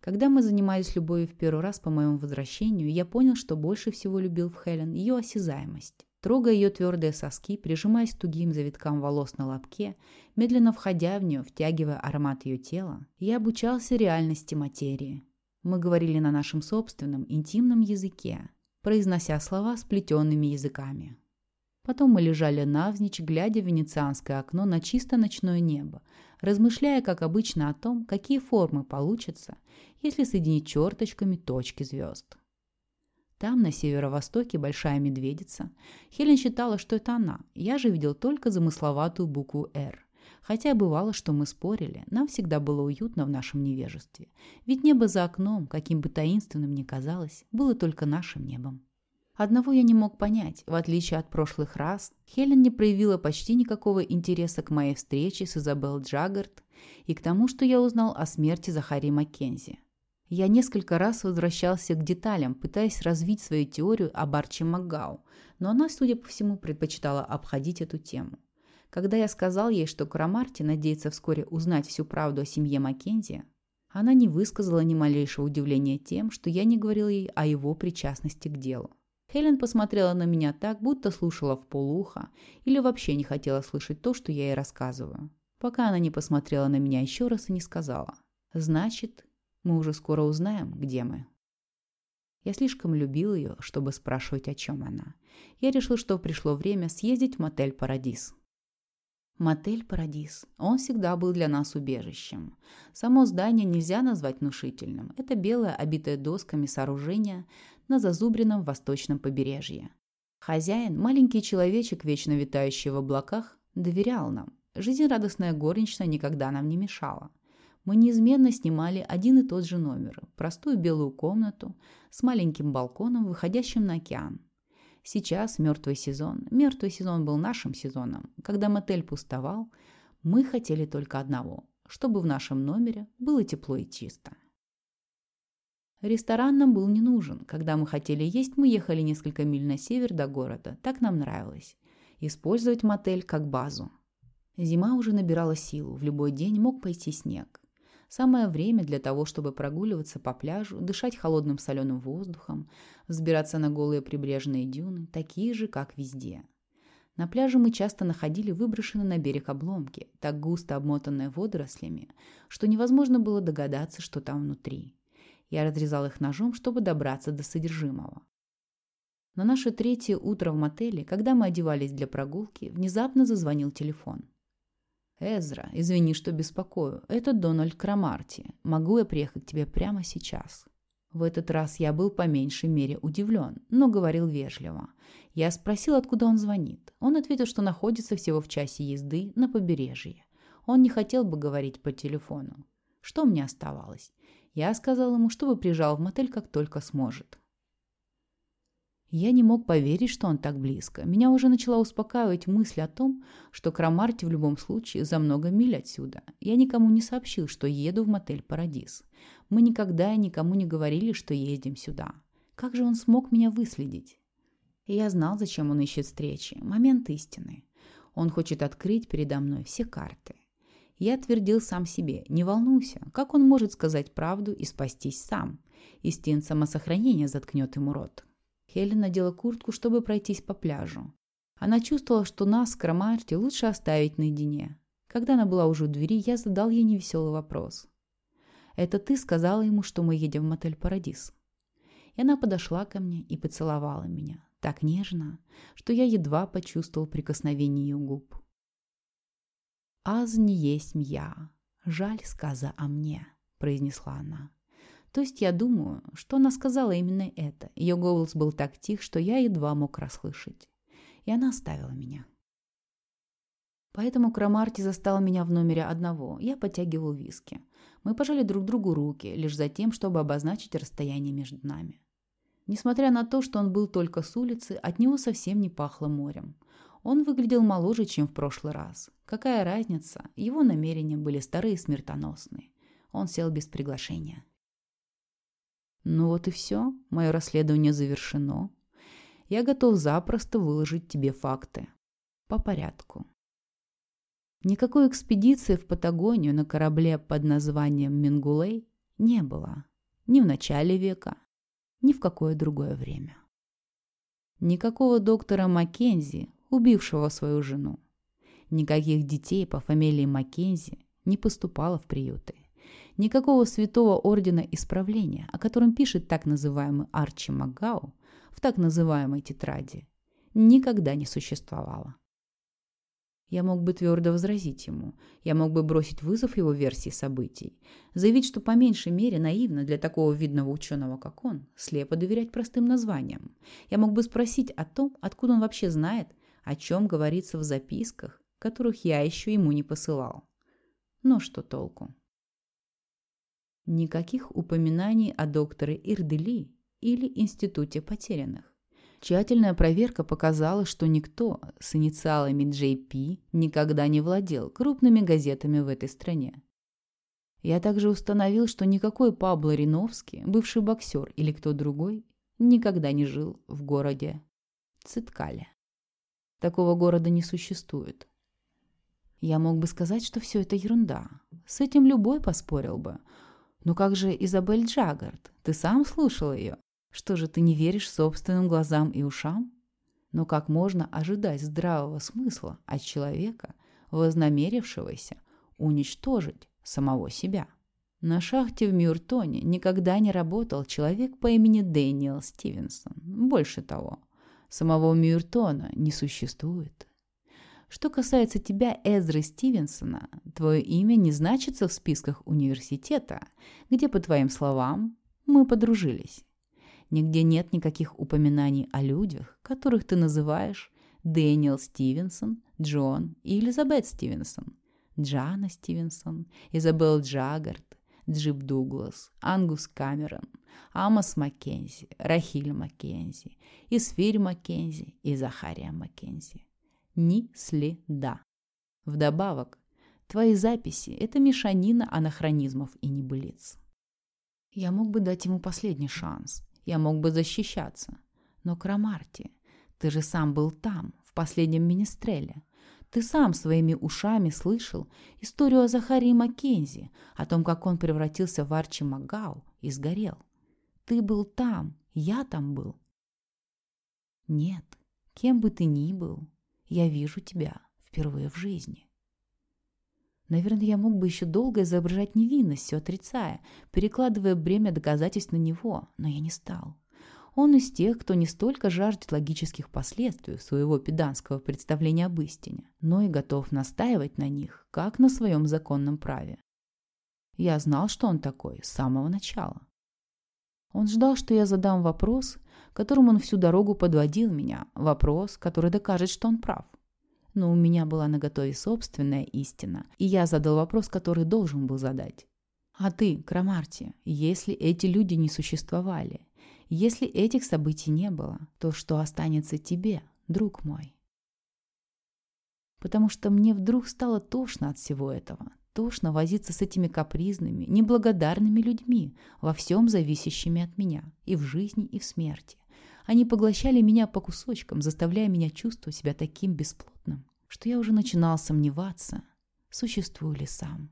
Когда мы занимались любовью в первый раз по моему возвращению, я понял, что больше всего любил в Хелен ее осязаемость. Трогая ее твердые соски, прижимаясь тугим завиткам волос на лобке, медленно входя в нее, втягивая аромат ее тела, я обучался реальности материи. Мы говорили на нашем собственном интимном языке, произнося слова сплетенными языками. Потом мы лежали навзничь, глядя в венецианское окно на чисто ночное небо, размышляя, как обычно, о том, какие формы получатся, если соединить черточками точки звезд. Там, на северо-востоке, большая медведица. Хелен считала, что это она. Я же видел только замысловатую букву «Р». Хотя бывало, что мы спорили, нам всегда было уютно в нашем невежестве. Ведь небо за окном, каким бы таинственным ни казалось, было только нашим небом. Одного я не мог понять. В отличие от прошлых раз, Хелен не проявила почти никакого интереса к моей встрече с Изабел Джаггард и к тому, что я узнал о смерти Захари Маккензи. Я несколько раз возвращался к деталям, пытаясь развить свою теорию об Арчи Макгау, но она, судя по всему, предпочитала обходить эту тему. Когда я сказал ей, что Крамарти надеется вскоре узнать всю правду о семье Маккензи, она не высказала ни малейшего удивления тем, что я не говорил ей о его причастности к делу. Хелен посмотрела на меня так, будто слушала в полуха или вообще не хотела слышать то, что я ей рассказываю. Пока она не посмотрела на меня еще раз и не сказала. «Значит, мы уже скоро узнаем, где мы». Я слишком любил ее, чтобы спрашивать, о чем она. Я решил, что пришло время съездить в мотель «Парадис». Мотель «Парадис». Он всегда был для нас убежищем. Само здание нельзя назвать внушительным. Это белое, обитое досками сооружение на зазубренном восточном побережье. Хозяин, маленький человечек, вечно витающий в облаках, доверял нам. Жизнерадостная горничная никогда нам не мешала. Мы неизменно снимали один и тот же номер – простую белую комнату с маленьким балконом, выходящим на океан. Сейчас мертвый сезон. Мертвый сезон был нашим сезоном. Когда мотель пустовал, мы хотели только одного – чтобы в нашем номере было тепло и чисто. Ресторан нам был не нужен. Когда мы хотели есть, мы ехали несколько миль на север до города. Так нам нравилось. Использовать мотель как базу. Зима уже набирала силу. В любой день мог пойти снег. Самое время для того, чтобы прогуливаться по пляжу, дышать холодным соленым воздухом, взбираться на голые прибрежные дюны, такие же, как везде. На пляже мы часто находили выброшенные на берег обломки, так густо обмотанные водорослями, что невозможно было догадаться, что там внутри. Я разрезал их ножом, чтобы добраться до содержимого. На наше третье утро в мотеле, когда мы одевались для прогулки, внезапно зазвонил телефон. «Эзра, извини, что беспокою. Это Дональд Крамарти. Могу я приехать к тебе прямо сейчас?» В этот раз я был по меньшей мере удивлен, но говорил вежливо. Я спросил, откуда он звонит. Он ответил, что находится всего в часе езды на побережье. Он не хотел бы говорить по телефону. Что мне оставалось? Я сказал ему, чтобы приезжал в мотель, как только сможет. Я не мог поверить, что он так близко. Меня уже начала успокаивать мысль о том, что Крамарти в любом случае за много миль отсюда. Я никому не сообщил, что еду в мотель «Парадис». Мы никогда и никому не говорили, что едем сюда. Как же он смог меня выследить? И я знал, зачем он ищет встречи. Момент истины. Он хочет открыть передо мной все карты. Я твердил сам себе, не волнуйся, как он может сказать правду и спастись сам? Истинт самосохранения заткнет ему рот. Хелен надела куртку, чтобы пройтись по пляжу. Она чувствовала, что нас с Крамарти лучше оставить наедине. Когда она была уже у двери, я задал ей невеселый вопрос. «Это ты сказала ему, что мы едем в мотель «Парадис»?» И она подошла ко мне и поцеловала меня. Так нежно, что я едва почувствовал прикосновение ее губ. «Аз не есть я. Жаль сказа о мне», — произнесла она. То есть я думаю, что она сказала именно это. Ее голос был так тих, что я едва мог расслышать. И она оставила меня. Поэтому Крамарти застал меня в номере одного. Я подтягивал виски. Мы пожали друг другу руки, лишь за тем, чтобы обозначить расстояние между нами. Несмотря на то, что он был только с улицы, от него совсем не пахло морем. Он выглядел моложе, чем в прошлый раз. Какая разница? Его намерения были старые и смертоносные. Он сел без приглашения. Ну вот и все, мое расследование завершено. Я готов запросто выложить тебе факты. По порядку. Никакой экспедиции в Патагонию на корабле под названием Мингулей не было. Ни в начале века, ни в какое другое время. Никакого доктора Маккензи, убившего свою жену. Никаких детей по фамилии Маккензи не поступало в приюты. Никакого святого ордена исправления, о котором пишет так называемый Арчи Магау в так называемой тетради, никогда не существовало. Я мог бы твердо возразить ему. Я мог бы бросить вызов его версии событий. Заявить, что по меньшей мере наивно для такого видного ученого, как он, слепо доверять простым названиям. Я мог бы спросить о том, откуда он вообще знает, о чем говорится в записках, которых я еще ему не посылал. Но что толку? Никаких упоминаний о докторе Ирдели или Институте потерянных. Тщательная проверка показала, что никто с инициалами JP никогда не владел крупными газетами в этой стране. Я также установил, что никакой Пабло Риновский, бывший боксер или кто другой, никогда не жил в городе Циткале. Такого города не существует. Я мог бы сказать, что все это ерунда. С этим любой поспорил бы. Но как же Изабель Джагард? Ты сам слушал ее? Что же, ты не веришь собственным глазам и ушам? Но как можно ожидать здравого смысла от человека, вознамерившегося уничтожить самого себя? На шахте в Мюртоне никогда не работал человек по имени Дэниел Стивенсон. Больше того, самого Мюртона не существует. Что касается тебя, Эзры Стивенсона, твое имя не значится в списках университета, где, по твоим словам, мы подружились. Нигде нет никаких упоминаний о людях, которых ты называешь Дэниел Стивенсон, Джон и Элизабет Стивенсон, Джана Стивенсон, Изабел Джагард, Джип Дуглас, Ангус Камерон, Амос Маккензи, Рахиль Маккензи, Исфирь Маккензи и Захария Маккензи. Ни следа. Вдобавок, твои записи – это мешанина анахронизмов и небылиц. Я мог бы дать ему последний шанс – я мог бы защищаться. Но, Крамарти, ты же сам был там, в последнем министреле. Ты сам своими ушами слышал историю о Захарии Маккензи, о том, как он превратился в Арчи Магау и сгорел. Ты был там, я там был. Нет, кем бы ты ни был, я вижу тебя впервые в жизни. Наверное, я мог бы еще долго изображать невинность, все отрицая, перекладывая бремя доказательств на него, но я не стал. Он из тех, кто не столько жаждет логических последствий своего педанского представления об истине, но и готов настаивать на них, как на своем законном праве. Я знал, что он такой с самого начала. Он ждал, что я задам вопрос, которым он всю дорогу подводил меня, вопрос, который докажет, что он прав но у меня была наготове собственная истина, и я задал вопрос, который должен был задать. А ты, Крамарти, если эти люди не существовали, если этих событий не было, то что останется тебе, друг мой? Потому что мне вдруг стало тошно от всего этого. Тошно возиться с этими капризными, неблагодарными людьми, во всем зависящими от меня, и в жизни, и в смерти. Они поглощали меня по кусочкам, заставляя меня чувствовать себя таким бесплотным, что я уже начинал сомневаться, существую ли сам.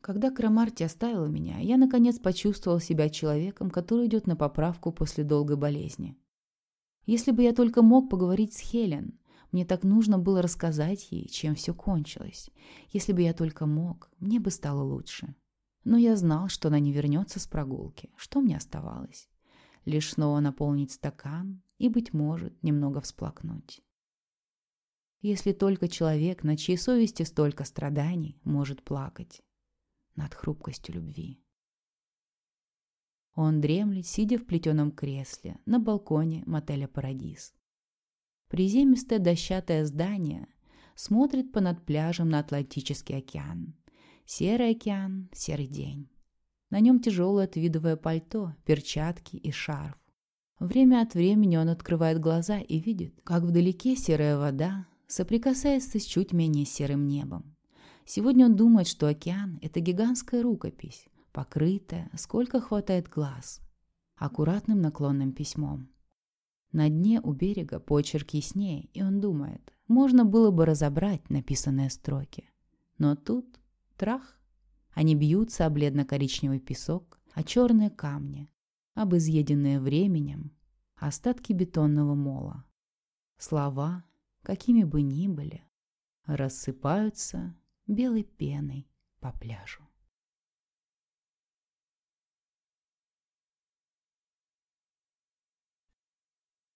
Когда Крамарти оставила меня, я наконец почувствовал себя человеком, который идет на поправку после долгой болезни. Если бы я только мог поговорить с Хелен, мне так нужно было рассказать ей, чем все кончилось. Если бы я только мог, мне бы стало лучше. Но я знал, что она не вернется с прогулки. Что мне оставалось? лишь снова наполнить стакан и, быть может, немного всплакнуть. Если только человек, на чьей совести столько страданий, может плакать над хрупкостью любви. Он дремлет, сидя в плетеном кресле на балконе мотеля «Парадис». Приземистое дощатое здание смотрит понад пляжем на Атлантический океан. Серый океан, серый день. На нем тяжелое твидовое пальто, перчатки и шарф. Время от времени он открывает глаза и видит, как вдалеке серая вода соприкасается с чуть менее серым небом. Сегодня он думает, что океан – это гигантская рукопись, покрытая, сколько хватает глаз, аккуратным наклонным письмом. На дне у берега почерк яснее, и он думает, можно было бы разобрать написанные строки. Но тут – трах, они бьются о бледно-коричневый песок, о черные камни, об изъеденные временем остатки бетонного мола. Слова, какими бы ни были, рассыпаются белой пеной по пляжу.